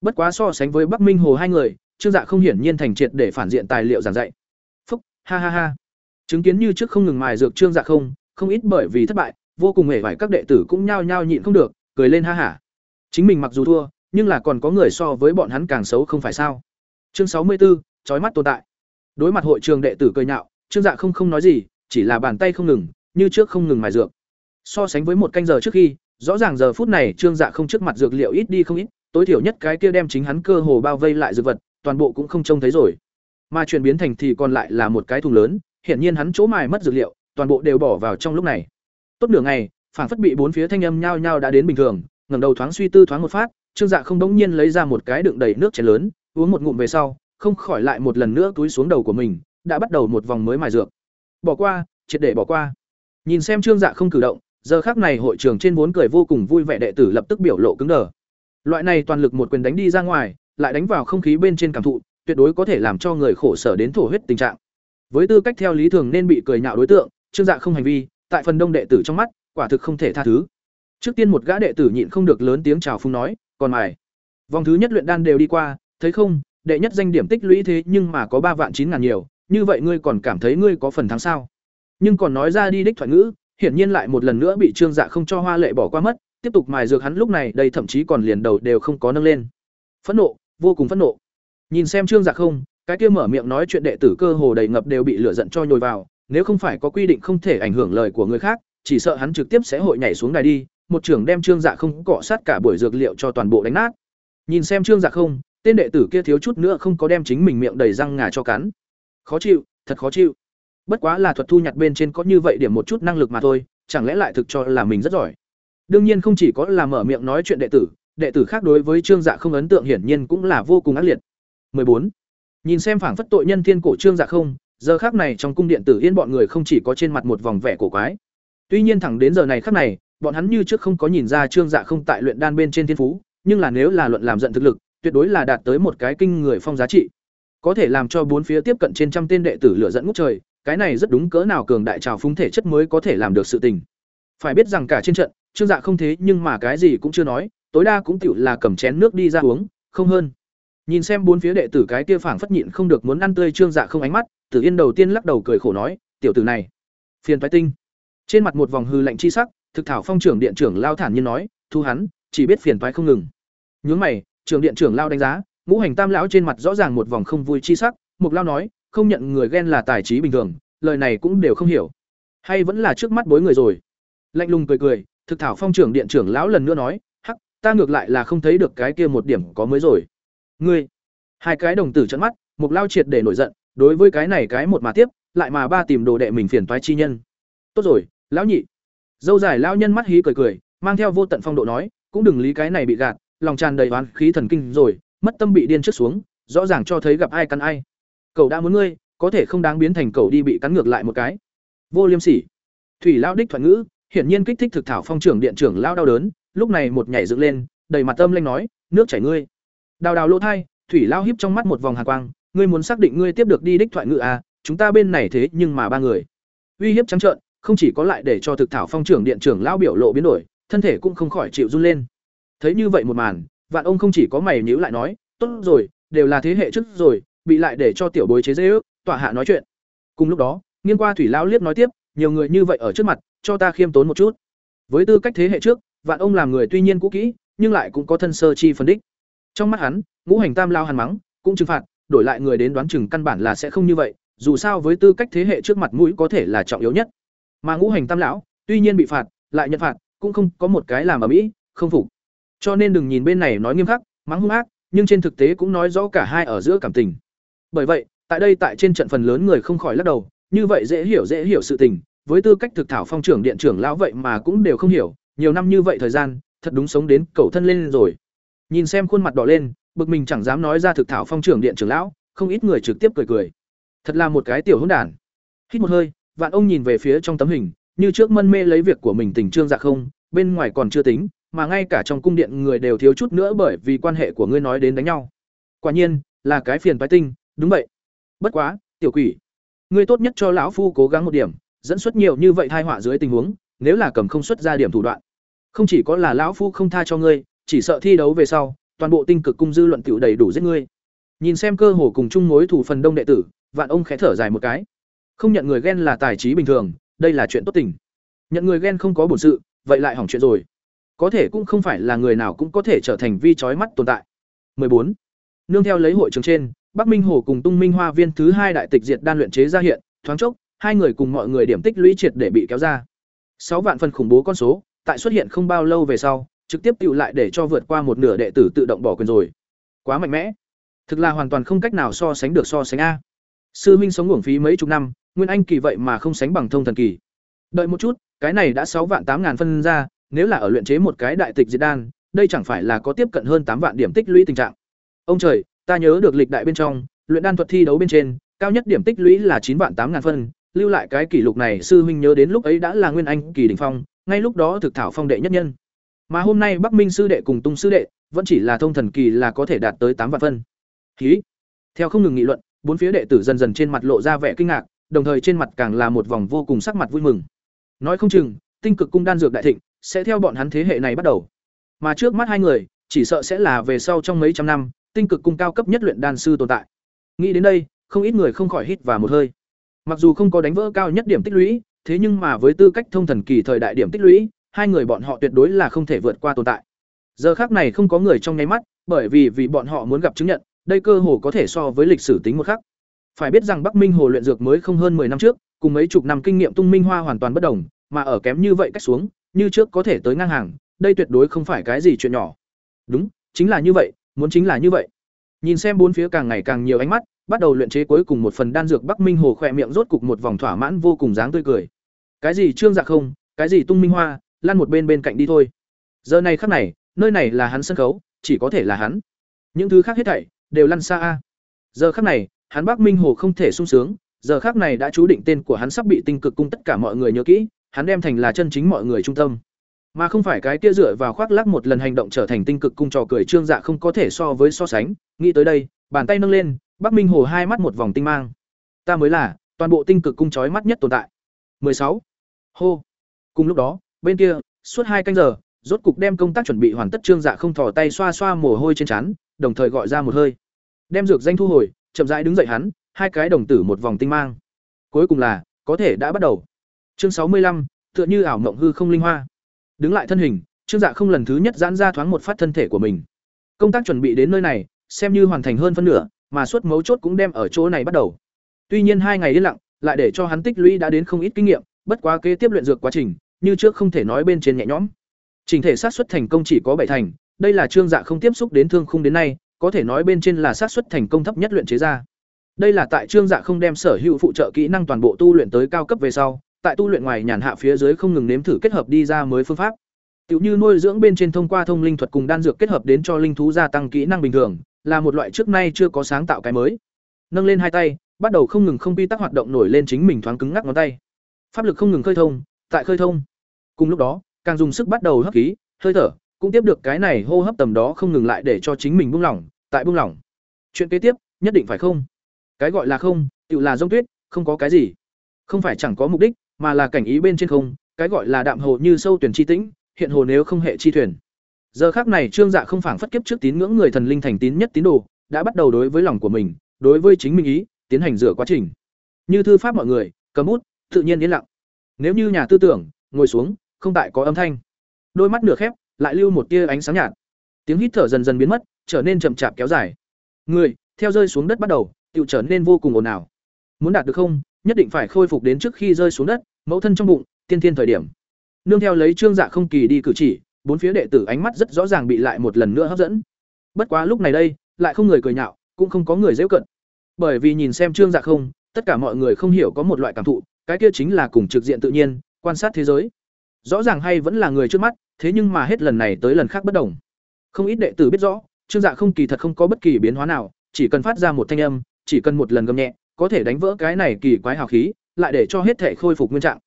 Bất quá so sánh với Bắc Minh Hồ hai người, Trương Dạ không hiển nhiên thành triệt để phản diện tài liệu giảng dạy. Phúc, ha ha ha. Chứng kiến như trước không ngừng mài dược Trương Dạ không, không ít bởi vì thất bại, vô cùng hề vải các đệ tử cũng nhao nhao nhịn không được, cười lên ha hả. Chính mình mặc dù thua, nhưng là còn có người so với bọn hắn càng xấu không phải sao? Chương sáu mươi 64, chói mắt tồn tại. Đối mặt hội trường đệ tử cười nhạo, Trương Dạ không không nói gì, chỉ là bàn tay không ngừng, như trước không ngừng mài dược. So sánh với một canh giờ trước khi, rõ ràng giờ phút này Trương Dạ không trước mặt dược liệu ít đi không ít, tối thiểu nhất cái kia đem chính hắn cơ hồ bao vây lại dược vật, toàn bộ cũng không trông thấy rồi. Mà chuyển biến thành thì còn lại là một cái thùng lớn, hiển nhiên hắn chỗ mài mất dược liệu, toàn bộ đều bỏ vào trong lúc này. Tốt nửa ngày, phảng phất bị bốn phía thanh âm nhao nhao đã đến bình thường, ngẩng đầu thoáng suy tư thoáng một phát, Trương Dạ không đống nhiên lấy ra một cái đựng đầy nước chén lớn, uống một ngụm về sau, không khỏi lại một lần nữa túi xuống đầu của mình, đã bắt đầu một vòng mới mài dược. Bỏ qua, triệt để bỏ qua. Nhìn xem Trương Dạ không cử động, giờ khắc này hội trường trên vốn cười vô cùng vui vẻ đệ tử lập tức biểu lộ cứng đờ. Loại này toàn lực một quyền đánh đi ra ngoài, lại đánh vào không khí bên trên cảm thụ, tuyệt đối có thể làm cho người khổ sở đến thổ huyết tình trạng. Với tư cách theo lý thường nên bị cười nhạo đối tượng, Trương Dạ không hành vi, tại phần đông đệ tử trong mắt, quả thực không thể tha thứ. Trước tiên một gã đệ tử nhịn không được lớn tiếng chào phúng nói, "Còn mài, vòng thứ nhất luyện đan đều đi qua, thấy không, đệ nhất danh điểm tích lũy thế nhưng mà có ba vạn chín ngàn nhiều, như vậy ngươi còn cảm thấy ngươi có phần thắng sao?" Nhưng còn nói ra đi đích thoại ngữ, hiển nhiên lại một lần nữa bị Trương Dạ không cho Hoa Lệ bỏ qua mất, tiếp tục mài dược hắn lúc này đây thậm chí còn liền đầu đều không có nâng lên. Phẫn nộ, vô cùng phẫn nộ. Nhìn xem Trương Dạ không, cái kia mở miệng nói chuyện đệ tử cơ hồ đầy ngập đều bị lửa giận cho nhồi vào, nếu không phải có quy định không thể ảnh hưởng lời của người khác, chỉ sợ hắn trực tiếp sẽ hội nhảy xuống đài đi, một trưởng đem Trương Dạ không cọ sát cả buổi dược liệu cho toàn bộ đánh nát. Nhìn xem Trương Dạ không, tên đệ tử kia thiếu chút nữa không có đem chính mình miệng đầy răng ngà cho cắn. Khó chịu, thật khó chịu. Bất quá là thuật thu nhặt bên trên có như vậy điểm một chút năng lực mà thôi, chẳng lẽ lại thực cho là mình rất giỏi. Đương nhiên không chỉ có là mở miệng nói chuyện đệ tử, đệ tử khác đối với Trương Dạ không ấn tượng hiển nhiên cũng là vô cùng ác liệt. 14. Nhìn xem phảng phất tội nhân thiên cổ Trương Dạ không, giờ khác này trong cung điện tử yên bọn người không chỉ có trên mặt một vòng vẻ cổ quái. Tuy nhiên thẳng đến giờ này khắc này, bọn hắn như trước không có nhìn ra Trương Dạ không tại luyện đan bên trên thiên phú, nhưng là nếu là luận làm giận thực lực, tuyệt đối là đạt tới một cái kinh người phong giá trị. Có thể làm cho bốn phía tiếp cận trên trăm tên đệ tử lửa dẫn ngút trời, cái này rất đúng cỡ nào cường đại trào phúng thể chất mới có thể làm được sự tình. Phải biết rằng cả trên trận, Trương Dạ không thế nhưng mà cái gì cũng chưa nói, tối đa cũng tiểu là cầm chén nước đi ra uống, không hơn. Nhìn xem bốn phía đệ tử cái kia phảng phất nhịn không được muốn ăn tươi Trương Dạ không ánh mắt, Tử Yên đầu tiên lắc đầu cười khổ nói, tiểu tử này, phiền toái tinh. Trên mặt một vòng hư lạnh chi sắc, thực thảo phong trưởng điện trưởng lao thản nhiên nói, thu hắn, chỉ biết phiền toái không ngừng. Nhướng mày, trưởng điện trưởng lao đánh giá, ngũ hành tam lão trên mặt rõ ràng một vòng không vui chi sắc, Mục lao nói, không nhận người ghen là tài trí bình thường, lời này cũng đều không hiểu. Hay vẫn là trước mắt bối người rồi. Lạnh lùng cười cười, thực thảo phong trưởng điện trưởng lão lần nữa nói, hắc, ta ngược lại là không thấy được cái kia một điểm có mới rồi. Ngươi, hai cái đồng tử trợn mắt, Mục lao triệt để nổi giận, đối với cái này cái một mà tiếp, lại mà ba tìm đồ đệ mình phiền toái chi nhân. Tốt rồi, lão nhị. Dâu dài lao nhân mắt hí cười cười, mang theo vô tận phong độ nói, cũng đừng lý cái này bị gạt, lòng tràn đầy oán khí thần kinh rồi, mất tâm bị điên trước xuống, rõ ràng cho thấy gặp ai cắn ai. Cậu đã muốn ngươi, có thể không đáng biến thành cậu đi bị cắn ngược lại một cái. Vô Liêm Sỉ. Thủy lao đích thoại ngữ, hiển nhiên kích thích thực thảo phong trưởng điện trưởng lao đau đớn, lúc này một nhảy dựng lên, đầy mặt tâm lanh nói, nước chảy ngươi. Đào đào lỗ thai, thủy lao híp trong mắt một vòng hạ quang, ngươi muốn xác định ngươi tiếp được đi đích thoại ngữ à, chúng ta bên này thế nhưng mà ba người. Uy hiếp trắng trợn, không chỉ có lại để cho thực thảo phong trưởng điện trưởng lão biểu lộ biến đổi, thân thể cũng không khỏi chịu run lên. Thấy như vậy một màn, Vạn ông không chỉ có mày nhíu lại nói, tốt rồi, đều là thế hệ trước rồi, bị lại để cho tiểu bối chế giễu, tọa hạ nói chuyện. Cùng lúc đó, nghiêng qua thủy lão liếc nói tiếp, nhiều người như vậy ở trước mặt, cho ta khiêm tốn một chút. Với tư cách thế hệ trước, Vạn ông làm người tuy nhiên cũ kỹ, nhưng lại cũng có thân sơ chi phân đích. Trong mắt hắn, ngũ hành tam lao hàn mắng, cũng trừng phạt, đổi lại người đến đoán chừng căn bản là sẽ không như vậy, dù sao với tư cách thế hệ trước mặt mũi có thể là trọng yếu nhất. Mà ngũ hành tam lão, tuy nhiên bị phạt, lại nhận phạt, cũng không có một cái làm ở mỹ, không phục. Cho nên đừng nhìn bên này nói nghiêm khắc, mắng hung ác, nhưng trên thực tế cũng nói rõ cả hai ở giữa cảm tình. Bởi vậy, tại đây tại trên trận phần lớn người không khỏi lắc đầu, như vậy dễ hiểu dễ hiểu sự tình, với tư cách thực thảo phong trưởng điện trưởng lão vậy mà cũng đều không hiểu, nhiều năm như vậy thời gian, thật đúng sống đến cầu thân lên rồi. Nhìn xem khuôn mặt đỏ lên, bực mình chẳng dám nói ra thực thảo phong trưởng điện trưởng lão, không ít người trực tiếp cười cười. Thật là một cái tiểu hỗn đản. Hít một hơi, Vạn ông nhìn về phía trong tấm hình, như trước mân mê lấy việc của mình tình trương dạ không, bên ngoài còn chưa tính, mà ngay cả trong cung điện người đều thiếu chút nữa bởi vì quan hệ của ngươi nói đến đánh nhau. Quả nhiên, là cái phiền phái tinh, đúng vậy. Bất quá, tiểu quỷ, ngươi tốt nhất cho lão phu cố gắng một điểm, dẫn xuất nhiều như vậy thai họa dưới tình huống, nếu là cầm không xuất ra điểm thủ đoạn. Không chỉ có là lão phu không tha cho ngươi, chỉ sợ thi đấu về sau, toàn bộ tinh cực cung dư luận tiểu đầy đủ giết ngươi. Nhìn xem cơ hồ cùng chung mối thủ phần đông đệ tử, Vạn ông khẽ thở dài một cái. Không nhận người ghen là tài trí bình thường, đây là chuyện tốt tình. Nhận người ghen không có bổn sự, vậy lại hỏng chuyện rồi. Có thể cũng không phải là người nào cũng có thể trở thành vi chói mắt tồn tại. 14. Nương theo lấy hội trường trên, Bắc Minh Hồ cùng Tung Minh Hoa Viên thứ hai đại tịch diệt đan luyện chế ra hiện, thoáng chốc, hai người cùng mọi người điểm tích lũy triệt để bị kéo ra. 6 vạn phần khủng bố con số, tại xuất hiện không bao lâu về sau, trực tiếp tụ lại để cho vượt qua một nửa đệ tử tự động bỏ quyền rồi. Quá mạnh mẽ. Thực là hoàn toàn không cách nào so sánh được so sánh a. Sư Minh sống uổng phí mấy chục năm, nguyên anh kỳ vậy mà không sánh bằng thông thần kỳ. Đợi một chút, cái này đã sáu vạn tám ngàn phân ra, nếu là ở luyện chế một cái đại tịch diệt đan, đây chẳng phải là có tiếp cận hơn tám vạn điểm tích lũy tình trạng. Ông trời, ta nhớ được lịch đại bên trong, luyện đan thuật thi đấu bên trên, cao nhất điểm tích lũy là chín vạn tám ngàn phân, lưu lại cái kỷ lục này sư huynh nhớ đến lúc ấy đã là nguyên anh kỳ đỉnh phong, ngay lúc đó thực thảo phong đệ nhất nhân. Mà hôm nay Bắc Minh sư đệ cùng Tung sư đệ, vẫn chỉ là thông thần kỳ là có thể đạt tới tám vạn phân. Thí, Theo không ngừng nghị luận, bốn phía đệ tử dần dần trên mặt lộ ra vẻ kinh ngạc, đồng thời trên mặt càng là một vòng vô cùng sắc mặt vui mừng. Nói không chừng, tinh cực cung đan dược đại thịnh sẽ theo bọn hắn thế hệ này bắt đầu. Mà trước mắt hai người, chỉ sợ sẽ là về sau trong mấy trăm năm, tinh cực cung cao cấp nhất luyện đan sư tồn tại. Nghĩ đến đây, không ít người không khỏi hít vào một hơi. Mặc dù không có đánh vỡ cao nhất điểm tích lũy, thế nhưng mà với tư cách thông thần kỳ thời đại điểm tích lũy, hai người bọn họ tuyệt đối là không thể vượt qua tồn tại. Giờ khác này không có người trong nháy mắt, bởi vì vì bọn họ muốn gặp chứng nhận, đây cơ hồ có thể so với lịch sử tính một khắc. Phải biết rằng Bắc Minh Hồ luyện dược mới không hơn 10 năm trước, cùng mấy chục năm kinh nghiệm tung minh hoa hoàn toàn bất đồng, mà ở kém như vậy cách xuống, như trước có thể tới ngang hàng, đây tuyệt đối không phải cái gì chuyện nhỏ. Đúng, chính là như vậy, muốn chính là như vậy. Nhìn xem bốn phía càng ngày càng nhiều ánh mắt, bắt đầu luyện chế cuối cùng một phần đan dược Bắc Minh Hồ khỏe miệng rốt cục một vòng thỏa mãn vô cùng dáng tươi cười. Cái gì trương dạ không, cái gì tung minh hoa, lăn một bên bên cạnh đi thôi. Giờ này khắc này, nơi này là hắn sân khấu, chỉ có thể là hắn. Những thứ khác hết thảy đều lăn xa a. Giờ khắc này, hắn Bắc Minh Hồ không thể sung sướng, giờ khắc này đã chú định tên của hắn sắp bị tinh cực cung tất cả mọi người nhớ kỹ, hắn đem thành là chân chính mọi người trung tâm mà không phải cái kia dựa vào khoác lác một lần hành động trở thành tinh cực cung trò cười trương dạ không có thể so với so sánh nghĩ tới đây bàn tay nâng lên bắc minh hồ hai mắt một vòng tinh mang ta mới là toàn bộ tinh cực cung chói mắt nhất tồn tại 16. hô cùng lúc đó bên kia suốt hai canh giờ rốt cục đem công tác chuẩn bị hoàn tất trương dạ không thò tay xoa xoa mồ hôi trên trán đồng thời gọi ra một hơi. Đem dược danh thu hồi, chậm rãi đứng dậy hắn, hai cái đồng tử một vòng tinh mang. Cuối cùng là, có thể đã bắt đầu. Chương sáu mươi lăm, tựa như ảo mộng hư không linh hoa. Đứng lại thân hình, trương dạ không lần thứ nhất giãn ra thoáng một phát thân thể của mình. Công tác chuẩn bị đến nơi này, xem như hoàn thành hơn phân nửa, mà suốt mấu chốt cũng đem ở chỗ này bắt đầu. Tuy nhiên hai ngày yên lặng, lại để cho hắn tích lũy đã đến không ít kinh nghiệm, bất quá kế tiếp luyện dược quá trình, như trước không thể nói bên trên nhẹ nhõm. Trình thể sát xuất thành công chỉ có bảy thành đây là trương dạ không tiếp xúc đến thương khung đến nay có thể nói bên trên là sát suất thành công thấp nhất luyện chế ra đây là tại trương dạ không đem sở hữu phụ trợ kỹ năng toàn bộ tu luyện tới cao cấp về sau tại tu luyện ngoài nhàn hạ phía dưới không ngừng nếm thử kết hợp đi ra mới phương pháp Tiểu như nuôi dưỡng bên trên thông qua thông linh thuật cùng đan dược kết hợp đến cho linh thú gia tăng kỹ năng bình thường, là một loại trước nay chưa có sáng tạo cái mới. Nâng lên hai tay, bắt đầu không ngừng không quy tắc hoạt động nổi lên chính mình thoáng cứng ngắc ngón tay. Pháp lực không ngừng khơi thông, tại khơi thông. Cùng lúc đó, càng dùng sức bắt đầu hấp khí, hơi thở, cũng tiếp được cái này hô hấp tầm đó không ngừng lại để cho chính mình buông lỏng, tại buông lỏng. Chuyện kế tiếp, nhất định phải không? Cái gọi là không, tự là rông tuyết, không có cái gì. Không phải chẳng có mục đích, mà là cảnh ý bên trên không, cái gọi là đạm hồ như sâu tuyển chi tĩnh, hiện hồ nếu không hệ chi thuyền. Giờ khắc này Trương Dạ không phảng phất kiếp trước tín ngưỡng người thần linh thành tín nhất tín đồ, đã bắt đầu đối với lòng của mình, đối với chính mình ý, tiến hành rửa quá trình. Như thư pháp mọi người, cầm bút, tự nhiên yên lặng. Nếu như nhà tư tưởng, ngồi xuống, không tại có âm thanh. Đôi mắt nửa khép, lại lưu một tia ánh sáng nhạt. Tiếng hít thở dần dần biến mất, trở nên chậm chạp kéo dài. Người, theo rơi xuống đất bắt đầu, tự trở nên vô cùng ồn ào. Muốn đạt được không, nhất định phải khôi phục đến trước khi rơi xuống đất, mẫu thân trong bụng, tiên tiên thời điểm. Nương theo lấy Trương Dạ không kỳ đi cử chỉ, bốn phía đệ tử ánh mắt rất rõ ràng bị lại một lần nữa hấp dẫn. Bất quá lúc này đây, lại không người cười nhạo, cũng không có người giễu cận. Bởi vì nhìn xem Trương Dạ không, tất cả mọi người không hiểu có một loại cảm thụ, cái kia chính là cùng trực diện tự nhiên, quan sát thế giới. Rõ ràng hay vẫn là người trước mắt, thế nhưng mà hết lần này tới lần khác bất đồng. Không ít đệ tử biết rõ, Trương Dạ không kỳ thật không có bất kỳ biến hóa nào, chỉ cần phát ra một thanh âm, chỉ cần một lần gầm nhẹ, có thể đánh vỡ cái này kỳ quái hào khí, lại để cho hết thể khôi phục nguyên trạng.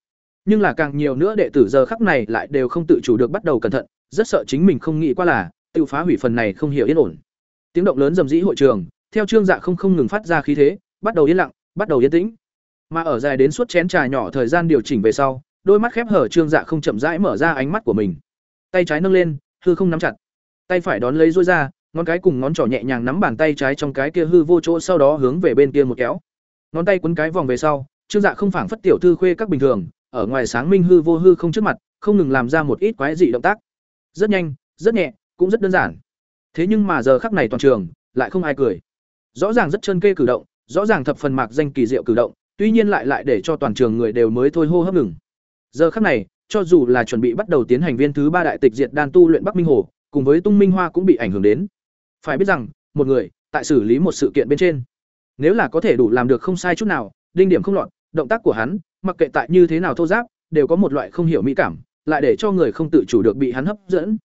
Nhưng là càng nhiều nữa đệ tử giờ khắc này lại đều không tự chủ được bắt đầu cẩn thận rất sợ chính mình không nghĩ qua là tự phá hủy phần này không hiểu yên ổn. Tiếng động lớn rầm rĩ hội trường theo trương dạ không không ngừng phát ra khí thế bắt đầu yên lặng bắt đầu yên tĩnh. Mà ở dài đến suốt chén trà nhỏ thời gian điều chỉnh về sau đôi mắt khép hở trương dạ không chậm rãi mở ra ánh mắt của mình tay trái nâng lên hư không nắm chặt tay phải đón lấy rối ra ngón cái cùng ngón trỏ nhẹ nhàng nắm bàn tay trái trong cái kia hư vô chỗ sau đó hướng về bên kia một kéo ngón tay quấn cái vòng về sau trương dạ không phảng phất tiểu thư khuê các bình thường ở ngoài sáng minh hư vô hư không trước mặt, không ngừng làm ra một ít quái dị động tác. Rất nhanh, rất nhẹ, cũng rất đơn giản. Thế nhưng mà giờ khắc này toàn trường, lại không ai cười. Rõ ràng rất chân kê cử động, rõ ràng thập phần mạc danh kỳ diệu cử động, tuy nhiên lại lại để cho toàn trường người đều mới thôi hô hấp ngừng. Giờ khắc này, cho dù là chuẩn bị bắt đầu tiến hành viên thứ ba đại tịch diệt đan tu luyện Bắc Minh Hồ, cùng với Tung Minh Hoa cũng bị ảnh hưởng đến. Phải biết rằng, một người, tại xử lý một sự kiện bên trên, nếu là có thể đủ làm được không sai chút nào, đinh điểm không lọt, động tác của hắn, mặc kệ tại như thế nào thô giáp, đều có một loại không hiểu mỹ cảm, lại để cho người không tự chủ được bị hắn hấp dẫn.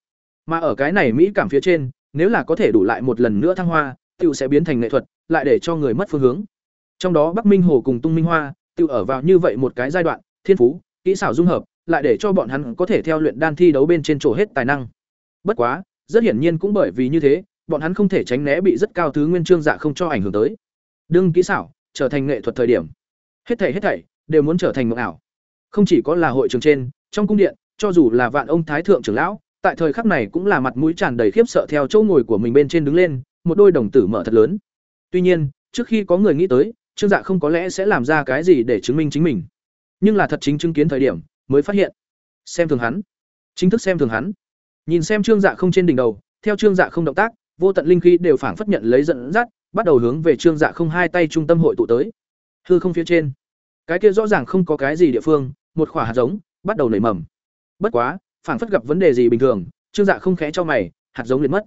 Mà ở cái này mỹ cảm phía trên, nếu là có thể đủ lại một lần nữa thăng hoa, tiểu sẽ biến thành nghệ thuật, lại để cho người mất phương hướng. Trong đó Bắc Minh Hồ cùng Tung Minh Hoa, tự ở vào như vậy một cái giai đoạn, thiên phú, kỹ xảo dung hợp, lại để cho bọn hắn có thể theo luyện đan thi đấu bên trên chỗ hết tài năng. Bất quá, rất hiển nhiên cũng bởi vì như thế, bọn hắn không thể tránh né bị rất cao thứ nguyên trương dạ không cho ảnh hưởng tới. Đương kỹ xảo trở thành nghệ thuật thời điểm, hết thảy hết thảy đều muốn trở thành mộng ảo. Không chỉ có là hội trường trên, trong cung điện, cho dù là vạn ông thái thượng trưởng lão, tại thời khắc này cũng là mặt mũi tràn đầy khiếp sợ theo chỗ ngồi của mình bên trên đứng lên, một đôi đồng tử mở thật lớn. Tuy nhiên, trước khi có người nghĩ tới, Trương Dạ không có lẽ sẽ làm ra cái gì để chứng minh chính mình. Nhưng là thật chính chứng kiến thời điểm, mới phát hiện, xem thường hắn, chính thức xem thường hắn. Nhìn xem Trương Dạ không trên đỉnh đầu, theo Trương Dạ không động tác, vô tận linh khí đều phảng phất nhận lấy dẫn dắt, bắt đầu hướng về Trương Dạ không hai tay trung tâm hội tụ tới. Hư không phía trên, cái kia rõ ràng không có cái gì địa phương, một quả hạt giống bắt đầu nảy mầm. Bất quá, phảng phất gặp vấn đề gì bình thường, Trương Dạ không khẽ cho mày, hạt giống liền mất.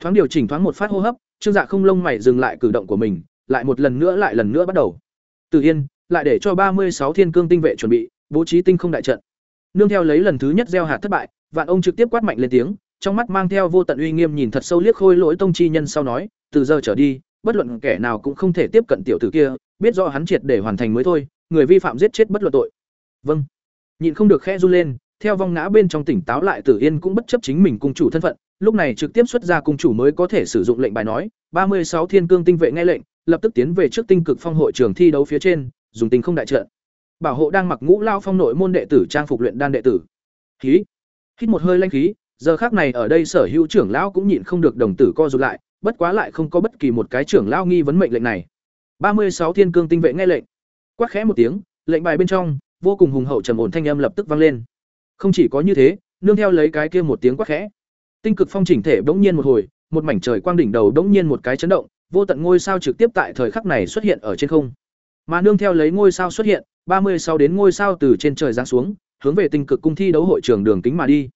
Thoáng điều chỉnh thoáng một phát hô hấp, Trương Dạ không lông mày dừng lại cử động của mình, lại một lần nữa lại lần nữa bắt đầu. Từ Yên, lại để cho ba mươi sáu Thiên Cương tinh vệ chuẩn bị, bố trí tinh không đại trận. Nương theo lấy lần thứ nhất gieo hạt thất bại, Vạn ông trực tiếp quát mạnh lên tiếng, trong mắt mang theo vô tận uy nghiêm nhìn thật sâu liếc khôi lỗi tông chi nhân sau nói, từ giờ trở đi, bất luận kẻ nào cũng không thể tiếp cận tiểu tử kia, biết rõ hắn triệt để hoàn thành mới thôi, người vi phạm giết chết bất luận tội. Vâng. Nhịn không được khẽ run lên, theo vong ngã bên trong tỉnh táo lại Tử Yên cũng bất chấp chính mình cung chủ thân phận, lúc này trực tiếp xuất ra cung chủ mới có thể sử dụng lệnh bài nói, ba mươi sáu Thiên Cương tinh vệ nghe lệnh, lập tức tiến về trước tinh cực phong hội trường thi đấu phía trên, dùng tình không đại trận. Bảo hộ đang mặc ngũ lao phong nội môn đệ tử trang phục luyện đan đệ tử. Khí. Hít một hơi lanh khí, giờ khác này ở đây sở hữu trưởng lão cũng nhịn không được đồng tử co rụt lại, bất quá lại không có bất kỳ một cái trưởng lão nghi vấn mệnh lệnh này. ba mươi sáu Thiên Cương tinh vệ nghe lệnh. Quát khẽ một tiếng, lệnh bài bên trong, vô cùng hùng hậu trầm ổn thanh âm lập tức vang lên. Không chỉ có như thế, nương theo lấy cái kia một tiếng quát khẽ, tinh cực phong chỉnh thể bỗng nhiên một hồi, một mảnh trời quang đỉnh đầu bỗng nhiên một cái chấn động, vô tận ngôi sao trực tiếp tại thời khắc này xuất hiện ở trên không. Mà nương theo lấy ngôi sao xuất hiện, ba mươi sau đến ngôi sao từ trên trời giáng xuống, hướng về tinh cực cung thi đấu hội trường đường kính mà đi.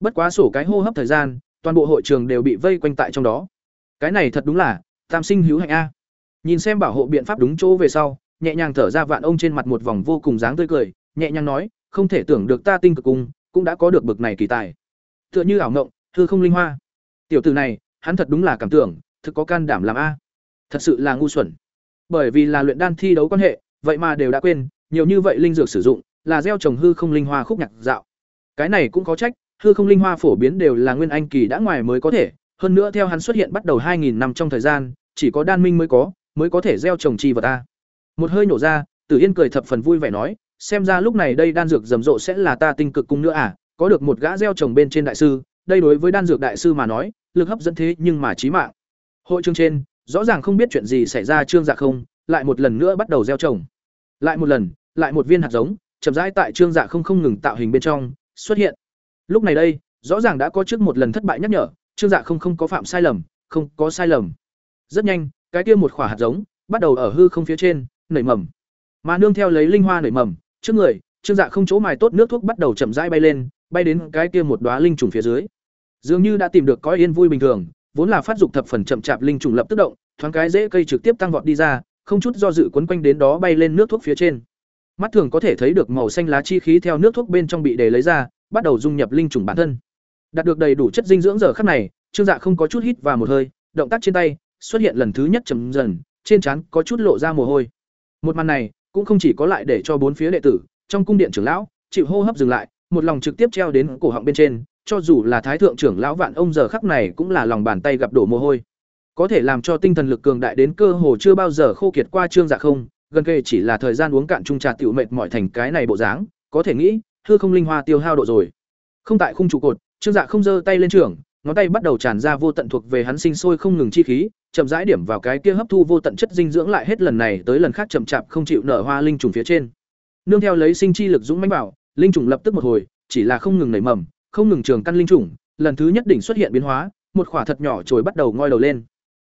Bất quá sổ cái hô hấp thời gian, toàn bộ hội trường đều bị vây quanh tại trong đó. Cái này thật đúng là tam sinh hữu hạnh a. Nhìn xem bảo hộ biện pháp đúng chỗ về sau, nhẹ nhàng thở ra vạn ông trên mặt một vòng vô cùng dáng tươi cười, nhẹ nhàng nói, không thể tưởng được ta tinh cực cung cũng đã có được bực này kỳ tài. Tựa như ảo ngộng, thưa không linh hoa. Tiểu tử này, hắn thật đúng là cảm tưởng, thực có can đảm làm a. Thật sự là ngu xuẩn. Bởi vì là luyện đan thi đấu quan hệ, vậy mà đều đã quên, nhiều như vậy linh dược sử dụng, là gieo trồng hư không linh hoa khúc nhạc dạo. Cái này cũng có trách, hư không linh hoa phổ biến đều là nguyên anh kỳ đã ngoài mới có thể, hơn nữa theo hắn xuất hiện bắt đầu 2000 năm trong thời gian, chỉ có đan minh mới có, mới có thể gieo trồng chi vật a. Một hơi nổ ra, Tử Yên cười thập phần vui vẻ nói, xem ra lúc này đây đan dược rầm rộ sẽ là ta tinh cực cung nữa à, có được một gã gieo trồng bên trên đại sư, đây đối với đan dược đại sư mà nói, lực hấp dẫn thế nhưng mà chí mạng. Hội chương trên, rõ ràng không biết chuyện gì xảy ra trương dạ không, lại một lần nữa bắt đầu gieo trồng. Lại một lần, lại một viên hạt giống, chậm rãi tại trương dạ không không ngừng tạo hình bên trong xuất hiện. Lúc này đây, rõ ràng đã có trước một lần thất bại nhắc nhở, trương dạ không không có phạm sai lầm, không có sai lầm. Rất nhanh, cái kia một quả hạt giống bắt đầu ở hư không phía trên nảy mầm. Mà nương theo lấy linh hoa nảy mầm, trước người, trương dạ không chỗ mài tốt nước thuốc bắt đầu chậm rãi bay lên, bay đến cái kia một đóa linh trùng phía dưới. Dường như đã tìm được có yên vui bình thường, vốn là phát dục thập phần chậm chạp linh trùng lập tức động, thoáng cái dễ cây trực tiếp tăng vọt đi ra, không chút do dự quấn quanh đến đó bay lên nước thuốc phía trên. Mắt thường có thể thấy được màu xanh lá chi khí theo nước thuốc bên trong bị đề lấy ra, bắt đầu dung nhập linh trùng bản thân. Đạt được đầy đủ chất dinh dưỡng giờ khắc này, Trương Dạ không có chút hít và một hơi, động tác trên tay xuất hiện lần thứ nhất chậm dần, trên trán có chút lộ ra mồ hôi. Một màn này, cũng không chỉ có lại để cho bốn phía đệ tử, trong cung điện trưởng lão, chịu hô hấp dừng lại, một lòng trực tiếp treo đến cổ họng bên trên, cho dù là thái thượng trưởng lão Vạn ông giờ khắc này cũng là lòng bàn tay gặp đổ mồ hôi. Có thể làm cho tinh thần lực cường đại đến cơ hồ chưa bao giờ khô kiệt qua trương dạ không, gần kề chỉ là thời gian uống cạn chung trà tiểu mệt mỏi thành cái này bộ dáng, có thể nghĩ, hư không linh hoa tiêu hao độ rồi. Không tại khung trụ cột, trương dạ không giơ tay lên trường, ngón tay bắt đầu tràn ra vô tận thuộc về hắn sinh sôi không ngừng chi khí, chậm rãi điểm vào cái kia hấp thu vô tận chất dinh dưỡng lại hết lần này tới lần khác chậm chạp không chịu nở hoa linh trùng phía trên. Nương theo lấy sinh chi lực dũng mãnh bảo, linh trùng lập tức một hồi, chỉ là không ngừng nảy mầm, không ngừng trường căn linh trùng, lần thứ nhất đỉnh xuất hiện biến hóa, một khỏa thật nhỏ trồi bắt đầu ngoi đầu lên.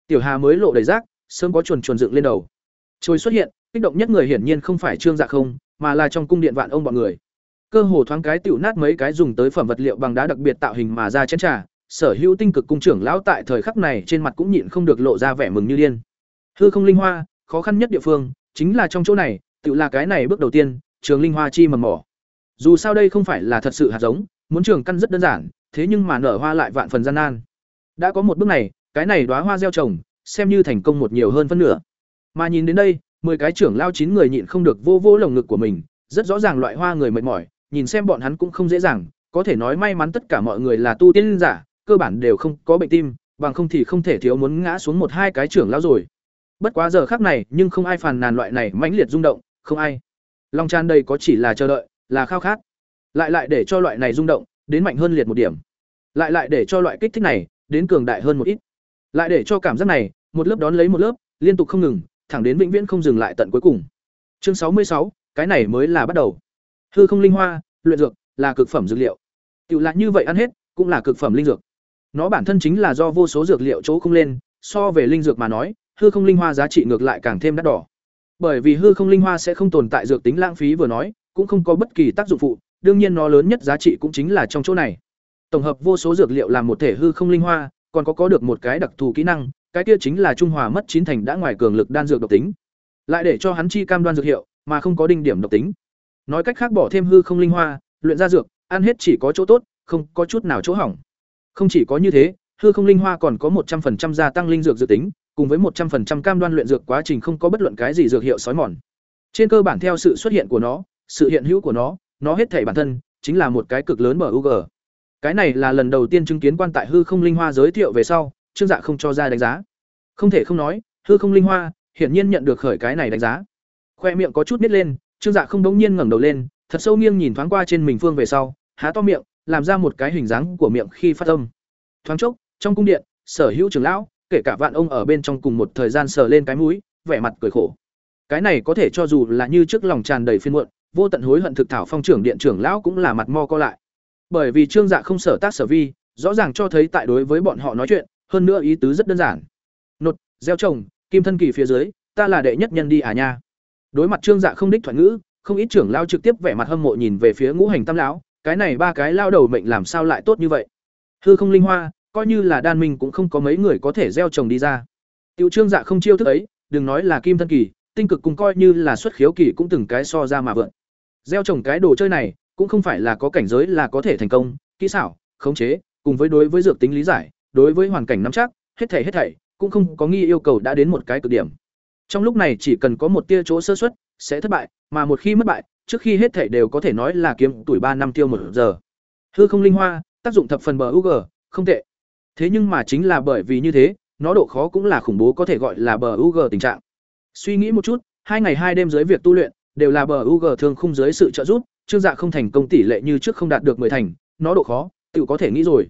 Tiểu Hà mới lộ đầy rác, sớm có chuồn chuồn dựng lên đầu. Trồi xuất hiện, kích động nhất người hiển nhiên không phải Trương Dạ không, mà là trong cung điện vạn ông bọn người. Cơ hồ thoáng cái tiểu nát mấy cái dùng tới phẩm vật liệu bằng đá đặc biệt tạo hình mà ra chén trà, sở hữu tinh cực cung trưởng lão tại thời khắc này trên mặt cũng nhịn không được lộ ra vẻ mừng như điên. Hư không linh hoa, khó khăn nhất địa phương chính là trong chỗ này, tự là cái này bước đầu tiên, trường linh hoa chi mầm mỏ. Dù sao đây không phải là thật sự hạt giống, muốn trường căn rất đơn giản, thế nhưng mà nở hoa lại vạn phần gian nan. Đã có một bước này, cái này đóa hoa gieo trồng, xem như thành công một nhiều hơn phân nửa. Mà nhìn đến đây, mười cái trưởng lao chín người nhịn không được vô vô lồng ngực của mình, rất rõ ràng loại hoa người mệt mỏi, nhìn xem bọn hắn cũng không dễ dàng, có thể nói may mắn tất cả mọi người là tu tiên giả, cơ bản đều không có bệnh tim, bằng không thì không thể thiếu muốn ngã xuống một hai cái trưởng lao rồi. Bất quá giờ khắc này, nhưng không ai phàn nàn loại này mãnh liệt rung động, không ai. Long tràn đây có chỉ là chờ đợi, là khao khát. Lại lại để cho loại này rung động, đến mạnh hơn liệt một điểm. Lại lại để cho loại kích thích này, đến cường đại hơn một ít. Lại để cho cảm giác này, một lớp đón lấy một lớp, liên tục không ngừng, thẳng đến vĩnh viễn không dừng lại tận cuối cùng. Chương sáu mươi sáu, cái này mới là bắt đầu. Hư không linh hoa, luyện dược, là cực phẩm dược liệu. Tiểu lại như vậy ăn hết, cũng là cực phẩm linh dược. Nó bản thân chính là do vô số dược liệu chỗ không lên, so về linh dược mà nói, hư không linh hoa giá trị ngược lại càng thêm đắt đỏ. Bởi vì hư không linh hoa sẽ không tồn tại dược tính lãng phí vừa nói, cũng không có bất kỳ tác dụng phụ, đương nhiên nó lớn nhất giá trị cũng chính là trong chỗ này. Tổng hợp vô số dược liệu làm một thể hư không linh hoa, còn có có được một cái đặc thù kỹ năng, cái kia chính là trung hòa mất chín thành đã ngoài cường lực đan dược độc tính. Lại để cho hắn chi cam đoan dược hiệu, mà không có đinh điểm độc tính. Nói cách khác bỏ thêm hư không linh hoa, luyện ra dược, ăn hết chỉ có chỗ tốt, không có chút nào chỗ hỏng. Không chỉ có như thế, hư không linh hoa còn có một trăm 100% gia tăng linh dược dự tính, cùng với một trăm 100% cam đoan luyện dược quá trình không có bất luận cái gì dược hiệu sói mòn. Trên cơ bản theo sự xuất hiện của nó, sự hiện hữu của nó, nó hết thể bản thân chính là một cái cực lớn mở UG. Cái này là lần đầu tiên chứng kiến quan tại hư không linh hoa giới thiệu về sau, Trương Dạ không cho ra đánh giá. Không thể không nói, hư không linh hoa, hiển nhiên nhận được khởi cái này đánh giá. Khoe miệng có chút nít lên, Trương Dạ không bỗng nhiên ngẩng đầu lên, thật sâu nghiêng nhìn thoáng qua trên mình phương về sau, há to miệng, làm ra một cái hình dáng của miệng khi phát âm. Thoáng chốc, trong cung điện, sở hữu trưởng lão, kể cả vạn ông ở bên trong cùng một thời gian sờ lên cái mũi, vẻ mặt cười khổ. Cái này có thể cho dù là như trước lòng tràn đầy phiền muộn, vô tận hối hận thực thảo phong trưởng điện trưởng lão cũng là mặt mo co lại. Bởi vì Trương Dạ không sở tác sở vi, rõ ràng cho thấy tại đối với bọn họ nói chuyện, hơn nữa ý tứ rất đơn giản. Nột, gieo trồng, kim thân kỳ phía dưới, ta là đệ nhất nhân đi à nha. Đối mặt Trương Dạ không đích thoại ngữ, không ít trưởng lao trực tiếp vẻ mặt hâm mộ nhìn về phía ngũ hành tam lão, cái này ba cái lao đầu mệnh làm sao lại tốt như vậy? Hư không linh hoa, coi như là đan minh cũng không có mấy người có thể gieo trồng đi ra. Tiểu Trương Dạ không chiêu thức ấy, đừng nói là kim thân kỳ, tinh cực cùng coi như là xuất khiếu kỳ cũng từng cái so ra mà vượn. Gieo trồng cái đồ chơi này, cũng không phải là có cảnh giới là có thể thành công, kỹ xảo, khống chế, cùng với đối với dược tính lý giải, đối với hoàn cảnh nắm chắc, hết thảy hết thảy, cũng không có nghi yêu cầu đã đến một cái cực điểm. Trong lúc này chỉ cần có một tia chỗ sơ suất, sẽ thất bại, mà một khi mất bại, trước khi hết thảy đều có thể nói là kiếm tuổi ba năm tiêu một giờ. Hư không linh hoa, tác dụng thập phần bờ UG, không tệ. Thế nhưng mà chính là bởi vì như thế, nó độ khó cũng là khủng bố có thể gọi là bờ UG tình trạng. Suy nghĩ một chút, hai ngày hai đêm dưới việc tu luyện, đều là bờ UG thường khung dưới sự trợ giúp, Trương Dạ không thành công tỷ lệ như trước không đạt được 10 thành, nó độ khó, tự có thể nghĩ rồi.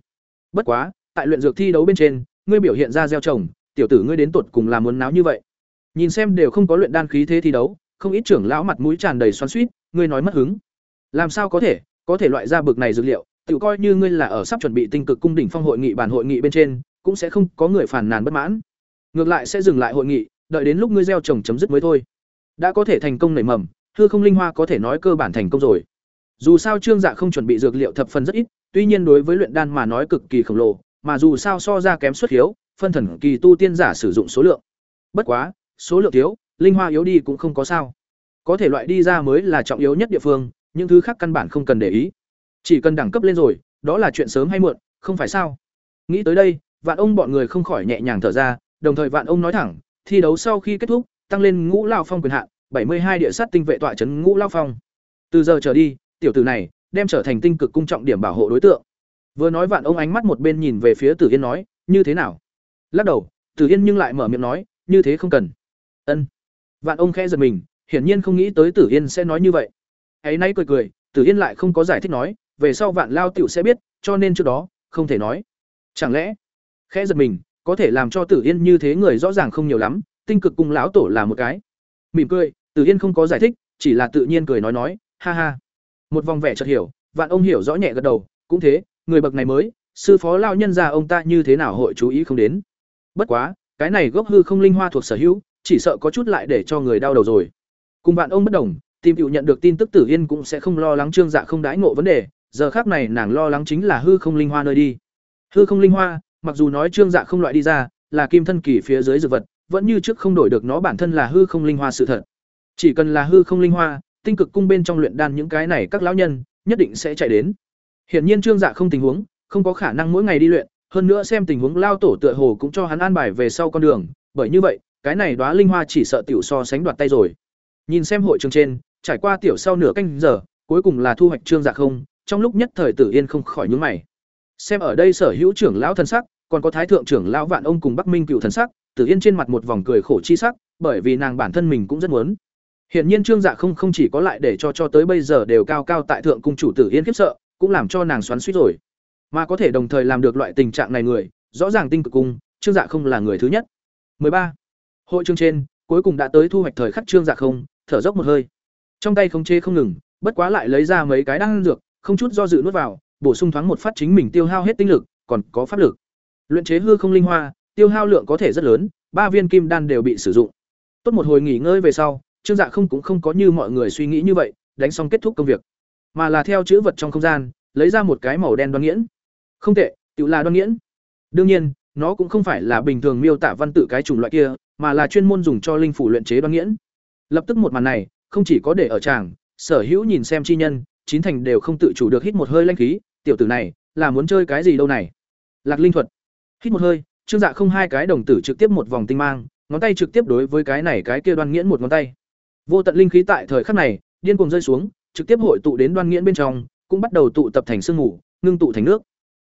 Bất quá, tại luyện dược thi đấu bên trên, ngươi biểu hiện ra gieo trồng, tiểu tử ngươi đến tuột cùng là muốn náo như vậy. Nhìn xem đều không có luyện đan khí thế thi đấu, không ít trưởng lão mặt mũi tràn đầy xoắn xuýt, ngươi nói mất hứng. Làm sao có thể, có thể loại ra bực này dược liệu, tự coi như ngươi là ở sắp chuẩn bị tinh cực cung đỉnh phong hội nghị bản hội nghị bên trên, cũng sẽ không có người phản nàn bất mãn. Ngược lại sẽ dừng lại hội nghị, đợi đến lúc ngươi gieo trồng chấm dứt mới thôi. Đã có thể thành công nảy mầm, hư không linh hoa có thể nói cơ bản thành công rồi. Dù sao Trương Dạ không chuẩn bị dược liệu thập phần rất ít, tuy nhiên đối với luyện đan mà nói cực kỳ khổng lồ, mà dù sao so ra kém xuất hiếu, phân thần kỳ tu tiên giả sử dụng số lượng. Bất quá, số lượng thiếu, linh hoa yếu đi cũng không có sao. Có thể loại đi ra mới là trọng yếu nhất địa phương, những thứ khác căn bản không cần để ý. Chỉ cần đẳng cấp lên rồi, đó là chuyện sớm hay muộn, không phải sao? Nghĩ tới đây, Vạn ông bọn người không khỏi nhẹ nhàng thở ra, đồng thời Vạn ông nói thẳng, thi đấu sau khi kết thúc, tăng lên Ngũ Lao Phong quyền hạn, bảy mươi hai địa sát tinh vệ tọa trấn Ngũ Lao Phong. Từ giờ trở đi, tiểu tử này đem trở thành tinh cực cung trọng điểm bảo hộ đối tượng. Vừa nói Vạn ông ánh mắt một bên nhìn về phía Tử Yên nói, như thế nào? Lắc đầu, Tử Yên nhưng lại mở miệng nói, như thế không cần. Ân. Vạn ông khẽ giật mình, hiển nhiên không nghĩ tới Tử Yên sẽ nói như vậy. Ấy nay cười cười, Tử Yên lại không có giải thích nói, về sau Vạn Lao tiểu sẽ biết, cho nên trước đó không thể nói. Chẳng lẽ? Khẽ giật mình, có thể làm cho Tử Yên như thế người rõ ràng không nhiều lắm, tinh cực cung lão tổ là một cái. Mỉm cười, Tử Yên không có giải thích, chỉ là tự nhiên cười nói nói, ha ha. Một vòng vẻ chợt hiểu, Vạn ông hiểu rõ nhẹ gật đầu, cũng thế, người bậc này mới, sư phó lao nhân ra ông ta như thế nào hội chú ý không đến. Bất quá, cái này gốc hư không linh hoa thuộc sở hữu, chỉ sợ có chút lại để cho người đau đầu rồi. Cùng bạn ông bất đồng, tìm hiểu nhận được tin tức Tử Yên cũng sẽ không lo lắng Trương Dạ không đãi ngộ vấn đề, giờ khác này nàng lo lắng chính là hư không linh hoa nơi đi. Hư không linh hoa, mặc dù nói Trương Dạ không loại đi ra, là kim thân kỳ phía dưới dược vật, vẫn như trước không đổi được nó bản thân là hư không linh hoa sự thật. Chỉ cần là hư không linh hoa, tinh cực cung bên trong luyện đan những cái này các lão nhân nhất định sẽ chạy đến. Hiển nhiên Trương Dạ không tình huống, không có khả năng mỗi ngày đi luyện, hơn nữa xem tình huống lao tổ tựa hồ cũng cho hắn an bài về sau con đường, bởi như vậy, cái này đóa linh hoa chỉ sợ tiểu so sánh đoạt tay rồi. Nhìn xem hội trường trên, trải qua tiểu sau nửa canh giờ, cuối cùng là thu hoạch trương dạ không, trong lúc nhất thời Tử Yên không khỏi nhướng mày. Xem ở đây sở hữu trưởng lão thần sắc, còn có thái thượng trưởng lão Vạn ông cùng Bắc Minh cựu thần sắc, Tử Yên trên mặt một vòng cười khổ chi sắc, bởi vì nàng bản thân mình cũng rất muốn. Hiển nhiên Trương Dạ không không chỉ có lại để cho cho tới bây giờ đều cao cao tại thượng cung chủ Tử Yên khiếp sợ, cũng làm cho nàng xoắn xuýt rồi. Mà có thể đồng thời làm được loại tình trạng này người, rõ ràng tinh cực cung, Trương Dạ không là người thứ nhất. 13. Hội chương trên, cuối cùng đã tới thu hoạch thời khắc Trương Dạ không, thở dốc một hơi. Trong tay không chê không ngừng, bất quá lại lấy ra mấy cái đan dược, không chút do dự nuốt vào, bổ sung thoáng một phát chính mình tiêu hao hết tinh lực, còn có pháp lực. Luyện chế hư không linh hoa, tiêu hao lượng có thể rất lớn, ba viên kim đan đều bị sử dụng. Tốt một hồi nghỉ ngơi về sau, Trương Dạ không cũng không có như mọi người suy nghĩ như vậy, đánh xong kết thúc công việc, mà là theo chữ vật trong không gian, lấy ra một cái màu đen đoan nghiễn. Không tệ, tự là đoan nghiễn. Đương nhiên, nó cũng không phải là bình thường miêu tả văn tự cái chủng loại kia, mà là chuyên môn dùng cho linh phủ luyện chế đoan nghiễn. Lập tức một màn này, không chỉ có để ở tràng, sở hữu nhìn xem chi nhân, chín thành đều không tự chủ được hít một hơi lanh khí, tiểu tử này, là muốn chơi cái gì đâu này? Lạc linh thuật. Hít một hơi, Trương Dạ không hai cái đồng tử trực tiếp một vòng tinh mang, ngón tay trực tiếp đối với cái này cái kia đoan nghiễn một ngón tay. Vô tận linh khí tại thời khắc này, điên cuồng rơi xuống, trực tiếp hội tụ đến đoan nghiễn bên trong, cũng bắt đầu tụ tập thành sương mù, ngưng tụ thành nước.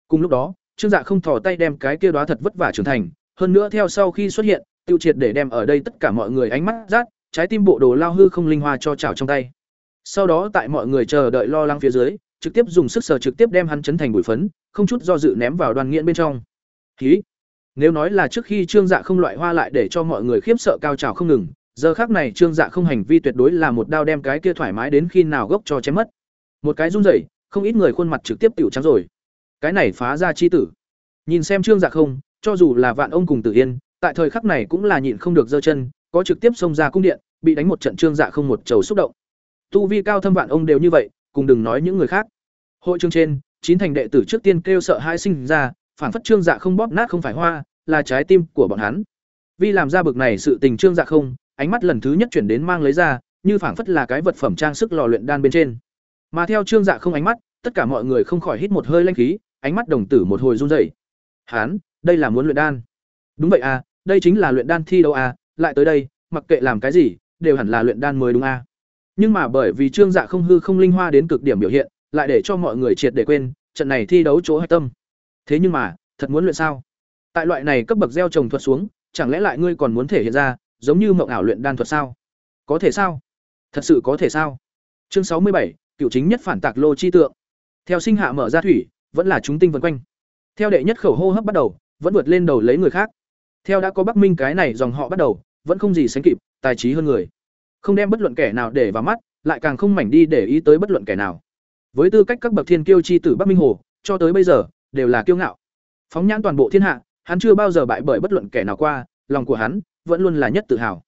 Cùng lúc đó, Trương Dạ không thò tay đem cái kia đóa thật vất vả trưởng thành, hơn nữa theo sau khi xuất hiện, tiêu triệt để đem ở đây tất cả mọi người ánh mắt rát, trái tim bộ đồ lao hư không linh hoa cho chảo trong tay. Sau đó tại mọi người chờ đợi lo lắng phía dưới, trực tiếp dùng sức sờ trực tiếp đem hắn chấn thành bụi phấn, không chút do dự ném vào đoàn nghiễn bên trong. Khí. Nếu nói là trước khi Trương Dạ không loại hoa lại để cho mọi người khiếp sợ cao trào không ngừng, giờ khác này Trương Dạ không hành vi tuyệt đối là một đao đem cái kia thoải mái đến khi nào gốc cho chém mất. Một cái run rẩy, không ít người khuôn mặt trực tiếp tiểu trắng rồi. Cái này phá ra chi tử. Nhìn xem Trương Dạ không, cho dù là vạn ông cùng Tử Yên, tại thời khắc này cũng là nhịn không được giơ chân, có trực tiếp xông ra cung điện, bị đánh một trận Trương Dạ không một trầu xúc động. Tu vi cao thâm vạn ông đều như vậy, cùng đừng nói những người khác. Hội trường trên, chín thành đệ tử trước tiên kêu sợ hai sinh ra, phản phất Trương Dạ không bóp nát không phải hoa, là trái tim của bọn hắn. Vì làm ra bực này sự tình Trương Dạ không, ánh mắt lần thứ nhất chuyển đến mang lấy ra, như phảng phất là cái vật phẩm trang sức lò luyện đan bên trên. Mà theo Trương Dạ không ánh mắt, tất cả mọi người không khỏi hít một hơi linh khí, ánh mắt đồng tử một hồi run rẩy. Hán, đây là muốn luyện đan. Đúng vậy à, đây chính là luyện đan thi đấu à, lại tới đây, mặc kệ làm cái gì, đều hẳn là luyện đan mới đúng à. Nhưng mà bởi vì Trương Dạ không hư không linh hoa đến cực điểm biểu hiện, lại để cho mọi người triệt để quên, trận này thi đấu chỗ hạch tâm. Thế nhưng mà, thật muốn luyện sao? Tại loại này cấp bậc gieo trồng thuật xuống, chẳng lẽ lại ngươi còn muốn thể hiện ra, giống như mộng ảo luyện đan thuật sao? Có thể sao? Thật sự có thể sao? Chương sáu mươi bảy, cựu chính nhất phản tạc lô chi tượng. Theo sinh hạ mở ra thủy, vẫn là chúng tinh vần quanh. Theo đệ nhất khẩu hô hấp bắt đầu, vẫn vượt lên đầu lấy người khác. Theo đã có Bắc Minh cái này dòng họ bắt đầu, vẫn không gì sánh kịp, tài trí hơn người. Không đem bất luận kẻ nào để vào mắt, lại càng không mảnh đi để ý tới bất luận kẻ nào. Với tư cách các bậc thiên kiêu chi tử Bắc Minh Hồ, cho tới bây giờ đều là kiêu ngạo. Phóng nhãn toàn bộ thiên hạ, hắn chưa bao giờ bại bởi bất luận kẻ nào qua, lòng của hắn vẫn luôn là nhất tự hào.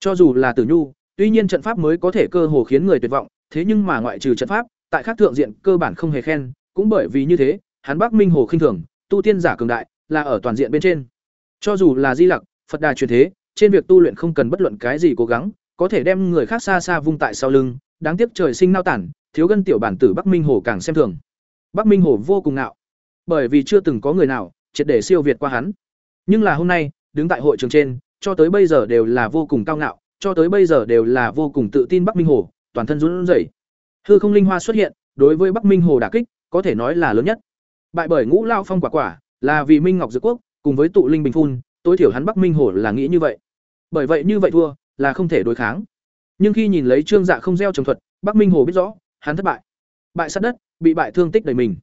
Cho dù là Tử Nhu, tuy nhiên trận pháp mới có thể cơ hồ khiến người tuyệt vọng, thế nhưng mà ngoại trừ trận pháp, tại các thượng diện cơ bản không hề khen, cũng bởi vì như thế, hắn Bắc Minh Hồ khinh thường, tu tiên giả cường đại, là ở toàn diện bên trên. Cho dù là Di Lặc, Phật Đà truyền thế, trên việc tu luyện không cần bất luận cái gì cố gắng, có thể đem người khác xa xa vung tại sau lưng, đáng tiếc trời sinh nao tản, thiếu gân tiểu bản tử Bắc Minh Hồ càng xem thường. Bắc Minh Hồ vô cùng ngạo, bởi vì chưa từng có người nào triệt để siêu việt qua hắn. Nhưng là hôm nay, đứng tại hội trường trên, cho tới bây giờ đều là vô cùng cao ngạo, cho tới bây giờ đều là vô cùng tự tin Bắc Minh Hồ, toàn thân run rẩy. Hư không linh hoa xuất hiện, đối với Bắc Minh Hồ đả kích, có thể nói là lớn nhất. Bại bởi Ngũ Lao Phong quả quả, là vì Minh Ngọc Dược Quốc, cùng với tụ linh bình phun, tối thiểu hắn Bắc Minh Hồ là nghĩ như vậy. Bởi vậy như vậy thua, là không thể đối kháng. Nhưng khi nhìn lấy Trương Dạ không gieo trồng thuật, Bắc Minh Hồ biết rõ, hắn thất bại. Bại sát đất, bị bại thương tích đầy mình.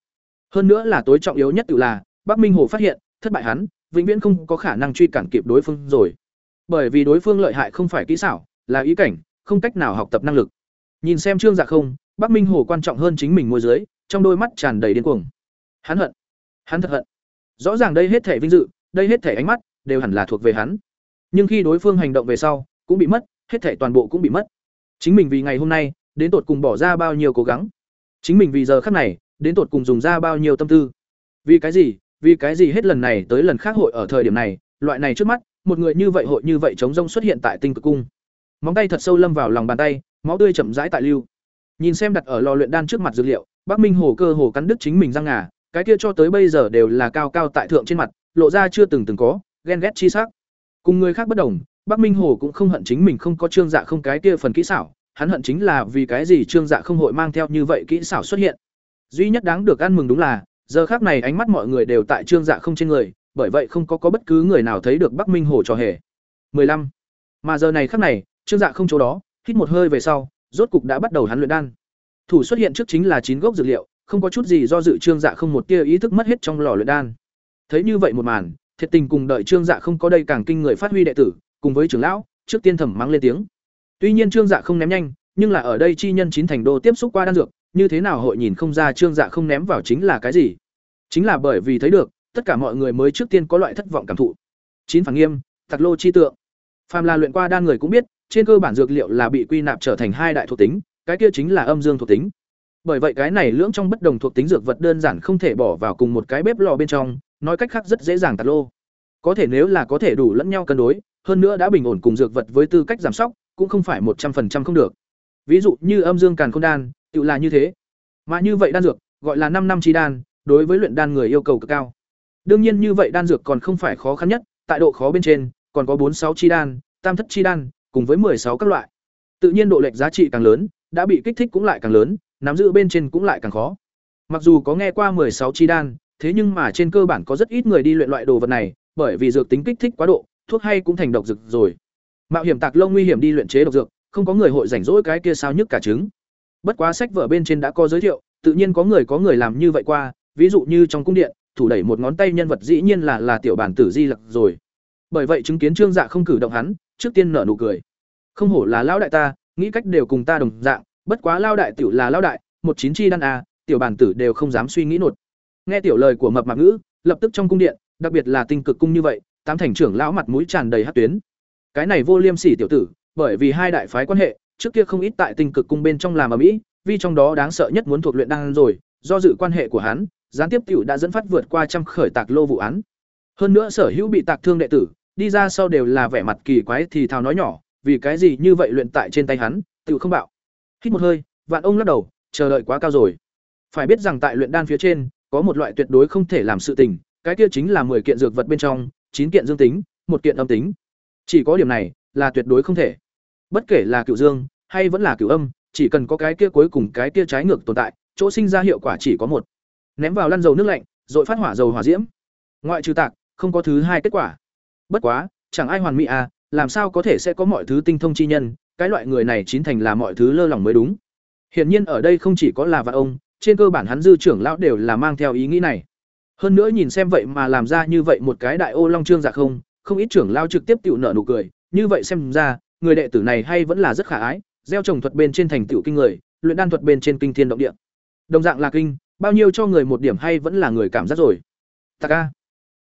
Hơn nữa là tối trọng yếu nhất tự là, Bắc Minh Hồ phát hiện, thất bại hắn, vĩnh viễn không có khả năng truy cản kịp đối phương rồi. Bởi vì đối phương lợi hại không phải kỹ xảo, là ý cảnh, không cách nào học tập năng lực. Nhìn xem Trương Dạ không, Bắc Minh Hồ quan trọng hơn chính mình môi dưới, trong đôi mắt tràn đầy điên cuồng. Hắn hận, hắn thật hận. Rõ ràng đây hết thể vinh dự, đây hết thể ánh mắt đều hẳn là thuộc về hắn. Nhưng khi đối phương hành động về sau, cũng bị mất, hết thể toàn bộ cũng bị mất. Chính mình vì ngày hôm nay, đến tột cùng bỏ ra bao nhiêu cố gắng. Chính mình vì giờ khắc này, đến tột cùng dùng ra bao nhiêu tâm tư. Vì cái gì? Vì cái gì hết lần này tới lần khác hội ở thời điểm này, loại này trước mắt, một người như vậy hội như vậy chống rông xuất hiện tại tinh cực cung. Móng tay thật sâu lâm vào lòng bàn tay, máu tươi chậm rãi tại lưu. Nhìn xem đặt ở lò luyện đan trước mặt dược liệu, Bắc Minh Hồ cơ hồ cắn đứt chính mình răng ngà, cái kia cho tới bây giờ đều là cao cao tại thượng trên mặt, lộ ra chưa từng từng có, ghen ghét chi sắc. Cùng người khác bất đồng, Bắc Minh Hồ cũng không hận chính mình không có trương dạ không cái kia phần kỹ xảo, hắn hận chính là vì cái gì trương dạ không hội mang theo như vậy kỹ xảo xuất hiện. Duy nhất đáng được ăn mừng đúng là, giờ khác này ánh mắt mọi người đều tại trương dạ không trên người, bởi vậy không có có bất cứ người nào thấy được Bắc Minh Hồ trò hề. 15. Mà giờ này khắc này, trương dạ không chỗ đó, hít một hơi về sau, rốt cục đã bắt đầu hắn luyện đan. Thủ xuất hiện trước chính là chín gốc dược liệu, không có chút gì do dự trương dạ không một tia ý thức mất hết trong lò luyện đan. Thấy như vậy một màn, thiệt tình cùng đợi trương dạ không có đây càng kinh người phát huy đệ tử, cùng với trưởng lão, trước tiên thẩm mắng lên tiếng. Tuy nhiên trương dạ không ném nhanh, nhưng là ở đây chi nhân chín thành đô tiếp xúc qua đan dược, như thế nào hội nhìn không ra trương dạ không ném vào chính là cái gì? Chính là bởi vì thấy được, tất cả mọi người mới trước tiên có loại thất vọng cảm thụ. Chín phản nghiêm, tặc lô chi tượng. Phàm là luyện qua đan người cũng biết, trên cơ bản dược liệu là bị quy nạp trở thành hai đại thuộc tính, cái kia chính là âm dương thuộc tính. Bởi vậy cái này lưỡng trong bất đồng thuộc tính dược vật đơn giản không thể bỏ vào cùng một cái bếp lò bên trong, nói cách khác rất dễ dàng tạt lô. Có thể nếu là có thể đủ lẫn nhau cân đối, hơn nữa đã bình ổn cùng dược vật với tư cách giảm sóc, cũng không phải một trăm phần trăm không được. Ví dụ như âm dương càn khôn đan, tự là như thế. Mà như vậy đan dược, gọi là năm năm chi đan, đối với luyện đan người yêu cầu cực cao. Đương nhiên như vậy đan dược còn không phải khó khăn nhất, tại độ khó bên trên, còn có bốn sáu chi đan, tam thất chi đan, cùng với sáu các loại. Tự nhiên độ lệch giá trị càng lớn, đã bị kích thích cũng lại càng lớn, nắm giữ bên trên cũng lại càng khó. Mặc dù có nghe qua sáu chi đan, thế nhưng mà trên cơ bản có rất ít người đi luyện loại đồ vật này, bởi vì dược tính kích thích quá độ, thuốc hay cũng thành độc dược rồi. Mạo hiểm tạc lông nguy hiểm đi luyện chế độc dược, không có người hội rảnh rỗi cái kia sao nhức cả trứng. Bất quá sách vở bên trên đã có giới thiệu, tự nhiên có người có người làm như vậy qua, ví dụ như trong cung điện, thủ đẩy một ngón tay nhân vật dĩ nhiên là là tiểu bản tử Di Lặc rồi. Bởi vậy chứng kiến Trương Dạ không cử động hắn, trước tiên nở nụ cười. Không hổ là lão đại ta, nghĩ cách đều cùng ta đồng dạng, bất quá lao đại tiểu là lao đại, một chín chi đan a, tiểu bản tử đều không dám suy nghĩ nột. Nghe tiểu lời của mập mạp ngữ, lập tức trong cung điện, đặc biệt là tinh cực cung như vậy, tám thành trưởng lão mặt mũi tràn đầy hắc tuyến. Cái này vô liêm sỉ tiểu tử, bởi vì hai đại phái quan hệ, trước kia không ít tại tinh cực cung bên trong làm ở mỹ, vì trong đó đáng sợ nhất muốn thuộc luyện đan rồi, do dự quan hệ của hắn, gián tiếp tiểu đã dẫn phát vượt qua trăm khởi tạc lô vụ án. Hơn nữa sở hữu bị tạc thương đệ tử, đi ra sau đều là vẻ mặt kỳ quái thì thào nói nhỏ, vì cái gì như vậy luyện tại trên tay hắn, tiểu không bạo. Hít một hơi, vạn ông lắc đầu, chờ đợi quá cao rồi. Phải biết rằng tại luyện đan phía trên, có một loại tuyệt đối không thể làm sự tình, cái kia chính là 10 kiện dược vật bên trong, 9 kiện dương tính, một kiện âm tính. Chỉ có điểm này là tuyệt đối không thể. Bất kể là cửu dương hay vẫn là cửu âm, chỉ cần có cái kia cuối cùng cái kia trái ngược tồn tại, chỗ sinh ra hiệu quả chỉ có một. Ném vào lăn dầu nước lạnh, rồi phát hỏa dầu hỏa diễm. Ngoại trừ tạc, không có thứ hai kết quả. Bất quá, chẳng ai hoàn mỹ à, làm sao có thể sẽ có mọi thứ tinh thông chi nhân, cái loại người này chín thành là mọi thứ lơ lỏng mới đúng. Hiển nhiên ở đây không chỉ có là vạn ông, trên cơ bản hắn dư trưởng lão đều là mang theo ý nghĩ này. Hơn nữa nhìn xem vậy mà làm ra như vậy một cái đại ô long trương dạ không, không ít trưởng lão trực tiếp tiểu nợ nụ cười, như vậy xem ra, người đệ tử này hay vẫn là rất khả ái, gieo trồng thuật bên trên thành tựu kinh người, luyện đan thuật bên trên kinh thiên động địa. Đồng dạng là kinh, bao nhiêu cho người một điểm hay vẫn là người cảm giác rồi. Tạc a.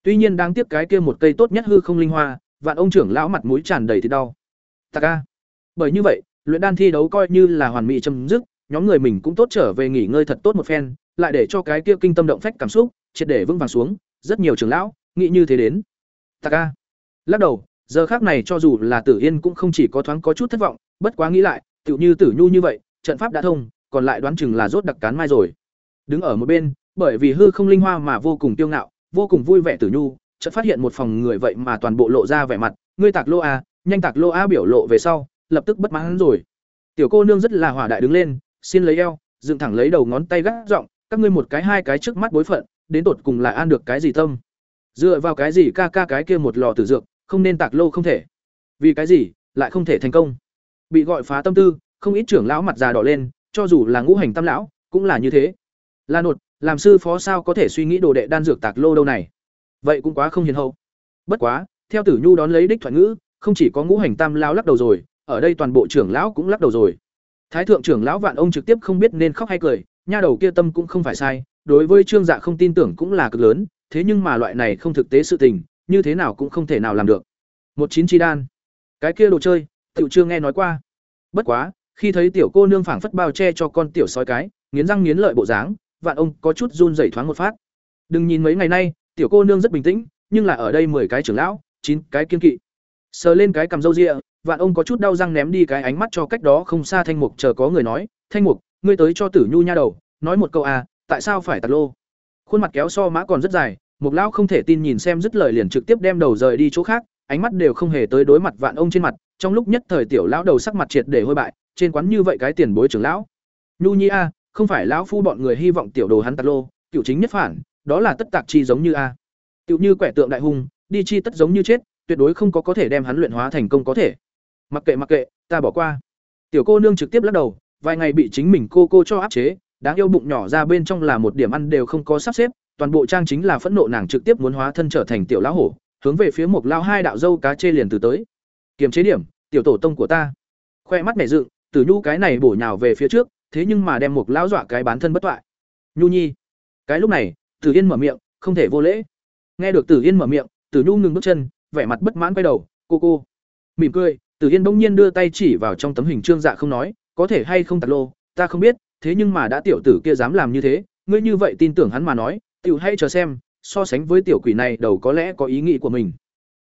Tuy nhiên đáng tiếc cái kia một cây tốt nhất hư không linh hoa, vạn ông trưởng lão mặt mũi tràn đầy thì đau. Tạc a. Bởi như vậy, luyện đan thi đấu coi như là hoàn mỹ chấm dứt, nhóm người mình cũng tốt trở về nghỉ ngơi thật tốt một phen, lại để cho cái kia kinh tâm động phách cảm xúc triệt để vững vàng xuống, rất nhiều trưởng lão nghĩ như thế đến. Tạc a. Lắc đầu, giờ khác này cho dù là Tử Yên cũng không chỉ có thoáng có chút thất vọng, bất quá nghĩ lại, tựu như Tử Nhu như vậy, trận pháp đã thông, còn lại đoán chừng là rốt đặc cán mai rồi. Đứng ở một bên, bởi vì hư không linh hoa mà vô cùng tiêu ngạo, vô cùng vui vẻ Tử Nhu, chợt phát hiện một phòng người vậy mà toàn bộ lộ ra vẻ mặt, ngươi tạc lô a, nhanh tạc lô a biểu lộ về sau, lập tức bất mãn rồi. Tiểu cô nương rất là hỏa đại đứng lên, xin lấy eo, dựng thẳng lấy đầu ngón tay gác giọng, các ngươi một cái hai cái trước mắt bối phận, đến tột cùng là an được cái gì tâm? Dựa vào cái gì ca ca cái kia một lò tử dược, không nên tạc lô không thể. Vì cái gì, lại không thể thành công? Bị gọi phá tâm tư, không ít trưởng lão mặt già đỏ lên, cho dù là ngũ hành tam lão, cũng là như thế. La nột, làm sư phó sao có thể suy nghĩ đồ đệ đan dược tạc lô đâu này? Vậy cũng quá không hiền hậu. Bất quá, theo Tử Nhu đón lấy đích thoại ngữ, không chỉ có ngũ hành tam lão lắc đầu rồi, ở đây toàn bộ trưởng lão cũng lắc đầu rồi. Thái thượng trưởng lão Vạn ông trực tiếp không biết nên khóc hay cười, nha đầu kia tâm cũng không phải sai, đối với Trương Dạ không tin tưởng cũng là cực lớn, thế nhưng mà loại này không thực tế sự tình, như thế nào cũng không thể nào làm được. Một chín chi đan, cái kia đồ chơi, tiểu chưa nghe nói qua. Bất quá, khi thấy tiểu cô nương phảng phất bao che cho con tiểu sói cái, nghiến răng nghiến lợi bộ dáng, Vạn ông có chút run rẩy thoáng một phát. Đừng nhìn mấy ngày nay, tiểu cô nương rất bình tĩnh, nhưng là ở đây mười cái trưởng lão, chín cái kiên kỵ. Sờ lên cái cầm râu ria, Vạn ông có chút đau răng ném đi cái ánh mắt cho cách đó không xa Thanh Mục chờ có người nói, "Thanh Mục, ngươi tới cho Tử Nhu nha đầu, nói một câu à, tại sao phải tạt lô?" Khuôn mặt kéo so mã còn rất dài, Mục lão không thể tin nhìn xem dứt lời liền trực tiếp đem đầu rời đi chỗ khác, ánh mắt đều không hề tới đối mặt vạn ông trên mặt trong lúc nhất thời tiểu lão đầu sắc mặt triệt để hôi bại trên quán như vậy cái tiền bối trưởng lão nhu nhi a không phải lão phu bọn người hy vọng tiểu đồ hắn tạt lô, cựu chính nhất phản, đó là tất tạc chi giống như a. Tiểu như quẻ tượng đại hung, đi chi tất giống như chết, tuyệt đối không có có thể đem hắn luyện hóa thành công có thể. Mặc kệ mặc kệ, ta bỏ qua. Tiểu cô nương trực tiếp lắc đầu, vài ngày bị chính mình cô cô cho áp chế, đáng yêu bụng nhỏ ra bên trong là một điểm ăn đều không có sắp xếp, toàn bộ trang chính là phẫn nộ nàng trực tiếp muốn hóa thân trở thành tiểu lão hổ, hướng về phía một lao hai đạo dâu cá chê liền từ tới. Kiềm chế điểm, tiểu tổ tông của ta. Khoe mắt mẹ dựng, tử nhu cái này bổ nhào về phía trước thế nhưng mà đem một lão dọa cái bán thân bất toại. Nhu nhi. Cái lúc này, tử yên mở miệng, không thể vô lễ. Nghe được tử yên mở miệng, tử nhu ngừng bước chân, vẻ mặt bất mãn quay đầu, cô cô. Mỉm cười, tử yên bỗng nhiên đưa tay chỉ vào trong tấm hình trương dạ không nói, có thể hay không tạt lô, ta không biết, thế nhưng mà đã tiểu tử kia dám làm như thế, ngươi như vậy tin tưởng hắn mà nói, tiểu hay chờ xem, so sánh với tiểu quỷ này đầu có lẽ có ý nghĩ của mình.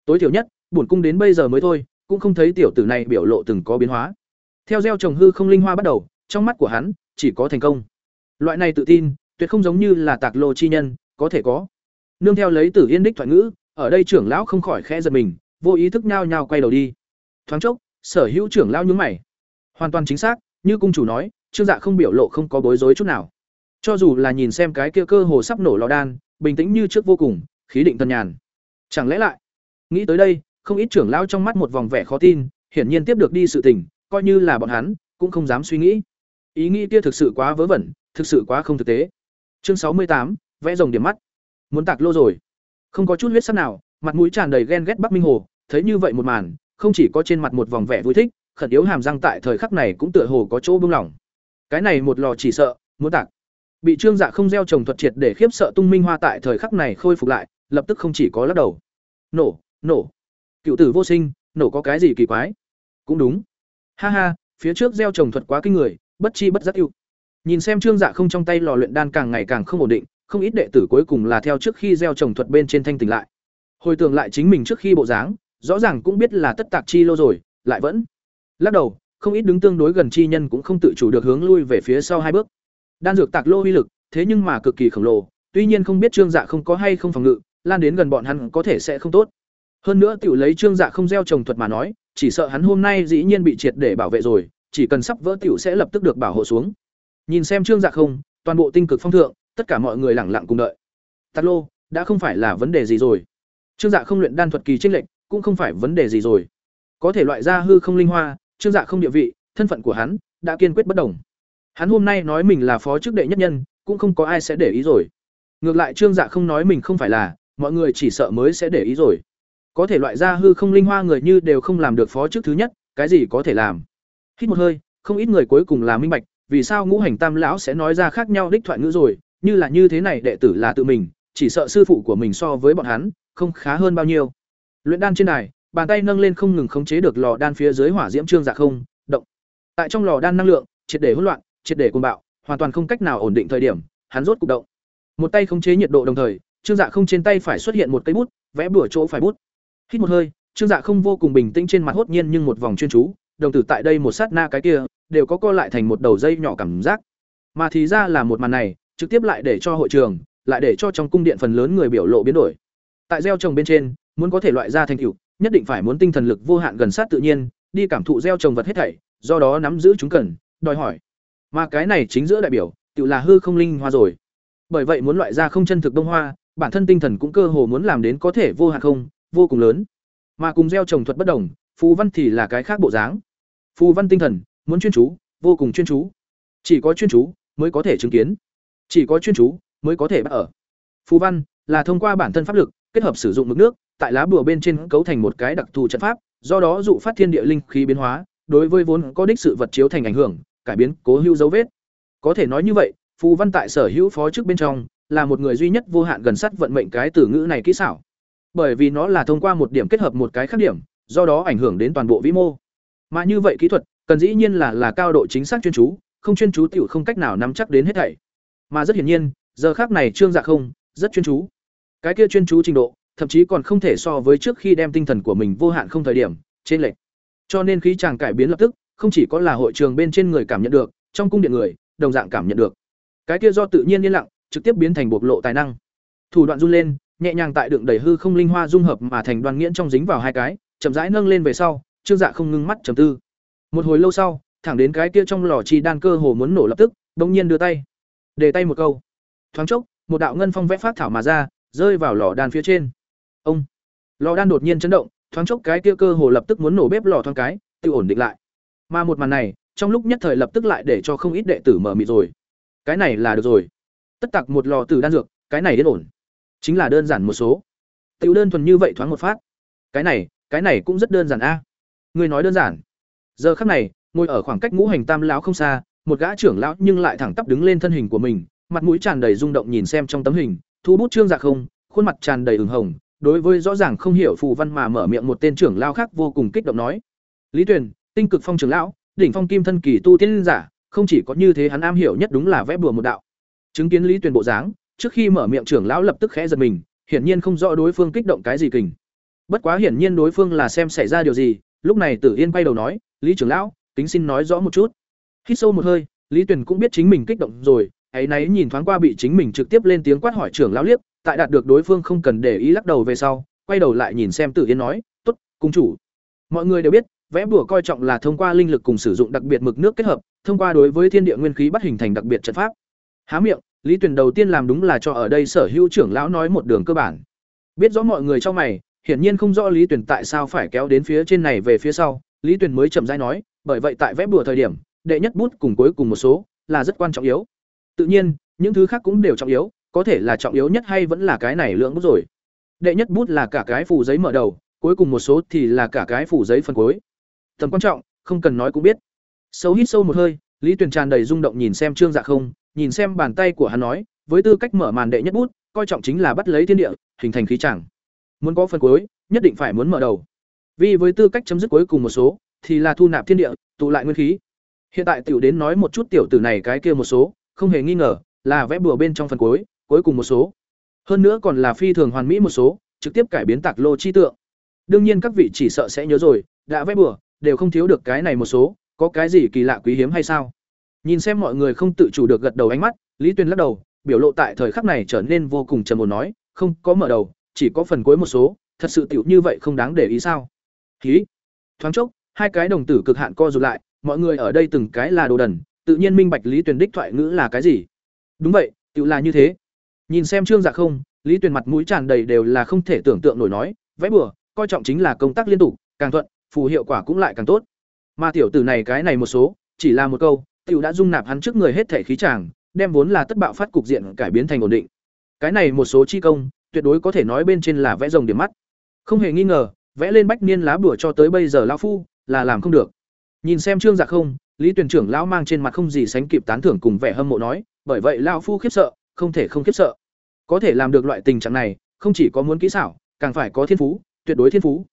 Tối thiểu nhất bổn cung đến bây giờ mới thôi, cũng không thấy tiểu tử này biểu lộ từng có biến hóa. Theo gieo trồng hư không linh hoa bắt đầu trong mắt của hắn, chỉ có thành công. Loại này tự tin, tuyệt không giống như là tạc lô chi nhân, có thể có. Nương theo lấy tử yên đích thoại ngữ, ở đây trưởng lão không khỏi khẽ giật mình, vô ý thức nhao nhao quay đầu đi. Thoáng chốc, sở hữu trưởng lão nhướng mày. Hoàn toàn chính xác, như cung chủ nói, trương dạ không biểu lộ không có bối rối chút nào. Cho dù là nhìn xem cái kia cơ hồ sắp nổ lò đan, bình tĩnh như trước vô cùng, khí định tân nhàn. Chẳng lẽ lại? Nghĩ tới đây, không ít trưởng lão trong mắt một vòng vẻ khó tin, hiển nhiên tiếp được đi sự tình, coi như là bọn hắn, cũng không dám suy nghĩ ý nghĩ kia thực sự quá vớ vẩn, thực sự quá không thực tế. Chương sáu mươi tám, vẽ rồng điểm mắt. Muốn tạc lô rồi. Không có chút huyết sắc nào, mặt mũi tràn đầy ghen ghét bắc minh hồ, thấy như vậy một màn, không chỉ có trên mặt một vòng vẻ vui thích, khẩn yếu hàm răng tại thời khắc này cũng tựa hồ có chỗ buông lỏng. Cái này một lò chỉ sợ, muốn tạc. Bị trương dạ không gieo trồng thuật triệt để khiếp sợ tung minh hoa tại thời khắc này khôi phục lại, lập tức không chỉ có lắc đầu. Nổ nổ. Cựu tử vô sinh, nổ có cái gì kỳ quái? Cũng đúng. Ha ha, phía trước gieo trồng thuật quá kinh người bất chi bất giác yêu nhìn xem trương dạ không trong tay lò luyện đan càng ngày càng không ổn định, không ít đệ tử cuối cùng là theo trước khi gieo trồng thuật bên trên thanh tỉnh lại. Hồi tưởng lại chính mình trước khi bộ dáng, rõ ràng cũng biết là tất tạc chi lô rồi, lại vẫn lắc đầu, không ít đứng tương đối gần chi nhân cũng không tự chủ được hướng lui về phía sau hai bước. Đan dược tạc lô uy lực, thế nhưng mà cực kỳ khổng lồ, tuy nhiên không biết trương dạ không có hay không phòng ngự, lan đến gần bọn hắn có thể sẽ không tốt. Hơn nữa tiểu lấy trương dạ không gieo trồng thuật mà nói, chỉ sợ hắn hôm nay dĩ nhiên bị triệt để bảo vệ rồi chỉ cần sắp vỡ tiểu sẽ lập tức được bảo hộ xuống. Nhìn xem trương dạ không, toàn bộ tinh cực phong thượng, tất cả mọi người lẳng lặng cùng đợi. Tát lô, đã không phải là vấn đề gì rồi. Trương dạ không luyện đan thuật kỳ trích lệnh cũng không phải vấn đề gì rồi. Có thể loại ra hư không linh hoa, trương dạ không địa vị, thân phận của hắn đã kiên quyết bất đồng hắn hôm nay nói mình là phó chức đệ nhất nhân, cũng không có ai sẽ để ý rồi. Ngược lại trương dạ không nói mình không phải là, mọi người chỉ sợ mới sẽ để ý rồi. Có thể loại ra hư không linh hoa người như đều không làm được phó chức thứ nhất, cái gì có thể làm? Hít một hơi không ít người cuối cùng là minh bạch vì sao ngũ hành tam lão sẽ nói ra khác nhau đích thoại ngữ rồi như là như thế này đệ tử là tự mình chỉ sợ sư phụ của mình so với bọn hắn không khá hơn bao nhiêu. Luyện đan trên này, bàn tay nâng lên không ngừng khống chế được lò đan phía dưới hỏa diễm trương dạ không động. Tại trong lò đan năng lượng triệt để hỗn loạn triệt để cuồng bạo hoàn toàn không cách nào ổn định thời điểm hắn rốt cục động. Một tay khống chế nhiệt độ đồng thời trương dạ không trên tay phải xuất hiện một cây bút vẽ bửa chỗ phải bút. Hít một hơi trương dạ không vô cùng bình tĩnh trên mặt hốt nhiên nhưng một vòng chuyên chú đồng tử tại đây một sát na cái kia, đều có co lại thành một đầu dây nhỏ cảm giác. Mà thì ra là một màn này, trực tiếp lại để cho hội trường, lại để cho trong cung điện phần lớn người biểu lộ biến đổi. Tại gieo trồng bên trên, muốn có thể loại ra thành tựu, nhất định phải muốn tinh thần lực vô hạn gần sát tự nhiên, đi cảm thụ gieo trồng vật hết thảy, do đó nắm giữ chúng cần, đòi hỏi. Mà cái này chính giữa đại biểu tự là hư không linh hoa rồi. Bởi vậy muốn loại ra không chân thực đông hoa, bản thân tinh thần cũng cơ hồ muốn làm đến có thể vô hạn không, vô cùng lớn. Mà cùng gieo trồng thuật bất đồng phù văn thì là cái khác bộ dáng. Phù văn tinh thần, muốn chuyên chú, vô cùng chuyên chú. Chỉ có chuyên chú mới có thể chứng kiến. Chỉ có chuyên chú mới có thể bắt ở. Phù văn là thông qua bản thân pháp lực, kết hợp sử dụng mực nước, tại lá bùa bên trên cấu thành một cái đặc thù trận pháp, do đó dụ phát thiên địa linh khí biến hóa, đối với vốn có đích sự vật chiếu thành ảnh hưởng, cải biến cố hữu dấu vết. Có thể nói như vậy, phù văn tại sở hữu phó chức bên trong, là một người duy nhất vô hạn gần sát vận mệnh cái từ ngữ này kỹ xảo. Bởi vì nó là thông qua một điểm kết hợp một cái khác điểm do đó ảnh hưởng đến toàn bộ vĩ mô. Mà như vậy kỹ thuật cần dĩ nhiên là là cao độ chính xác chuyên chú không chuyên chú tiểu không cách nào nắm chắc đến hết thảy. Mà rất hiển nhiên giờ khác này trương dạ không rất chuyên chú. Cái kia chuyên chú trình độ thậm chí còn không thể so với trước khi đem tinh thần của mình vô hạn không thời điểm trên lệch. Cho nên khí chàng cải biến lập tức không chỉ có là hội trường bên trên người cảm nhận được trong cung điện người đồng dạng cảm nhận được. Cái kia do tự nhiên yên lặng trực tiếp biến thành bộc lộ tài năng. Thủ đoạn run lên nhẹ nhàng tại đựng đầy hư không linh hoa dung hợp mà thành đoàn nghiễn trong dính vào hai cái, chậm rãi nâng lên về sau, Trương Dạ không ngưng mắt trầm tư. Một hồi lâu sau, thẳng đến cái kia trong lò chi đan cơ hồ muốn nổ lập tức, bỗng nhiên đưa tay, để tay một câu. Thoáng chốc, một đạo ngân phong vẽ phát thảo mà ra, rơi vào lò đan phía trên. Ông, lò đan đột nhiên chấn động, thoáng chốc cái kia cơ hồ lập tức muốn nổ bếp lò thoáng cái, tự ổn định lại. Mà một màn này, trong lúc nhất thời lập tức lại để cho không ít đệ tử mở mịt rồi. Cái này là được rồi. Tất tặc một lò tử đan dược, cái này đến ổn. Chính là đơn giản một số. Tiểu đơn thuần như vậy thoáng một phát. Cái này, cái này cũng rất đơn giản a. Người nói đơn giản. Giờ khắc này, ngồi ở khoảng cách ngũ hành tam lão không xa, một gã trưởng lão nhưng lại thẳng tắp đứng lên thân hình của mình, mặt mũi tràn đầy rung động nhìn xem trong tấm hình, thu bút trương dạ không, khuôn mặt tràn đầy ửng hồng, đối với rõ ràng không hiểu phù văn mà mở miệng một tên trưởng lão khác vô cùng kích động nói: "Lý Tuyền, tinh cực phong trưởng lão, đỉnh phong kim thân kỳ tu tiên giả, không chỉ có như thế hắn am hiểu nhất đúng là vẽ bùa một đạo." Chứng kiến Lý Tuyền bộ dáng, trước khi mở miệng trưởng lão lập tức khẽ giật mình, hiển nhiên không rõ đối phương kích động cái gì kình. Bất quá hiển nhiên đối phương là xem xảy ra điều gì, lúc này Tử Yên quay đầu nói, "Lý trưởng lão, tính xin nói rõ một chút." Hít sâu một hơi, Lý Tuyền cũng biết chính mình kích động rồi, ấy nấy nhìn thoáng qua bị chính mình trực tiếp lên tiếng quát hỏi trưởng lão liếc, tại đạt được đối phương không cần để ý lắc đầu về sau, quay đầu lại nhìn xem Tử Yên nói, "Tốt, cung chủ." Mọi người đều biết, vẽ bùa coi trọng là thông qua linh lực cùng sử dụng đặc biệt mực nước kết hợp, thông qua đối với thiên địa nguyên khí bắt hình thành đặc biệt trận pháp. Há miệng, Lý Tuyền đầu tiên làm đúng là cho ở đây sở hữu trưởng lão nói một đường cơ bản. Biết rõ mọi người trong mày, hiển nhiên không rõ Lý Tuyền tại sao phải kéo đến phía trên này về phía sau, Lý Tuyền mới chậm rãi nói, bởi vậy tại vẽ bùa thời điểm, đệ nhất bút cùng cuối cùng một số là rất quan trọng yếu. Tự nhiên, những thứ khác cũng đều trọng yếu, có thể là trọng yếu nhất hay vẫn là cái này lượng bút rồi. Đệ nhất bút là cả cái phủ giấy mở đầu, cuối cùng một số thì là cả cái phủ giấy phần cuối. Tầm quan trọng, không cần nói cũng biết. Sâu hít sâu một hơi, Lý Tuyền tràn đầy rung động nhìn xem Trương Dạ không, nhìn xem bàn tay của hắn nói, với tư cách mở màn đệ nhất bút, coi trọng chính là bắt lấy thiên địa, hình thành khí chẳng. Muốn có phần cuối, nhất định phải muốn mở đầu. Vì với tư cách chấm dứt cuối cùng một số, thì là thu nạp thiên địa, tụ lại nguyên khí. Hiện tại tiểu đến nói một chút tiểu tử này cái kia một số, không hề nghi ngờ, là vẽ bùa bên trong phần cuối, cuối cùng một số. Hơn nữa còn là phi thường hoàn mỹ một số, trực tiếp cải biến tạc lô chi tượng. Đương nhiên các vị chỉ sợ sẽ nhớ rồi, đã vẽ bùa, đều không thiếu được cái này một số, có cái gì kỳ lạ quý hiếm hay sao? Nhìn xem mọi người không tự chủ được gật đầu ánh mắt, Lý Tuyên lắc đầu, biểu lộ tại thời khắc này trở nên vô cùng trầm ổn nói, không, có mở đầu, chỉ có phần cuối một số, thật sự tiểu như vậy không đáng để ý sao? Khí. Thoáng chốc, hai cái đồng tử cực hạn co rụt lại, mọi người ở đây từng cái là đồ đần, tự nhiên minh bạch Lý Tuyền đích thoại ngữ là cái gì. Đúng vậy, tiểu là như thế. Nhìn xem Trương Dạ không, Lý Tuyền mặt mũi tràn đầy đều là không thể tưởng tượng nổi nói, vẽ bừa, coi trọng chính là công tác liên tục, càng thuận, phù hiệu quả cũng lại càng tốt. Mà tiểu tử này cái này một số, chỉ là một câu, tiểu đã dung nạp hắn trước người hết thể khí chàng, đem vốn là tất bạo phát cục diện cải biến thành ổn định. Cái này một số chi công, tuyệt đối có thể nói bên trên là vẽ rồng điểm mắt. Không hề nghi ngờ, vẽ lên bách niên lá bùa cho tới bây giờ lão phu là làm không được. Nhìn xem Trương Dạ không, Lý Tuyển trưởng lão mang trên mặt không gì sánh kịp tán thưởng cùng vẻ hâm mộ nói, bởi vậy lão phu khiếp sợ, không thể không khiếp sợ. Có thể làm được loại tình trạng này, không chỉ có muốn kỹ xảo, càng phải có thiên phú, tuyệt đối thiên phú.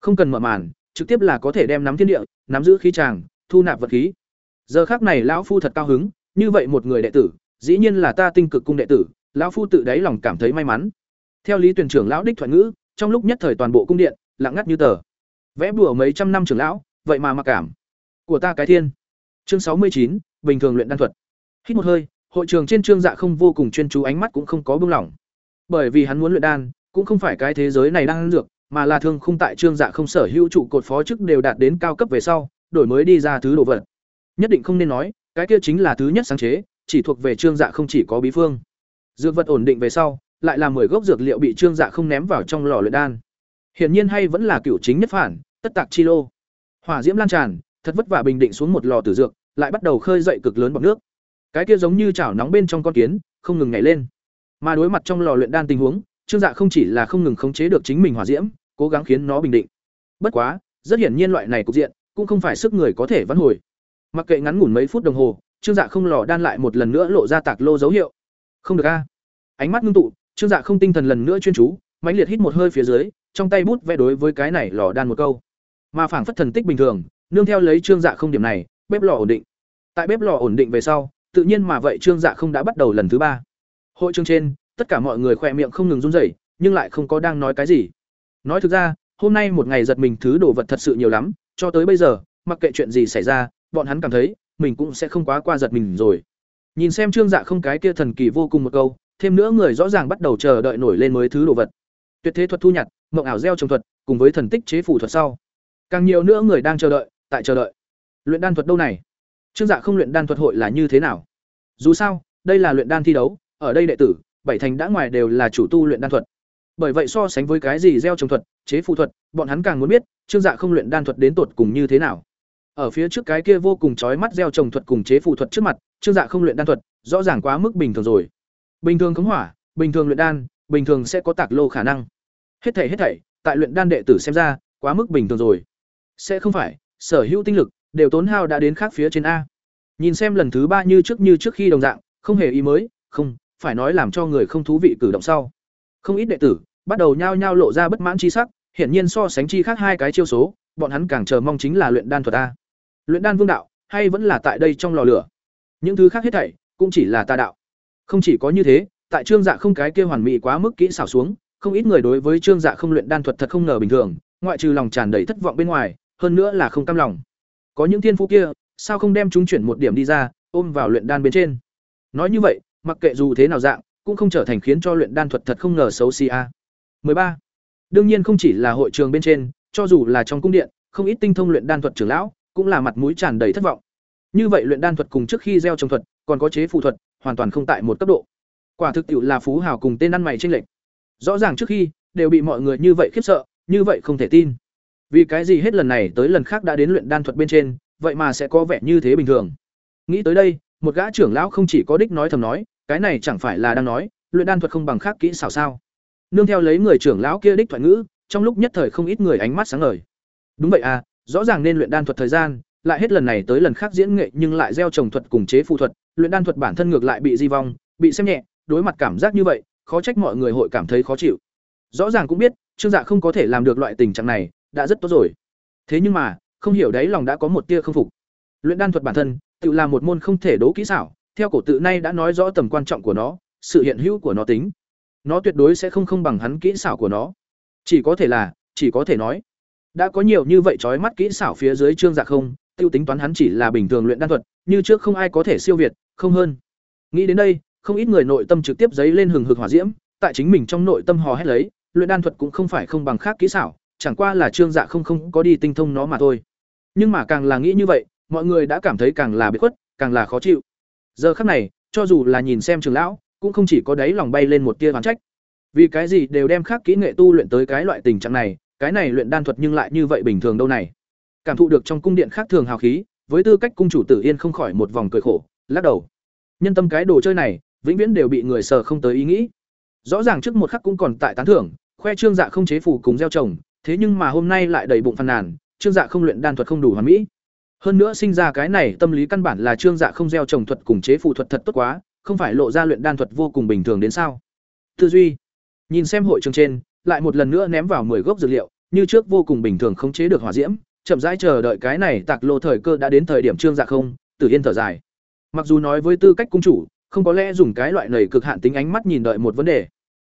Không cần mở màn, trực tiếp là có thể đem nắm thiên địa, nắm giữ khí tràng, thu nạp vật khí. Giờ khắc này lão phu thật cao hứng, như vậy một người đệ tử, dĩ nhiên là ta tinh cực cung đệ tử, lão phu tự đáy lòng cảm thấy may mắn. Theo Lý Tuyển trưởng lão đích thoại ngữ, trong lúc nhất thời toàn bộ cung điện lặng ngắt như tờ. Vẽ bùa mấy trăm năm trưởng lão, vậy mà mặc cảm. Của ta cái thiên. Chương sáu mươi chín bình thường luyện đan thuật. Hít một hơi, hội trường trên trương dạ không vô cùng chuyên chú ánh mắt cũng không có buông lỏng. Bởi vì hắn muốn luyện đan, cũng không phải cái thế giới này đang ăn dược, mà là thương khung tại trương dạ không sở hữu trụ cột phó chức đều đạt đến cao cấp về sau, đổi mới đi ra thứ đồ vật. Nhất định không nên nói, cái kia chính là thứ nhất sáng chế, chỉ thuộc về trương dạ không chỉ có bí phương. Dược vật ổn định về sau, lại là 10 gốc dược liệu bị trương dạ không ném vào trong lò luyện đan. Hiển nhiên hay vẫn là cửu chính nhất phản, tất tạc chi lô. Hỏa diễm lan tràn, thật vất vả bình định xuống một lò tử dược, lại bắt đầu khơi dậy cực lớn bọt nước. Cái kia giống như chảo nóng bên trong con kiến, không ngừng nhảy lên. Mà đối mặt trong lò luyện đan tình huống, Trương Dạ không chỉ là không ngừng khống chế được chính mình hỏa diễm, cố gắng khiến nó bình định. Bất quá, rất hiển nhiên loại này cục diện, cũng không phải sức người có thể vãn hồi. Mặc kệ ngắn ngủn mấy phút đồng hồ, Trương Dạ không lò đan lại một lần nữa lộ ra tạc lô dấu hiệu. Không được a. Ánh mắt ngưng tụ, Trương Dạ không tinh thần lần nữa chuyên chú, mãnh liệt hít một hơi phía dưới, trong tay bút vẽ đối với cái này lò đan một câu. Mà phảng phất thần tích bình thường, nương theo lấy Trương Dạ không điểm này, bếp lò ổn định. Tại bếp lò ổn định về sau, tự nhiên mà vậy Trương Dạ không đã bắt đầu lần thứ ba. Hội trường trên, tất cả mọi người khỏe miệng không ngừng run rẩy, nhưng lại không có đang nói cái gì. Nói thực ra, hôm nay một ngày giật mình thứ đồ vật thật sự nhiều lắm, cho tới bây giờ, mặc kệ chuyện gì xảy ra, bọn hắn cảm thấy mình cũng sẽ không quá qua giật mình rồi. Nhìn xem Trương Dạ không cái kia thần kỳ vô cùng một câu, thêm nữa người rõ ràng bắt đầu chờ đợi nổi lên mới thứ đồ vật. Tuyệt thế thuật thu nhặt, mộng ảo gieo trồng thuật, cùng với thần tích chế phủ thuật sau. Càng nhiều nữa người đang chờ đợi, tại chờ đợi. Luyện đan thuật đâu này? Trương Dạ không luyện đan thuật hội là như thế nào? Dù sao, đây là luyện đan thi đấu, ở đây đệ tử, bảy thành đã ngoài đều là chủ tu luyện đan thuật. Bởi vậy so sánh với cái gì gieo trồng thuật, chế phù thuật, bọn hắn càng muốn biết, Trương Dạ không luyện đan thuật đến tột cùng như thế nào. Ở phía trước cái kia vô cùng chói mắt gieo trồng thuật cùng chế phù thuật trước mặt, Trương Dạ không luyện đan thuật, rõ ràng quá mức bình thường rồi. Bình thường khống hỏa, bình thường luyện đan, bình thường sẽ có tạc lô khả năng. Hết thảy hết thảy, tại luyện đan đệ tử xem ra, quá mức bình thường rồi. Sẽ không phải, sở hữu tinh lực đều tốn hao đã đến khác phía trên a. Nhìn xem lần thứ ba như trước như trước khi đồng dạng, không hề ý mới, không, phải nói làm cho người không thú vị cử động sau. Không ít đệ tử bắt đầu nhao nhao lộ ra bất mãn chi sắc, hiển nhiên so sánh chi khác hai cái chiêu số, bọn hắn càng chờ mong chính là luyện đan thuật a. Luyện đan vương đạo, hay vẫn là tại đây trong lò lửa. Những thứ khác hết thảy cũng chỉ là tà đạo. Không chỉ có như thế, tại Trương Dạ không cái kia hoàn mỹ quá mức kỹ xảo xuống, không ít người đối với Trương Dạ không luyện đan thuật thật không ngờ bình thường, ngoại trừ lòng tràn đầy thất vọng bên ngoài, hơn nữa là không cam lòng. Có những thiên phú kia, sao không đem chúng chuyển một điểm đi ra, ôm vào luyện đan bên trên. Nói như vậy, mặc kệ dù thế nào dạng, cũng không trở thành khiến cho luyện đan thuật thật không ngờ xấu xí a. 13. Đương nhiên không chỉ là hội trường bên trên, cho dù là trong cung điện, không ít tinh thông luyện đan thuật trưởng lão, cũng là mặt mũi tràn đầy thất vọng. Như vậy luyện đan thuật cùng trước khi gieo trồng thuật, còn có chế phù thuật, hoàn toàn không tại một cấp độ. Quả thực tiệu là phú hào cùng tên ăn mày chênh lệch. Rõ ràng trước khi đều bị mọi người như vậy khiếp sợ, như vậy không thể tin. Vì cái gì hết lần này tới lần khác đã đến luyện đan thuật bên trên, vậy mà sẽ có vẻ như thế bình thường. Nghĩ tới đây, một gã trưởng lão không chỉ có đích nói thầm nói, cái này chẳng phải là đang nói, luyện đan thuật không bằng khác kỹ xảo sao? Nương theo lấy người trưởng lão kia đích thoại ngữ, trong lúc nhất thời không ít người ánh mắt sáng ngời. Đúng vậy à, rõ ràng nên luyện đan thuật thời gian, lại hết lần này tới lần khác diễn nghệ nhưng lại gieo trồng thuật cùng chế phù thuật, luyện đan thuật bản thân ngược lại bị di vong, bị xem nhẹ, đối mặt cảm giác như vậy, khó trách mọi người hội cảm thấy khó chịu. Rõ ràng cũng biết, Trương Dạ không có thể làm được loại tình trạng này, đã rất tốt rồi. Thế nhưng mà, không hiểu đấy lòng đã có một tia không phục. Luyện đan thuật bản thân, tự là một môn không thể đố kỹ xảo, theo cổ tự nay đã nói rõ tầm quan trọng của nó, sự hiện hữu của nó tính. Nó tuyệt đối sẽ không không bằng hắn kỹ xảo của nó. Chỉ có thể là, chỉ có thể nói, đã có nhiều như vậy chói mắt kỹ xảo phía dưới Trương Dạ không, tiêu tính toán hắn chỉ là bình thường luyện đan thuật, như trước không ai có thể siêu việt, không hơn. Nghĩ đến đây, không ít người nội tâm trực tiếp giấy lên hừng hực hỏa diễm, tại chính mình trong nội tâm hò hét lấy, luyện đan thuật cũng không phải không bằng khác kỹ xảo, chẳng qua là Trương Dạ không không có đi tinh thông nó mà thôi. Nhưng mà càng là nghĩ như vậy, mọi người đã cảm thấy càng là biệt khuất, càng là khó chịu. Giờ khắc này, cho dù là nhìn xem Trường lão, cũng không chỉ có đáy lòng bay lên một tia oán trách. Vì cái gì đều đem khác kỹ nghệ tu luyện tới cái loại tình trạng này, cái này luyện đan thuật nhưng lại như vậy bình thường đâu này. Cảm thụ được trong cung điện khác thường hào khí, với tư cách cung chủ Tử Yên không khỏi một vòng cười khổ, lắc đầu. Nhân tâm cái đồ chơi này, vĩnh viễn đều bị người sờ không tới ý nghĩ. Rõ ràng trước một khắc cũng còn tại tán thưởng, khoe trương dạ không chế phủ cùng gieo trồng, thế nhưng mà hôm nay lại đầy bụng phàn nàn, trương dạ không luyện đan thuật không đủ hoàn mỹ. Hơn nữa sinh ra cái này tâm lý căn bản là trương dạ không gieo trồng thuật cùng chế phụ thuật thật tốt quá, không phải lộ ra luyện đan thuật vô cùng bình thường đến sao? Tư duy. Nhìn xem hội trường trên, lại một lần nữa ném vào 10 gốc dược liệu, như trước vô cùng bình thường không chế được hỏa diễm, chậm rãi chờ đợi cái này tạc lô thời cơ đã đến thời điểm trương dạ không, Tử Yên thở dài. Mặc dù nói với tư cách cung chủ, không có lẽ dùng cái loại nầy cực hạn tính ánh mắt nhìn đợi một vấn đề.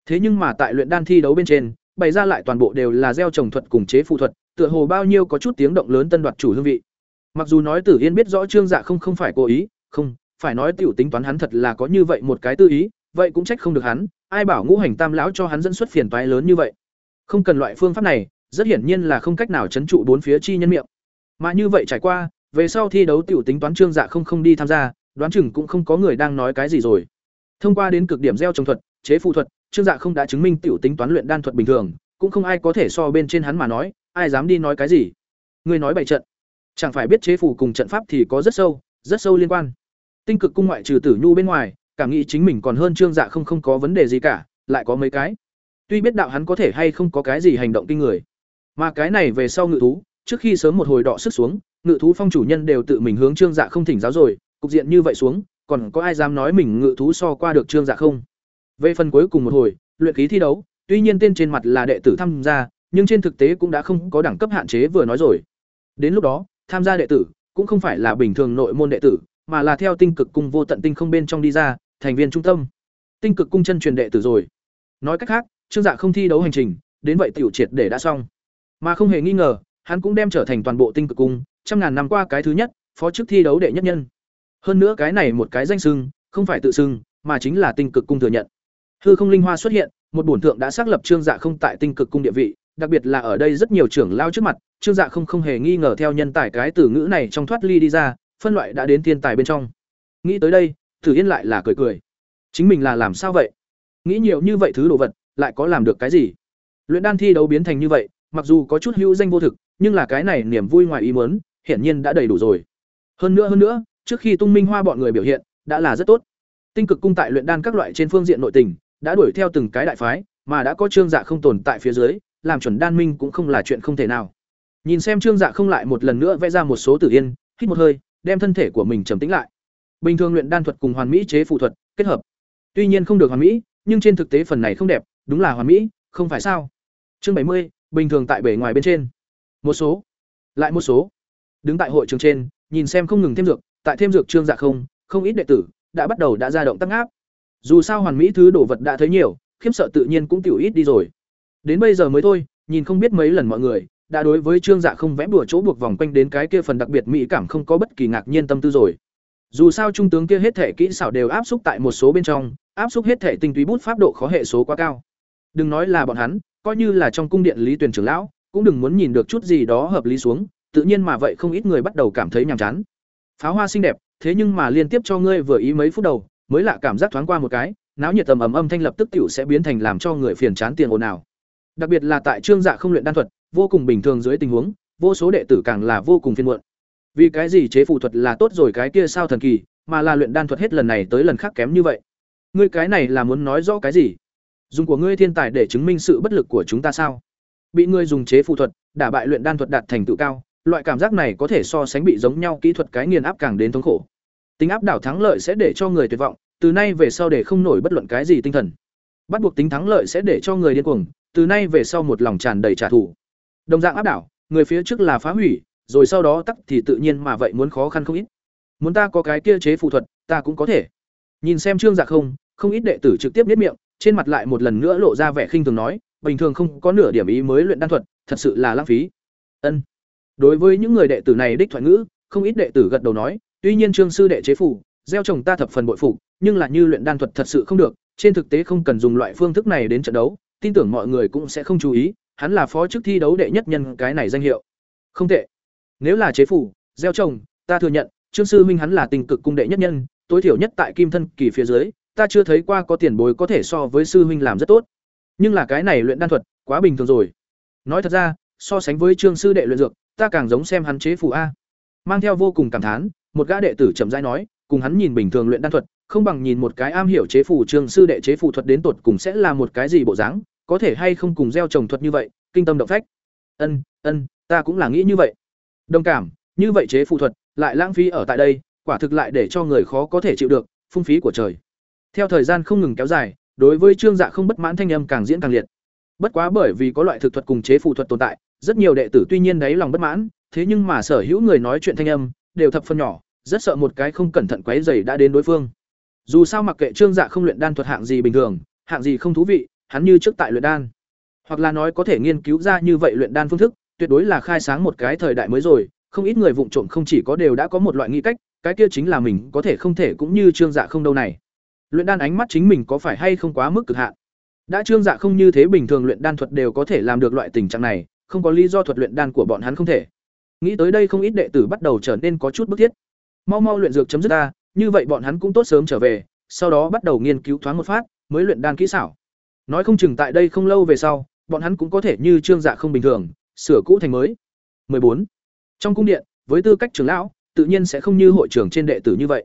Thế nhưng mà tại luyện đan thi đấu bên trên, bày ra lại toàn bộ đều là gieo trồng thuật cùng chế phụ thuật, tựa hồ bao nhiêu có chút tiếng động lớn tân đoạt chủ hương vị. Mặc dù nói Tử Yên biết rõ Trương Dạ không không phải cố ý, không, phải nói tiểu tính toán hắn thật là có như vậy một cái tư ý, vậy cũng trách không được hắn, ai bảo ngũ hành tam lão cho hắn dẫn xuất phiền toái lớn như vậy. Không cần loại phương pháp này, rất hiển nhiên là không cách nào chấn trụ bốn phía chi nhân miệng. Mà như vậy trải qua, về sau thi đấu tiểu tính toán Trương Dạ không không đi tham gia, đoán chừng cũng không có người đang nói cái gì rồi. Thông qua đến cực điểm gieo trồng thuật, chế phù thuật, Trương Dạ không đã chứng minh tiểu tính toán luyện đan thuật bình thường, cũng không ai có thể so bên trên hắn mà nói, ai dám đi nói cái gì. Người nói bảy trận, chẳng phải biết chế phù cùng trận pháp thì có rất sâu, rất sâu liên quan. Tinh cực cung ngoại trừ Tử Nhu bên ngoài, cảm nghĩ chính mình còn hơn Trương Dạ không không có vấn đề gì cả, lại có mấy cái. Tuy biết đạo hắn có thể hay không có cái gì hành động kinh người, mà cái này về sau ngự thú, trước khi sớm một hồi đọ sức xuống, ngự thú phong chủ nhân đều tự mình hướng Trương Dạ không thỉnh giáo rồi, cục diện như vậy xuống, còn có ai dám nói mình ngự thú so qua được Trương Dạ không? Về phần cuối cùng một hồi, luyện khí thi đấu, tuy nhiên tên trên mặt là đệ tử tham gia, nhưng trên thực tế cũng đã không có đẳng cấp hạn chế vừa nói rồi. Đến lúc đó, tham gia đệ tử cũng không phải là bình thường nội môn đệ tử, mà là theo tinh cực cung vô tận tinh không bên trong đi ra, thành viên trung tâm. Tinh cực cung chân truyền đệ tử rồi. Nói cách khác, Trương Dạ không thi đấu hành trình, đến vậy tiểu triệt để đã xong. Mà không hề nghi ngờ, hắn cũng đem trở thành toàn bộ tinh cực cung, trăm ngàn năm qua cái thứ nhất, phó chức thi đấu đệ nhất nhân. Hơn nữa cái này một cái danh xưng, không phải tự xưng, mà chính là tinh cực cung thừa nhận. Hư không linh hoa xuất hiện, một bổn thượng đã xác lập Trương Dạ không tại tinh cực cung địa vị, đặc biệt là ở đây rất nhiều trưởng lao trước mặt, Trương Dạ không không hề nghi ngờ theo nhân tài cái từ ngữ này trong thoát ly đi ra, phân loại đã đến thiên tài bên trong. Nghĩ tới đây, Tử Yên lại là cười cười. Chính mình là làm sao vậy? Nghĩ nhiều như vậy thứ đồ vật, lại có làm được cái gì? Luyện đan thi đấu biến thành như vậy, mặc dù có chút hữu danh vô thực, nhưng là cái này niềm vui ngoài ý muốn, hiển nhiên đã đầy đủ rồi. Hơn nữa hơn nữa, trước khi Tung Minh Hoa bọn người biểu hiện, đã là rất tốt. Tinh cực cung tại luyện đan các loại trên phương diện nội tình, đã đuổi theo từng cái đại phái, mà đã có trương dạ không tồn tại phía dưới, làm chuẩn đan minh cũng không là chuyện không thể nào. Nhìn xem trương dạ không lại một lần nữa vẽ ra một số tử yên, hít một hơi, đem thân thể của mình trầm tĩnh lại. Bình thường luyện đan thuật cùng hoàn mỹ chế phù thuật kết hợp. Tuy nhiên không được hoàn mỹ, nhưng trên thực tế phần này không đẹp, đúng là hoàn mỹ, không phải sao? Chương bảy mươi, bình thường tại bể ngoài bên trên. Một số, lại một số. Đứng tại hội trường trên, nhìn xem không ngừng thêm dược, tại thêm dược trương dạ không, không ít đệ tử đã bắt đầu đã ra động tăng áp. Dù sao hoàn mỹ thứ đồ vật đã thấy nhiều, khiếp sợ tự nhiên cũng tiểu ít đi rồi. Đến bây giờ mới thôi, nhìn không biết mấy lần mọi người đã đối với trương dạ không vẽ bùa chỗ buộc vòng quanh đến cái kia phần đặc biệt mỹ cảm không có bất kỳ ngạc nhiên tâm tư rồi. Dù sao trung tướng kia hết thể kỹ xảo đều áp xúc tại một số bên trong, áp xúc hết thể tinh túy bút pháp độ khó hệ số quá cao. Đừng nói là bọn hắn, coi như là trong cung điện Lý Tuyền trưởng lão, cũng đừng muốn nhìn được chút gì đó hợp lý xuống, tự nhiên mà vậy không ít người bắt đầu cảm thấy nhàm chán. Pháo hoa xinh đẹp, thế nhưng mà liên tiếp cho ngươi vừa ý mấy phút đầu, mới lạ cảm giác thoáng qua một cái, náo nhiệt tầm ầm âm thanh lập tức tiểu sẽ biến thành làm cho người phiền chán tiền ồn ào. Đặc biệt là tại trương dạ không luyện đan thuật, vô cùng bình thường dưới tình huống, vô số đệ tử càng là vô cùng phiền muộn. Vì cái gì chế phụ thuật là tốt rồi cái kia sao thần kỳ, mà là luyện đan thuật hết lần này tới lần khác kém như vậy. Ngươi cái này là muốn nói rõ cái gì? Dùng của ngươi thiên tài để chứng minh sự bất lực của chúng ta sao? Bị ngươi dùng chế phù thuật, đả bại luyện đan thuật đạt thành tựu cao, loại cảm giác này có thể so sánh bị giống nhau kỹ thuật cái nghiền áp càng đến thống khổ. Tính áp đảo thắng lợi sẽ để cho người tuyệt vọng, từ nay về sau để không nổi bất luận cái gì tinh thần. Bắt buộc tính thắng lợi sẽ để cho người điên cuồng, từ nay về sau một lòng tràn đầy trả thù. Đồng dạng áp đảo, người phía trước là phá hủy, rồi sau đó tắc thì tự nhiên mà vậy muốn khó khăn không ít. Muốn ta có cái kia chế phù thuật, ta cũng có thể. Nhìn xem Trương Dạ không, không ít đệ tử trực tiếp biết miệng, trên mặt lại một lần nữa lộ ra vẻ khinh thường nói, bình thường không có nửa điểm ý mới luyện đan thuật, thật sự là lãng phí. Ân. Đối với những người đệ tử này đích thoại ngữ, không ít đệ tử gật đầu nói, tuy nhiên Trương sư đệ chế phủ gieo trồng ta thập phần bội phục, nhưng là như luyện đan thuật thật sự không được, trên thực tế không cần dùng loại phương thức này đến trận đấu, tin tưởng mọi người cũng sẽ không chú ý, hắn là phó chức thi đấu đệ nhất nhân cái này danh hiệu. Không tệ. Nếu là chế phủ, gieo trồng, ta thừa nhận, Trương sư minh hắn là tình cực cung đệ nhất nhân, tối thiểu nhất tại kim thân kỳ phía dưới, ta chưa thấy qua có tiền bối có thể so với sư huynh làm rất tốt. Nhưng là cái này luyện đan thuật, quá bình thường rồi. Nói thật ra, so sánh với Trương sư đệ luyện dược, ta càng giống xem hắn chế phù a. Mang theo vô cùng cảm thán, một gã đệ tử chậm rãi nói, cùng hắn nhìn bình thường luyện đan thuật, không bằng nhìn một cái am hiểu chế phù trương sư đệ chế phù thuật đến tột cùng sẽ là một cái gì bộ dáng, có thể hay không cùng gieo trồng thuật như vậy, kinh tâm động phách. Ân, ân, ta cũng là nghĩ như vậy. Đồng cảm, như vậy chế phù thuật lại lãng phí ở tại đây, quả thực lại để cho người khó có thể chịu được, phung phí của trời. Theo thời gian không ngừng kéo dài, đối với Trương Dạ không bất mãn thanh âm càng diễn càng liệt. Bất quá bởi vì có loại thực thuật cùng chế phù thuật tồn tại, rất nhiều đệ tử tuy nhiên đáy lòng bất mãn, thế nhưng mà sở hữu người nói chuyện thanh âm đều thập phân nhỏ, rất sợ một cái không cẩn thận quấy rầy đã đến đối phương. Dù sao mặc kệ Trương Dạ không luyện đan thuật hạng gì bình thường, hạng gì không thú vị, hắn như trước tại luyện đan. Hoặc là nói có thể nghiên cứu ra như vậy luyện đan phương thức, tuyệt đối là khai sáng một cái thời đại mới rồi, không ít người vụng trộm không chỉ có đều đã có một loại nghĩ cách, cái kia chính là mình có thể không thể cũng như Trương Dạ không đâu này. Luyện đan ánh mắt chính mình có phải hay không quá mức cực hạn. Đã Trương Dạ không như thế bình thường luyện đan thuật đều có thể làm được loại tình trạng này, không có lý do thuật luyện đan của bọn hắn không thể. Nghĩ tới đây không ít đệ tử bắt đầu trở nên có chút bức thiết mau mau luyện dược chấm dứt ta như vậy bọn hắn cũng tốt sớm trở về sau đó bắt đầu nghiên cứu thoáng một phát mới luyện đan kỹ xảo nói không chừng tại đây không lâu về sau bọn hắn cũng có thể như trương dạ không bình thường sửa cũ thành mới 14. trong cung điện với tư cách trưởng lão tự nhiên sẽ không như hội trưởng trên đệ tử như vậy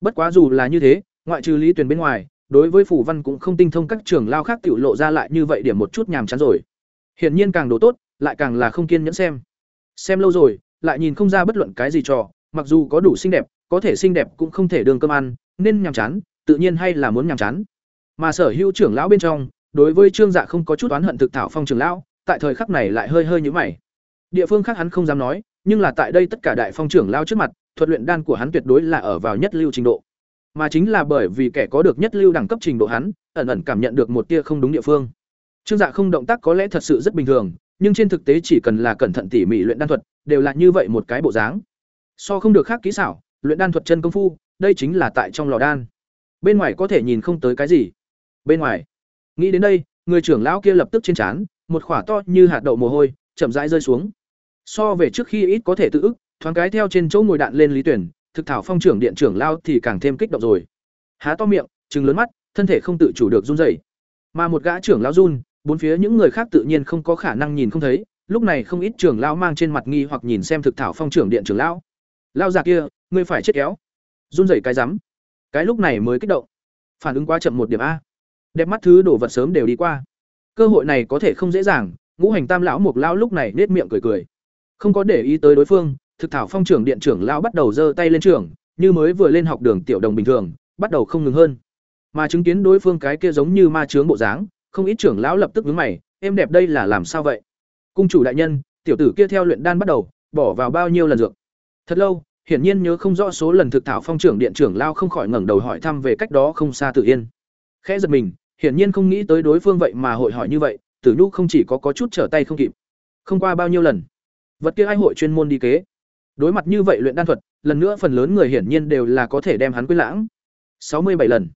bất quá dù là như thế ngoại trừ lý tuyển bên ngoài đối với phủ văn cũng không tinh thông các trưởng lao khác tiểu lộ ra lại như vậy điểm một chút nhàm chán rồi hiển nhiên càng đồ tốt lại càng là không kiên nhẫn xem xem lâu rồi lại nhìn không ra bất luận cái gì trò mặc dù có đủ xinh đẹp, có thể xinh đẹp cũng không thể đường cơm ăn, nên nhàm chán, tự nhiên hay là muốn nhàm chán. Mà Sở Hữu trưởng lão bên trong, đối với Trương Dạ không có chút oán hận thực thảo phong trưởng lão, tại thời khắc này lại hơi hơi nhũ mày. Địa phương khác hắn không dám nói, nhưng là tại đây tất cả đại phong trưởng lão trước mặt, thuật luyện đan của hắn tuyệt đối là ở vào nhất lưu trình độ. Mà chính là bởi vì kẻ có được nhất lưu đẳng cấp trình độ hắn, ẩn ẩn cảm nhận được một tia không đúng địa phương. Trương Dạ không động tác có lẽ thật sự rất bình thường, nhưng trên thực tế chỉ cần là cẩn thận tỉ mỉ luyện đan thuật, đều là như vậy một cái bộ dáng so không được khác kỹ xảo luyện đan thuật chân công phu đây chính là tại trong lò đan bên ngoài có thể nhìn không tới cái gì bên ngoài Nghĩ đến đây, người trưởng lão kia lập tức trên trán, một khỏa to như hạt đậu mồ hôi, chậm rãi rơi xuống. So về trước khi ít có thể tự ức, thoáng cái theo trên chỗ ngồi đạn lên Lý Tuyển, thực thảo phong trưởng điện trưởng lao thì càng thêm kích động rồi. Há to miệng, trừng lớn mắt, thân thể không tự chủ được run rẩy. Mà một gã trưởng lão run, bốn phía những người khác tự nhiên không có khả năng nhìn không thấy, lúc này không ít trưởng lão mang trên mặt nghi hoặc nhìn xem thực thảo phong trưởng điện trưởng lão. Lao già kia, ngươi phải chết kéo. Run rẩy cái rắm. Cái lúc này mới kích động. Phản ứng quá chậm một điểm a. Đẹp mắt thứ đổ vật sớm đều đi qua. Cơ hội này có thể không dễ dàng, ngũ hành tam lão mục lão lúc này nết miệng cười cười. Không có để ý tới đối phương, thực thảo phong trưởng điện trưởng lão bắt đầu giơ tay lên trưởng, như mới vừa lên học đường tiểu đồng bình thường, bắt đầu không ngừng hơn. Mà chứng kiến đối phương cái kia giống như ma chướng bộ dáng, không ít trưởng lão lập tức nhướng mày, em đẹp đây là làm sao vậy? Cung chủ đại nhân, tiểu tử kia theo luyện đan bắt đầu, bỏ vào bao nhiêu lần dược? Thật lâu, hiển nhiên nhớ không rõ số lần thực thảo phong trưởng điện trưởng lao không khỏi ngẩng đầu hỏi thăm về cách đó không xa Tử Yên. Khẽ giật mình, hiển nhiên không nghĩ tới đối phương vậy mà hội hỏi như vậy, Tử Nhu không chỉ có có chút trở tay không kịp. Không qua bao nhiêu lần, vật kia ai hội chuyên môn đi kế. Đối mặt như vậy luyện đan thuật, lần nữa phần lớn người hiển nhiên đều là có thể đem hắn quên lãng. sáu mươi bảy lần.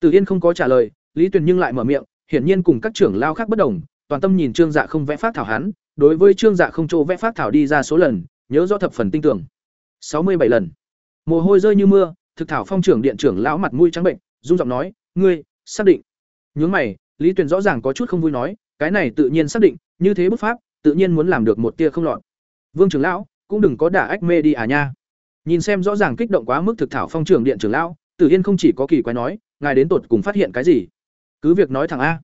Từ Yên không có trả lời, Lý Tuyền nhưng lại mở miệng, hiển nhiên cùng các trưởng lao khác bất đồng, toàn tâm nhìn Trương Dạ không vẽ phát thảo hắn, đối với Trương Dạ không chỗ vẽ phát thảo đi ra số lần, nhớ rõ thập phần tinh tưởng. sáu mươi bảy lần. Mồ hôi rơi như mưa, thực thảo phong trưởng điện trưởng lão mặt mũi trắng bệnh, run giọng nói, "Ngươi, xác định?" Nhướng mày, Lý Tuyền rõ ràng có chút không vui nói, "Cái này tự nhiên xác định, như thế bút pháp, tự nhiên muốn làm được một tia không lọt." Vương trưởng lão, cũng đừng có đả ách mê đi à nha. Nhìn xem rõ ràng kích động quá mức thực thảo phong trưởng điện trưởng lão, Tử Yên không chỉ có kỳ quái nói, ngài đến tột cùng phát hiện cái gì? Cứ việc nói thẳng a.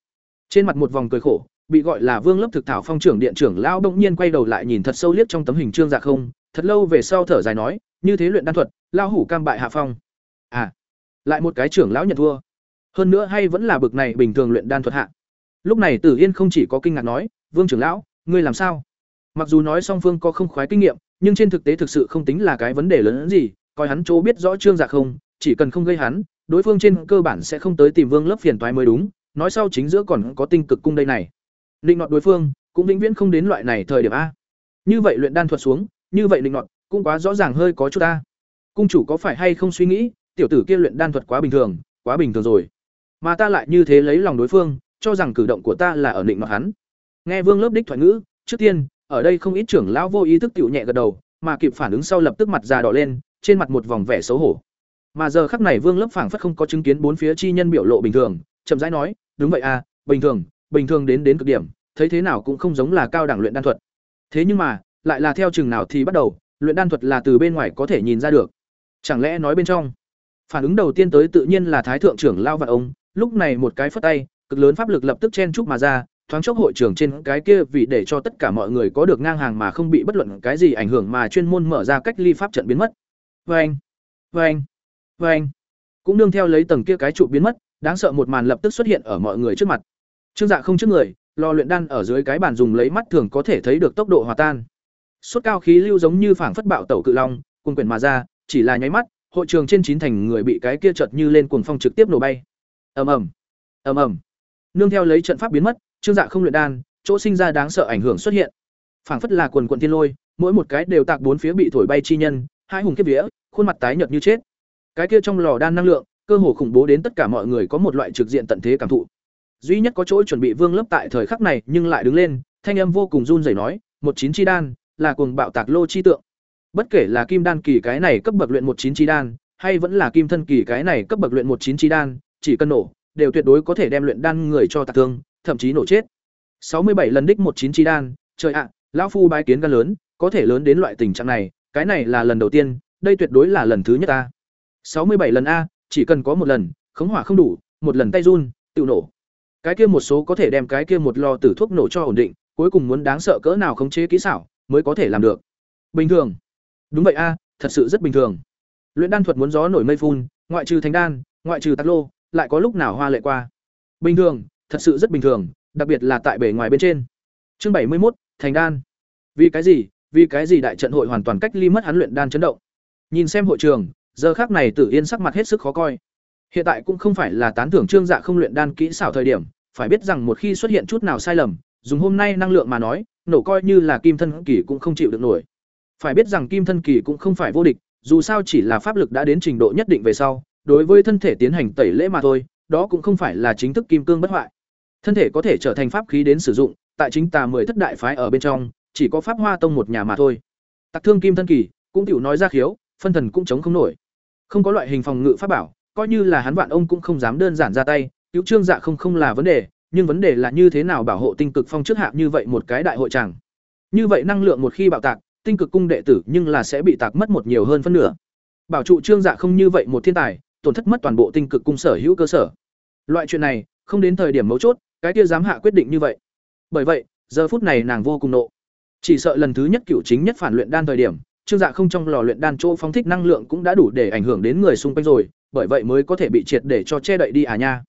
Trên mặt một vòng cười khổ, bị gọi là Vương lớp thực thảo phong trưởng điện trưởng lão động nhiên quay đầu lại nhìn thật sâu liếc trong tấm hình trương dạ không, thật lâu về sau thở dài nói, như thế luyện đan thuật, lao hủ cam bại hạ phong. À, lại một cái trưởng lão nhận thua. Hơn nữa hay vẫn là bực này bình thường luyện đan thuật hạ. Lúc này Tử Yên không chỉ có kinh ngạc nói, "Vương trưởng lão, ngươi làm sao?" Mặc dù nói song phương có không khoái kinh nghiệm, nhưng trên thực tế thực sự không tính là cái vấn đề lớn hơn gì, coi hắn chỗ biết rõ Trương Dạ không, chỉ cần không gây hắn, đối phương trên cơ bản sẽ không tới tìm Vương lớp phiền toái mới đúng, nói sau chính giữa còn có tinh cực cung đây này. Định nọt đối phương, cũng vĩnh viễn không đến loại này thời điểm a. Như vậy luyện đan thuật xuống, như vậy định nọt, cũng quá rõ ràng hơi có chút ta. Cung chủ có phải hay không suy nghĩ, tiểu tử kia luyện đan thuật quá bình thường, quá bình thường rồi. Mà ta lại như thế lấy lòng đối phương, cho rằng cử động của ta là ở định nọt hắn. Nghe Vương lớp đích thoại ngữ, trước tiên, ở đây không ít trưởng lão vô ý thức tiểu nhẹ gật đầu, mà kịp phản ứng sau lập tức mặt già đỏ lên, trên mặt một vòng vẻ xấu hổ. Mà giờ khắc này Vương Lớp phảng phất không có chứng kiến bốn phía chi nhân biểu lộ bình thường, chậm rãi nói, "Đúng vậy à, bình thường, bình thường đến đến cực điểm, thấy thế nào cũng không giống là cao đẳng luyện đan thuật. Thế nhưng mà, lại là theo chừng nào thì bắt đầu, luyện đan thuật là từ bên ngoài có thể nhìn ra được. Chẳng lẽ nói bên trong?" Phản ứng đầu tiên tới tự nhiên là Thái thượng trưởng lao và ông, lúc này một cái phất tay, cực lớn pháp lực lập tức chen chúc mà ra, thoáng chốc hội trưởng trên cái kia vì để cho tất cả mọi người có được ngang hàng mà không bị bất luận cái gì ảnh hưởng mà chuyên môn mở ra cách ly pháp trận biến mất. Vâng, vâng, vâng. Cũng nương theo lấy tầng kia cái trụ biến mất, đáng sợ một màn lập tức xuất hiện ở mọi người trước mặt. Trương Dạ không trước người, lò luyện đan ở dưới cái bàn dùng lấy mắt thường có thể thấy được tốc độ hòa tan. Suốt cao khí lưu giống như phảng phất bạo tẩu cự long, cuồn quyển mà ra, chỉ là nháy mắt, hội trường trên chín thành người bị cái kia chợt như lên cuồng phong trực tiếp nổ bay. Ầm ầm, ầm ầm. Nương theo lấy trận pháp biến mất, Trương Dạ không luyện đan, chỗ sinh ra đáng sợ ảnh hưởng xuất hiện. Phảng phất là quần quần thiên lôi, mỗi một cái đều tạc bốn phía bị thổi bay chi nhân, hai hùng kiếp vía, khuôn mặt tái nhợt như chết. Cái kia trong lò đan năng lượng, cơ hồ khủng bố đến tất cả mọi người có một loại trực diện tận thế cảm thụ. Duy nhất có chỗ chuẩn bị Vương Lớp tại thời khắc này, nhưng lại đứng lên, thanh âm vô cùng run rẩy nói, một chín chi đan, là cuồng bạo tạc lô chi tượng. Bất kể là kim đan kỳ cái này cấp bậc luyện một chín chi đan, hay vẫn là kim thân kỳ cái này cấp bậc luyện một chín chi đan, chỉ cần nổ, đều tuyệt đối có thể đem luyện đan người cho tạc thương, thậm chí nổ chết. sáu mươi bảy lần đích một chín chi đan, trời ạ, lão phu bái kiến gan lớn, có thể lớn đến loại tình trạng này, cái này là lần đầu tiên, đây tuyệt đối là lần thứ nhất a. sáu mươi bảy lần a, chỉ cần có một lần, khống hỏa không đủ, một lần tay run, tự nổ. Cái kia một số có thể đem cái kia một lò tử thuốc nổ cho ổn định, cuối cùng muốn đáng sợ cỡ nào khống chế kỹ xảo, mới có thể làm được. Bình thường. Đúng vậy a, thật sự rất bình thường. Luyện đan thuật muốn gió nổi mây phun, ngoại trừ thánh đan, ngoại trừ tạc lô, lại có lúc nào hoa lệ qua. Bình thường, thật sự rất bình thường, đặc biệt là tại bề ngoài bên trên. Chương bảy mươi một, thành đan. Vì cái gì? Vì cái gì đại trận hội hoàn toàn cách ly mất hắn luyện đan chấn động. Nhìn xem hội trường, giờ khắc này Tử Yên sắc mặt hết sức khó coi. Hiện tại cũng không phải là tán thưởng Trương Dạ không luyện đan kỹ xảo thời điểm, phải biết rằng một khi xuất hiện chút nào sai lầm, dùng hôm nay năng lượng mà nói, nổ coi như là kim thân kỳ cũng không chịu được nổi. Phải biết rằng kim thân kỳ cũng không phải vô địch, dù sao chỉ là pháp lực đã đến trình độ nhất định về sau, đối với thân thể tiến hành tẩy lễ mà thôi, đó cũng không phải là chính thức kim cương bất hoại thân thể có thể trở thành pháp khí đến sử dụng, tại chính tà mười thất đại phái ở bên trong, chỉ có pháp hoa tông một nhà mà thôi. Tặc thương kim thân kỳ, cũng tiểu nói ra khiếu, phân thần cũng chống không nổi. Không có loại hình phòng ngự pháp bảo, coi như là hắn vạn ông cũng không dám đơn giản ra tay, cứu trương dạ không không là vấn đề, nhưng vấn đề là như thế nào bảo hộ tinh cực phong trước hạ như vậy một cái đại hội chẳng như vậy năng lượng một khi bạo tạc, tinh cực cung đệ tử nhưng là sẽ bị tạc mất một nhiều hơn phân nửa. Bảo trụ trương dạ không như vậy một thiên tài, tổn thất mất toàn bộ tinh cực cung sở hữu cơ sở. Loại chuyện này, không đến thời điểm mấu chốt cái kia dám hạ quyết định như vậy. Bởi vậy, giờ phút này nàng vô cùng nộ. Chỉ sợ lần thứ nhất cựu chính nhất phản luyện đan thời điểm, trương dạ không trong lò luyện đan chỗ phóng thích năng lượng cũng đã đủ để ảnh hưởng đến người xung quanh rồi, bởi vậy mới có thể bị triệt để cho che đậy đi à nha.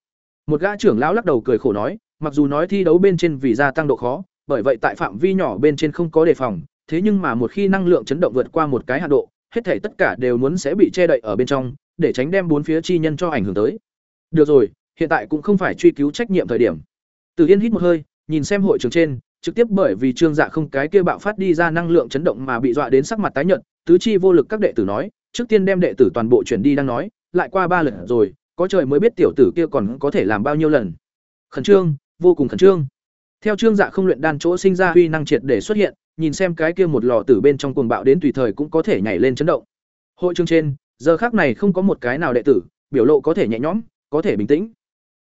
Một gã trưởng lão lắc đầu cười khổ nói, mặc dù nói thi đấu bên trên vì gia tăng độ khó, bởi vậy tại phạm vi nhỏ bên trên không có đề phòng, thế nhưng mà một khi năng lượng chấn động vượt qua một cái hạ độ, hết thể tất cả đều muốn sẽ bị che đậy ở bên trong, để tránh đem bốn phía chi nhân cho ảnh hưởng tới. Được rồi, hiện tại cũng không phải truy cứu trách nhiệm thời điểm từ yên hít một hơi, nhìn xem hội trường trên, trực tiếp bởi vì trương dạ không cái kia bạo phát đi ra năng lượng chấn động mà bị dọa đến sắc mặt tái nhợt, tứ chi vô lực các đệ tử nói, trước tiên đem đệ tử toàn bộ chuyển đi đang nói, lại qua ba lần rồi, có trời mới biết tiểu tử kia còn có thể làm bao nhiêu lần. Khẩn trương, vô cùng khẩn trương. Theo trương dạ không luyện đan chỗ sinh ra uy năng triệt để xuất hiện, nhìn xem cái kia một lò tử bên trong cuồng bạo đến tùy thời cũng có thể nhảy lên chấn động. Hội trường trên, giờ khác này không có một cái nào đệ tử, biểu lộ có thể nhẹ nhõm, có thể bình tĩnh.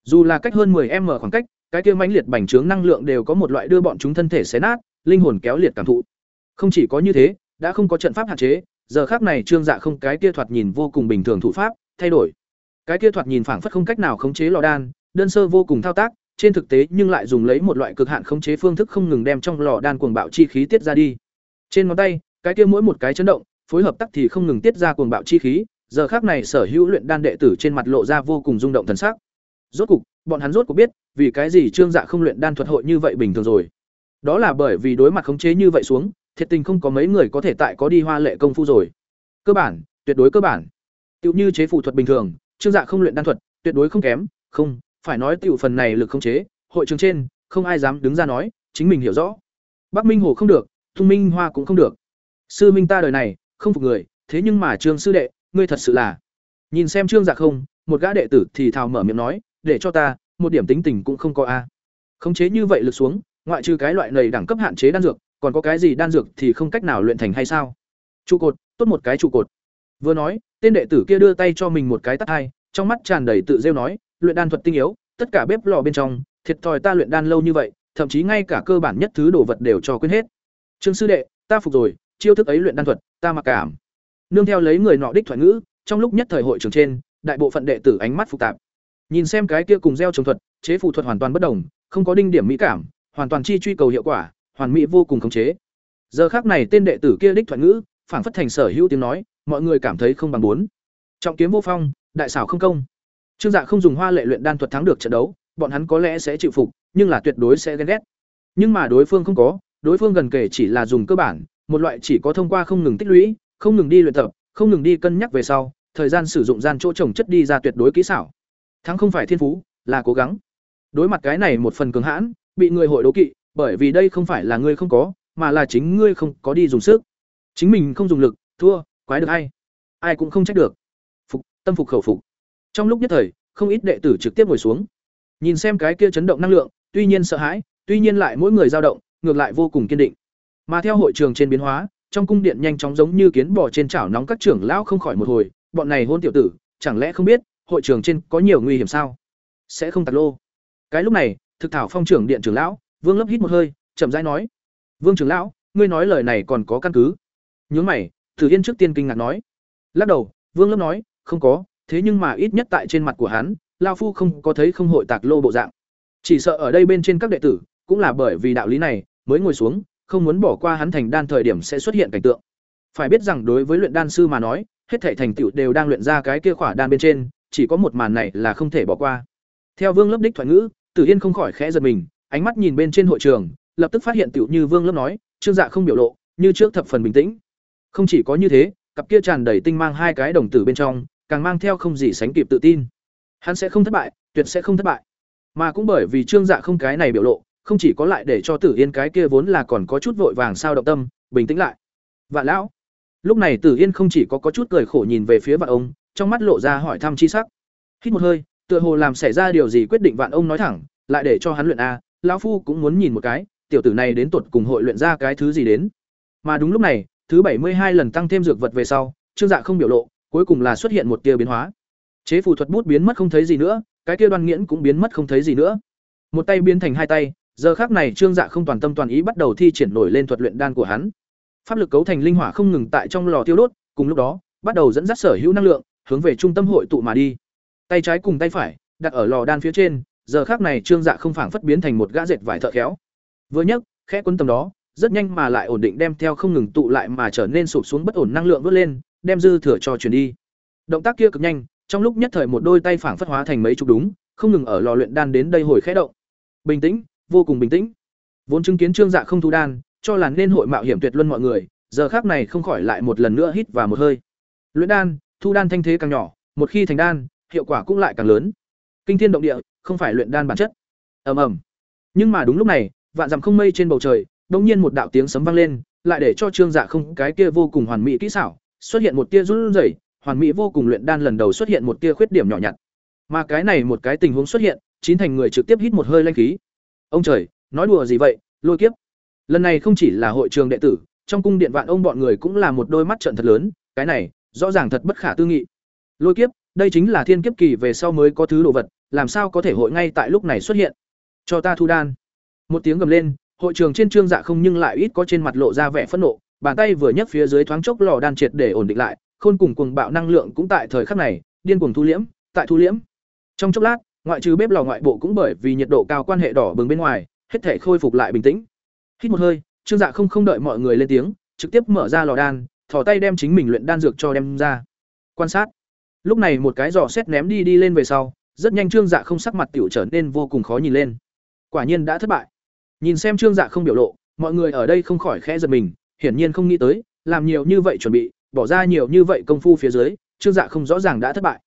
Dù là cách hơn 10 m khoảng cách cái kia mãnh liệt bành trướng năng lượng đều có một loại đưa bọn chúng thân thể xé nát, linh hồn kéo liệt cảm thụ. Không chỉ có như thế, đã không có trận pháp hạn chế, giờ khác này trương dạ không cái kia thoạt nhìn vô cùng bình thường thủ pháp, thay đổi. Cái kia thoạt nhìn phảng phất không cách nào khống chế lò đan, đơn sơ vô cùng thao tác, trên thực tế nhưng lại dùng lấy một loại cực hạn khống chế phương thức không ngừng đem trong lò đan cuồng bạo chi khí tiết ra đi. Trên ngón tay, cái kia mỗi một cái chấn động, phối hợp tắc thì không ngừng tiết ra cuồng bạo chi khí, giờ khác này sở hữu luyện đan đệ tử trên mặt lộ ra vô cùng rung động thần sắc. Rốt cục, bọn hắn rốt cuộc biết vì cái gì trương dạ không luyện đan thuật hội như vậy bình thường rồi? Đó là bởi vì đối mặt khống chế như vậy xuống, thiệt tình không có mấy người có thể tại có đi hoa lệ công phu rồi. Cơ bản, tuyệt đối cơ bản. Tựu như chế phù thuật bình thường, trương dạ không luyện đan thuật, tuyệt đối không kém, không, phải nói tiểu phần này lực khống chế, hội trường trên, không ai dám đứng ra nói, chính mình hiểu rõ. Bắc minh hồ không được, thung minh hoa cũng không được. Sư minh ta đời này, không phục người, thế nhưng mà trương sư đệ, ngươi thật sự là. Nhìn xem trương dạ không, một gã đệ tử thì thào mở miệng nói, để cho ta một điểm tính tình cũng không có a. Khống chế như vậy lực xuống, ngoại trừ cái loại này đẳng cấp hạn chế đan dược, còn có cái gì đan dược thì không cách nào luyện thành hay sao? Trụ cột, tốt một cái trụ cột. Vừa nói, tên đệ tử kia đưa tay cho mình một cái tát hai, trong mắt tràn đầy tự rêu nói, luyện đan thuật tinh yếu, tất cả bếp lò bên trong, thiệt thòi ta luyện đan lâu như vậy, thậm chí ngay cả cơ bản nhất thứ đồ vật đều cho quên hết. Trương sư đệ, ta phục rồi, chiêu thức ấy luyện đan thuật, ta mặc cảm. Nương theo lấy người nọ đích thoại ngữ, trong lúc nhất thời hội trường trên, đại bộ phận đệ tử ánh mắt phức tạp nhìn xem cái kia cùng gieo trồng thuật, chế phù thuật hoàn toàn bất đồng, không có đinh điểm mỹ cảm, hoàn toàn chi truy cầu hiệu quả, hoàn mỹ vô cùng khống chế. Giờ khác này tên đệ tử kia đích thuận ngữ, phảng phất thành sở hữu tiếng nói, mọi người cảm thấy không bằng bốn trọng kiếm vô phong, đại xảo không công. Trương dạ không dùng hoa lệ luyện đan thuật thắng được trận đấu, bọn hắn có lẽ sẽ chịu phục, nhưng là tuyệt đối sẽ ghen ghét. Nhưng mà đối phương không có, đối phương gần kể chỉ là dùng cơ bản, một loại chỉ có thông qua không ngừng tích lũy, không ngừng đi luyện tập, không ngừng đi cân nhắc về sau, thời gian sử dụng gian chỗ trồng chất đi ra tuyệt đối kỹ xảo thắng không phải thiên phú, là cố gắng. Đối mặt cái này một phần cường hãn, bị người hội đố kỵ, bởi vì đây không phải là ngươi không có, mà là chính ngươi không có đi dùng sức. Chính mình không dùng lực, thua, quái được ai? Ai cũng không trách được. Phục, tâm phục khẩu phục. Trong lúc nhất thời, không ít đệ tử trực tiếp ngồi xuống. Nhìn xem cái kia chấn động năng lượng, tuy nhiên sợ hãi, tuy nhiên lại mỗi người dao động, ngược lại vô cùng kiên định. Mà theo hội trường trên biến hóa, trong cung điện nhanh chóng giống như kiến bò trên chảo nóng các trưởng lão không khỏi một hồi, bọn này hôn tiểu tử, chẳng lẽ không biết hội trường trên có nhiều nguy hiểm sao? Sẽ không tạt lô. Cái lúc này, thực thảo phong trưởng điện trưởng lão, vương lấp hít một hơi, chậm rãi nói, vương trưởng lão, ngươi nói lời này còn có căn cứ? Nhướng mày thử yên trước tiên kinh ngạc nói. Lắc đầu, vương lấp nói, không có, thế nhưng mà ít nhất tại trên mặt của hắn lao phu không có thấy không hội tạc lô bộ dạng. Chỉ sợ ở đây bên trên các đệ tử, cũng là bởi vì đạo lý này mới ngồi xuống, không muốn bỏ qua hắn thành đan thời điểm sẽ xuất hiện cảnh tượng. Phải biết rằng đối với luyện đan sư mà nói, hết thể thành tựu đều đang luyện ra cái kia khỏa đan bên trên chỉ có một màn này là không thể bỏ qua. Theo vương lớp đích thoại ngữ, tử yên không khỏi khẽ giật mình, ánh mắt nhìn bên trên hội trường, lập tức phát hiện tiểu như vương lớp nói, trương dạ không biểu lộ, như trước thập phần bình tĩnh. Không chỉ có như thế, cặp kia tràn đầy tinh mang hai cái đồng tử bên trong, càng mang theo không gì sánh kịp tự tin. Hắn sẽ không thất bại, tuyệt sẽ không thất bại. Mà cũng bởi vì trương dạ không cái này biểu lộ, không chỉ có lại để cho tử yên cái kia vốn là còn có chút vội vàng sao động tâm, bình tĩnh lại. Vạn lão. Lúc này tử yên không chỉ có có chút cười khổ nhìn về phía vạn ông trong mắt lộ ra hỏi thăm chi sắc hít một hơi tựa hồ làm xảy ra điều gì quyết định vạn ông nói thẳng lại để cho hắn luyện a, lão phu cũng muốn nhìn một cái, tiểu tử này đến tuột cùng hội luyện ra cái thứ gì đến. Mà đúng lúc này, thứ bảy mươi hai lần tăng thêm dược vật về sau, Trương Dạ không biểu lộ, cuối cùng là xuất hiện một tia biến hóa. Chế phù thuật bút biến mất không thấy gì nữa, cái kia đoan nghiễn cũng biến mất không thấy gì nữa. Một tay biến thành hai tay, giờ khác này Trương Dạ không toàn tâm toàn ý bắt đầu thi triển nổi lên thuật luyện đan của hắn. Pháp lực cấu thành linh hỏa không ngừng tại trong lò tiêu đốt, cùng lúc đó, bắt đầu dẫn dắt sở hữu năng lượng, hướng về trung tâm hội tụ mà đi. Tay trái cùng tay phải đặt ở lò đan phía trên, giờ khác này Trương Dạ không phảng phất biến thành một gã dệt vải thợ khéo. Vừa nhấc, khẽ quấn tầm đó, rất nhanh mà lại ổn định đem theo không ngừng tụ lại mà trở nên sụp xuống bất ổn năng lượng vút lên, đem dư thừa cho chuyển đi. Động tác kia cực nhanh, trong lúc nhất thời một đôi tay phảng phất hóa thành mấy chục đúng, không ngừng ở lò luyện đan đến đây hồi khẽ động. Bình tĩnh, vô cùng bình tĩnh. Vốn chứng kiến Trương Dạ không thu đan, cho là nên hội mạo hiểm tuyệt luân mọi người, giờ khác này không khỏi lại một lần nữa hít vào một hơi. Luyện đan, thu đan thanh thế càng nhỏ, một khi thành đan, hiệu quả cũng lại càng lớn. Kinh thiên động địa, không phải luyện đan bản chất. Ầm ầm. Nhưng mà đúng lúc này, vạn dặm không mây trên bầu trời, đột nhiên một đạo tiếng sấm vang lên, lại để cho Trương Dạ không cái kia vô cùng hoàn mỹ kỹ xảo, xuất hiện một tia run rẩy, hoàn mỹ vô cùng luyện đan lần đầu xuất hiện một tia khuyết điểm nhỏ nhặt. Mà cái này một cái tình huống xuất hiện, chín thành người trực tiếp hít một hơi lanh khí. Ông trời, nói đùa gì vậy, lôi kiếp. Lần này không chỉ là hội trường đệ tử, trong cung điện vạn ông bọn người cũng là một đôi mắt trận thật lớn, cái này, rõ ràng thật bất khả tư nghị. Lôi kiếp, đây chính là thiên kiếp kỳ về sau mới có thứ đồ vật, làm sao có thể hội ngay tại lúc này xuất hiện. Cho ta thu đan. Một tiếng gầm lên, hội trường trên trương dạ không nhưng lại ít có trên mặt lộ ra vẻ phẫn nộ, bàn tay vừa nhấc phía dưới thoáng chốc lò đan triệt để ổn định lại, khôn cùng cuồng bạo năng lượng cũng tại thời khắc này, điên cuồng thu liễm, tại thu liễm. Trong chốc lát, ngoại trừ bếp lò ngoại bộ cũng bởi vì nhiệt độ cao quan hệ đỏ bừng bên ngoài, hết thể khôi phục lại bình tĩnh. Hít một hơi, Trương Dạ không không đợi mọi người lên tiếng, trực tiếp mở ra lò đan, thò tay đem chính mình luyện đan dược cho đem ra. Quan sát. Lúc này một cái giỏ xét ném đi đi lên về sau, rất nhanh Trương Dạ không sắc mặt tiểu trở nên vô cùng khó nhìn lên. Quả nhiên đã thất bại. Nhìn xem Trương Dạ không biểu lộ, mọi người ở đây không khỏi khẽ giật mình, hiển nhiên không nghĩ tới, làm nhiều như vậy chuẩn bị, bỏ ra nhiều như vậy công phu phía dưới, Trương Dạ không rõ ràng đã thất bại.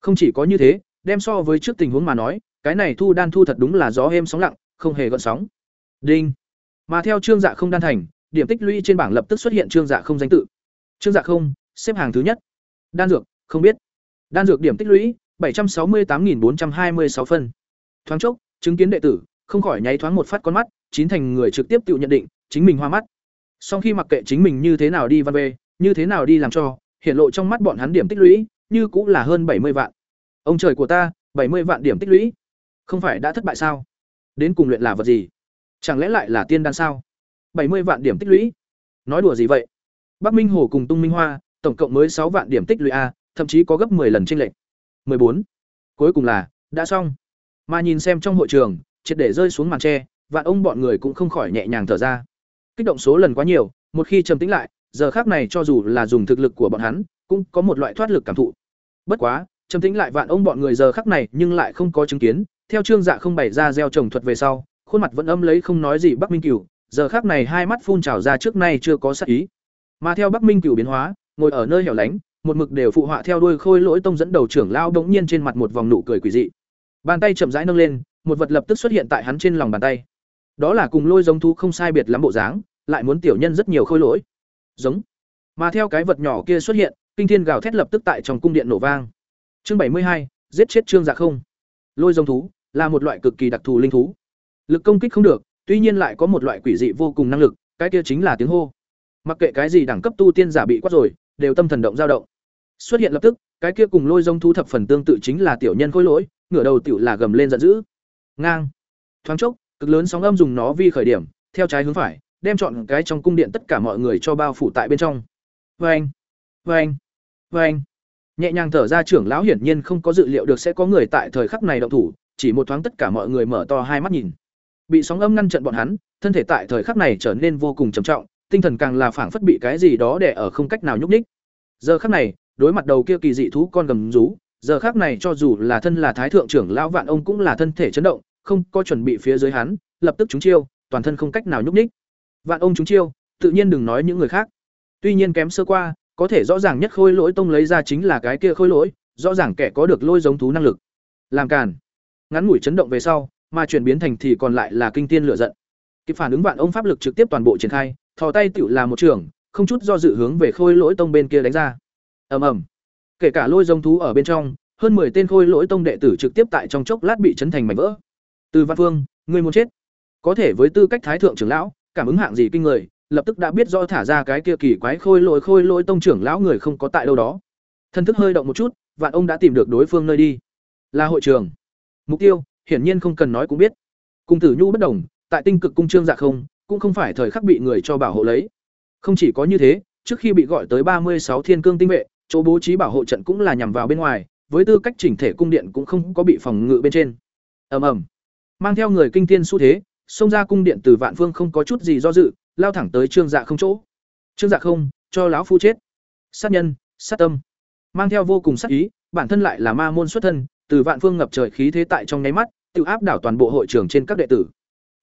Không chỉ có như thế, đem so với trước tình huống mà nói, cái này thu đan thu thật đúng là gió êm sóng lặng, không hề gợn sóng. Đinh. Mà theo Trương Dạ không đan thành, điểm tích lũy trên bảng lập tức xuất hiện Trương Dạ không danh tự. Trương Dạ không, xếp hàng thứ nhất. Đan dược, không biết. Đan dược điểm tích lũy, bảy trăm sáu mươi tám bốn trăm hai mươi sáu phân. Thoáng chốc, chứng kiến đệ tử, không khỏi nháy thoáng một phát con mắt, chín thành người trực tiếp tự nhận định, chính mình hoa mắt. Sau khi mặc kệ chính mình như thế nào đi văn về, như thế nào đi làm cho, hiện lộ trong mắt bọn hắn điểm tích lũy, như cũng là hơn bảy mươi vạn. Ông trời của ta, bảy mươi vạn điểm tích lũy. Không phải đã thất bại sao? Đến cùng luyện là vật gì? Chẳng lẽ lại là tiên đan sao? bảy mươi vạn điểm tích lũy. Nói đùa gì vậy? Bắc Minh Hồ cùng Tung Minh Hoa, tổng cộng mới sáu vạn điểm tích lũy a, thậm chí có gấp 10 lần chênh lệch. bốn Cuối cùng là đã xong. Mà nhìn xem trong hội trường, triệt để rơi xuống màn tre, vạn ông bọn người cũng không khỏi nhẹ nhàng thở ra. Kích động số lần quá nhiều, một khi trầm tĩnh lại, giờ khác này cho dù là dùng thực lực của bọn hắn, cũng có một loại thoát lực cảm thụ. Bất quá, trầm tĩnh lại vạn ông bọn người giờ khắc này nhưng lại không có chứng kiến, theo Trương Dạ không bày ra gieo trồng thuật về sau, khuôn mặt vẫn âm lấy không nói gì Bắc Minh Cửu, giờ khắc này hai mắt phun trào ra trước nay chưa có sát ý. Mà theo Bắc Minh Cửu biến hóa, ngồi ở nơi hẻo lánh, một mực đều phụ họa theo đuôi khôi lỗi tông dẫn đầu trưởng lao đống nhiên trên mặt một vòng nụ cười quỷ dị. Bàn tay chậm rãi nâng lên, một vật lập tức xuất hiện tại hắn trên lòng bàn tay. Đó là cùng lôi giống thú không sai biệt lắm bộ dáng, lại muốn tiểu nhân rất nhiều khôi lỗi. Giống. Mà theo cái vật nhỏ kia xuất hiện, kinh thiên gào thét lập tức tại trong cung điện nổ vang. Chương bảy mươi hai giết chết Trương Dạ không. Lôi giống thú là một loại cực kỳ đặc thù linh thú. Lực công kích không được, tuy nhiên lại có một loại quỷ dị vô cùng năng lực, cái kia chính là tiếng hô. Mặc kệ cái gì đẳng cấp tu tiên giả bị quát rồi, đều tâm thần động dao động. Xuất hiện lập tức, cái kia cùng lôi rông thú thập phần tương tự chính là tiểu nhân khôi lỗi, ngửa đầu tiểu là gầm lên giận dữ. Ngang. Thoáng chốc, cực lớn sóng âm dùng nó vi khởi điểm, theo trái hướng phải, đem chọn cái trong cung điện tất cả mọi người cho bao phủ tại bên trong. Oeng, oeng, oeng. Nhẹ nhàng thở ra trưởng lão hiển nhiên không có dự liệu được sẽ có người tại thời khắc này động thủ, chỉ một thoáng tất cả mọi người mở to hai mắt nhìn. Bị sóng âm ngăn chặn bọn hắn, thân thể tại thời khắc này trở nên vô cùng trầm trọng, tinh thần càng là phảng phất bị cái gì đó đè ở không cách nào nhúc nhích. Giờ khắc này, đối mặt đầu kia kỳ dị thú con gầm rú, giờ khắc này cho dù là thân là thái thượng trưởng lão vạn ông cũng là thân thể chấn động, không có chuẩn bị phía dưới hắn, lập tức chúng chiêu, toàn thân không cách nào nhúc nhích. Vạn ông chúng chiêu, tự nhiên đừng nói những người khác. Tuy nhiên kém sơ qua, có thể rõ ràng nhất khôi lỗi tông lấy ra chính là cái kia khôi lỗi, rõ ràng kẻ có được lôi giống thú năng lực. Làm càn. Ngắn ngủi chấn động về sau, mà chuyển biến thành thì còn lại là kinh thiên lửa giận. Kịp phản ứng vạn ông pháp lực trực tiếp toàn bộ triển khai, thò tay tựu là một trường, không chút do dự hướng về khôi lỗi tông bên kia đánh ra. Ầm ầm. Kể cả lôi giống thú ở bên trong, hơn 10 tên khôi lỗi tông đệ tử trực tiếp tại trong chốc lát bị chấn thành mảnh vỡ. Từ Văn Phương, ngươi muốn chết. Có thể với tư cách thái thượng trưởng lão, cảm ứng hạng gì kinh người, lập tức đã biết rõ thả ra cái kia kỳ quái khôi lỗi khôi lỗi tông trưởng lão người không có tại đâu đó. Thân thức hơi động một chút, vạn ông đã tìm được đối phương nơi đi. Là hội trường. Mục tiêu, hiển nhiên không cần nói cũng biết. Cung Tử Nhu bất đồng, tại tinh cực cung trương dạ không, cũng không phải thời khắc bị người cho bảo hộ lấy. Không chỉ có như thế, trước khi bị gọi tới ba mươi sáu thiên cương tinh vệ, chỗ bố trí bảo hộ trận cũng là nhằm vào bên ngoài, với tư cách chỉnh thể cung điện cũng không có bị phòng ngự bên trên. Ầm ầm. Mang theo người kinh thiên xu thế, xông ra cung điện từ vạn phương không có chút gì do dự, lao thẳng tới Trương Dạ không chỗ. Trương Dạ không, cho lão phu chết. Sát nhân, sát tâm. Mang theo vô cùng sát ý, bản thân lại là ma môn xuất thân, từ vạn phương ngập trời khí thế tại trong nháy mắt, tự áp đảo toàn bộ hội trường trên các đệ tử.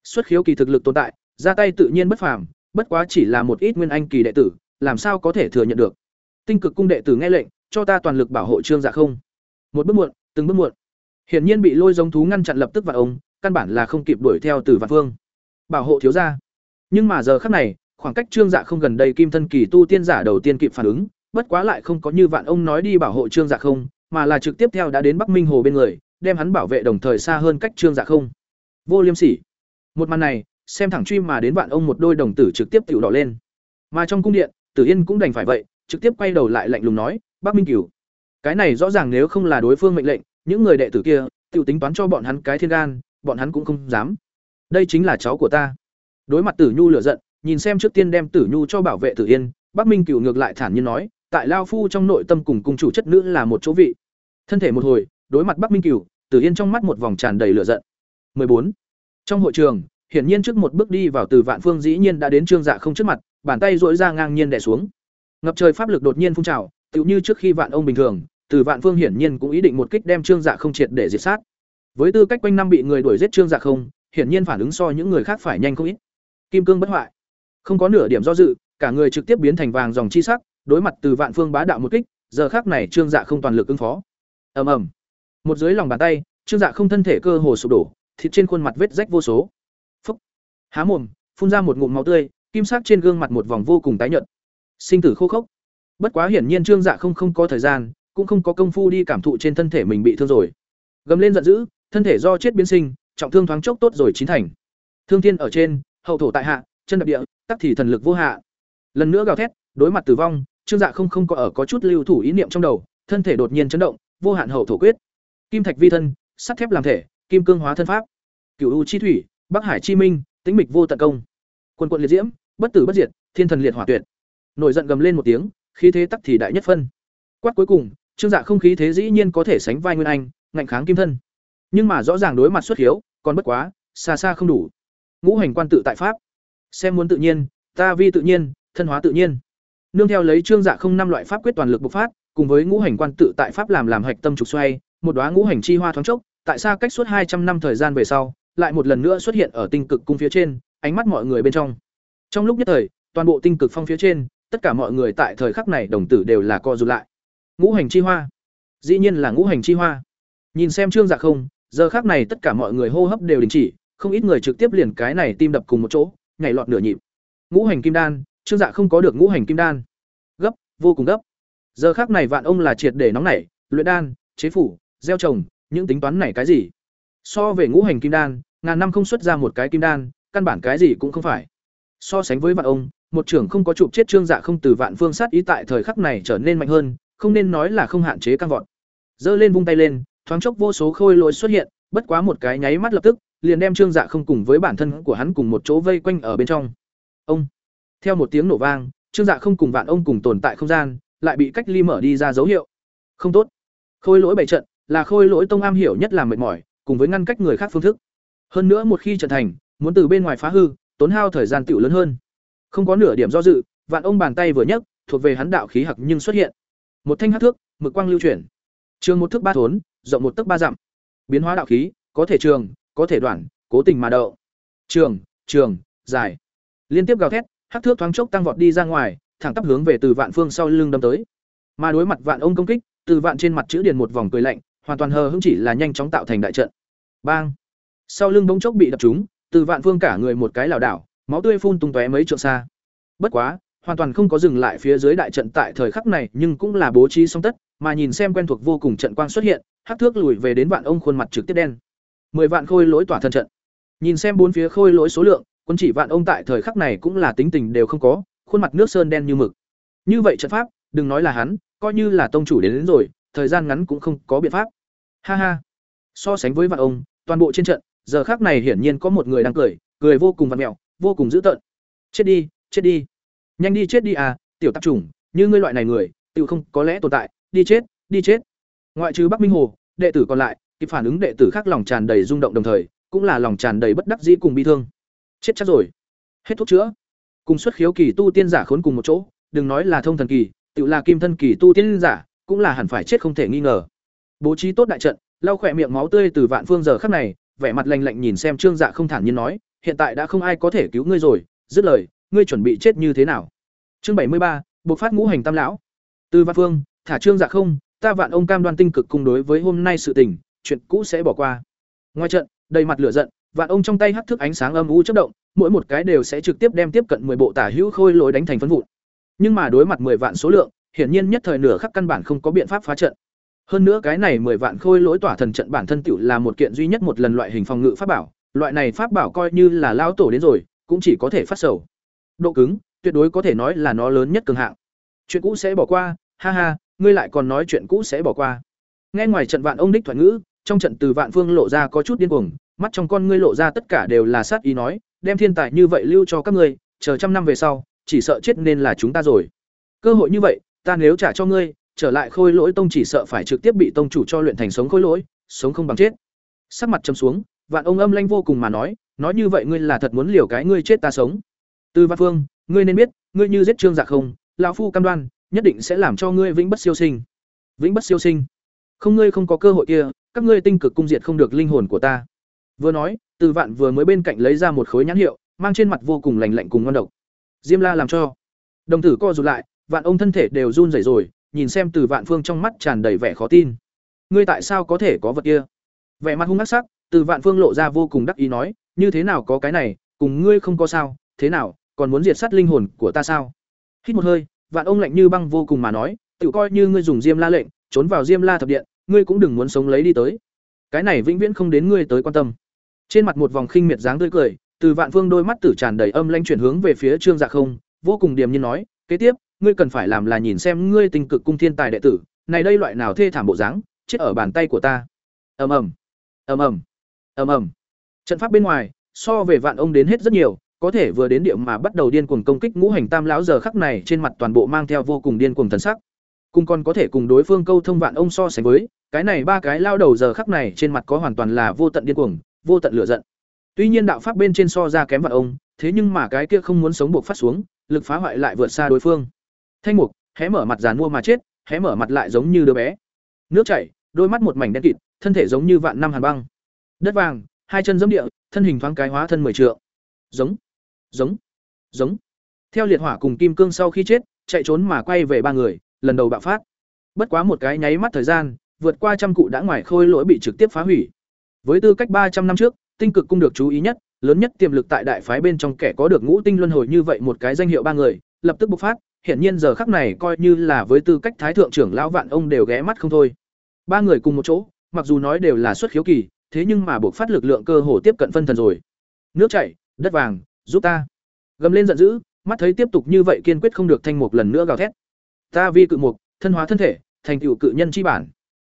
Xuất khiếu kỳ thực lực tồn tại, ra tay tự nhiên bất phàm, bất quá chỉ là một ít nguyên anh kỳ đệ tử, làm sao có thể thừa nhận được. Tinh cực cung đệ tử nghe lệnh, cho ta toàn lực bảo hộ Trương Dạ không. Một bước muộn, từng bước muộn. Hiển nhiên bị lôi giống thú ngăn chặn lập tức vào ông, căn bản là không kịp đuổi theo từ Vạn vương. Bảo hộ thiếu gia. Nhưng mà giờ khắc này, khoảng cách Trương Dạ không gần đây kim thân kỳ tu tiên giả đầu tiên kịp phản ứng, bất quá lại không có như Vạn ông nói đi bảo hộ Trương Dạ không, mà là trực tiếp theo đã đến Bắc Minh Hồ bên người, đem hắn bảo vệ đồng thời xa hơn cách Trương Dạ không. Vô Liêm Sỉ. Một màn này, xem thẳng truy mà đến Vạn ông một đôi đồng tử trực tiếp tiểu đỏ lên. Mà trong cung điện, Tử Yên cũng đành phải vậy, trực tiếp quay đầu lại lạnh lùng nói, "Bắc Minh Cửu, cái này rõ ràng nếu không là đối phương mệnh lệnh, những người đệ tử kia, tiểu tính toán cho bọn hắn cái thiên gan, bọn hắn cũng không dám. Đây chính là cháu của ta." Đối mặt Tử Nhu lửa giận, nhìn xem trước tiên đem Tử Nhu cho bảo vệ Tử Yên, Bắc Minh Cửu ngược lại thản nhiên nói, tại lao phu trong nội tâm cùng cung chủ chất nữ là một chỗ vị. Thân thể một hồi, đối mặt Bắc Minh Cửu, Tử Yên trong mắt một vòng tràn đầy lửa giận. 14. Trong hội trường, hiển nhiên trước một bước đi vào từ Vạn Phương dĩ nhiên đã đến Trương Dạ không trước mặt, bàn tay duỗi ra ngang nhiên đè xuống. Ngập trời pháp lực đột nhiên phun trào, tựu như trước khi Vạn ông bình thường, từ Vạn Phương hiển nhiên cũng ý định một kích đem Trương Dạ không triệt để diệt sát. Với tư cách quanh năm bị người đuổi giết Trương Dạ không, hiển nhiên phản ứng so những người khác phải nhanh không ít. Kim cương bất hoại, không có nửa điểm do dự, cả người trực tiếp biến thành vàng dòng chi sắc, đối mặt từ Vạn Phương bá đạo một kích, giờ khác này Trương Dạ không toàn lực ứng phó. Ầm ầm. Một dưới lòng bàn tay, Trương Dạ không thân thể cơ hồ sụp đổ, thịt trên khuôn mặt vết rách vô số. Há mồm, phun ra một ngụm máu tươi, kim sắc trên gương mặt một vòng vô cùng tái nhợt. Sinh tử khô khốc. Bất quá hiển nhiên Trương Dạ không không có thời gian, cũng không có công phu đi cảm thụ trên thân thể mình bị thương rồi. Gầm lên giận dữ, thân thể do chết biến sinh, trọng thương thoáng chốc tốt rồi chín thành. Thương thiên ở trên, hậu thổ tại hạ, chân đạp địa, tắc thì thần lực vô hạ. Lần nữa gào thét, đối mặt tử vong, Trương Dạ không không có ở có chút lưu thủ ý niệm trong đầu, thân thể đột nhiên chấn động, vô hạn hậu thổ quyết. Kim thạch vi thân, sắt thép làm thể, kim cương hóa thân pháp. Cửu u chi thủy, Bắc Hải chi minh, tĩnh mịch vô tận công. Quân quận liệt diễm, bất tử bất diệt, thiên thần liệt hỏa tuyệt. Nổi giận gầm lên một tiếng, khí thế tắc thì đại nhất phân. Quát cuối cùng, Trương Dạ không khí thế dĩ nhiên có thể sánh vai Nguyên Anh, ngạnh kháng kim thân. Nhưng mà rõ ràng đối mặt xuất hiếu, còn bất quá, xa xa không đủ. Ngũ hành quan tự tại pháp, xem muốn tự nhiên, ta vi tự nhiên, thân hóa tự nhiên. Nương theo lấy Trương Dạ không năm loại pháp quyết toàn lực bộc phát, cùng với ngũ hành quan tự tại pháp làm làm hạch tâm trục xoay, một đóa ngũ hành chi hoa thoáng chốc, tại xa cách suốt hai trăm năm thời gian về sau, lại một lần nữa xuất hiện ở tinh cực cung phía trên, ánh mắt mọi người bên trong. Trong lúc nhất thời, toàn bộ tinh cực phong phía trên, tất cả mọi người tại thời khắc này đồng tử đều là co rụt lại. Ngũ hành chi hoa, dĩ nhiên là ngũ hành chi hoa. Nhìn xem Trương Dạ không, giờ khắc này tất cả mọi người hô hấp đều đình chỉ, không ít người trực tiếp liền cái này tim đập cùng một chỗ, nhảy lọt nửa nhịp. Ngũ hành kim đan, Trương Dạ không có được ngũ hành kim đan. Gấp, vô cùng gấp. Giờ khắc này vạn ông là triệt để nóng nảy, luyện đan, chế phủ, gieo trồng, những tính toán này cái gì? So về ngũ hành kim đan, ngàn năm không xuất ra một cái kim đan, căn bản cái gì cũng không phải. So sánh với vạn ông, một trưởng không có chụp chết trương dạ không từ vạn phương sát ý tại thời khắc này trở nên mạnh hơn, không nên nói là không hạn chế căng vọt. Giơ lên vung tay lên, thoáng chốc vô số khôi lỗi xuất hiện, bất quá một cái nháy mắt lập tức, liền đem trương dạ không cùng với bản thân của hắn cùng một chỗ vây quanh ở bên trong. Ông. Theo một tiếng nổ vang, trương dạ không cùng vạn ông cùng tồn tại không gian, lại bị cách ly mở đi ra dấu hiệu. Không tốt. Khôi lỗi bảy trận, là khôi lỗi tông am hiểu nhất là mệt mỏi, cùng với ngăn cách người khác phương thức. Hơn nữa một khi trận thành, muốn từ bên ngoài phá hư, tốn hao thời gian tiểu lớn hơn. Không có nửa điểm do dự, vạn ông bàn tay vừa nhấc, thuộc về hắn đạo khí hặc nhưng xuất hiện. Một thanh hắc thước, mực quang lưu chuyển. Trường một thước ba thốn, rộng một tấc ba dặm. Biến hóa đạo khí, có thể trường, có thể đoạn, cố tình mà đậu. Trường, trường, dài. Liên tiếp gào thét, hắc thước thoáng chốc tăng vọt đi ra ngoài, thẳng tắp hướng về từ vạn phương sau lưng đâm tới. Mà đối mặt vạn ông công kích, từ vạn trên mặt chữ điền một vòng cười lạnh, hoàn toàn hờ hững chỉ là nhanh chóng tạo thành đại trận. Bang! Sau lưng bỗng chốc bị đập trúng, từ vạn phương cả người một cái lảo đảo, máu tươi phun tung tóe mấy trượng xa. Bất quá, hoàn toàn không có dừng lại phía dưới đại trận tại thời khắc này, nhưng cũng là bố trí song tất, mà nhìn xem quen thuộc vô cùng trận quang xuất hiện, hắc thước lùi về đến vạn ông khuôn mặt trực tiếp đen. mười vạn khôi lỗi tỏa thần trận nhìn xem bốn phía khôi lỗi số lượng quân chỉ vạn ông tại thời khắc này cũng là tính tình đều không có khuôn mặt nước sơn đen như mực như vậy trận pháp đừng nói là hắn coi như là tông chủ đến, đến rồi thời gian ngắn cũng không có biện pháp ha ha so sánh với vạn ông toàn bộ trên trận giờ khác này hiển nhiên có một người đang cười cười vô cùng vặn mẹo, vô cùng dữ tợn. Chết đi chết đi. Nhanh đi chết đi à tiểu tạp chủng, như ngươi loại này người tự không có lẽ tồn tại, đi chết đi chết. Ngoại trừ bắc minh hồ, đệ tử còn lại, kịp phản ứng đệ tử khác lòng tràn đầy rung động đồng thời, cũng là lòng tràn đầy bất đắc dĩ cùng bi thương. Chết chắc rồi. Hết thuốc chữa. Cùng xuất khiếu kỳ tu tiên giả khốn cùng một chỗ, đừng nói là thông thần kỳ tự là kim thân kỳ tu tiên giả, cũng là hẳn phải chết không thể nghi ngờ. Bố trí tốt đại trận, lau khỏe miệng máu tươi từ vạn phương giờ khắc này vẻ mặt lạnh lạnh nhìn xem trương dạ không thản nhiên nói, hiện tại đã không ai có thể cứu ngươi rồi, dứt lời, ngươi chuẩn bị chết như thế nào? Chương bảy mươi ba, buộc phát ngũ hành tam lão. Từ văn phương, thả trương dạ không, ta vạn ông cam đoan tinh cực cùng đối với hôm nay sự tình, chuyện cũ sẽ bỏ qua. Ngoài trận, đầy mặt lửa giận, vạn ông trong tay hắc thức ánh sáng âm u chớp động, mỗi một cái đều sẽ trực tiếp đem tiếp cận 10 bộ tả hữu khôi lối đánh thành phân vụn. Nhưng mà đối mặt 10 vạn số lượng, hiển nhiên nhất thời nửa khắc căn bản không có biện pháp phá trận hơn nữa cái này 10 vạn khôi lối tỏa thần trận bản thân tiểu là một kiện duy nhất một lần loại hình phòng ngự pháp bảo, loại này pháp bảo coi như là lao tổ đến rồi, cũng chỉ có thể phát sầu. Độ cứng, tuyệt đối có thể nói là nó lớn nhất cường hạng. Chuyện cũ sẽ bỏ qua, ha ha, ngươi lại còn nói chuyện cũ sẽ bỏ qua. Nghe ngoài trận vạn ông đích thoại ngữ, trong trận từ vạn phương lộ ra có chút điên cuồng, mắt trong con ngươi lộ ra tất cả đều là sát ý nói, đem thiên tài như vậy lưu cho các ngươi, chờ trăm năm về sau, chỉ sợ chết nên là chúng ta rồi. Cơ hội như vậy, ta nếu trả cho ngươi trở lại khôi lỗi tông chỉ sợ phải trực tiếp bị tông chủ cho luyện thành sống khôi lỗi, sống không bằng chết. Sắc mặt châm xuống, vạn ông âm lanh vô cùng mà nói nói như vậy ngươi là thật muốn liều cái ngươi chết ta sống. Từ văn phương, ngươi nên biết, ngươi như giết trương giặc không, lão phu cam đoan, nhất định sẽ làm cho ngươi vĩnh bất siêu sinh. Vĩnh bất siêu sinh. Không ngươi không có cơ hội kia, các ngươi tinh cực cung diệt không được linh hồn của ta. Vừa nói từ vạn vừa mới bên cạnh lấy ra một khối nhãn hiệu, mang trên mặt vô cùng lành lạnh cùng ngon độc. Diêm la làm cho. Đồng tử co rụt lại, vạn ông thân thể đều run rẩy rồi nhìn xem từ vạn phương trong mắt tràn đầy vẻ khó tin. Ngươi tại sao có thể có vật kia? Vẻ mặt hung ác sắc, từ vạn phương lộ ra vô cùng đắc ý nói, như thế nào có cái này, cùng ngươi không có sao, thế nào, còn muốn diệt sát linh hồn của ta sao? Hít một hơi, vạn ông lạnh như băng vô cùng mà nói, tự coi như ngươi dùng diêm la lệnh, trốn vào diêm la thập điện, ngươi cũng đừng muốn sống lấy đi tới. Cái này vĩnh viễn không đến ngươi tới quan tâm. Trên mặt một vòng khinh miệt dáng tươi cười, từ vạn phương đôi mắt tử tràn đầy âm lanh chuyển hướng về phía trương dạ không, vô cùng điềm nhiên nói, kế tiếp ngươi cần phải làm là nhìn xem ngươi tình cực cung thiên tài đệ tử, này đây loại nào thê thảm bộ dáng, chết ở bàn tay của ta. Ầm ầm. Ầm ầm. Ầm ầm. Trận pháp bên ngoài, so về vạn ông đến hết rất nhiều, có thể vừa đến địa mà bắt đầu điên cuồng công kích ngũ hành tam lão giờ khắc này, trên mặt toàn bộ mang theo vô cùng điên cuồng thần sắc. Cùng còn có thể cùng đối phương câu thông vạn ông so sánh với, cái này ba cái lao đầu giờ khắc này trên mặt có hoàn toàn là vô tận điên cuồng, vô tận lửa giận. Tuy nhiên đạo pháp bên trên so ra kém vạn ông, thế nhưng mà cái kia không muốn sống buộc phát xuống, lực phá hoại lại vượt xa đối phương thanh mục, hé mở mặt dàn mua mà chết, hé mở mặt lại giống như đứa bé. Nước chảy, đôi mắt một mảnh đen kịt, thân thể giống như vạn năm hàn băng. Đất vàng, hai chân giống địa, thân hình thoáng cái hóa thân mười trượng. Giống giống giống. Theo liệt hỏa cùng kim cương sau khi chết, chạy trốn mà quay về ba người, lần đầu bạo phát. Bất quá một cái nháy mắt thời gian, vượt qua trăm cụ đã ngoài khôi lỗi bị trực tiếp phá hủy. Với tư cách ba trăm năm trước, tinh cực cung được chú ý nhất, lớn nhất tiềm lực tại đại phái bên trong kẻ có được ngũ tinh luân hồi như vậy một cái danh hiệu ba người, lập tức bộc phát hiển nhiên giờ khắc này coi như là với tư cách thái thượng trưởng lão vạn ông đều ghé mắt không thôi. Ba người cùng một chỗ, mặc dù nói đều là xuất khiếu kỳ, thế nhưng mà buộc phát lực lượng cơ hồ tiếp cận phân thần rồi. Nước chảy, đất vàng, giúp ta. Gầm lên giận dữ, mắt thấy tiếp tục như vậy kiên quyết không được thanh mục lần nữa gào thét. Ta vi cự mục, thân hóa thân thể, thành tựu cự nhân chi bản.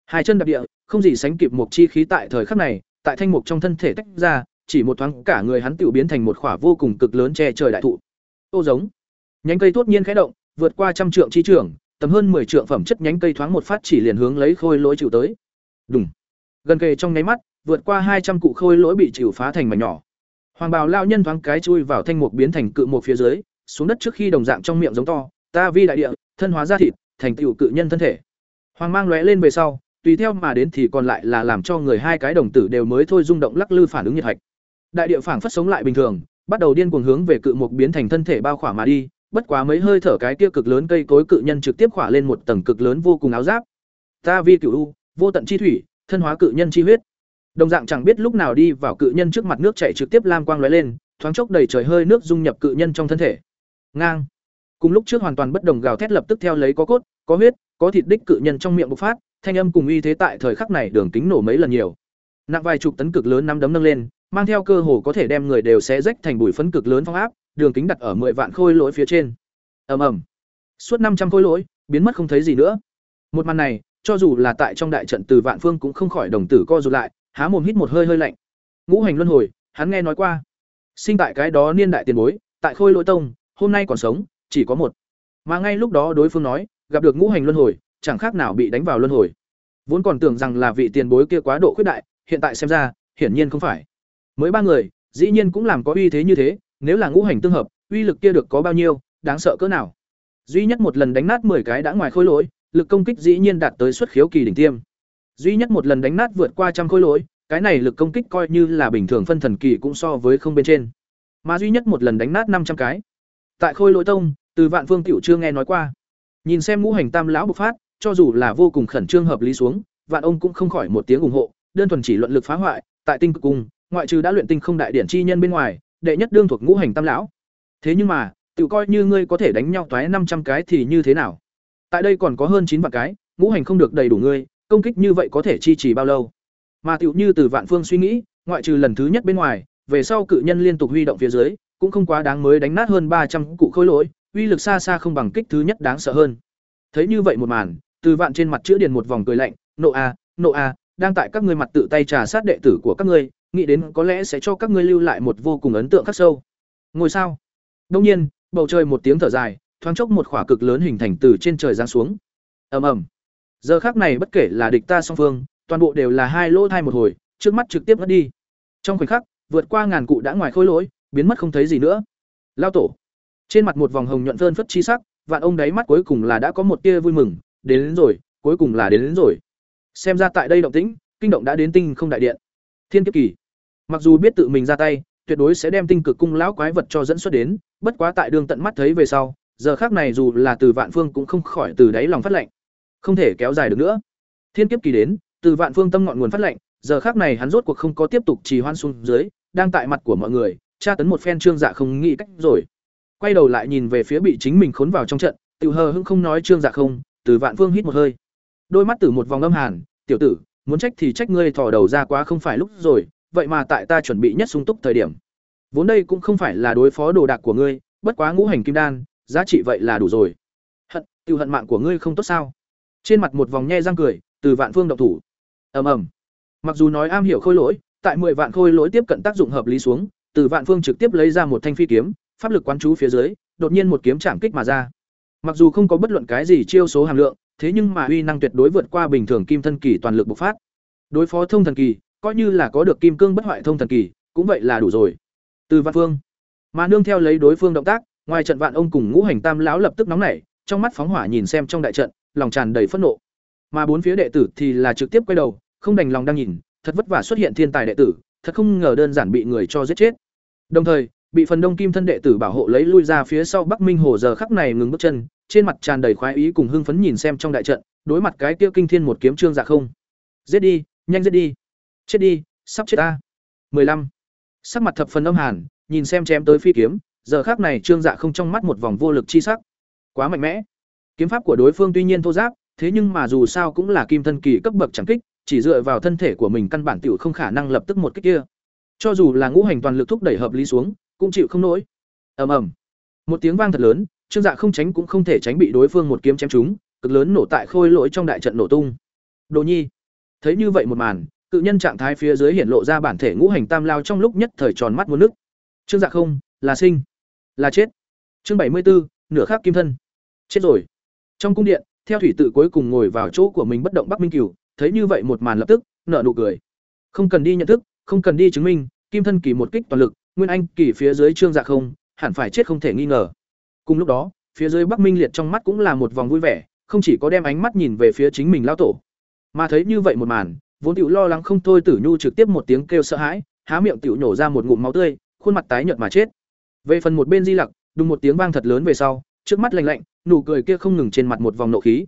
Hai chân đạp địa, không gì sánh kịp mục chi khí tại thời khắc này, tại thanh mục trong thân thể tách ra, chỉ một thoáng cả người hắn tiểu biến thành một khỏa vô cùng cực lớn che trời đại thụ. Ô giống nhánh cây tốt nhiên khẽ động, vượt qua trăm trượng chi trưởng tầm hơn mười trượng phẩm chất nhánh cây thoáng một phát chỉ liền hướng lấy khôi lỗi chịu tới. Đúng gần kề trong nháy mắt, vượt qua hai trăm cụ khôi lỗi bị chịu phá thành mảnh nhỏ. Hoàng bào lao nhân thoáng cái chui vào thanh mục biến thành cự một phía dưới, xuống đất trước khi đồng dạng trong miệng giống to, ta vi đại địa, thân hóa ra thịt, thành tựu cự nhân thân thể. Hoàng mang lóe lên về sau, tùy theo mà đến thì còn lại là làm cho người hai cái đồng tử đều mới thôi rung động lắc lư phản ứng nhiệt hạch. Đại địa phảng phất sống lại bình thường, bắt đầu điên cuồng hướng về cự mục biến thành thân thể bao khỏa mà đi bất quá mấy hơi thở cái kia cực lớn cây cối cự nhân trực tiếp khỏa lên một tầng cực lớn vô cùng áo giáp. Ta vi cửu u, vô tận chi thủy, thân hóa cự nhân chi huyết. Đồng dạng chẳng biết lúc nào đi vào cự nhân trước mặt nước chảy trực tiếp lam quang lóe lên, thoáng chốc đầy trời hơi nước dung nhập cự nhân trong thân thể. Ngang. Cùng lúc trước hoàn toàn bất đồng gào thét lập tức theo lấy có cốt, có huyết, có thịt đích cự nhân trong miệng bộc phát, thanh âm cùng uy thế tại thời khắc này đường kính nổ mấy lần nhiều. Nặng vài chục tấn cực lớn năm đấm nâng lên, mang theo cơ hồ có thể đem người đều xé rách thành bụi phấn cực lớn phong áp đường kính đặt ở mười vạn khôi lỗi phía trên. Ầm ầm. Suốt năm trăm khôi lỗi, biến mất không thấy gì nữa. Một màn này, cho dù là tại trong đại trận từ vạn phương cũng không khỏi đồng tử co rụt lại, há mồm hít một hơi hơi lạnh. Ngũ hành luân hồi, hắn nghe nói qua. Sinh tại cái đó niên đại tiền bối, tại khôi lỗi tông, hôm nay còn sống, chỉ có một. Mà ngay lúc đó đối phương nói, gặp được ngũ hành luân hồi, chẳng khác nào bị đánh vào luân hồi. Vốn còn tưởng rằng là vị tiền bối kia quá độ khuyết đại, hiện tại xem ra, hiển nhiên không phải. Mới ba người, dĩ nhiên cũng làm có uy thế như thế nếu là ngũ hành tương hợp, uy lực kia được có bao nhiêu, đáng sợ cỡ nào? Duy nhất một lần đánh nát 10 cái đã ngoài khối lỗi, lực công kích dĩ nhiên đạt tới xuất khiếu kỳ đỉnh tiêm. Duy nhất một lần đánh nát vượt qua trăm khối lỗi, cái này lực công kích coi như là bình thường phân thần kỳ cũng so với không bên trên. Mà duy nhất một lần đánh nát năm trăm cái. Tại khôi lỗi tông, từ vạn phương tiểu chưa nghe nói qua. Nhìn xem ngũ hành tam lão bộc phát, cho dù là vô cùng khẩn trương hợp lý xuống, vạn ông cũng không khỏi một tiếng ủng hộ, đơn thuần chỉ luận lực phá hoại, tại tinh cực cung, ngoại trừ đã luyện tinh không đại điển chi nhân bên ngoài đệ nhất đương thuộc ngũ hành tam lão. Thế nhưng mà, tự coi như ngươi có thể đánh nhau toái năm trăm cái thì như thế nào? Tại đây còn có hơn chín vạn cái, ngũ hành không được đầy đủ ngươi, công kích như vậy có thể chi trì bao lâu? Mà tiểu như từ vạn phương suy nghĩ, ngoại trừ lần thứ nhất bên ngoài, về sau cự nhân liên tục huy động phía dưới, cũng không quá đáng mới đánh nát hơn ba trăm cụ khối lỗi, uy lực xa xa không bằng kích thứ nhất đáng sợ hơn. Thấy như vậy một màn, từ vạn trên mặt chữa điền một vòng cười lạnh, nộ a nộ a, đang tại các ngươi mặt tự tay trà sát đệ tử của các ngươi nghĩ đến có lẽ sẽ cho các ngươi lưu lại một vô cùng ấn tượng khắc sâu. Ngôi sao? Đông nhiên bầu trời một tiếng thở dài thoáng chốc một khỏa cực lớn hình thành từ trên trời giáng xuống. Ầm ầm. Giờ khắc này bất kể là địch ta song phương toàn bộ đều là hai lỗ thai một hồi trước mắt trực tiếp mất đi. Trong khoảnh khắc vượt qua ngàn cụ đã ngoài khối lỗi biến mất không thấy gì nữa. Lao tổ. Trên mặt một vòng hồng nhuận vơn phất chi sắc vạn ông đáy mắt cuối cùng là đã có một tia vui mừng đến, đến rồi cuối cùng là đến, đến rồi. Xem ra tại đây động tĩnh kinh động đã đến tinh không đại điện. Thiên kiếp kỳ mặc dù biết tự mình ra tay, tuyệt đối sẽ đem tinh cực cung lão quái vật cho dẫn xuất đến, bất quá tại đường tận mắt thấy về sau, giờ khác này dù là từ vạn phương cũng không khỏi từ đáy lòng phát lệnh. Không thể kéo dài được nữa. Thiên kiếp kỳ đến, từ vạn phương tâm ngọn nguồn phát lệnh, giờ khác này hắn rốt cuộc không có tiếp tục trì hoan xuống dưới, đang tại mặt của mọi người, tra tấn một phen trương dạ không nghĩ cách rồi. Quay đầu lại nhìn về phía bị chính mình khốn vào trong trận tự hờ hưng không nói trương dạ không, từ vạn phương hít một hơi. Đôi mắt từ một vòng âm hàn, tiểu tử, muốn trách thì trách ngươi thò đầu ra quá không phải lúc rồi vậy mà tại ta chuẩn bị nhất sung túc thời điểm. Vốn đây cũng không phải là đối phó đồ đạc của ngươi, bất quá ngũ hành kim đan, giá trị vậy là đủ rồi. Hận, tiêu hận mạng của ngươi không tốt sao? Trên mặt một vòng nhe răng cười, từ vạn phương động thủ. Ầm ầm. Mặc dù nói am hiểu khôi lỗi, tại mười vạn khôi lỗi tiếp cận tác dụng hợp lý xuống, từ vạn phương trực tiếp lấy ra một thanh phi kiếm, pháp lực quán chú phía dưới, đột nhiên một kiếm chạm kích mà ra. Mặc dù không có bất luận cái gì chiêu số hàm lượng, thế nhưng mà uy năng tuyệt đối vượt qua bình thường kim thân kỳ toàn lực bộc phát. Đối phó thông thần kỳ coi như là có được kim cương bất hoại thông thần kỳ, cũng vậy là đủ rồi. Từ văn phương, mà nương theo lấy đối phương động tác, ngoài trận vạn ông cùng ngũ hành tam lão lập tức nóng nảy, trong mắt phóng hỏa nhìn xem trong đại trận, lòng tràn đầy phẫn nộ. Mà bốn phía đệ tử thì là trực tiếp quay đầu, không đành lòng đang nhìn, thật vất vả xuất hiện thiên tài đệ tử, thật không ngờ đơn giản bị người cho giết chết. Đồng thời, bị phần đông kim thân đệ tử bảo hộ lấy lui ra phía sau bắc minh hồ giờ khắc này ngừng bước chân, trên mặt tràn đầy khoái ý cùng hưng phấn nhìn xem trong đại trận, đối mặt cái kia kinh thiên một kiếm trương dạ không. Giết đi, nhanh giết đi chết đi, sắp chết ta. mười lăm. Sắc mặt thập phần âm hàn, nhìn xem chém tới phi kiếm, giờ khác này trương dạ không trong mắt một vòng vô lực chi sắc. Quá mạnh mẽ. Kiếm pháp của đối phương tuy nhiên thô giáp, thế nhưng mà dù sao cũng là kim thân kỳ cấp bậc chẳng kích, chỉ dựa vào thân thể của mình căn bản tiểu không khả năng lập tức một kích kia. Cho dù là ngũ hành toàn lực thúc đẩy hợp lý xuống, cũng chịu không nổi. Ầm ầm. Một tiếng vang thật lớn, trương dạ không tránh cũng không thể tránh bị đối phương một kiếm chém trúng, cực lớn nổ tại khôi lỗi trong đại trận nổ tung. Đồ nhi. Thấy như vậy một màn cự nhân trạng thái phía dưới hiện lộ ra bản thể ngũ hành tam lao trong lúc nhất thời tròn mắt muốn nước. Trương dạ không, là sinh, là chết. Chương bảy mươi bốn nửa khác kim thân. Chết rồi. Trong cung điện, theo thủy tự cuối cùng ngồi vào chỗ của mình bất động bắc minh cửu, thấy như vậy một màn lập tức nợ nụ cười. Không cần đi nhận thức, không cần đi chứng minh, kim thân kỳ một kích toàn lực, nguyên anh kỳ phía dưới trương dạ không, hẳn phải chết không thể nghi ngờ. Cùng lúc đó, phía dưới bắc minh liệt trong mắt cũng là một vòng vui vẻ, không chỉ có đem ánh mắt nhìn về phía chính mình lao tổ, mà thấy như vậy một màn vốn tiểu lo lắng không thôi tử nhu trực tiếp một tiếng kêu sợ hãi, há miệng tiểu nổ ra một ngụm máu tươi, khuôn mặt tái nhợt mà chết. Về phần một bên di lặc đùng một tiếng vang thật lớn về sau, trước mắt lạnh lạnh, nụ cười kia không ngừng trên mặt một vòng nộ khí.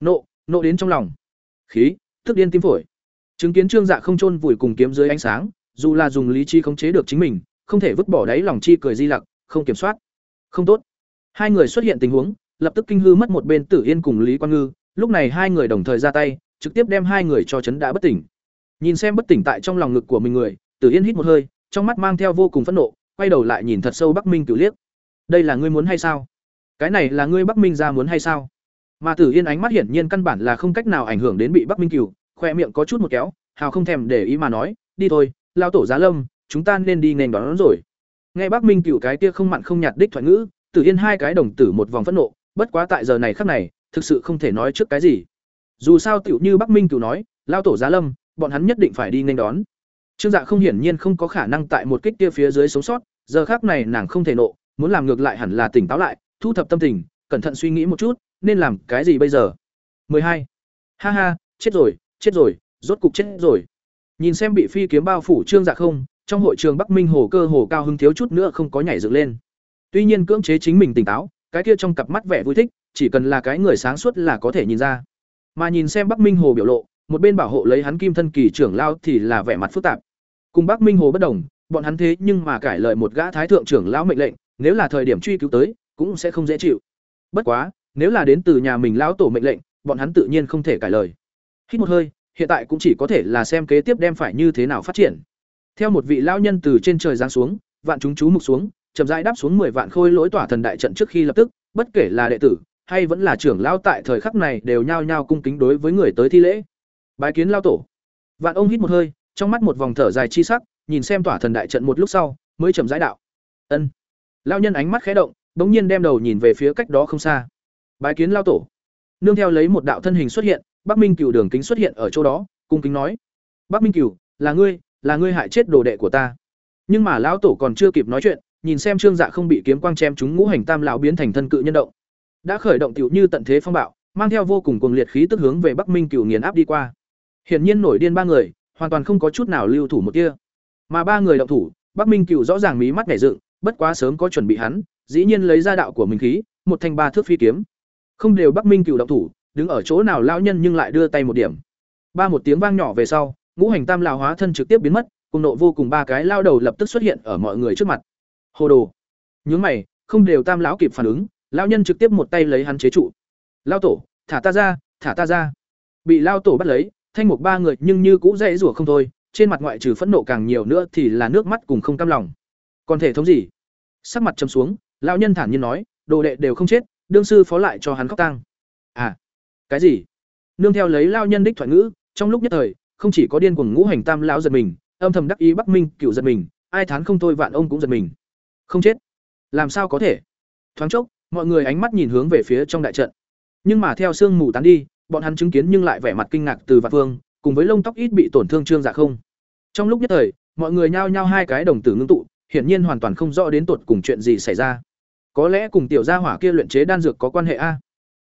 Nộ nộ đến trong lòng. Khí, tức điên tim phổi. Chứng kiến trương dạ không chôn vùi cùng kiếm dưới ánh sáng, dù là dùng lý trí khống chế được chính mình, không thể vứt bỏ đáy lòng chi cười di lặc, không kiểm soát. Không tốt. Hai người xuất hiện tình huống, lập tức kinh hư mất một bên tử yên cùng lý quan ngư, lúc này hai người đồng thời ra tay trực tiếp đem hai người cho chấn đã bất tỉnh. Nhìn xem bất tỉnh tại trong lòng ngực của mình người tử yên hít một hơi trong mắt mang theo vô cùng phẫn nộ quay đầu lại nhìn thật sâu bắc minh cửu liếc. Đây là ngươi muốn hay sao? Cái này là ngươi bắc minh ra muốn hay sao? Mà tử yên ánh mắt hiển nhiên căn bản là không cách nào ảnh hưởng đến bị bắc minh cửu khoe miệng có chút một kéo hào không thèm để ý mà nói đi thôi lao tổ giá lâm chúng ta nên đi nền đón, đón rồi. Nghe bắc minh cửu cái kia không mặn không nhạt đích thoại ngữ tử yên hai cái đồng tử một vòng phẫn nộ bất quá tại giờ này khắc này thực sự không thể nói trước cái gì dù sao tiểu như bắc minh cựu nói, lao tổ giá lâm, bọn hắn nhất định phải đi nhanh đón. Trương dạ không hiển nhiên không có khả năng tại một kích kia phía dưới sống sót, giờ khác này nàng không thể nộ, muốn làm ngược lại hẳn là tỉnh táo lại, thu thập tâm tình, cẩn thận suy nghĩ một chút, nên làm cái gì bây giờ? 12. ha ha, chết rồi chết rồi, rốt cục chết rồi. Nhìn xem bị phi kiếm bao phủ trương dạ không, trong hội trường bắc minh hồ cơ hồ cao hứng thiếu chút nữa không có nhảy dựng lên. Tuy nhiên cưỡng chế chính mình tỉnh táo, cái kia trong cặp mắt vẻ vui thích, chỉ cần là cái người sáng suốt là có thể nhìn ra mà nhìn xem bắc minh hồ biểu lộ, một bên bảo hộ lấy hắn kim thân kỳ trưởng lao thì là vẻ mặt phức tạp. Cùng bắc minh hồ bất đồng, bọn hắn thế nhưng mà cải lời một gã thái thượng trưởng lão mệnh lệnh, nếu là thời điểm truy cứu tới, cũng sẽ không dễ chịu. Bất quá, nếu là đến từ nhà mình lão tổ mệnh lệnh, bọn hắn tự nhiên không thể cải lời. Hít một hơi, hiện tại cũng chỉ có thể là xem kế tiếp đem phải như thế nào phát triển. Theo một vị lão nhân từ trên trời giáng xuống, vạn chúng chú mục xuống, chậm rãi đáp xuống 10 vạn khôi lỗi tỏa thần đại trận trước khi lập tức, bất kể là đệ tử hay vẫn là trưởng lão tại thời khắc này đều nhao nhao cung kính đối với người tới thi lễ? Bái kiến lao tổ. Vạn ông hít một hơi, trong mắt một vòng thở dài chi sắc, nhìn xem tỏa thần đại trận một lúc sau, mới chậm rãi đạo. Ân. Lão nhân ánh mắt khẽ động, bỗng nhiên đem đầu nhìn về phía cách đó không xa. Bái kiến lao tổ. Nương theo lấy một đạo thân hình xuất hiện, bắc minh cửu đường kính xuất hiện ở chỗ đó, cung kính nói. Bắc minh cửu, là ngươi là ngươi hại chết đồ đệ của ta. Nhưng mà lão tổ còn chưa kịp nói chuyện, nhìn xem trương dạ không bị kiếm quang chém chúng ngũ hành tam lão biến thành thân cự nhân động đã khởi động tiểu như tận thế phong bạo, mang theo vô cùng cuồng liệt khí tức hướng về bắc minh cửu nghiền áp đi qua. Hiển nhiên nổi điên ba người, hoàn toàn không có chút nào lưu thủ một kia mà ba người động thủ, bắc minh cửu rõ ràng mí mắt nhảy dựng, bất quá sớm có chuẩn bị hắn, dĩ nhiên lấy ra đạo của mình khí, một thanh ba thước phi kiếm. Không đều bắc minh cửu động thủ, đứng ở chỗ nào lão nhân nhưng lại đưa tay một điểm. Ba một tiếng vang nhỏ về sau, ngũ hành tam lão hóa thân trực tiếp biến mất, cùng nộ vô cùng ba cái lao đầu lập tức xuất hiện ở mọi người trước mặt. Hồ đồ. Nhướng mày, không đều tam lão kịp phản ứng lão nhân trực tiếp một tay lấy hắn chế trụ. Lao tổ, thả ta ra, thả ta ra. Bị lao tổ bắt lấy, thanh mục ba người nhưng như cũ dễ rủa không thôi, trên mặt ngoại trừ phẫn nộ càng nhiều nữa thì là nước mắt cùng không cam lòng. Còn thể thống gì? Sắc mặt chấm xuống, lão nhân thản nhiên nói, đồ đệ đều không chết, đương sư phó lại cho hắn khóc tang. À cái gì? Nương theo lấy lao nhân đích thoại ngữ, trong lúc nhất thời, không chỉ có điên cuồng ngũ hành tam lão giật mình, âm thầm đắc ý bắc minh cựu giật mình, ai thán không thôi vạn ông cũng giật mình. Không chết? Làm sao có thể? Thoáng chốc mọi người ánh mắt nhìn hướng về phía trong đại trận. Nhưng mà theo sương mù tán đi, bọn hắn chứng kiến nhưng lại vẻ mặt kinh ngạc từ vạn phương, cùng với lông tóc ít bị tổn thương trương dạ không. Trong lúc nhất thời, mọi người nhao nhao hai cái đồng tử ngưng tụ, hiển nhiên hoàn toàn không rõ đến tột cùng chuyện gì xảy ra. Có lẽ cùng tiểu gia hỏa kia luyện chế đan dược có quan hệ a?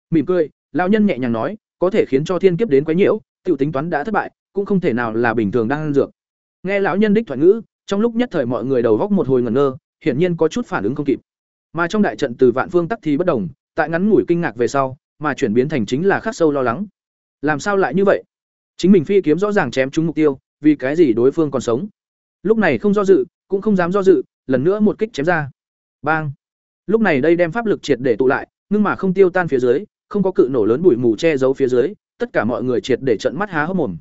Mỉm cười, lão nhân nhẹ nhàng nói, có thể khiến cho thiên kiếp đến quấy nhiễu, tiểu tính toán đã thất bại, cũng không thể nào là bình thường đan dược. Nghe lão nhân đích thoại ngữ, trong lúc nhất thời mọi người đầu góc một hồi ngẩn ngơ, hiển nhiên có chút phản ứng không kịp mà trong đại trận từ vạn phương tắc thì bất đồng, tại ngắn ngủi kinh ngạc về sau, mà chuyển biến thành chính là khắc sâu lo lắng. Làm sao lại như vậy? Chính mình phi kiếm rõ ràng chém trúng mục tiêu, vì cái gì đối phương còn sống? Lúc này không do dự, cũng không dám do dự, lần nữa một kích chém ra. Bang! Lúc này đây đem pháp lực triệt để tụ lại, nhưng mà không tiêu tan phía dưới, không có cự nổ lớn bụi mù che giấu phía dưới, tất cả mọi người triệt để trận mắt há hốc mồm.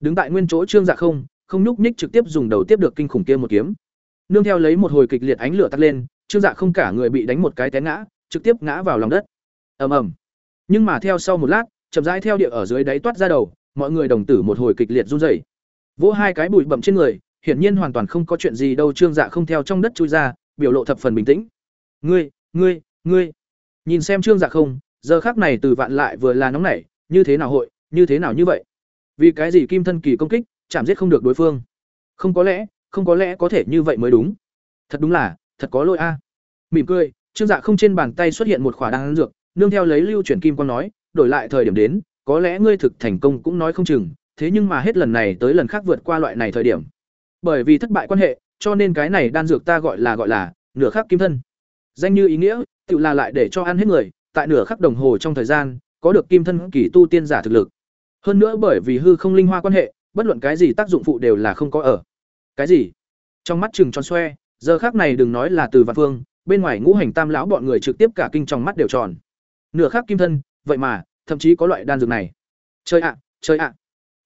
Đứng tại nguyên chỗ trương dạ không không nhúc nhích trực tiếp dùng đầu tiếp được kinh khủng kia một kiếm. Nương theo lấy một hồi kịch liệt ánh lửa tắt lên trương dạ không cả người bị đánh một cái té ngã, trực tiếp ngã vào lòng đất. Ầm ầm. Nhưng mà theo sau một lát, chậm rãi theo địa ở dưới đáy toát ra đầu, mọi người đồng tử một hồi kịch liệt run rẩy. Vỗ hai cái bụi bậm trên người, hiển nhiên hoàn toàn không có chuyện gì đâu, trương dạ không theo trong đất chui ra, biểu lộ thập phần bình tĩnh. Ngươi ngươi ngươi. Nhìn xem trương dạ không, giờ khắc này từ vạn lại vừa là nóng nảy, như thế nào hội, như thế nào như vậy? Vì cái gì kim thân kỳ công kích, chạm giết không được đối phương? Không có lẽ, không có lẽ có thể như vậy mới đúng. Thật đúng là thật có lỗi a. Mỉm cười, trương dạ không trên bàn tay xuất hiện một khỏa đan dược, nương theo lấy lưu chuyển kim quang nói, đổi lại thời điểm đến, có lẽ ngươi thực thành công cũng nói không chừng, thế nhưng mà hết lần này tới lần khác vượt qua loại này thời điểm. Bởi vì thất bại quan hệ, cho nên cái này đan dược ta gọi là gọi là, nửa khắc kim thân. Danh như ý nghĩa tự là lại để cho ăn hết người, tại nửa khắc đồng hồ trong thời gian, có được kim thân kỳ tu tiên giả thực lực. Hơn nữa bởi vì hư không linh hoa quan hệ, bất luận cái gì tác dụng phụ đều là không có ở. Cái gì? Trong mắt chừng tròn xoe giờ khác này đừng nói là từ văn phương bên ngoài ngũ hành tam lão bọn người trực tiếp cả kinh trong mắt đều tròn. Nửa khắc kim thân vậy mà thậm chí có loại đan dược này. Chơi ạ chơi ạ.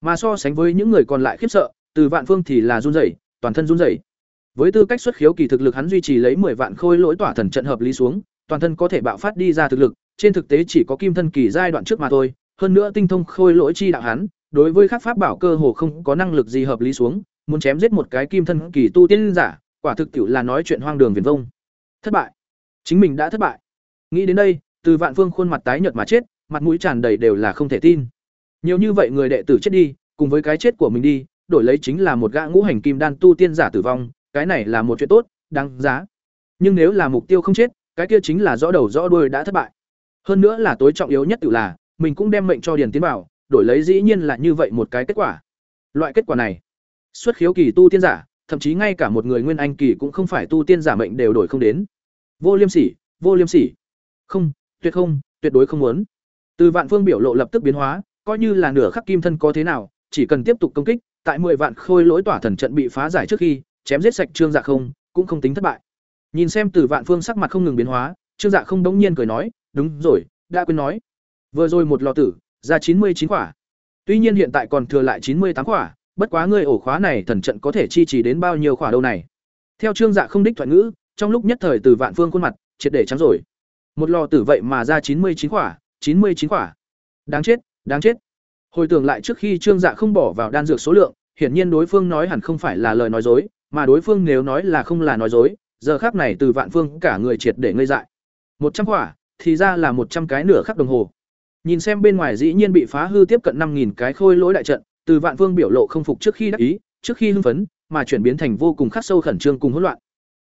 Mà so sánh với những người còn lại khiếp sợ, Từ Vạn Phương thì là run rẩy, toàn thân run rẩy. Với tư cách xuất khiếu kỳ thực lực hắn duy trì lấy 10 vạn khôi lỗi tỏa thần trận hợp lý xuống, toàn thân có thể bạo phát đi ra thực lực, trên thực tế chỉ có kim thân kỳ giai đoạn trước mà thôi, hơn nữa tinh thông khôi lỗi chi đạo hắn, đối với các pháp bảo cơ hồ không có năng lực gì hợp lý xuống, muốn chém giết một cái kim thân kỳ tu tiên giả, quả thực tiểu là nói chuyện hoang đường viển vông. Thất bại. Chính mình đã thất bại. Nghĩ đến đây, Từ Vạn Phương khuôn mặt tái nhợt mà chết, mặt mũi tràn đầy đều là không thể tin. Nhiều như vậy người đệ tử chết đi, cùng với cái chết của mình đi, đổi lấy chính là một gã ngũ hành kim đan tu tiên giả tử vong, cái này là một chuyện tốt, đáng giá. Nhưng nếu là mục tiêu không chết, cái kia chính là rõ đầu rõ đuôi đã thất bại. Hơn nữa là tối trọng yếu nhất tự là, mình cũng đem mệnh cho Điền Tiến Bảo, đổi lấy dĩ nhiên là như vậy một cái kết quả. Loại kết quả này, xuất khiếu kỳ tu tiên giả, thậm chí ngay cả một người nguyên anh kỳ cũng không phải tu tiên giả mệnh đều đổi không đến. Vô Liêm Sỉ, vô liêm sỉ. Không, tuyệt không, tuyệt đối không muốn. Từ Vạn Phương biểu lộ lập tức biến hóa, coi như là nửa khắc kim thân có thế nào, chỉ cần tiếp tục công kích, tại 10 vạn khôi lỗi tỏa thần trận bị phá giải trước khi, chém giết sạch Trương Dạ không, cũng không tính thất bại. Nhìn xem Từ Vạn Phương sắc mặt không ngừng biến hóa, Trương Dạ không đống nhiên cười nói, "Đúng rồi, đã quên nói. Vừa rồi một lò tử, ra chín mươi chín quả. Tuy nhiên hiện tại còn thừa lại chín mươi tám quả, bất quá ngươi ổ khóa này thần trận có thể chi trì đến bao nhiêu quả đâu này?" Theo Trương Dạ không đích thoại ngữ, trong lúc nhất thời Từ Vạn Phương khuôn mặt triệt để trắng rồi. Một lò tử vậy mà ra chín mươi chín quả, chín mươi chín quả. Đáng chết, đáng chết. Hồi tưởng lại trước khi Trương Dạ không bỏ vào đan dược số lượng, hiển nhiên đối phương nói hẳn không phải là lời nói dối, mà đối phương nếu nói là không là nói dối, giờ khắc này từ vạn phương cả người triệt để ngây dại. Một trăm quả, thì ra là một trăm cái nửa khắc đồng hồ. Nhìn xem bên ngoài dĩ nhiên bị phá hư tiếp cận năm nghìn cái khôi lỗi đại trận, từ vạn phương biểu lộ không phục trước khi đắc ý, trước khi hưng phấn, mà chuyển biến thành vô cùng khắc sâu khẩn trương cùng hỗn loạn.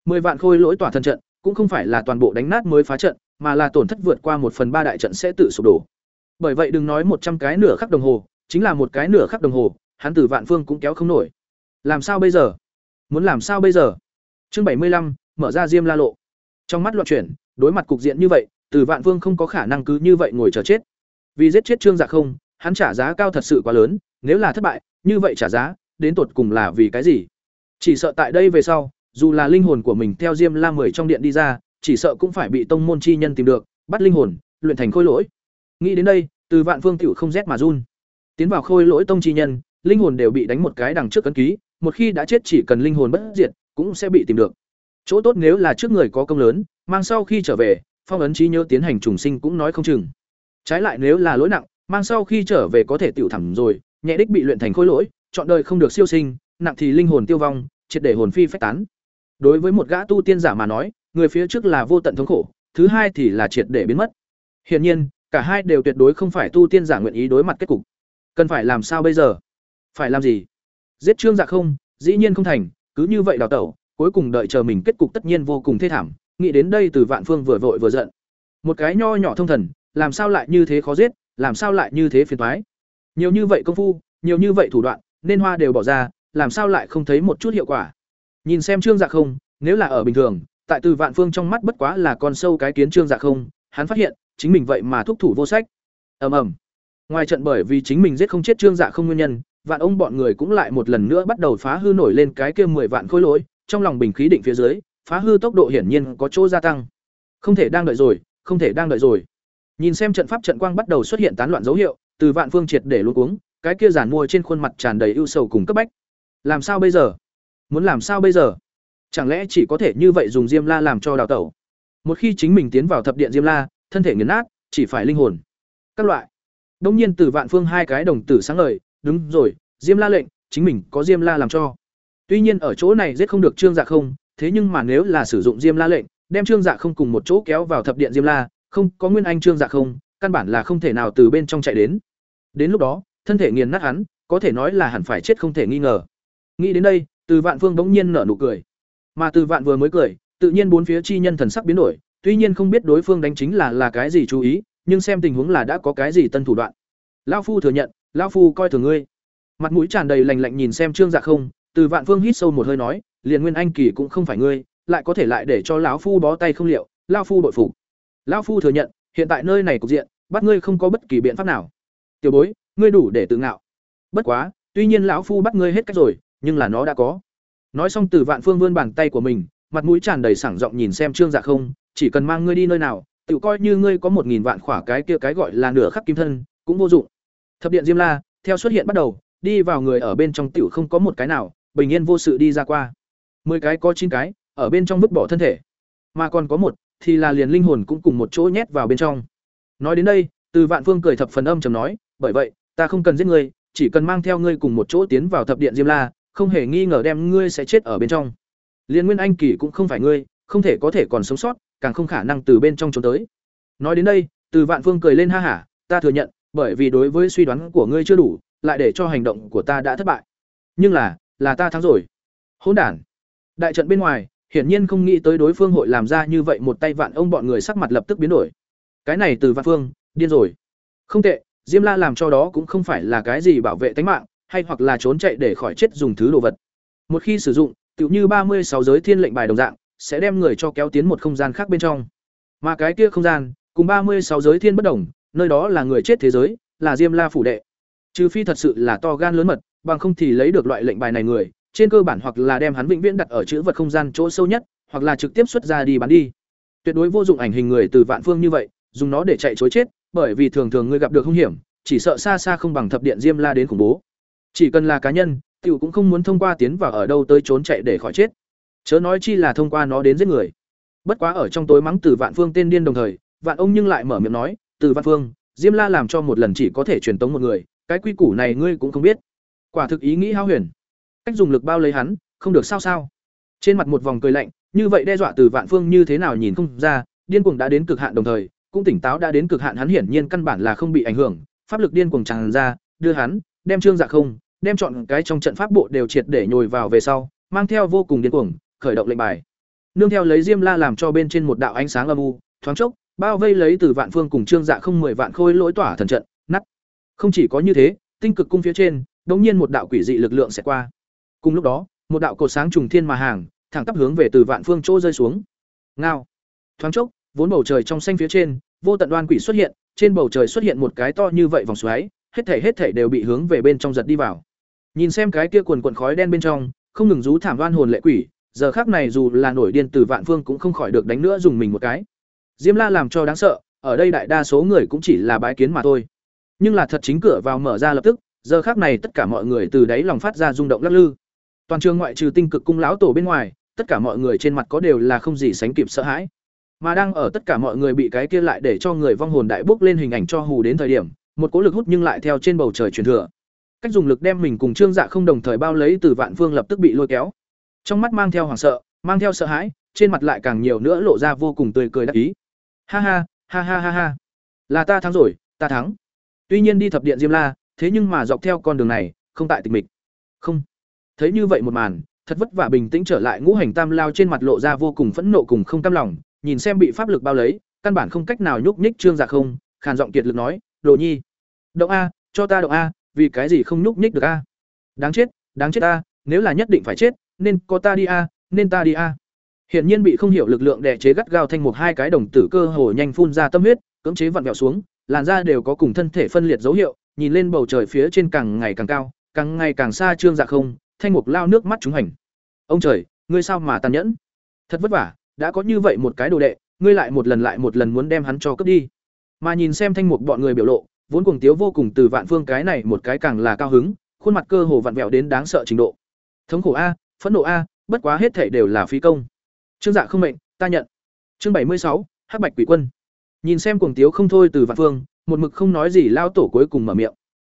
Mười vạn khôi lỗi tỏa thần trận, cũng không phải là toàn bộ đánh nát mới phá trận, mà là tổn thất vượt qua một phần ba đại trận sẽ tự sụp đổ. Bởi vậy đừng nói một trăm cái nửa khắc đồng hồ, chính là một cái nửa khắc đồng hồ, hắn từ vạn phương cũng kéo không nổi. Làm sao bây giờ? Muốn làm sao bây giờ? Chương bảy mươi lăm mở ra Diêm La lộ. Trong mắt loạn chuyển, đối mặt cục diện như vậy, Từ Vạn Vương không có khả năng cứ như vậy ngồi chờ chết. Vì giết chết Trương Dạ không, hắn trả giá cao thật sự quá lớn, nếu là thất bại, như vậy trả giá, đến tột cùng là vì cái gì? Chỉ sợ tại đây về sau, dù là linh hồn của mình theo Diêm La mười trong điện đi ra, chỉ sợ cũng phải bị tông môn chi nhân tìm được, bắt linh hồn, luyện thành khôi lỗi. Nghĩ đến đây, Từ Vạn Phương tiểu không rét mà run. Tiến vào khôi lỗi tông chi nhân, linh hồn đều bị đánh một cái đằng trước cấn ký, một khi đã chết chỉ cần linh hồn bất diệt, cũng sẽ bị tìm được. Chỗ tốt nếu là trước người có công lớn, mang sau khi trở về, phong ấn trí nhớ tiến hành trùng sinh cũng nói không chừng. Trái lại nếu là lỗi nặng, mang sau khi trở về có thể tiểu thẳng rồi, nhẹ đích bị luyện thành khối lỗi, chọn đời không được siêu sinh, nặng thì linh hồn tiêu vong, triệt để hồn phi phách tán. Đối với một gã tu tiên giả mà nói, người phía trước là vô tận thống khổ, thứ hai thì là triệt để biến mất. Hiển nhiên, cả hai đều tuyệt đối không phải tu tiên giả nguyện ý đối mặt kết cục. Cần phải làm sao bây giờ? Phải làm gì? Giết Trương Dạ không, dĩ nhiên không thành, cứ như vậy đào tẩu, cuối cùng đợi chờ mình kết cục tất nhiên vô cùng thê thảm, nghĩ đến đây từ Vạn Phương vừa vội vừa giận. Một cái nho nhỏ thông thần, làm sao lại như thế khó giết, làm sao lại như thế phiền toái. Nhiều như vậy công phu, nhiều như vậy thủ đoạn, nên hoa đều bỏ ra, làm sao lại không thấy một chút hiệu quả. Nhìn xem Trương Dạ không, nếu là ở bình thường, tại Từ Vạn Phương trong mắt bất quá là con sâu cái kiến Trương Dạ không, hắn phát hiện, chính mình vậy mà thúc thủ vô sách. Ầm ầm. Ngoài trận bởi vì chính mình giết không chết Trương Dạ không nguyên nhân, vạn ông bọn người cũng lại một lần nữa bắt đầu phá hư nổi lên cái kia mười vạn khối lỗi, trong lòng bình khí định phía dưới, phá hư tốc độ hiển nhiên có chỗ gia tăng. Không thể đang đợi rồi, không thể đang đợi rồi. Nhìn xem trận pháp trận quang bắt đầu xuất hiện tán loạn dấu hiệu, từ vạn phương triệt để luôn uống cái kia giản mua trên khuôn mặt tràn đầy ưu sầu cùng cấp bách. Làm sao bây giờ? Muốn làm sao bây giờ? Chẳng lẽ chỉ có thể như vậy dùng Diêm La làm cho đào tẩu? Một khi chính mình tiến vào thập điện Diêm La, thân thể nghiền nát, chỉ phải linh hồn. Các loại. Đông nhiên từ vạn phương hai cái đồng tử sáng ngời, đúng rồi, Diêm La lệnh, chính mình có Diêm La làm cho. Tuy nhiên ở chỗ này giết không được Trương Dạ không, thế nhưng mà nếu là sử dụng Diêm La lệnh, đem Trương Dạ không cùng một chỗ kéo vào thập điện Diêm La, không, có nguyên anh Trương Dạ không, căn bản là không thể nào từ bên trong chạy đến. Đến lúc đó, thân thể nghiền nát hắn, có thể nói là hẳn phải chết không thể nghi ngờ. Nghĩ đến đây, Từ Vạn Phương bỗng nhiên nở nụ cười. Mà Từ Vạn vừa mới cười, tự nhiên bốn phía chi nhân thần sắc biến đổi, tuy nhiên không biết đối phương đánh chính là là cái gì chú ý, nhưng xem tình huống là đã có cái gì tân thủ đoạn. Lão phu thừa nhận, lão phu coi thường ngươi. Mặt mũi tràn đầy lạnh lạnh nhìn xem Trương Dạ không, từ Vạn Phương hít sâu một hơi nói, liền Nguyên Anh kỳ cũng không phải ngươi, lại có thể lại để cho lão phu bó tay không liệu, lão phu bội phục. Lão phu thừa nhận, hiện tại nơi này cục diện, bắt ngươi không có bất kỳ biện pháp nào. Tiểu bối, ngươi đủ để tự ngạo. Bất quá, tuy nhiên lão phu bắt ngươi hết cách rồi, nhưng là nó đã có. Nói xong Từ Vạn Phương vươn bàn tay của mình, mặt mũi tràn đầy sảng giọng nhìn xem Trương Dạ không, chỉ cần mang ngươi đi nơi nào, tự coi như ngươi có một nghìn vạn khỏa cái kia cái gọi là nửa khắc kim thân, cũng vô dụng. Thập điện Diêm La, theo xuất hiện bắt đầu, đi vào người ở bên trong tiểu không có một cái nào bình yên vô sự đi ra qua mười cái có chín cái ở bên trong vứt bỏ thân thể mà còn có một thì là liền linh hồn cũng cùng một chỗ nhét vào bên trong nói đến đây từ vạn phương cười thập phần âm trầm nói bởi vậy, ta không cần giết ngươi, chỉ cần mang theo ngươi cùng một chỗ tiến vào thập điện diêm la, không hề nghi ngờ đem ngươi sẽ chết ở bên trong. Liên nguyên anh kỳ cũng không phải ngươi, không thể có thể còn sống sót, càng không khả năng từ bên trong trốn tới. Nói đến đây, từ vạn phương cười lên ha hả, ta thừa nhận, bởi vì đối với suy đoán của ngươi chưa đủ, lại để cho hành động của ta đã thất bại. Nhưng là là ta thắng rồi. Hỗn đản. Đại trận bên ngoài, hiển nhiên không nghĩ tới đối phương hội làm ra như vậy một tay vạn ông bọn người sắc mặt lập tức biến đổi. Cái này từ vạn phương, điên rồi. Không tệ diêm la làm cho đó cũng không phải là cái gì bảo vệ tính mạng, hay hoặc là trốn chạy để khỏi chết dùng thứ đồ vật. Một khi sử dụng, tựu như ba mươi sáu giới thiên lệnh bài đồng dạng, sẽ đem người cho kéo tiến một không gian khác bên trong. Mà cái kia không gian, cùng ba mươi sáu giới thiên bất đồng, nơi đó là người chết thế giới, là diêm la phủ đệ. Trừ phi thật sự là to gan lớn mật, bằng không thì lấy được loại lệnh bài này người, trên cơ bản hoặc là đem hắn vĩnh viễn đặt ở chữ vật không gian chỗ sâu nhất, hoặc là trực tiếp xuất ra đi bán đi. Tuyệt đối vô dụng ảnh hình người từ vạn phương như vậy, dùng nó để chạy chối chết bởi vì thường thường ngươi gặp được hung hiểm, chỉ sợ xa xa không bằng thập điện diêm la đến khủng bố. Chỉ cần là cá nhân, tiểu cũng không muốn thông qua tiến vào ở đâu tới trốn chạy để khỏi chết. Chớ nói chi là thông qua nó đến giết người. Bất quá ở trong tối mắng từ vạn phương tên điên đồng thời, vạn ông nhưng lại mở miệng nói, từ vạn phương, diêm la làm cho một lần chỉ có thể truyền tống một người, cái quy củ này ngươi cũng không biết. Quả thực ý nghĩ hao huyền. Cách dùng lực bao lấy hắn, không được sao sao. Trên mặt một vòng cười lạnh, như vậy đe dọa từ vạn phương như thế nào nhìn không ra, điên cuồng đã đến cực hạn đồng thời cũng tỉnh táo đã đến cực hạn hắn hiển nhiên căn bản là không bị ảnh hưởng, pháp lực điên cuồng tràn ra, đưa hắn, đem trương dạ không, đem chọn cái trong trận pháp bộ đều triệt để nhồi vào về sau, mang theo vô cùng điên cuồng, khởi động lệnh bài. Nương theo lấy diêm la làm cho bên trên một đạo ánh sáng âm u, thoáng chốc, bao vây lấy từ vạn phương cùng trương dạ không mười vạn khôi lỗi tỏa thần trận nắt không chỉ có như thế, tinh cực cung phía trên, đống nhiên một đạo quỷ dị lực lượng sẽ qua. Cùng lúc đó, một đạo cột sáng trùng thiên mà hàng, thẳng tắp hướng về từ vạn phương chỗ rơi xuống. Ngao. Thoáng chốc, vốn bầu trời trong xanh phía trên vô tận đoan quỷ xuất hiện, trên bầu trời xuất hiện một cái to như vậy vòng xoáy, hết thể hết thể đều bị hướng về bên trong giật đi vào. Nhìn xem cái kia quần quần khói đen bên trong, không ngừng rú thảm đoan hồn lệ quỷ, giờ khác này dù là nổi điên từ vạn phương cũng không khỏi được đánh nữa dùng mình một cái. Diêm la làm cho đáng sợ, ở đây đại đa số người cũng chỉ là bái kiến mà thôi. Nhưng là thật chính cửa vào mở ra lập tức, giờ khác này tất cả mọi người từ đáy lòng phát ra rung động lắc lư. Toàn trường ngoại trừ tinh cực cung lão tổ bên ngoài, tất cả mọi người trên mặt có đều là không gì sánh kịp sợ hãi mà đang ở tất cả mọi người bị cái kia lại để cho người vong hồn đại bốc lên hình ảnh cho hù đến thời điểm, một cỗ lực hút nhưng lại theo trên bầu trời truyền thừa. Cách dùng lực đem mình cùng trương dạ không đồng thời bao lấy từ vạn phương lập tức bị lôi kéo. Trong mắt mang theo hoảng sợ, mang theo sợ hãi, trên mặt lại càng nhiều nữa lộ ra vô cùng tươi cười đắc ý. Ha ha ha ha ha ha. Là ta thắng rồi, ta thắng. Tuy nhiên đi thập điện diêm la, thế nhưng mà dọc theo con đường này, không tại tịch mịch. Không. Thấy như vậy một màn, thật vất vả bình tĩnh trở lại ngũ hành tam lao trên mặt lộ ra vô cùng phẫn nộ cùng không cam lòng nhìn xem bị pháp lực bao lấy, căn bản không cách nào nhúc nhích trương dạ không, khàn giọng kiệt lực nói, đồ nhi, động a, cho ta động a, vì cái gì không nhúc nhích được a? Đáng chết đáng chết a nếu là nhất định phải chết, nên có ta đi a, nên ta đi a. Hiển nhiên bị không hiểu lực lượng đè chế gắt gao thanh mục hai cái đồng tử cơ hồ nhanh phun ra tâm huyết, cưỡng chế vặn vẹo xuống, làn da đều có cùng thân thể phân liệt dấu hiệu, nhìn lên bầu trời phía trên càng ngày càng cao, càng ngày càng xa trương dạ không, thanh mục lao nước mắt trúng hành ông trời, ngươi sao mà tàn nhẫn? Thật vất vả đã có như vậy một cái đồ đệ, ngươi lại một lần lại một lần muốn đem hắn cho cướp đi. Mà nhìn xem thanh mục bọn người biểu lộ, vốn cuồng tiếu vô cùng từ vạn phương cái này một cái càng là cao hứng, khuôn mặt cơ hồ vặn vẹo đến đáng sợ trình độ. Thống khổ a, phẫn nộ a, bất quá hết thể đều là phí công. Trương dạ không mệnh, ta nhận. Chương bảy mươi sáu, hắc bạch quỷ quân. Nhìn xem cuồng tiếu không thôi từ vạn phương, một mực không nói gì lao tổ cuối cùng mở miệng.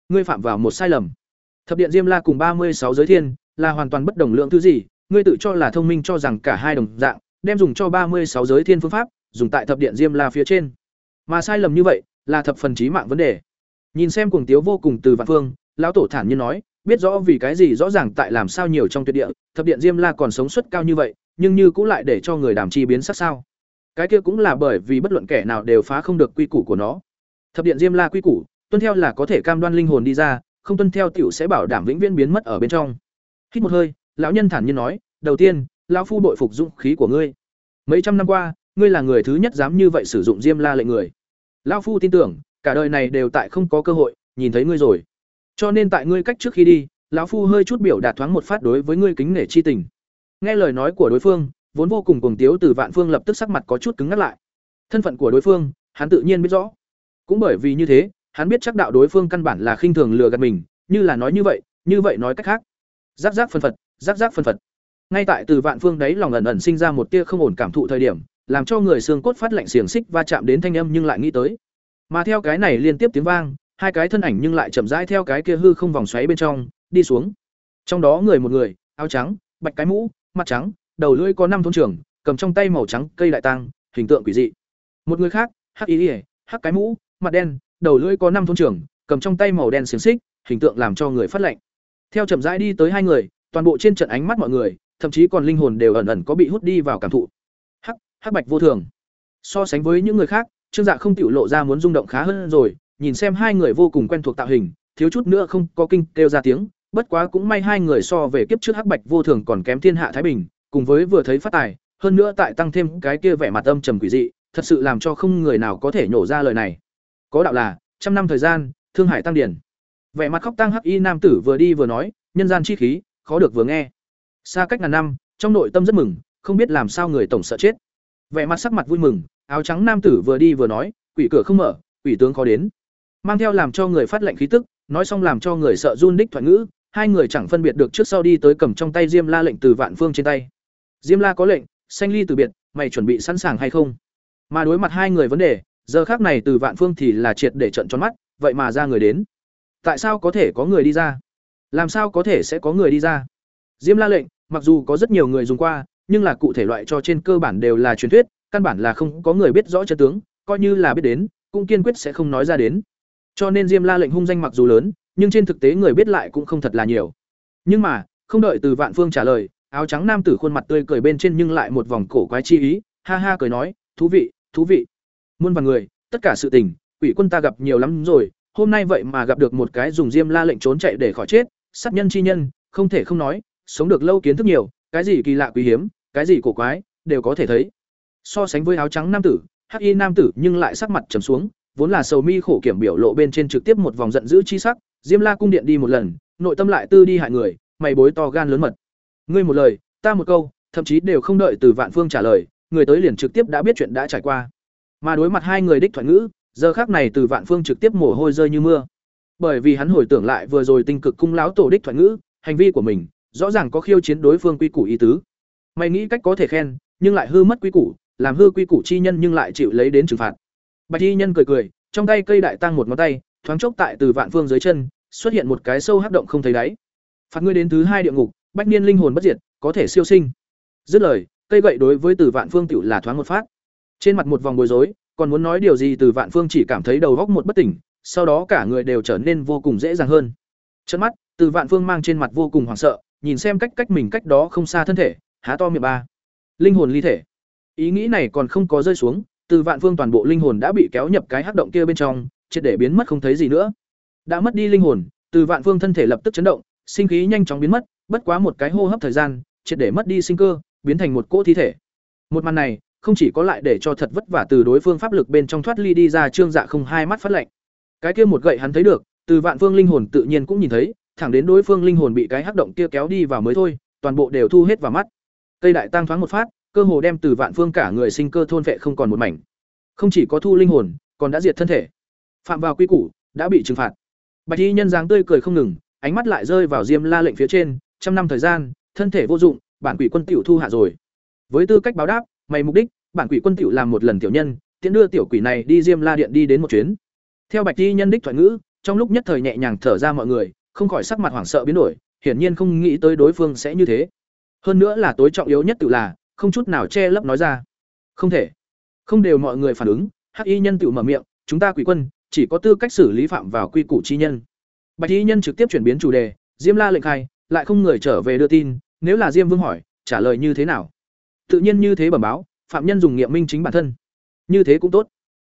Ngươi phạm vào một sai lầm. Thập điện diêm la cùng ba mươi sáu giới thiên, là hoàn toàn bất đồng lượng thứ gì, ngươi tự cho là thông minh cho rằng cả hai đồng dạng đem dùng cho ba mươi sáu giới thiên phương pháp, dùng tại thập điện diêm la phía trên. Mà sai lầm như vậy, là thập phần trí mạng vấn đề. Nhìn xem cuồng tiếu vô cùng từ vạn phương, lão tổ thản nhiên nói, biết rõ vì cái gì rõ ràng tại làm sao nhiều trong tuyệt địa, thập điện diêm la còn sống suất cao như vậy, nhưng như cũng lại để cho người đàm chi biến sắc sao. Cái kia cũng là bởi vì bất luận kẻ nào đều phá không được quy củ của nó. Thập điện diêm la quy củ, tuân theo là có thể cam đoan linh hồn đi ra, không tuân theo tiểu sẽ bảo đảm vĩnh viễn biến mất ở bên trong. Hít một hơi, lão nhân thản nhiên nói, đầu tiên lão phu bội phục dũng khí của ngươi. Mấy trăm năm qua, ngươi là người thứ nhất dám như vậy sử dụng diêm la lệnh người. Lão phu tin tưởng, cả đời này đều tại không có cơ hội, nhìn thấy ngươi rồi. Cho nên tại ngươi cách trước khi đi, lão phu hơi chút biểu đạt thoáng một phát đối với ngươi kính nể chi tình. Nghe lời nói của đối phương, vốn vô cùng cuồng tiếu từ vạn phương lập tức sắc mặt có chút cứng ngắt lại. Thân phận của đối phương, hắn tự nhiên biết rõ. Cũng bởi vì như thế, hắn biết chắc đạo đối phương căn bản là khinh thường lừa gạt mình, như là nói như vậy như vậy nói cách khác. Giáp giáp phân phật, giáp giáp phân phật ngay tại từ vạn phương đấy lòng ẩn ẩn sinh ra một tia không ổn cảm thụ thời điểm, làm cho người xương cốt phát lạnh xiềng xích va chạm đến thanh âm nhưng lại nghĩ tới. Mà theo cái này liên tiếp tiếng vang, hai cái thân ảnh nhưng lại chậm rãi theo cái kia hư không vòng xoáy bên trong, đi xuống. Trong đó người một người, áo trắng, bạch cái mũ, mặt trắng, đầu lưỡi có năm thôn trưởng cầm trong tay màu trắng, cây đại tăng hình tượng quỷ dị. Một người khác, hắc ý ỉa hắc cái mũ, mặt đen, đầu lưỡi có năm thôn trưởng cầm trong tay màu đen xiềng xích, hình tượng làm cho người phát lạnh. Theo chậm rãi đi tới hai người, toàn bộ trên trận ánh mắt mọi người thậm chí còn linh hồn đều ẩn ẩn có bị hút đi vào cảm thụ. Hắc hắc bạch vô thường. So sánh với những người khác, trương dạ không tiểu lộ ra muốn rung động khá hơn rồi, nhìn xem hai người vô cùng quen thuộc tạo hình, thiếu chút nữa không có kinh, kêu ra tiếng, bất quá cũng may hai người so về kiếp trước hắc bạch vô thường còn kém thiên hạ thái bình, cùng với vừa thấy phát tài, hơn nữa tại tăng thêm cái kia vẻ mặt âm trầm quỷ dị, thật sự làm cho không người nào có thể nhổ ra lời này. Có đạo là, trăm năm thời gian, thương hải tăng điển. Vẻ mặt khóc tăng hắc y nam tử vừa đi vừa nói, nhân gian chi khí, khó được vừa nghe xa cách ngàn năm, trong nội tâm rất mừng, không biết làm sao người tổng sợ chết. Vẻ mặt sắc mặt vui mừng, áo trắng nam tử vừa đi vừa nói, quỷ cửa không mở, quỷ tướng khó đến. Mang theo làm cho người phát lệnh khí tức, nói xong làm cho người sợ run đích thoại ngữ, hai người chẳng phân biệt được trước sau đi tới cầm trong tay diêm la lệnh từ vạn phương trên tay. Diêm la có lệnh, xanh ly từ biệt, mày chuẩn bị sẵn sàng hay không? Mà đối mặt hai người vấn đề, giờ khác này từ vạn phương thì là triệt để trận tròn mắt, vậy mà ra người đến. Tại sao có thể có người đi ra? Làm sao có thể sẽ có người đi ra? Diêm la lệnh mặc dù có rất nhiều người dùng qua, nhưng là cụ thể loại cho trên cơ bản đều là truyền thuyết, căn bản là không có người biết rõ chân tướng, coi như là biết đến, cũng kiên quyết sẽ không nói ra đến. Cho nên diêm la lệnh hung danh mặc dù lớn, nhưng trên thực tế người biết lại cũng không thật là nhiều. Nhưng mà, không đợi từ vạn phương trả lời, áo trắng nam tử khuôn mặt tươi cười bên trên nhưng lại một vòng cổ quái chi ý, ha ha cười nói, thú vị thú vị. Muôn vàn người, tất cả sự tình, quỷ quân ta gặp nhiều lắm rồi, hôm nay vậy mà gặp được một cái dùng diêm la lệnh trốn chạy để khỏi chết, sát nhân chi nhân, không thể không nói sống được lâu kiến thức nhiều, cái gì kỳ lạ quý hiếm, cái gì cổ quái, đều có thể thấy. So sánh với áo trắng nam tử, hắc y nam tử nhưng lại sắc mặt trầm xuống, vốn là sầu mi khổ kiểm biểu lộ bên trên trực tiếp một vòng giận dữ chi sắc, diêm la cung điện đi một lần, nội tâm lại tư đi hại người, mày bối to gan lớn mật. Ngươi một lời, ta một câu, thậm chí đều không đợi từ vạn phương trả lời, người tới liền trực tiếp đã biết chuyện đã trải qua. Mà đối mặt hai người đích thoại ngữ, giờ khác này từ vạn phương trực tiếp mồ hôi rơi như mưa. Bởi vì hắn hồi tưởng lại vừa rồi tinh cực cung lão tổ đích thoại ngữ, hành vi của mình rõ ràng có khiêu chiến đối phương quy củ ý tứ. Mày nghĩ cách có thể khen, nhưng lại hư mất quy củ, làm hư quy củ chi nhân nhưng lại chịu lấy đến trừng phạt. Bạch y nhân cười cười, trong tay cây đại tăng một ngón tay, thoáng chốc tại từ vạn phương dưới chân, xuất hiện một cái sâu hắc động không thấy đáy. Phạt ngươi đến thứ hai địa ngục, bách niên linh hồn bất diệt, có thể siêu sinh. Dứt lời, cây gậy đối với từ vạn phương tiểu là thoáng một phát. Trên mặt một vòng bối rối, còn muốn nói điều gì từ vạn phương chỉ cảm thấy đầu góc một bất tỉnh, sau đó cả người đều trở nên vô cùng dễ dàng hơn. Chân mắt, từ vạn phương mang trên mặt vô cùng hoảng sợ nhìn xem cách cách mình cách đó không xa thân thể, há to miệng ba. Linh hồn ly thể. Ý nghĩ này còn không có rơi xuống, từ vạn phương toàn bộ linh hồn đã bị kéo nhập cái hắc động kia bên trong, triệt để biến mất không thấy gì nữa. Đã mất đi linh hồn, từ vạn phương thân thể lập tức chấn động, sinh khí nhanh chóng biến mất, bất quá một cái hô hấp thời gian, triệt để mất đi sinh cơ, biến thành một cỗ thi thể. Một màn này, không chỉ có lại để cho thật vất vả từ đối phương pháp lực bên trong thoát ly đi ra trương dạ không hai mắt phát lạnh. Cái kia một gậy hắn thấy được, từ vạn phương linh hồn tự nhiên cũng nhìn thấy thẳng đến đối phương linh hồn bị cái hắc động kia kéo đi vào mới thôi, toàn bộ đều thu hết vào mắt. Cây đại tăng thoáng một phát, cơ hồ đem từ vạn phương cả người sinh cơ thôn vệ không còn một mảnh. Không chỉ có thu linh hồn, còn đã diệt thân thể. Phạm vào quy củ, đã bị trừng phạt. Bạch y nhân dáng tươi cười không ngừng, ánh mắt lại rơi vào diêm la lệnh phía trên, trăm năm thời gian, thân thể vô dụng, bản quỷ quân tiểu thu hạ rồi. Với tư cách báo đáp, mày mục đích, bản quỷ quân tiểu làm một lần tiểu nhân, tiễn đưa tiểu quỷ này đi diêm la điện đi đến một chuyến. Theo bạch y nhân đích thoại ngữ, trong lúc nhất thời nhẹ nhàng thở ra mọi người không khỏi sắc mặt hoảng sợ biến đổi, hiển nhiên không nghĩ tới đối phương sẽ như thế. Hơn nữa là tối trọng yếu nhất tự là, không chút nào che lấp nói ra. Không thể. Không đều mọi người phản ứng, hắc y nhân tự mở miệng, chúng ta quỷ quân, chỉ có tư cách xử lý phạm vào quy củ chi nhân. Bạch y nhân trực tiếp chuyển biến chủ đề, diêm la lệnh khai, lại không người trở về đưa tin, nếu là diêm vương hỏi, trả lời như thế nào? Tự nhiên như thế bẩm báo, phạm nhân dùng nghiệm minh chính bản thân. Như thế cũng tốt.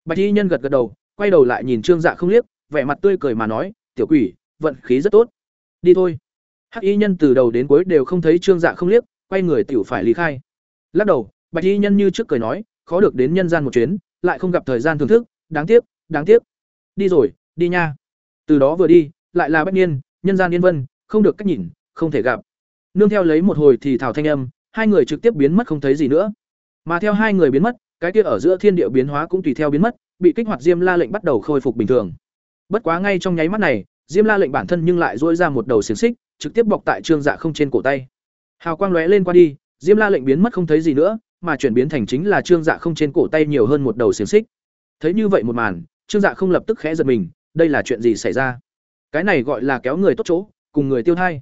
Bạch y nhân gật gật đầu, quay đầu lại nhìn trương dạ không liếc, vẻ mặt tươi cười mà nói, tiểu quỷ vận khí rất tốt. Đi thôi. Hắc y nhân từ đầu đến cuối đều không thấy trương dạ không liếc, quay người tiểu phải lý khai. Lắc đầu, bạch y nhân như trước cười nói, khó được đến nhân gian một chuyến, lại không gặp thời gian thưởng thức, đáng tiếc đáng tiếc. Đi rồi, đi nha. Từ đó vừa đi, lại là bách niên, nhân gian yên vân, không được cách nhìn, không thể gặp. Nương theo lấy một hồi thì thảo thanh âm, hai người trực tiếp biến mất không thấy gì nữa. Mà theo hai người biến mất, cái kia ở giữa thiên địa biến hóa cũng tùy theo biến mất, bị kích hoạt diêm la lệnh bắt đầu khôi phục bình thường. Bất quá ngay trong nháy mắt này diêm la lệnh bản thân nhưng lại dỗi ra một đầu xiềng xích, trực tiếp bọc tại trương dạ không trên cổ tay. Hào quang lóe lên qua đi, diêm la lệnh biến mất không thấy gì nữa, mà chuyển biến thành chính là trương dạ không trên cổ tay nhiều hơn một đầu xiềng xích. Thấy như vậy một màn, trương dạ không lập tức khẽ giật mình, đây là chuyện gì xảy ra? Cái này gọi là kéo người tốt chỗ, cùng người tiêu thai.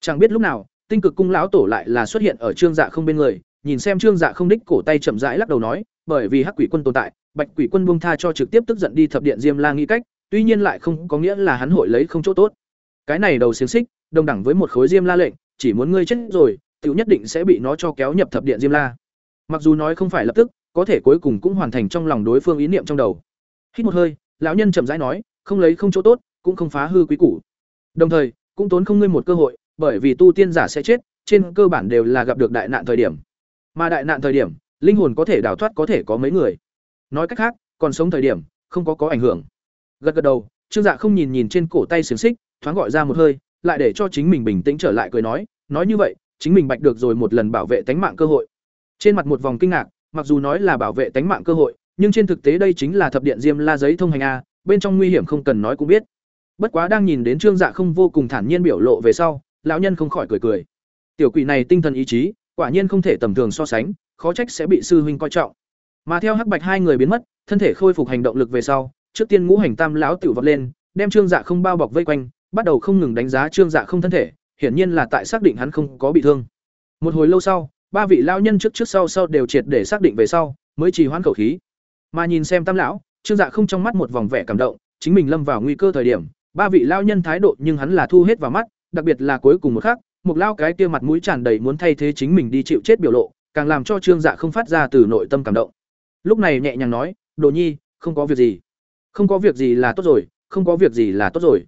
Chẳng biết lúc nào, tinh cực cung lão tổ lại là xuất hiện ở trương dạ không bên người, nhìn xem trương dạ không đích cổ tay chậm rãi lắc đầu nói, bởi vì hắc quỷ quân tồn tại, bạch quỷ quân buông tha cho trực tiếp tức giận đi thập điện diêm la nghĩ cách tuy nhiên lại không có nghĩa là hắn hội lấy không chỗ tốt. Cái này đầu xiềng xích, đồng đẳng với một khối diêm la lệnh, chỉ muốn ngươi chết rồi tự nhất định sẽ bị nó cho kéo nhập thập điện diêm la. Mặc dù nói không phải lập tức, có thể cuối cùng cũng hoàn thành trong lòng đối phương ý niệm trong đầu. Hít một hơi, lão nhân chậm rãi nói, không lấy không chỗ tốt, cũng không phá hư quý củ. Đồng thời, cũng tốn không ngươi một cơ hội, bởi vì tu tiên giả sẽ chết, trên cơ bản đều là gặp được đại nạn thời điểm. Mà đại nạn thời điểm, linh hồn có thể đào thoát có thể có mấy người. Nói cách khác, còn sống thời điểm, không có có ảnh hưởng gật gật đầu, trương dạ không nhìn nhìn trên cổ tay xiềng xích, thoáng gọi ra một hơi, lại để cho chính mình bình tĩnh trở lại cười nói nói như vậy, chính mình bạch được rồi một lần bảo vệ tánh mạng cơ hội. Trên mặt một vòng kinh ngạc, mặc dù nói là bảo vệ tánh mạng cơ hội, nhưng trên thực tế đây chính là thập điện diêm la giấy thông hành a, bên trong nguy hiểm không cần nói cũng biết. Bất quá đang nhìn đến trương dạ không vô cùng thản nhiên biểu lộ về sau, lão nhân không khỏi cười cười. Tiểu quỷ này tinh thần ý chí, quả nhiên không thể tầm thường so sánh, khó trách sẽ bị sư huynh coi trọng. Mà theo hắc bạch hai người biến mất, thân thể khôi phục hành động lực về sau trước tiên ngũ hành tam lão tiểu vọt lên, đem trương dạ không bao bọc vây quanh, bắt đầu không ngừng đánh giá trương dạ không thân thể, hiển nhiên là tại xác định hắn không có bị thương. Một hồi lâu sau, ba vị lão nhân trước trước sau sau đều triệt để xác định về sau, mới trì hoãn khẩu khí. Mà nhìn xem tam lão, trương dạ không trong mắt một vòng vẻ cảm động, chính mình lâm vào nguy cơ thời điểm, ba vị lão nhân thái độ nhưng hắn là thu hết vào mắt, đặc biệt là cuối cùng một khắc, một lao cái kia mặt mũi tràn đầy muốn thay thế chính mình đi chịu chết biểu lộ, càng làm cho trương dạ không phát ra từ nội tâm cảm động. Lúc này nhẹ nhàng nói, đồ nhi, không có việc gì không có việc gì là tốt rồi, không có việc gì là tốt rồi.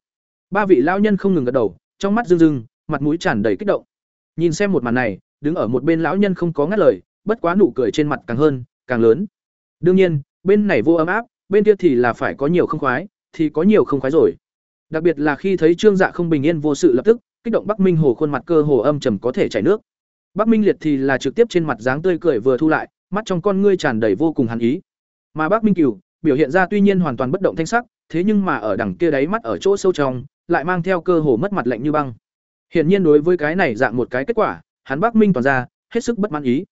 Ba vị lão nhân không ngừng gật đầu, trong mắt rưng rưng, mặt mũi tràn đầy kích động. Nhìn xem một màn này, đứng ở một bên lão nhân không có ngắt lời, bất quá nụ cười trên mặt càng hơn, càng lớn. Đương nhiên, bên này vô ấm áp, bên kia thì là phải có nhiều không khoái, thì có nhiều không khoái rồi. Đặc biệt là khi thấy trương dạ không bình yên vô sự lập tức, kích động bắc minh hồ khuôn mặt cơ hồ âm trầm có thể chảy nước. Bắc minh liệt thì là trực tiếp trên mặt dáng tươi cười vừa thu lại, mắt trong con ngươi tràn đầy vô cùng hàn ý. Mà bắc minh cửu biểu hiện ra tuy nhiên hoàn toàn bất động thanh sắc, thế nhưng mà ở đằng kia đáy mắt ở chỗ sâu trong, lại mang theo cơ hồ mất mặt lạnh như băng. Hiển nhiên đối với cái này dạng một cái kết quả, hắn bắc minh toàn ra, hết sức bất mãn ý.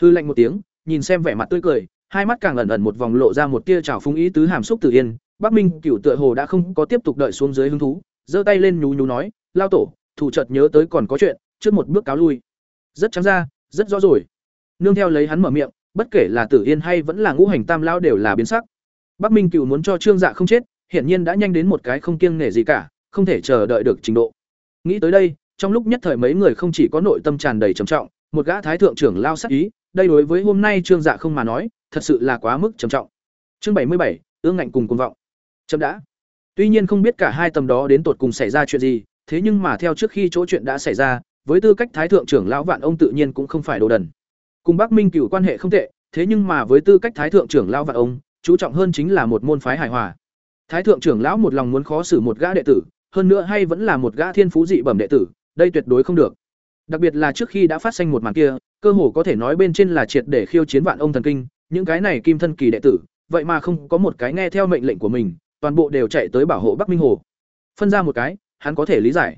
Hư lạnh một tiếng, nhìn xem vẻ mặt tươi cười, hai mắt càng ẩn ẩn một vòng lộ ra một tia trào phúng ý tứ hàm xúc tự yên. Bắc minh cửu tựa hồ đã không có tiếp tục đợi xuống dưới hứng thú, giơ tay lên nhú nhú nói, lao tổ, thủ chợt nhớ tới còn có chuyện, trước một bước cáo lui. Rất trắng ra, rất rõ rồi. Nương theo lấy hắn mở miệng, bất kể là tử yên hay vẫn là ngũ hành tam lao đều là biến sắc bắc minh Cửu muốn cho trương dạ không chết, hiển nhiên đã nhanh đến một cái không kiêng nể gì cả, không thể chờ đợi được trình độ. Nghĩ tới đây, trong lúc nhất thời mấy người không chỉ có nội tâm tràn đầy trầm trọng, một gã thái thượng trưởng lao sắc ý, đây đối với hôm nay trương dạ không mà nói, thật sự là quá mức trầm trọng. Chương bảy mươi bảy, ương ngạnh cùng cuồng vọng. Chấm đã. Tuy nhiên không biết cả hai tầm đó đến tột cùng xảy ra chuyện gì, thế nhưng mà theo trước khi chỗ chuyện đã xảy ra, với tư cách thái thượng trưởng lão vạn ông tự nhiên cũng không phải đồ đần. Cùng bắc minh cửu quan hệ không tệ, thế nhưng mà với tư cách thái thượng trưởng lão vạn ông chú trọng hơn chính là một môn phái hài hòa. Thái thượng trưởng lão một lòng muốn khó xử một gã đệ tử, hơn nữa hay vẫn là một gã thiên phú dị bẩm đệ tử, đây tuyệt đối không được. Đặc biệt là trước khi đã phát sinh một màn kia, cơ hồ có thể nói bên trên là triệt để khiêu chiến vạn ông thần kinh, những cái này kim thân kỳ đệ tử, vậy mà không có một cái nghe theo mệnh lệnh của mình, toàn bộ đều chạy tới bảo hộ bắc minh hồ. Phân ra một cái, hắn có thể lý giải.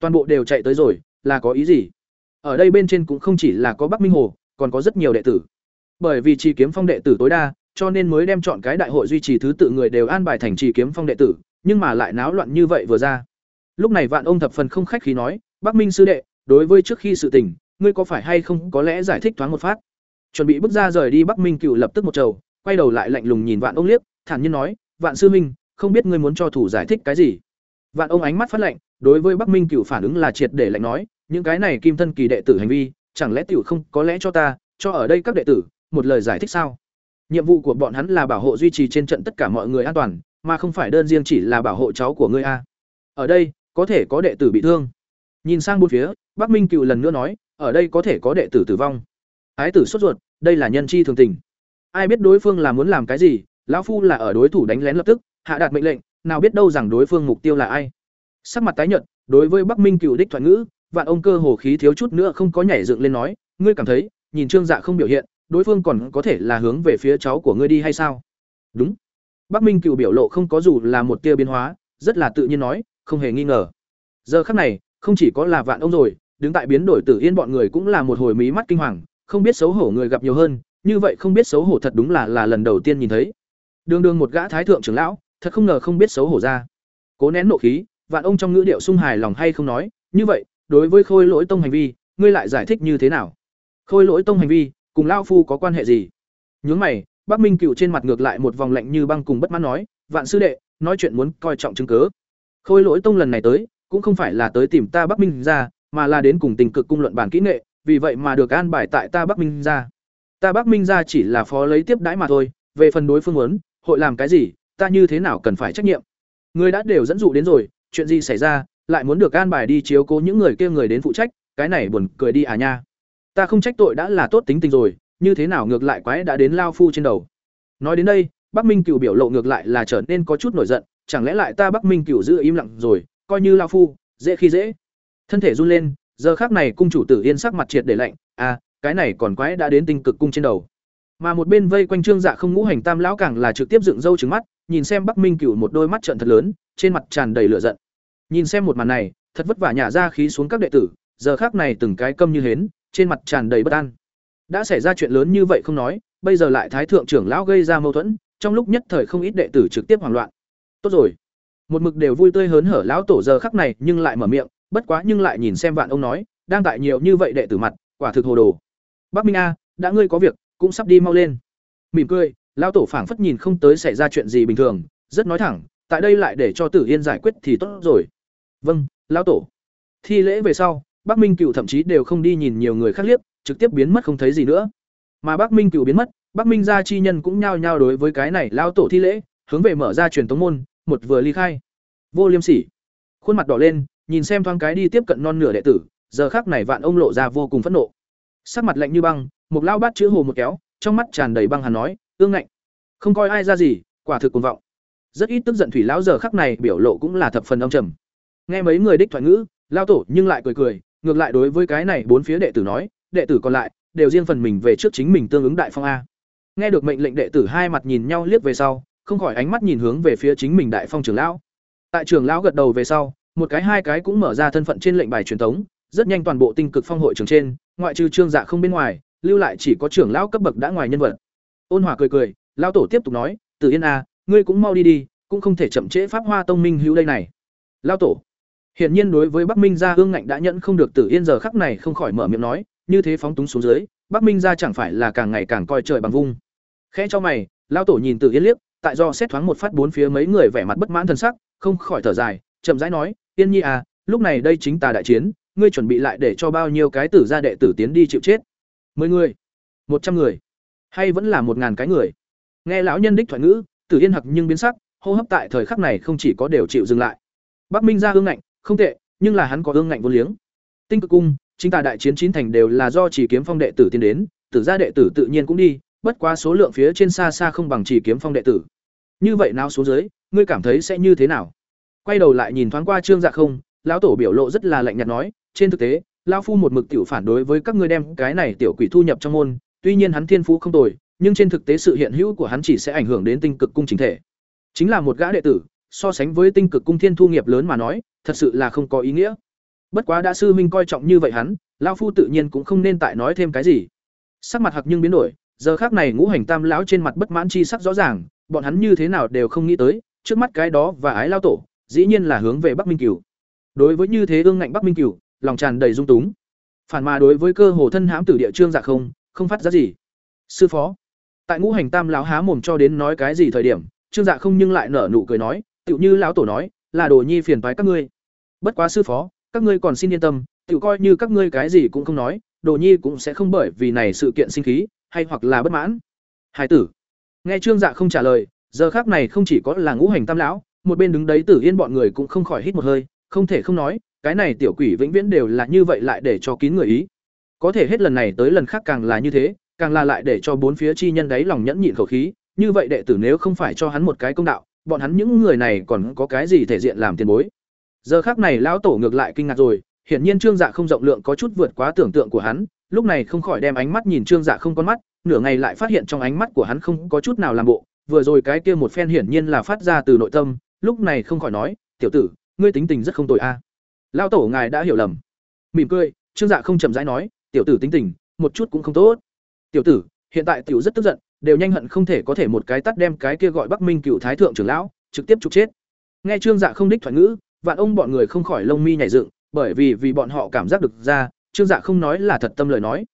Toàn bộ đều chạy tới rồi, là có ý gì? Ở đây bên trên cũng không chỉ là có bắc minh hồ, còn có rất nhiều đệ tử. Bởi vì chi kiếm phong đệ tử tối đa cho nên mới đem chọn cái đại hội duy trì thứ tự người đều an bài thành trì kiếm phong đệ tử nhưng mà lại náo loạn như vậy vừa ra. Lúc này vạn ông thập phần không khách khí nói bắc minh sư đệ đối với trước khi sự tình ngươi có phải hay không có lẽ giải thích thoáng một phát? Chuẩn bị bước ra rời đi bắc minh cựu lập tức một trầu quay đầu lại lạnh lùng nhìn vạn ông liếc thản nhiên nói vạn sư minh không biết ngươi muốn cho thủ giải thích cái gì? Vạn ông ánh mắt phát lạnh, đối với Bắc Minh cựu phản ứng là triệt để lạnh nói, những cái này kim thân kỳ đệ tử hành vi, chẳng lẽ tiểu không có lẽ cho ta, cho ở đây các đệ tử, một lời giải thích sao? Nhiệm vụ của bọn hắn là bảo hộ duy trì trên trận tất cả mọi người an toàn, mà không phải đơn riêng chỉ là bảo hộ cháu của ngươi a. Ở đây, có thể có đệ tử bị thương. Nhìn sang bốn phía, Bắc Minh Cựu lần nữa nói, ở đây có thể có đệ tử tử vong. Ái tử sốt ruột, đây là nhân chi thường tình. Ai biết đối phương là muốn làm cái gì, lão phu là ở đối thủ đánh lén lập tức, hạ đạt mệnh lệnh, nào biết đâu rằng đối phương mục tiêu là ai sắc mặt tái nhợt đối với bắc minh cựu đích thoại ngữ vạn ông cơ hồ khí thiếu chút nữa không có nhảy dựng lên nói ngươi cảm thấy nhìn trương dạ không biểu hiện đối phương còn có thể là hướng về phía cháu của ngươi đi hay sao? Đúng. Bắc minh cựu biểu lộ không có dù là một tia biến hóa, rất là tự nhiên nói, không hề nghi ngờ. Giờ khắc này, không chỉ có là vạn ông rồi, đứng tại biến đổi tử yên bọn người cũng là một hồi mí mắt kinh hoàng, không biết xấu hổ người gặp nhiều hơn, như vậy không biết xấu hổ thật đúng là là lần đầu tiên nhìn thấy. Đường đường một gã thái thượng trưởng lão, thật không ngờ không biết xấu hổ ra. Cố nén nộ khí, vạn ông trong ngữ điệu sung hài lòng hay không nói, như vậy, đối với khôi lỗi tông hành vi, ngươi lại giải thích như thế nào? Khôi lỗi tông hành vi cùng lao phu có quan hệ gì? Nhướng mày, bắc minh cựu trên mặt ngược lại một vòng lạnh như băng cùng bất mãn nói, vạn sư đệ, nói chuyện muốn coi trọng chứng cớ. Khôi lỗi tông lần này tới, cũng không phải là tới tìm ta bắc minh ra, mà là đến cùng tình cực cung luận bản kỹ nghệ, vì vậy mà được an bài tại ta bắc minh ra. Ta bắc minh ra chỉ là phó lấy tiếp đãi mà thôi, về phần đối phương muốn, hội làm cái gì, ta như thế nào cần phải trách nhiệm? Người đã đều dẫn dụ đến rồi, chuyện gì xảy ra, lại muốn được an bài đi chiếu cố những người kia người đến phụ trách, cái này buồn cười đi à nha ta không trách tội đã là tốt tính tình rồi, như thế nào ngược lại quái đã đến lao phu trên đầu. Nói đến đây, bắc minh cựu biểu lộ ngược lại là trở nên có chút nổi giận, chẳng lẽ lại ta bắc minh cựu giữ im lặng rồi, coi như lao phu, dễ khi dễ. Thân thể run lên, giờ khác này cung chủ tử yên sắc mặt triệt để lạnh à cái này còn quái đã đến tinh cực cung trên đầu. Mà một bên vây quanh trương dạ không ngũ hành tam lão càng là trực tiếp dựng râu trứng mắt, nhìn xem bắc minh cựu một đôi mắt trận thật lớn, trên mặt tràn đầy lửa giận. Nhìn xem một màn này, thật vất vả nhả ra khí xuống các đệ tử, giờ khác này từng cái câm như hến trên mặt tràn đầy bất an. Đã xảy ra chuyện lớn như vậy không nói, bây giờ lại thái thượng trưởng lão gây ra mâu thuẫn, trong lúc nhất thời không ít đệ tử trực tiếp hoảng loạn. Tốt rồi. Một mực đều vui tươi hớn hở lão tổ giờ khắc này nhưng lại mở miệng, bất quá nhưng lại nhìn xem vạn ông nói, đang tại nhiều như vậy đệ tử mặt, quả thực hồ đồ. Bắc minh a, đã ngươi có việc, cũng sắp đi mau lên. Mỉm cười, lão tổ phảng phất nhìn không tới xảy ra chuyện gì bình thường, rất nói thẳng, tại đây lại để cho tử yên giải quyết thì tốt rồi. Vâng lão tổ. Thi lễ về sau bắc minh cựu thậm chí đều không đi nhìn nhiều người khác liếc, trực tiếp biến mất không thấy gì nữa. Mà bắc minh cựu biến mất, bắc minh gia chi nhân cũng nhao nhao đối với cái này lao tổ thi lễ, hướng về mở ra truyền tống môn, một vừa ly khai. Vô liêm sỉ. Khuôn mặt đỏ lên, nhìn xem thoáng cái đi tiếp cận non nửa đệ tử, giờ khắc này vạn ông lộ ra vô cùng phẫn nộ. Sắc mặt lạnh như băng, một lao bát chữ hồ một kéo, trong mắt tràn đầy băng hàn nói, ương ngạnh. Không coi ai ra gì, quả thực cuồng vọng. Rất ít tức giận thủy lão giờ khắc này biểu lộ cũng là thập phần âm trầm. Nghe mấy người đích thoại ngữ, lao tổ nhưng lại cười cười ngược lại đối với cái này, bốn phía đệ tử nói, đệ tử còn lại, đều riêng phần mình về trước chính mình tương ứng đại phong a. Nghe được mệnh lệnh đệ tử hai mặt nhìn nhau liếc về sau, không khỏi ánh mắt nhìn hướng về phía chính mình đại phong trưởng lão. Tại trưởng lão gật đầu về sau, một cái hai cái cũng mở ra thân phận trên lệnh bài truyền thống, rất nhanh toàn bộ tinh cực phong hội trường trên, ngoại trừ trương dạ không bên ngoài, lưu lại chỉ có trưởng lão cấp bậc đã ngoài nhân vật. Ôn hòa cười cười, lão tổ tiếp tục nói từ yên a, ngươi cũng mau đi đi, cũng không thể chậm trễ pháp hoa tông minh hữu đây này. Lão tổ hiển nhiên đối với bắc minh gia hương ngạnh đã nhận không được tử yên giờ khắc này không khỏi mở miệng nói, như thế phóng túng xuống dưới, bắc minh gia chẳng phải là càng ngày càng coi trời bằng vung. Khẽ cho mày, lão tổ nhìn tử yên liếc, tại do xét thoáng một phát bốn phía mấy người vẻ mặt bất mãn thân sắc, không khỏi thở dài, chậm rãi nói, yên nhi à lúc này đây chính ta đại chiến, ngươi chuẩn bị lại để cho bao nhiêu cái tử gia đệ tử tiến đi chịu chết? Mười người? Một trăm người? Hay vẫn là một ngàn cái người? Nghe lão nhân đích thoại ngữ, tử yên hặc nhưng biến sắc, hô hấp tại thời khắc này không chỉ có đều chịu dừng lại. Bắc minh gia ương ngạnh không tệ, nhưng là hắn có ương ngạnh vô liếng. Tinh cực cung, chính tà đại chiến chín thành đều là do chỉ kiếm phong đệ tử tiến đến, tử gia đệ tử tự nhiên cũng đi, bất quá số lượng phía trên xa xa không bằng chỉ kiếm phong đệ tử. Như vậy nào xuống dưới, ngươi cảm thấy sẽ như thế nào? Quay đầu lại nhìn thoáng qua trương dạ không, lão tổ biểu lộ rất là lạnh nhạt nói, trên thực tế, lão phu một mực tiểu phản đối với các ngươi đem cái này tiểu quỷ thu nhập trong môn, tuy nhiên hắn thiên phú không tồi, nhưng trên thực tế sự hiện hữu của hắn chỉ sẽ ảnh hưởng đến tinh cực cung chính thể. Chính là một gã đệ tử so sánh với tinh cực cung thiên thu nghiệp lớn mà nói, thật sự là không có ý nghĩa. Bất quá đã sư minh coi trọng như vậy hắn, lão phu tự nhiên cũng không nên tại nói thêm cái gì. Sắc mặt hạc nhưng biến đổi, giờ khác này ngũ hành tam lão trên mặt bất mãn chi sắc rõ ràng, bọn hắn như thế nào đều không nghĩ tới, trước mắt cái đó và ái lao tổ, dĩ nhiên là hướng về bắc minh cửu. Đối với như thế ương ngạnh bắc minh cửu, lòng tràn đầy dung túng. Phản mà đối với cơ hồ thân hãm tử địa trương dạ không không phát ra gì. Sư phó, tại ngũ hành tam lão há mồm cho đến nói cái gì thời điểm, trương dạ không nhưng lại nở nụ cười nói tựu như lão tổ nói, là đồ nhi phiền toái các ngươi. Bất quá sư phó, các ngươi còn xin yên tâm, tựu coi như các ngươi cái gì cũng không nói, đồ nhi cũng sẽ không bởi vì này sự kiện sinh khí, hay hoặc là bất mãn. Hải tử. Nghe trương dạ không trả lời, giờ khác này không chỉ có là ngũ hành tam lão, một bên đứng đấy tử yên bọn người cũng không khỏi hít một hơi, không thể không nói, cái này tiểu quỷ vĩnh viễn đều là như vậy lại để cho kín người ý. Có thể hết lần này tới lần khác càng là như thế, càng là lại để cho bốn phía chi nhân đấy lòng nhẫn nhịn khẩu khí, như vậy đệ tử nếu không phải cho hắn một cái công đạo bọn hắn những người này còn có cái gì thể diện làm tiền bối? Giờ khác này lão tổ ngược lại kinh ngạc rồi, hiển nhiên trương dạ không rộng lượng có chút vượt quá tưởng tượng của hắn, lúc này không khỏi đem ánh mắt nhìn trương dạ không con mắt, nửa ngày lại phát hiện trong ánh mắt của hắn không có chút nào làm bộ, vừa rồi cái kia một phen hiển nhiên là phát ra từ nội tâm, lúc này không khỏi nói, tiểu tử, ngươi tính tình rất không tồi a. Lão tổ ngài đã hiểu lầm. Mỉm cười, trương dạ không chậm rãi nói, tiểu tử tính tình, một chút cũng không tốt. Tiểu tử, hiện tại tiểu rất tức giận đều nhanh hận không thể có thể một cái tắt đem cái kia gọi bắc minh cựu thái thượng trưởng lão trực tiếp trục chết. Nghe trương dạ không đích thoại ngữ, vạn ông bọn người không khỏi lông mi nhảy dựng, bởi vì vì bọn họ cảm giác được ra, trương dạ không nói là thật tâm lời nói.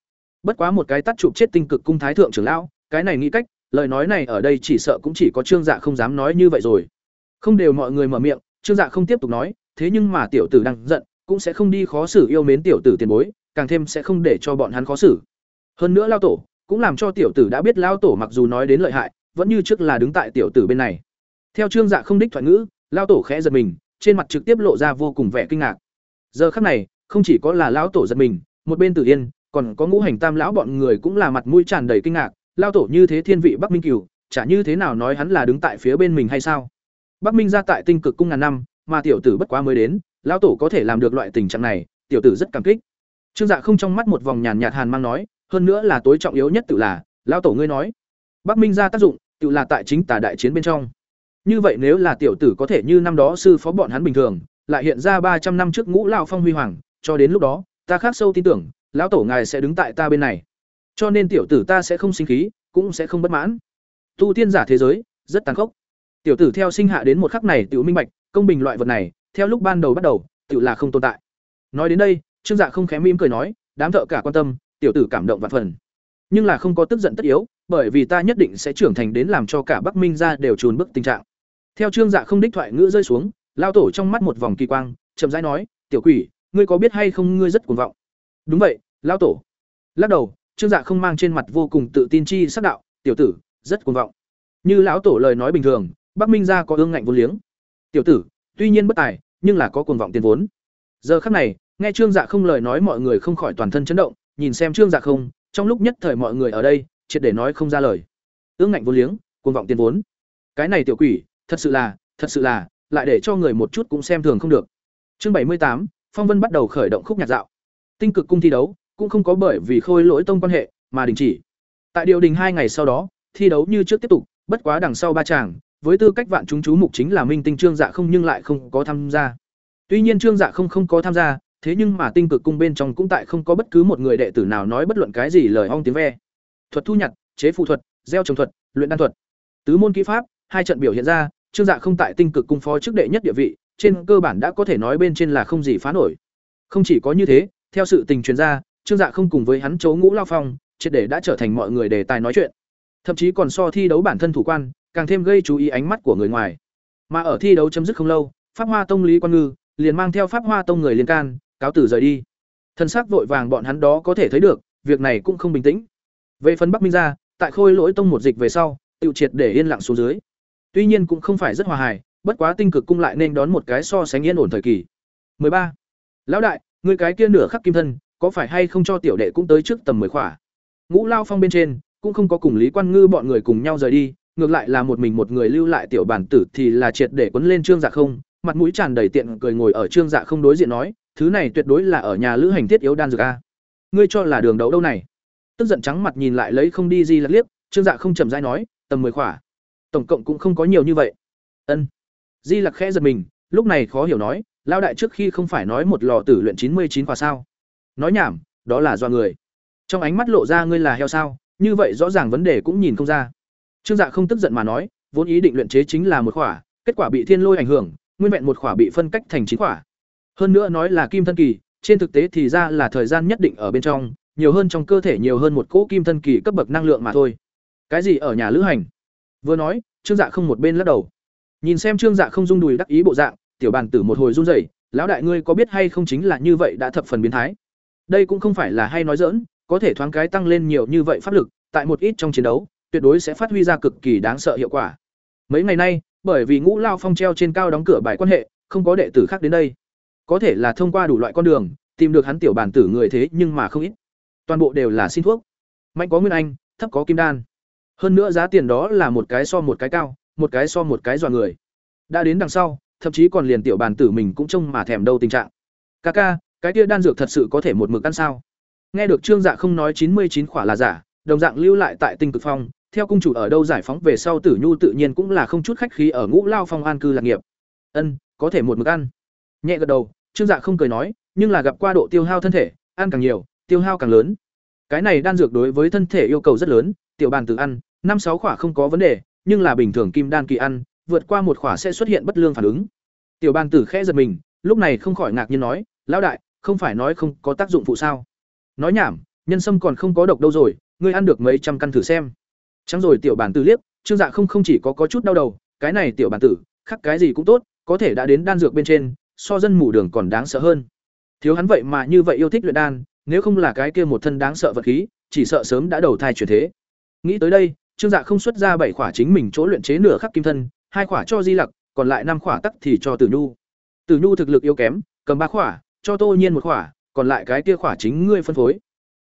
Bất quá một cái tắt chụp chết tinh cực cung thái thượng trưởng lão, cái này nghĩ cách, lời nói này ở đây chỉ sợ cũng chỉ có trương dạ không dám nói như vậy rồi. Không đều mọi người mở miệng, trương dạ không tiếp tục nói, thế nhưng mà tiểu tử đang giận, cũng sẽ không đi khó xử yêu mến tiểu tử tiền bối, càng thêm sẽ không để cho bọn hắn khó xử. Hơn nữa lao tổ cũng làm cho tiểu tử đã biết lao tổ mặc dù nói đến lợi hại, vẫn như trước là đứng tại tiểu tử bên này. Theo trương dạ không đích thoại ngữ, lao tổ khẽ giật mình, trên mặt trực tiếp lộ ra vô cùng vẻ kinh ngạc. Giờ khắc này, không chỉ có là lão tổ giật mình, một bên tử yên, còn có ngũ hành tam lão bọn người cũng là mặt mũi tràn đầy kinh ngạc, lao tổ như thế thiên vị bắc minh cửu, chả như thế nào nói hắn là đứng tại phía bên mình hay sao? Bắc minh ra tại tinh cực cung ngàn năm, mà tiểu tử bất quá mới đến, lao tổ có thể làm được loại tình trạng này, tiểu tử rất cảm kích. Trương dạ không trong mắt một vòng nhàn nhạt hàn mang nói hơn nữa là tối trọng yếu nhất tự là, lão tổ ngươi nói. Bắc minh ra tác dụng, tự là tại chính tà đại chiến bên trong. Như vậy nếu là tiểu tử có thể như năm đó sư phó bọn hắn bình thường, lại hiện ra ba trăm năm trước ngũ lão phong huy hoàng, cho đến lúc đó, ta khác sâu tin tưởng, lão tổ ngài sẽ đứng tại ta bên này. Cho nên tiểu tử ta sẽ không sinh khí, cũng sẽ không bất mãn. Tu tiên giả thế giới, rất tàn khốc. Tiểu tử theo sinh hạ đến một khắc này tiểu minh bạch, công bình loại vật này, theo lúc ban đầu bắt đầu, tự là không tồn tại. Nói đến đây, trương dạ không khém mỉm cười nói, đám thợ cả quan tâm tiểu tử cảm động vạn phần. Nhưng là không có tức giận tất yếu, bởi vì ta nhất định sẽ trưởng thành đến làm cho cả bắc minh ra đều trùn bức tình trạng. Theo trương dạ không đích thoại ngữ rơi xuống lao tổ trong mắt một vòng kỳ quang, chậm rãi nói, tiểu quỷ, ngươi có biết hay không ngươi rất cuồng vọng? Đúng vậy lao tổ. Lắc đầu, trương dạ không mang trên mặt vô cùng tự tin chi sắc đạo, tiểu tử, rất cuồng vọng. Như lão tổ lời nói bình thường, bắc minh gia có ương ngạnh vô liếng. Tiểu tử, tuy nhiên bất tài, nhưng là có cuồng vọng tiền vốn. Giờ khắc này, nghe trương dạ không lời nói mọi người không khỏi toàn thân chấn động nhìn xem trương dạ không, trong lúc nhất thời mọi người ở đây, triệt để nói không ra lời. Ương ngạnh vô liếng, cuồng vọng tiền vốn. Cái này tiểu quỷ, thật sự là, thật sự là, lại để cho người một chút cũng xem thường không được. Chương bảy mươi tám, phong vân bắt đầu khởi động khúc nhạc dạo. Tinh cực cung thi đấu, cũng không có bởi vì khôi lỗi tông quan hệ mà đình chỉ. Tại điều đình hai ngày sau đó, thi đấu như trước tiếp tục, bất quá đằng sau ba chàng với tư cách vạn chúng chú mục chính là minh tinh trương dạ không nhưng lại không có tham gia. Tuy nhiên trương dạ không không có tham gia thế nhưng mà tinh cực cung bên trong cũng tại không có bất cứ một người đệ tử nào nói bất luận cái gì lời ong tiếng ve. Thuật thu nhặt, chế phụ thuật, gieo trồng thuật, luyện đan thuật. Tứ môn kỹ pháp, hai trận biểu hiện ra, trương dạ không tại tinh cực cung phó chức đệ nhất địa vị, trên cơ bản đã có thể nói bên trên là không gì phá nổi. Không chỉ có như thế, theo sự tình truyền ra, trương dạ không cùng với hắn chấu ngũ lao phong, triệt để đã trở thành mọi người đề tài nói chuyện. Thậm chí còn so thi đấu bản thân thủ quan, càng thêm gây chú ý ánh mắt của người ngoài. Mà ở thi đấu chấm dứt không lâu, pháp hoa tông lý quan ngư liền mang theo pháp hoa tông người liên can cáo tử rời đi. Thân xác vội vàng bọn hắn đó có thể thấy được, việc này cũng không bình tĩnh. Về phần bắc minh ra, tại khôi lỗi tông một dịch về sau tự triệt để yên lặng xuống dưới. Tuy nhiên cũng không phải rất hòa hài, bất quá tinh cực cung lại nên đón một cái so sánh yên ổn thời kỳ. 13. lão đại người cái kia nửa khắc kim thân, có phải hay không cho tiểu đệ cũng tới trước tầm mười khỏa? Ngũ lao phong bên trên, cũng không có cùng lý quan ngư bọn người cùng nhau rời đi, ngược lại là một mình một người lưu lại tiểu bản tử thì là triệt để quấn lên trương dạ không, mặt mũi tràn đầy tiện cười ngồi ở trương dạ không đối diện nói thứ này tuyệt đối là ở nhà lữ hành thiết yếu đan dược a. Ngươi cho là đường đấu đâu này? Tức giận trắng mặt nhìn lại lấy không đi gì lật liếc, trương dạ không chậm rãi nói, tầm mười khỏa. Tổng cộng cũng không có nhiều như vậy. Ân. Di lặc khẽ giật mình, lúc này khó hiểu nói lao đại trước khi không phải nói một lò tử luyện chín mươi chín khỏa sao? Nói nhảm, đó là do người. Trong ánh mắt lộ ra ngươi là heo sao, như vậy rõ ràng vấn đề cũng nhìn không ra. Trương dạ không tức giận mà nói, vốn ý định luyện chế chính là một khỏa, kết quả bị thiên lôi ảnh hưởng, nguyên vẹn một khỏa bị phân cách thành chín khỏa hơn nữa nói là kim thân kỳ, trên thực tế thì ra là thời gian nhất định ở bên trong, nhiều hơn trong cơ thể nhiều hơn một cỗ kim thân kỳ cấp bậc năng lượng mà thôi. Cái gì ở nhà lữ hành? Vừa nói, trương dạ không một bên lắc đầu. Nhìn xem trương dạ không rung đùi đắc ý bộ dạng, tiểu bàn tử một hồi run rẩy, lão đại ngươi có biết hay không chính là như vậy đã thập phần biến thái? Đây cũng không phải là hay nói dỡn có thể thoáng cái tăng lên nhiều như vậy pháp lực, tại một ít trong chiến đấu, tuyệt đối sẽ phát huy ra cực kỳ đáng sợ hiệu quả. Mấy ngày nay, bởi vì ngũ lao phong treo trên cao đóng cửa bài quan hệ, không có đệ tử khác đến đây có thể là thông qua đủ loại con đường, tìm được hắn tiểu bản tử người thế nhưng mà không ít. Toàn bộ đều là xin thuốc. Mạnh có nguyên anh, thấp có kim đan. Hơn nữa giá tiền đó là một cái so một cái cao, một cái so một cái dọa người. Đã đến đằng sau, thậm chí còn liền tiểu bản tử mình cũng trông mà thèm đâu tình trạng. Ca ca, cái kia đan dược thật sự có thể một mực ăn sao? Nghe được trương dạ không nói chín mươi chín khỏa là giả, đồng dạng lưu lại tại tinh cực phong, theo cung chủ ở đâu giải phóng về sau tử nhu tự nhiên cũng là không chút khách khí ở ngũ lao phong an cư lạc nghiệp. Ân, có thể một mực ăn. Nhẹ gật đầu trương dạ không cười nói, nhưng là gặp qua độ tiêu hao thân thể, ăn càng nhiều, tiêu hao càng lớn. Cái này đan dược đối với thân thể yêu cầu rất lớn, tiểu bàn tử ăn, năm sáu khỏa không có vấn đề, nhưng là bình thường kim đan kỳ ăn, vượt qua một khỏa sẽ xuất hiện bất lương phản ứng. Tiểu bàn tử khẽ giật mình, lúc này không khỏi ngạc nhiên nói, lão đại, không phải nói không có tác dụng phụ sao? Nói nhảm, nhân sâm còn không có độc đâu rồi, ngươi ăn được mấy trăm căn thử xem. Chẳng rồi tiểu bản tử liếc, trương dạ không không chỉ có có chút đau đầu, cái này tiểu bản tử, khắc cái gì cũng tốt, có thể đã đến đan dược bên trên so dân mù đường còn đáng sợ hơn. Thiếu hắn vậy mà như vậy yêu thích luyện đan, nếu không là cái kia một thân đáng sợ vật khí, chỉ sợ sớm đã đầu thai chuyển thế. Nghĩ tới đây, trương dạ không xuất ra bảy khỏa chính mình chỗ luyện chế nửa khắc kim thân, hai khỏa cho di lặc, còn lại năm khỏa tắc thì cho tử nhu. Tử nhu thực lực yếu kém, cầm ba khỏa, cho tô nhiên một khỏa, còn lại cái kia khỏa chính ngươi phân phối.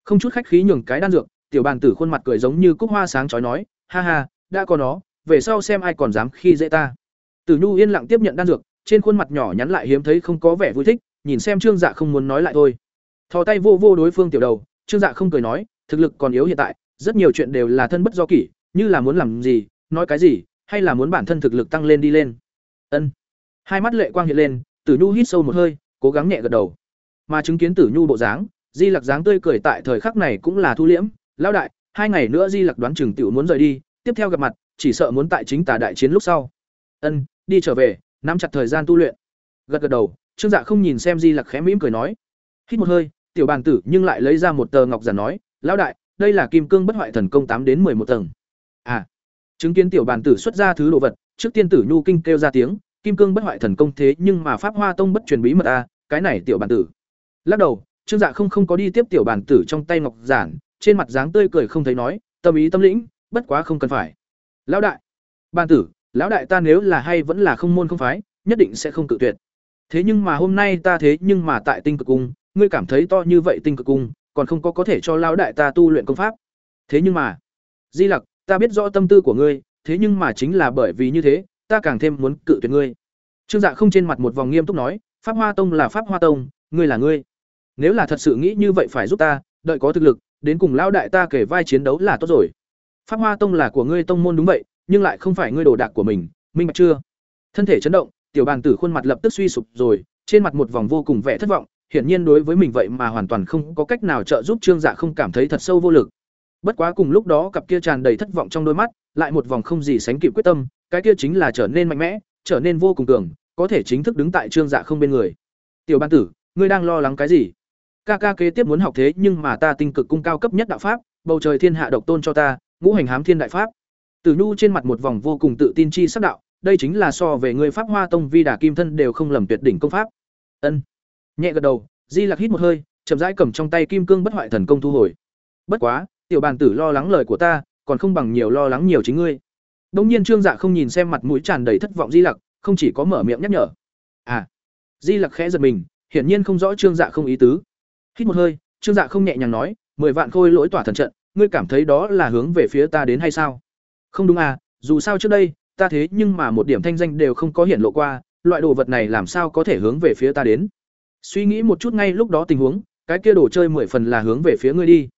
Không chút khách khí nhường cái đan dược, tiểu bàn tử khuôn mặt cười giống như cúc hoa sáng chói nói, ha ha, đã có nó, về sau xem ai còn dám khi dễ ta. Tử nhu yên lặng tiếp nhận đan dược trên khuôn mặt nhỏ nhắn lại hiếm thấy không có vẻ vui thích, nhìn xem trương dạ không muốn nói lại thôi. Thò tay vô vô đối phương tiểu đầu, trương dạ không cười nói, thực lực còn yếu hiện tại, rất nhiều chuyện đều là thân bất do kỷ, như là muốn làm gì, nói cái gì, hay là muốn bản thân thực lực tăng lên đi lên. Ân. Hai mắt lệ quang hiện lên, tử nhu hít sâu một hơi, cố gắng nhẹ gật đầu. Mà chứng kiến tử nhu bộ dáng, di lặc dáng tươi cười tại thời khắc này cũng là thu liễm. Lão đại, hai ngày nữa di lặc đoán chừng tiểu muốn rời đi, tiếp theo gặp mặt, chỉ sợ muốn tại chính tà đại chiến lúc sau. Ân, đi trở về nắm chặt thời gian tu luyện. Gật gật đầu trương dạ không nhìn xem di lặc khẽ mỉm cười nói hít một hơi tiểu bàn tử nhưng lại lấy ra một tờ ngọc giản nói lão đại đây là kim cương bất hoại thần công tám đến một tầng. À chứng kiến tiểu bàn tử xuất ra thứ đồ vật trước tiên tử nhu kinh kêu ra tiếng kim cương bất hoại thần công thế nhưng mà pháp hoa tông bất truyền bí mật a à, cái này tiểu bàn tử. Lắc đầu trương dạ không không có đi tiếp tiểu bàn tử trong tay ngọc giản trên mặt dáng tươi cười không thấy nói tâm ý tâm lĩnh bất quá không cần phải. Lão đại. Bàn tử lão đại ta nếu là hay vẫn là không môn không phái, nhất định sẽ không cự tuyệt. Thế nhưng mà hôm nay ta thế nhưng mà tại tinh cực cung, ngươi cảm thấy to như vậy tinh cực cung, còn không có có thể cho lão đại ta tu luyện công pháp. Thế nhưng mà, di lặc, ta biết rõ tâm tư của ngươi, thế nhưng mà chính là bởi vì như thế, ta càng thêm muốn cự tuyệt ngươi. Trương dạ không trên mặt một vòng nghiêm túc nói, pháp hoa tông là pháp hoa tông, ngươi là ngươi. Nếu là thật sự nghĩ như vậy phải giúp ta, đợi có thực lực, đến cùng lão đại ta kể vai chiến đấu là tốt rồi. Pháp hoa tông là của ngươi tông môn đúng vậy nhưng lại không phải ngươi đồ đạc của mình, minh bạch chưa? Thân thể chấn động, tiểu bàn tử khuôn mặt lập tức suy sụp rồi, trên mặt một vòng vô cùng vẻ thất vọng, hiển nhiên đối với mình vậy mà hoàn toàn không có cách nào trợ giúp trương dạ không cảm thấy thật sâu vô lực. Bất quá cùng lúc đó cặp kia tràn đầy thất vọng trong đôi mắt, lại một vòng không gì sánh kịp quyết tâm, cái kia chính là trở nên mạnh mẽ, trở nên vô cùng cường, có thể chính thức đứng tại trương dạ không bên người. Tiểu ban tử, ngươi đang lo lắng cái gì? Ca ca kế tiếp muốn học thế nhưng mà ta tinh cực cung cao cấp nhất đạo pháp, bầu trời thiên hạ độc tôn cho ta, ngũ hành hám thiên đại pháp tử nhu trên mặt một vòng vô cùng tự tin chi sắc đạo, đây chính là so về người pháp hoa tông vi đà kim thân đều không lầm tuyệt đỉnh công pháp. Ân. Nhẹ gật đầu, di lặc hít một hơi, chậm rãi cầm trong tay kim cương bất hoại thần công thu hồi. Bất quá, tiểu bàn tử lo lắng lời của ta, còn không bằng nhiều lo lắng nhiều chính ngươi. Đống nhiên trương dạ không nhìn xem mặt mũi tràn đầy thất vọng di lặc, không chỉ có mở miệng nhắc nhở. À. Di lặc khẽ giật mình, hiển nhiên không rõ trương dạ không ý tứ. Hít một hơi, trương dạ không nhẹ nhàng nói, mười vạn khôi lỗi tỏa thần trận, ngươi cảm thấy đó là hướng về phía ta đến hay sao? Không đúng à dù sao trước đây, ta thế nhưng mà một điểm thanh danh đều không có hiển lộ qua, loại đồ vật này làm sao có thể hướng về phía ta đến? Suy nghĩ một chút ngay lúc đó tình huống, cái kia đồ chơi mười phần là hướng về phía ngươi đi.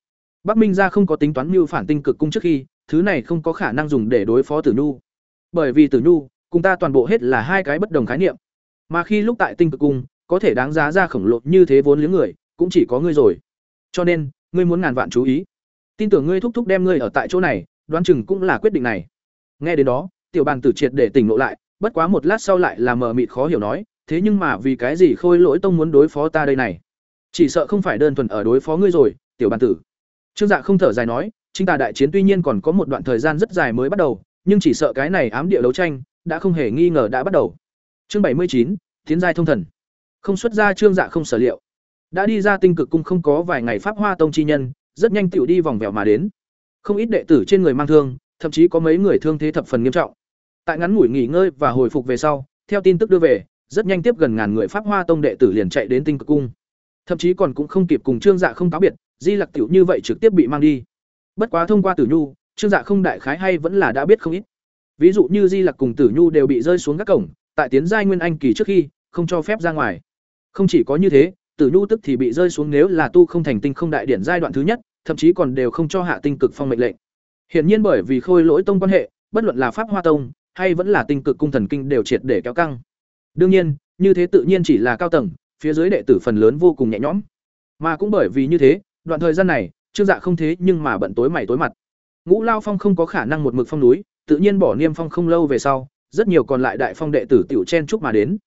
Bắc minh ra không có tính toán mưu phản tinh cực cung trước khi, thứ này không có khả năng dùng để đối phó tử nhu. Bởi vì tử nhu, cùng ta toàn bộ hết là hai cái bất đồng khái niệm. Mà khi lúc tại tinh cực cung, có thể đáng giá ra khổng lồ như thế vốn liếng người, cũng chỉ có ngươi rồi. Cho nên, ngươi muốn ngàn vạn chú ý. Tin tưởng ngươi thúc thúc đem ngươi ở tại chỗ này đoán chừng cũng là quyết định này. Nghe đến đó, tiểu bàn tử triệt để tỉnh ngộ lại, bất quá một lát sau lại là mờ mịt khó hiểu nói, thế nhưng mà vì cái gì khôi lỗi tông muốn đối phó ta đây này? Chỉ sợ không phải đơn thuần ở đối phó ngươi rồi, tiểu bàn tử. Trương dạ không thở dài nói Chính tà đại chiến tuy nhiên còn có một đoạn thời gian rất dài mới bắt đầu, nhưng chỉ sợ cái này ám địa đấu tranh, đã không hề nghi ngờ đã bắt đầu. Chương bảy mươi chín, tiến giai thông thần. Không xuất ra trương dạ không sở liệu. Đã đi ra tinh cực cung không có vài ngày pháp hoa tông chi nhân, rất nhanh tựu đi vòng vèo mà đến không ít đệ tử trên người mang thương, thậm chí có mấy người thương thế thập phần nghiêm trọng. Tại ngắn ngủi nghỉ ngơi và hồi phục về sau, theo tin tức đưa về, rất nhanh tiếp gần ngàn người pháp hoa tông đệ tử liền chạy đến tinh cực cung. Thậm chí còn cũng không kịp cùng trương dạ không cáo biệt, di lặc tiểu như vậy trực tiếp bị mang đi. Bất quá thông qua tử nhu, trương dạ không đại khái hay vẫn là đã biết không ít. Ví dụ như di lặc cùng tử nhu đều bị rơi xuống các cổng, tại tiến giai nguyên anh kỳ trước khi, không cho phép ra ngoài. Không chỉ có như thế, tử nhu tức thì bị rơi xuống nếu là tu không thành tinh không đại điển giai đoạn thứ nhất thậm chí còn đều không cho hạ tinh cực phong mệnh lệnh hiển nhiên bởi vì khôi lỗi tông quan hệ bất luận là pháp hoa tông hay vẫn là tinh cực cung thần kinh đều triệt để kéo căng đương nhiên như thế tự nhiên chỉ là cao tầng, phía dưới đệ tử phần lớn vô cùng nhẹ nhõm. Mà cũng bởi vì như thế, đoạn thời gian này, Trương Dạ không thế nhưng mà bận tối mày tối mặt. Ngũ Lao Phong không có khả năng một mực phong núi, tự nhiên bỏ Niêm Phong không lâu về sau, rất nhiều còn lại đại phong đệ tử tiểu chen chúc mà đến.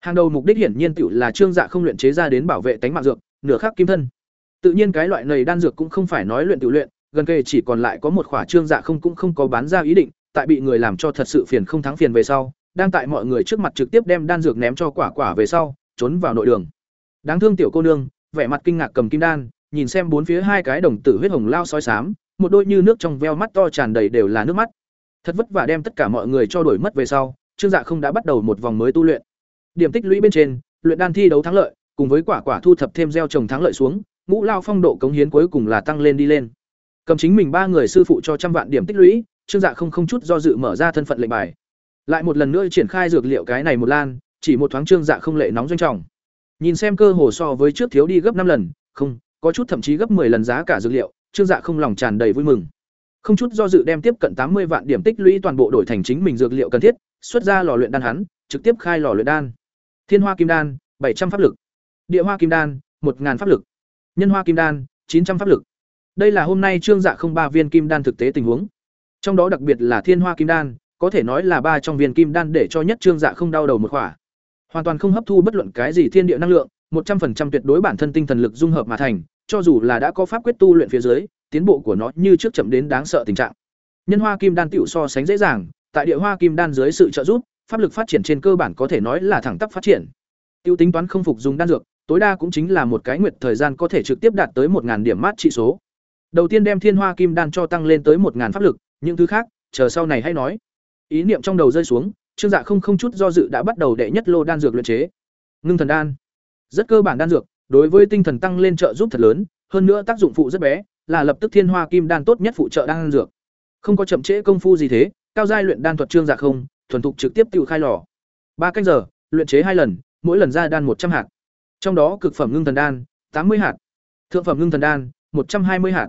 Hàng đầu mục đích hiển nhiên tiểu là Trương Dạ không luyện chế ra đến bảo vệ tánh mạng dược, nửa khắc kim thân. Tự nhiên cái loại này đan dược cũng không phải nói luyện tự luyện, gần kề chỉ còn lại có một khỏa Trương Dạ không cũng không có bán ra ý định, tại bị người làm cho thật sự phiền không thắng phiền về sau, đang tại mọi người trước mặt trực tiếp đem đan dược ném cho quả quả về sau, trốn vào nội đường. Đáng thương tiểu cô nương, vẻ mặt kinh ngạc cầm kim đan, nhìn xem bốn phía hai cái đồng tử huyết hồng lao sói xám, một đôi như nước trong veo mắt to tràn đầy đều là nước mắt. Thật vất vả đem tất cả mọi người cho đổi mất về sau, Trương Dạ không đã bắt đầu một vòng mới tu luyện. Điểm tích lũy bên trên, luyện đan thi đấu thắng lợi, cùng với quả quả thu thập thêm gieo trồng thắng lợi xuống, ngũ lao phong độ cống hiến cuối cùng là tăng lên đi lên. Cầm chính mình ba người sư phụ cho trăm vạn điểm tích lũy, Trương Dạ không không chút do dự mở ra thân phận lệnh bài. Lại một lần nữa triển khai dược liệu cái này một lan, chỉ một thoáng Trương Dạ không lệ nóng doanh trọng. Nhìn xem cơ hồ so với trước thiếu đi gấp năm lần, không, có chút thậm chí gấp 10 lần giá cả dược liệu, Trương Dạ không lòng tràn đầy vui mừng. Không chút do dự đem tiếp cận tám mươi vạn điểm tích lũy toàn bộ đổi thành chính mình dược liệu cần thiết, xuất ra lò luyện đan hắn, trực tiếp khai lò luyện đan. Thiên Hoa Kim Đan, bảy trăm pháp lực. Địa Hoa Kim Đan, một 1000 pháp lực. Nhân Hoa Kim Đan, chín trăm pháp lực. Đây là hôm nay Trương Dạ không ba viên kim đan thực tế tình huống. Trong đó đặc biệt là Thiên Hoa Kim Đan, có thể nói là ba trong viên kim đan để cho nhất Trương Dạ không đau đầu một khỏa. Hoàn toàn không hấp thu bất luận cái gì thiên địa năng lượng, một trăm 100% tuyệt đối bản thân tinh thần lực dung hợp mà thành, cho dù là đã có pháp quyết tu luyện phía dưới, tiến bộ của nó như trước chậm đến đáng sợ tình trạng. Nhân Hoa Kim Đan tiểu so sánh dễ dàng, tại địa Hoa Kim Đan dưới sự trợ giúp, pháp lực phát triển trên cơ bản có thể nói là thẳng tắp phát triển. Tiêu tính toán không phục dùng đan dược, tối đa cũng chính là một cái nguyệt thời gian có thể trực tiếp đạt tới 1000 điểm mát trị số. Đầu tiên đem Thiên Hoa Kim Đan cho tăng lên tới 1000 pháp lực, những thứ khác, chờ sau này hay nói. Ý niệm trong đầu rơi xuống, Trương Dạ không không chút do dự đã bắt đầu đệ nhất lô đan dược luyện chế. Ngưng thần đan. Rất cơ bản đan dược, đối với tinh thần tăng lên trợ giúp thật lớn, hơn nữa tác dụng phụ rất bé, là lập tức Thiên Hoa Kim Đan tốt nhất phụ trợ đan dược. Không có chậm trễ công phu gì thế, cao giai luyện đan thuật Trương Dạ không, thuần thục trực tiếp tiêu khai lò. ba canh giờ, luyện chế hai lần, mỗi lần ra đan một trăm hạt. Trong đó cực phẩm ngưng thần đan, tám mươi hạt. Thượng phẩm ngưng thần đan, một trăm hai mươi hạt.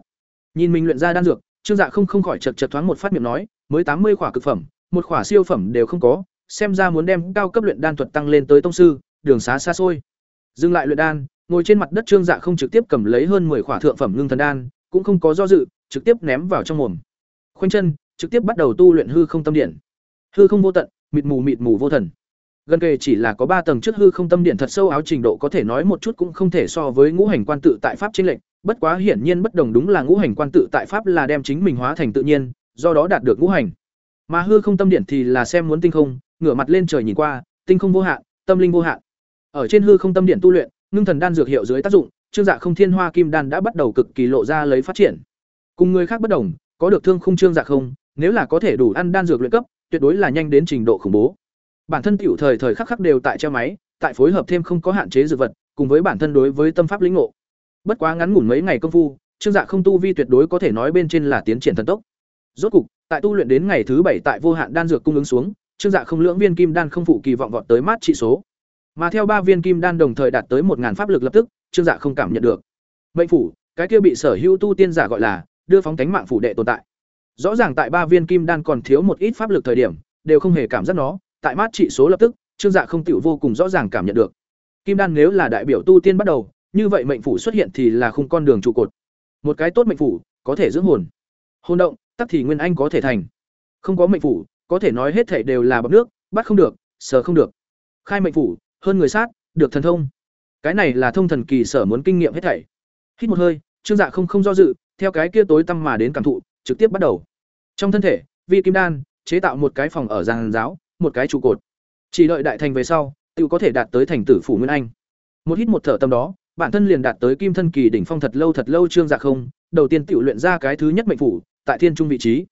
Nhìn mình luyện ra đan dược, Trương Dạ không không khỏi chật chật thoáng một phát miệng nói, mới tám mươi khỏa cực phẩm, một khỏa siêu phẩm đều không có, xem ra muốn đem cao cấp luyện đan thuật tăng lên tới tông sư, đường xá xa xôi. Dừng lại luyện đan, ngồi trên mặt đất Trương Dạ không trực tiếp cầm lấy hơn 10 khỏa thượng phẩm ngưng thần đan, cũng không có do dự, trực tiếp ném vào trong mồm. Khoanh chân, trực tiếp bắt đầu tu luyện hư không tâm điện. Hư không vô tận, mịt mù mịt mù vô thần. Gần kề chỉ là có ba tầng trước hư không tâm điện thật sâu áo trình độ có thể nói một chút cũng không thể so với ngũ hành quan tự tại pháp chính lệnh, bất quá hiển nhiên bất đồng đúng là ngũ hành quan tự tại pháp là đem chính mình hóa thành tự nhiên, do đó đạt được ngũ hành. Mà hư không tâm điện thì là xem muốn tinh không, ngửa mặt lên trời nhìn qua, tinh không vô hạn, tâm linh vô hạn. Ở trên hư không tâm điện tu luyện, ngưng thần đan dược hiệu dưới tác dụng, trương dạ không thiên hoa kim đan đã bắt đầu cực kỳ lộ ra lấy phát triển. Cùng người khác bất đồng, có được thương khung trương dạ không, nếu là có thể đủ ăn đan dược luyện cấp, tuyệt đối là nhanh đến trình độ khủng bố. Bản thân tiểu thời thời khắc khắc đều tại treo máy, tại phối hợp thêm không có hạn chế dược vật, cùng với bản thân đối với tâm pháp lĩnh ngộ. Bất quá ngắn ngủn mấy ngày công phu, Trương Dạ không tu vi tuyệt đối có thể nói bên trên là tiến triển thần tốc. Rốt cục, tại tu luyện đến ngày thứ bảy tại vô hạn đan dược cung ứng xuống, Trương Dạ không lưỡng viên kim đan không phụ kỳ vọng vọt tới mát trị số. Mà theo ba viên kim đan đồng thời đạt tới một ngàn pháp lực lập tức, Trương Dạ không cảm nhận được. Mệnh phủ, cái kia bị sở hữu tu tiên giả gọi là đưa phóng cánh mạng phủ đệ tồn tại. Rõ ràng tại ba viên kim đan còn thiếu một ít pháp lực thời điểm, đều không hề cảm giác nó, tại mát trị số lập tức, Trương Dạ không tiểu vô cùng rõ ràng cảm nhận được. Kim đan nếu là đại biểu tu tiên bắt đầu, như vậy mệnh phủ xuất hiện thì là khung con đường trụ cột. Một cái tốt mệnh phủ, có thể dưỡng hồn. Hồn động, tắc thì nguyên anh có thể thành. Không có mệnh phủ, có thể nói hết thảy đều là bọt nước, bắt không được, sờ không được. Khai mệnh phủ, hơn người sát, được thần thông. Cái này là thông thần kỳ sở muốn kinh nghiệm hết thảy. Hít một hơi, Trương Dạ không không do dự, theo cái kia tối tăm mà đến cảm thụ, trực tiếp bắt đầu. Trong thân thể, vi kim đan chế tạo một cái phòng ở giàn giáo, một cái trụ cột. Chỉ đợi đại thành về sau, tự có thể đạt tới thành tử phủ nguyên anh. Một hít một thở tâm đó, bản thân liền đạt tới kim thân kỳ đỉnh phong thật lâu thật lâu Trương Dạ không, đầu tiên tự luyện ra cái thứ nhất mệnh phủ, tại thiên trung vị trí.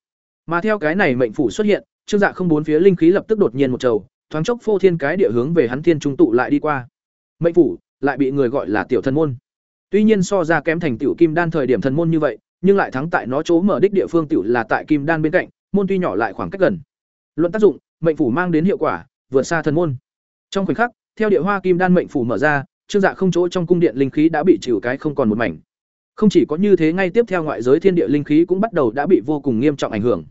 Mà theo cái này mệnh phủ xuất hiện, Trương Dạ không bốn phía linh khí lập tức đột nhiên một trầu, thoáng chốc phô thiên cái địa hướng về hắn thiên trung tụ lại đi qua. Mệnh phủ lại bị người gọi là tiểu thần môn. Tuy nhiên so ra kém thành tiểu kim đan thời điểm thần môn như vậy, nhưng lại thắng tại nó chỗ mở đích địa phương tiểu là tại kim đan bên cạnh, môn tuy nhỏ lại khoảng cách gần. Luận tác dụng, mệnh phủ mang đến hiệu quả vượt xa thần môn. Trong khoảnh khắc, theo địa hoa kim đan mệnh phủ mở ra, Trương Dạ không chỗ trong cung điện linh khí đã bị chịu cái không còn một mảnh. Không chỉ có như thế ngay tiếp theo ngoại giới thiên địa linh khí cũng bắt đầu đã bị vô cùng nghiêm trọng ảnh hưởng.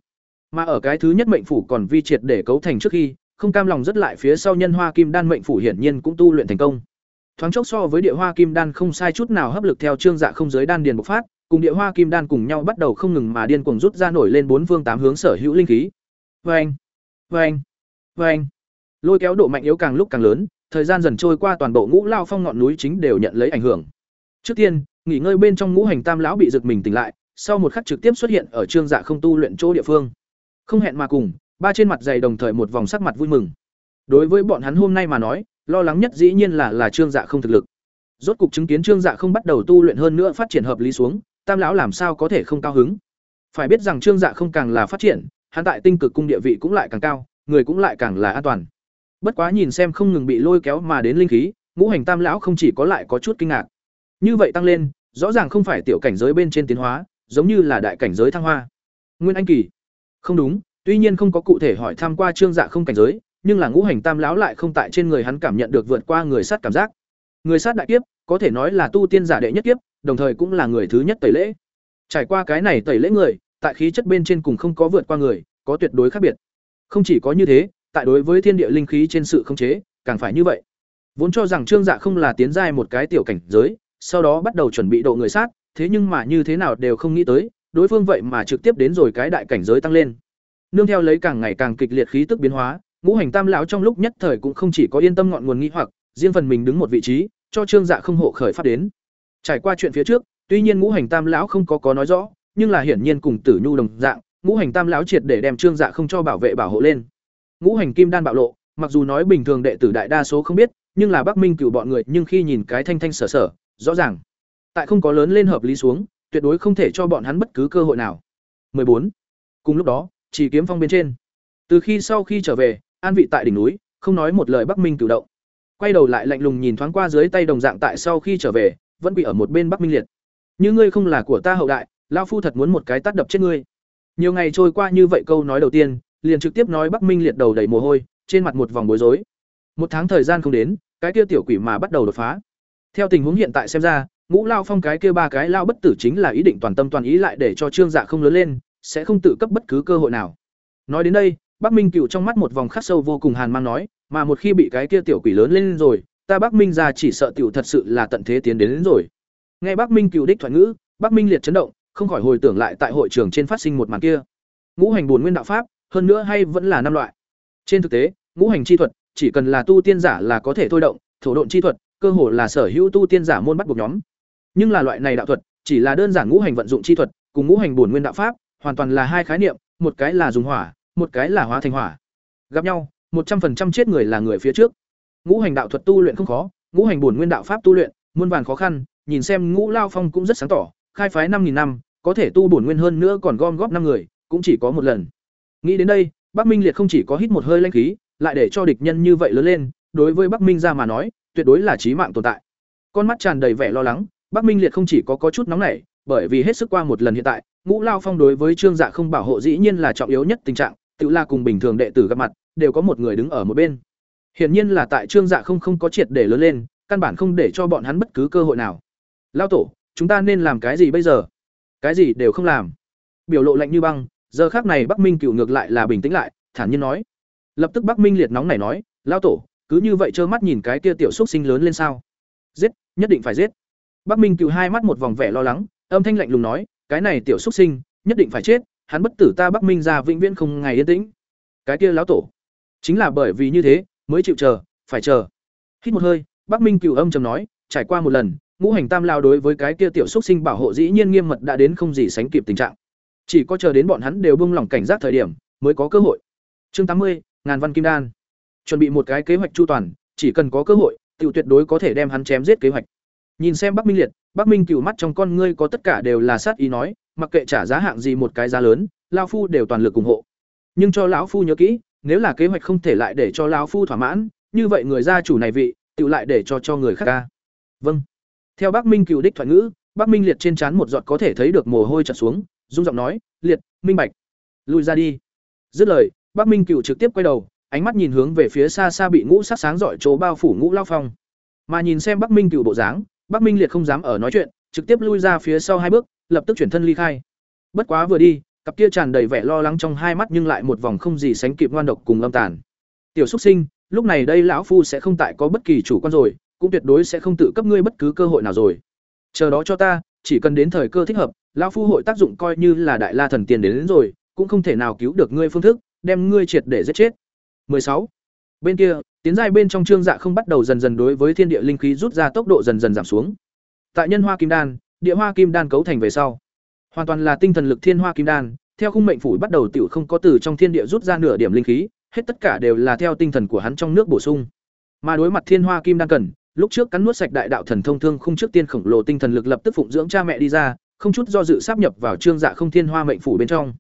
Mà ở cái thứ nhất mệnh phủ còn vi triệt để cấu thành trước khi, không cam lòng rất lại phía sau nhân hoa kim đan mệnh phủ hiển nhiên cũng tu luyện thành công thoáng chốc so với địa hoa kim đan không sai chút nào hấp lực theo trương dạ không giới đan điền bộc phát cùng địa hoa kim đan cùng nhau bắt đầu không ngừng mà điên cuồng rút ra nổi lên bốn phương tám hướng sở hữu linh khí vâng vâng vâng lôi kéo độ mạnh yếu càng lúc càng lớn, thời gian dần trôi qua toàn bộ ngũ lao phong ngọn núi chính đều nhận lấy ảnh hưởng. Trước tiên, nghỉ ngơi bên trong ngũ hành tam lão bị giật mình tỉnh lại, sau một khắc trực tiếp xuất hiện ở trương dạ không tu luyện chỗ địa phương. Không hẹn mà cùng, ba trên mặt dày đồng thời một vòng sắc mặt vui mừng. Đối với bọn hắn hôm nay mà nói, lo lắng nhất dĩ nhiên là là trương dạ không thực lực. Rốt cục chứng kiến trương dạ không bắt đầu tu luyện hơn nữa phát triển hợp lý xuống, tam lão làm sao có thể không cao hứng? Phải biết rằng trương dạ không càng là phát triển hắn tại tinh cực cung địa vị cũng lại càng cao, người cũng lại càng là an toàn. Bất quá nhìn xem không ngừng bị lôi kéo mà đến linh khí, ngũ hành tam lão không chỉ có lại có chút kinh ngạc. Như vậy tăng lên, rõ ràng không phải tiểu cảnh giới bên trên tiến hóa, giống như là đại cảnh giới thăng hoa. Nguyên anh kỳ. Không đúng, tuy nhiên không có cụ thể hỏi tham qua trương dạ không cảnh giới, nhưng là ngũ hành tam lão lại không tại trên người hắn cảm nhận được vượt qua người sát cảm giác. Người sát đại kiếp, có thể nói là tu tiên giả đệ nhất kiếp, đồng thời cũng là người thứ nhất tẩy lễ. Trải qua cái này tẩy lễ người tại khí chất bên trên cùng không có vượt qua người, có tuyệt đối khác biệt. Không chỉ có như thế, tại đối với thiên địa linh khí trên sự khống chế, càng phải như vậy. Vốn cho rằng trương dạ không là tiến giai một cái tiểu cảnh giới, sau đó bắt đầu chuẩn bị độ người sát, thế nhưng mà như thế nào đều không nghĩ tới, đối phương vậy mà trực tiếp đến rồi cái đại cảnh giới tăng lên. Nương theo lấy càng ngày càng kịch liệt khí tức biến hóa, ngũ hành tam lão trong lúc nhất thời cũng không chỉ có yên tâm ngọn nguồn nghĩ hoặc, riêng phần mình đứng một vị trí, cho trương dạ không hộ khởi phát đến. Trải qua chuyện phía trước, tuy nhiên ngũ hành tam lão không có có nói rõ nhưng là hiển nhiên cùng tử nhu đồng dạng, ngũ hành tam lão triệt để đem trương dạ không cho bảo vệ bảo hộ lên. Ngũ hành kim đan bạo lộ, mặc dù nói bình thường đệ tử đại đa số không biết, nhưng là bắc minh cửu bọn người, nhưng khi nhìn cái thanh thanh sở sở, rõ ràng. Tại không có lớn lên hợp lý xuống, tuyệt đối không thể cho bọn hắn bất cứ cơ hội nào. 14. cùng lúc đó, chỉ kiếm phong bên trên. Từ khi sau khi trở về, an vị tại đỉnh núi, không nói một lời bắc minh cửu động. Quay đầu lại lạnh lùng nhìn thoáng qua dưới tay đồng dạng tại sau khi trở về, vẫn bị ở một bên bắc minh liệt. Như ngươi không là của ta hậu đại lao phu thật muốn một cái tắt đập chết ngươi. Nhiều ngày trôi qua như vậy câu nói đầu tiên liền trực tiếp nói bắc minh liệt đầu đầy mồ hôi trên mặt một vòng bối rối. Một tháng thời gian không đến cái kia tiểu quỷ mà bắt đầu đột phá. Theo tình huống hiện tại xem ra ngũ lao phong cái kia ba cái lao bất tử chính là ý định toàn tâm toàn ý lại để cho trương dạ không lớn lên sẽ không tự cấp bất cứ cơ hội nào. Nói đến đây bắc minh cựu trong mắt một vòng khắc sâu vô cùng hàn mang nói mà một khi bị cái kia tiểu quỷ lớn lên rồi ta bắc minh ra chỉ sợ tiểu thật sự là tận thế tiến đến, đến rồi. Nghe bắc minh cựu đích thoại ngữ bắc minh liệt chấn động không khỏi hồi tưởng lại tại hội trường trên phát sinh một màn kia. Ngũ hành buồn nguyên đạo pháp, hơn nữa hay vẫn là năm loại. Trên thực tế, ngũ hành chi thuật, chỉ cần là tu tiên giả là có thể thôi động, thổ độn chi thuật, cơ hồ là sở hữu tu tiên giả môn bắt buộc nhóm. Nhưng là loại này đạo thuật, chỉ là đơn giản ngũ hành vận dụng chi thuật, cùng ngũ hành buồn nguyên đạo pháp, hoàn toàn là hai khái niệm, một cái là dùng hỏa, một cái là hóa thành hỏa. Gặp nhau, một trăm phần trăm chết người là người phía trước. Ngũ hành đạo thuật tu luyện không khó, ngũ hành buồn nguyên đạo pháp tu luyện, muôn vàn khó khăn, nhìn xem ngũ lao phong cũng rất sáng tỏ khai phái năm nghìn năm, có thể tu bổn nguyên hơn nữa còn gom góp năm người, cũng chỉ có một lần. Nghĩ đến đây, bắc minh liệt không chỉ có hít một hơi lanh khí, lại để cho địch nhân như vậy lớn lên, đối với bắc minh ra mà nói, tuyệt đối là chí mạng tồn tại. Con mắt tràn đầy vẻ lo lắng, bắc minh liệt không chỉ có có chút nóng nảy, bởi vì hết sức qua một lần hiện tại, ngũ lao phong đối với trương dạ không bảo hộ dĩ nhiên là trọng yếu nhất tình trạng, tự là cùng bình thường đệ tử gặp mặt, đều có một người đứng ở một bên. Hiển nhiên là tại trương dạ không không có triệt để lớn lên, căn bản không để cho bọn hắn bất cứ cơ hội nào. Lao tổ chúng ta nên làm cái gì bây giờ? Cái gì đều không làm. Biểu lộ lạnh như băng, giờ khác này bắc minh cựu ngược lại là bình tĩnh lại, thản nhiên nói. Lập tức bắc minh liệt nóng này nói lao tổ, cứ như vậy trơ mắt nhìn cái kia tiểu xúc sinh lớn lên sao? Giết, nhất định phải giết. Bắc minh cựu hai mắt một vòng vẻ lo lắng, âm thanh lạnh lùng nói, cái này tiểu xúc sinh, nhất định phải chết, hắn bất tử ta bắc minh ra vĩnh viễn không ngày yên tĩnh. Cái kia lão tổ. Chính là bởi vì như thế, mới chịu chờ, phải chờ. Hít một hơi, bắc minh cựu âm trầm nói, trải qua một lần ngũ hành tam lao đối với cái kia tiểu xúc sinh bảo hộ dĩ nhiên nghiêm mật đã đến không gì sánh kịp tình trạng. Chỉ có chờ đến bọn hắn đều buông lỏng cảnh giác thời điểm, mới có cơ hội. Chương tám mươi, ngàn văn kim đan. Chuẩn bị một cái kế hoạch chu toàn, chỉ cần có cơ hội, tiểu tuyệt đối có thể đem hắn chém giết kế hoạch. Nhìn xem bắc minh liệt, bắc minh cựu mắt trong con ngươi có tất cả đều là sát ý nói, mặc kệ trả giá hạng gì một cái giá lớn lao phu đều toàn lực ủng hộ. Nhưng cho lão phu nhớ kỹ, nếu là kế hoạch không thể lại để cho lão phu thỏa mãn, như vậy người gia chủ này vị tự lại để cho cho người khác ca. Vâng theo Bắc Minh cựu đích thoại ngữ, Bắc Minh liệt trên trán một giọt có thể thấy được mồ hôi chảy xuống, rung giọng nói, "Liệt, minh bạch, lui ra đi." Dứt lời, Bắc Minh cựu trực tiếp quay đầu, ánh mắt nhìn hướng về phía xa xa bị ngũ sắc sáng rọi chỗ bao phủ ngũ lao phong. Mà nhìn xem Bắc Minh cựu bộ dáng, Bắc Minh liệt không dám ở nói chuyện, trực tiếp lui ra phía sau hai bước, lập tức chuyển thân ly khai. Bất quá vừa đi, cặp kia tràn đầy vẻ lo lắng trong hai mắt nhưng lại một vòng không gì sánh kịp ngoan độc cùng âm tàn. tiểu xúc sinh lúc này đây lão phu sẽ không tại có bất kỳ chủ quan rồi cũng tuyệt đối sẽ không tự cấp ngươi bất cứ cơ hội nào rồi. Chờ đó cho ta chỉ cần đến thời cơ thích hợp lão phu hội tác dụng coi như là đại la thần tiền đến, đến rồi cũng không thể nào cứu được ngươi phương thức đem ngươi triệt để giết chết. 16. bên kia tiến giai bên trong trương dạ không bắt đầu dần dần đối với thiên địa linh khí rút ra tốc độ dần dần giảm xuống. Tại nhân hoa kim đan địa hoa kim đan cấu thành về sau. Hoàn toàn là tinh thần lực thiên hoa kim đan theo khung mệnh phủ bắt đầu tiểu không có từ trong thiên địa rút ra nửa điểm linh khí hết tất cả đều là theo tinh thần của hắn trong nước bổ sung. Mà đối mặt thiên hoa kim đan cần lúc trước cắn nuốt sạch đại đạo thần thông thương khung trước tiên khổng lồ tinh thần lực lập tức phụng dưỡng cha mẹ đi ra, không chút do dự sáp nhập vào trương dạ không thiên hoa mệnh phủ bên trong.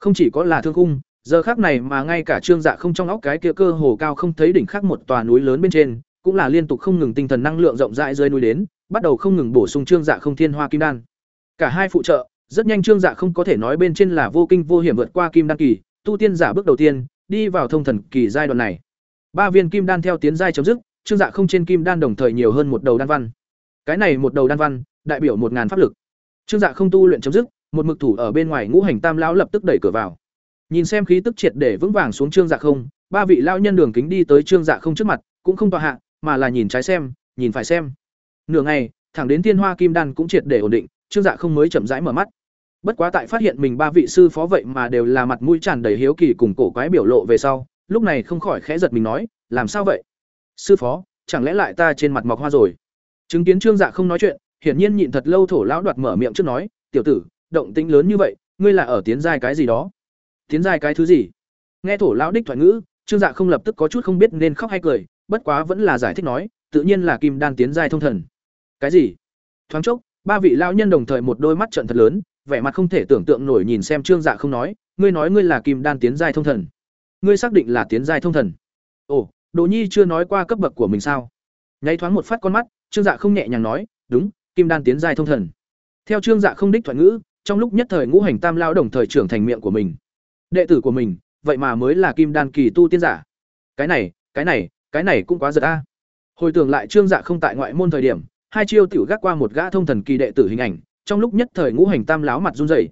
Không chỉ có là thương khung, giờ khác này mà ngay cả trương dạ không trong óc cái kia cơ hồ cao không thấy đỉnh khác một tòa núi lớn bên trên, cũng là liên tục không ngừng tinh thần năng lượng rộng rãi rơi núi đến, bắt đầu không ngừng bổ sung trương dạ không thiên hoa kim đan. Cả hai phụ trợ, rất nhanh trương dạ không có thể nói bên trên là vô kinh vô hiểm vượt qua kim đan kỳ, tu tiên giả bước đầu tiên, đi vào thông thần kỳ giai đoạn này. Ba viên kim đan theo tiến giai chấm dứt trương dạ không trên kim đan đồng thời nhiều hơn một đầu đan văn. Cái này một đầu đan văn, đại biểu một ngàn pháp lực. Trương dạ không tu luyện chấm dứt, một mực thủ ở bên ngoài ngũ hành tam lão lập tức đẩy cửa vào. Nhìn xem khí tức triệt để vững vàng xuống trương dạ không, ba vị lão nhân đường kính đi tới trương dạ không trước mặt, cũng không tọa hạ, mà là nhìn trái xem, nhìn phải xem. Nửa ngày, thẳng đến thiên hoa kim đan cũng triệt để ổn định, trương dạ không mới chậm rãi mở mắt. Bất quá tại phát hiện mình ba vị sư phó vậy mà đều là mặt mũi tràn đầy hiếu kỳ cùng cổ quái biểu lộ về sau, lúc này không khỏi khẽ giật mình nói, làm sao vậy? Sư phó, chẳng lẽ lại ta trên mặt mọc hoa rồi? Chứng kiến trương dạ không nói chuyện, hiển nhiên nhịn thật lâu thổ lão đoạt mở miệng trước nói, tiểu tử, động tĩnh lớn như vậy, ngươi là ở tiến giai cái gì đó? Tiến giai cái thứ gì? Nghe thổ lão đích thoại ngữ, trương dạ không lập tức có chút không biết nên khóc hay cười, bất quá vẫn là giải thích nói, tự nhiên là kim đan tiến giai thông thần. Cái gì? Thoáng chốc, ba vị lão nhân đồng thời một đôi mắt trận thật lớn, vẻ mặt không thể tưởng tượng nổi nhìn xem trương dạ không nói, ngươi nói ngươi là kim đan tiến giai thông thần. Ngươi xác định là tiến giai thông thần? Ồ Đỗ nhi chưa nói qua cấp bậc của mình sao? Nháy thoáng một phát con mắt, trương dạ không nhẹ nhàng nói, đúng, kim đan tiến giai thông thần. Theo trương dạ không đích thoại ngữ, trong lúc nhất thời ngũ hành tam lao đồng thời trưởng thành miệng của mình. Đệ tử của mình, vậy mà mới là kim đan kỳ tu tiên giả. Cái này cái này cái này cũng quá giật a. Hồi tưởng lại trương dạ không tại ngoại môn thời điểm, hai chiêu tiểu gác qua một gã thông thần kỳ đệ tử hình ảnh, trong lúc nhất thời ngũ hành tam láo mặt run rẩy.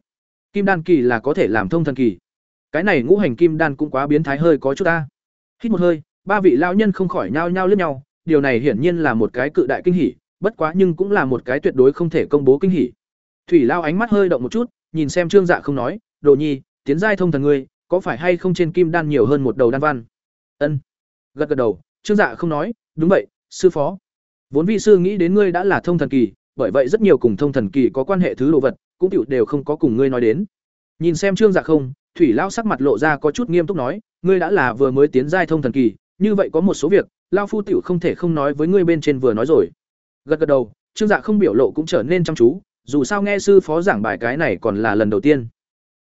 Kim đan kỳ là có thể làm thông thần kỳ. Cái này ngũ hành kim đan cũng quá biến thái hơi có chút ta hít một hơi ba vị lao nhân không khỏi nhao nhao liếc nhau, điều này hiển nhiên là một cái cự đại kinh hỉ, bất quá nhưng cũng là một cái tuyệt đối không thể công bố kinh hỉ. Thủy lao ánh mắt hơi động một chút, nhìn xem trương dạ không nói, đồ nhi, tiến giai thông thần ngươi, có phải hay không trên kim đan nhiều hơn một đầu đan văn? Ân. Gật gật đầu, trương dạ không nói, đúng vậy, sư phó. Vốn vi sư nghĩ đến ngươi đã là thông thần kỳ, bởi vậy rất nhiều cùng thông thần kỳ có quan hệ thứ đồ vật, cũng tựu đều không có cùng ngươi nói đến. Nhìn xem trương dạ không, thủy lão sắc mặt lộ ra có chút nghiêm túc nói, ngươi đã là vừa mới tiến giai thông thần kỳ như vậy có một số việc, lao phu tiểu không thể không nói với ngươi bên trên vừa nói rồi. Gật gật đầu, trương dạ không biểu lộ cũng trở nên chăm chú, dù sao nghe sư phó giảng bài cái này còn là lần đầu tiên.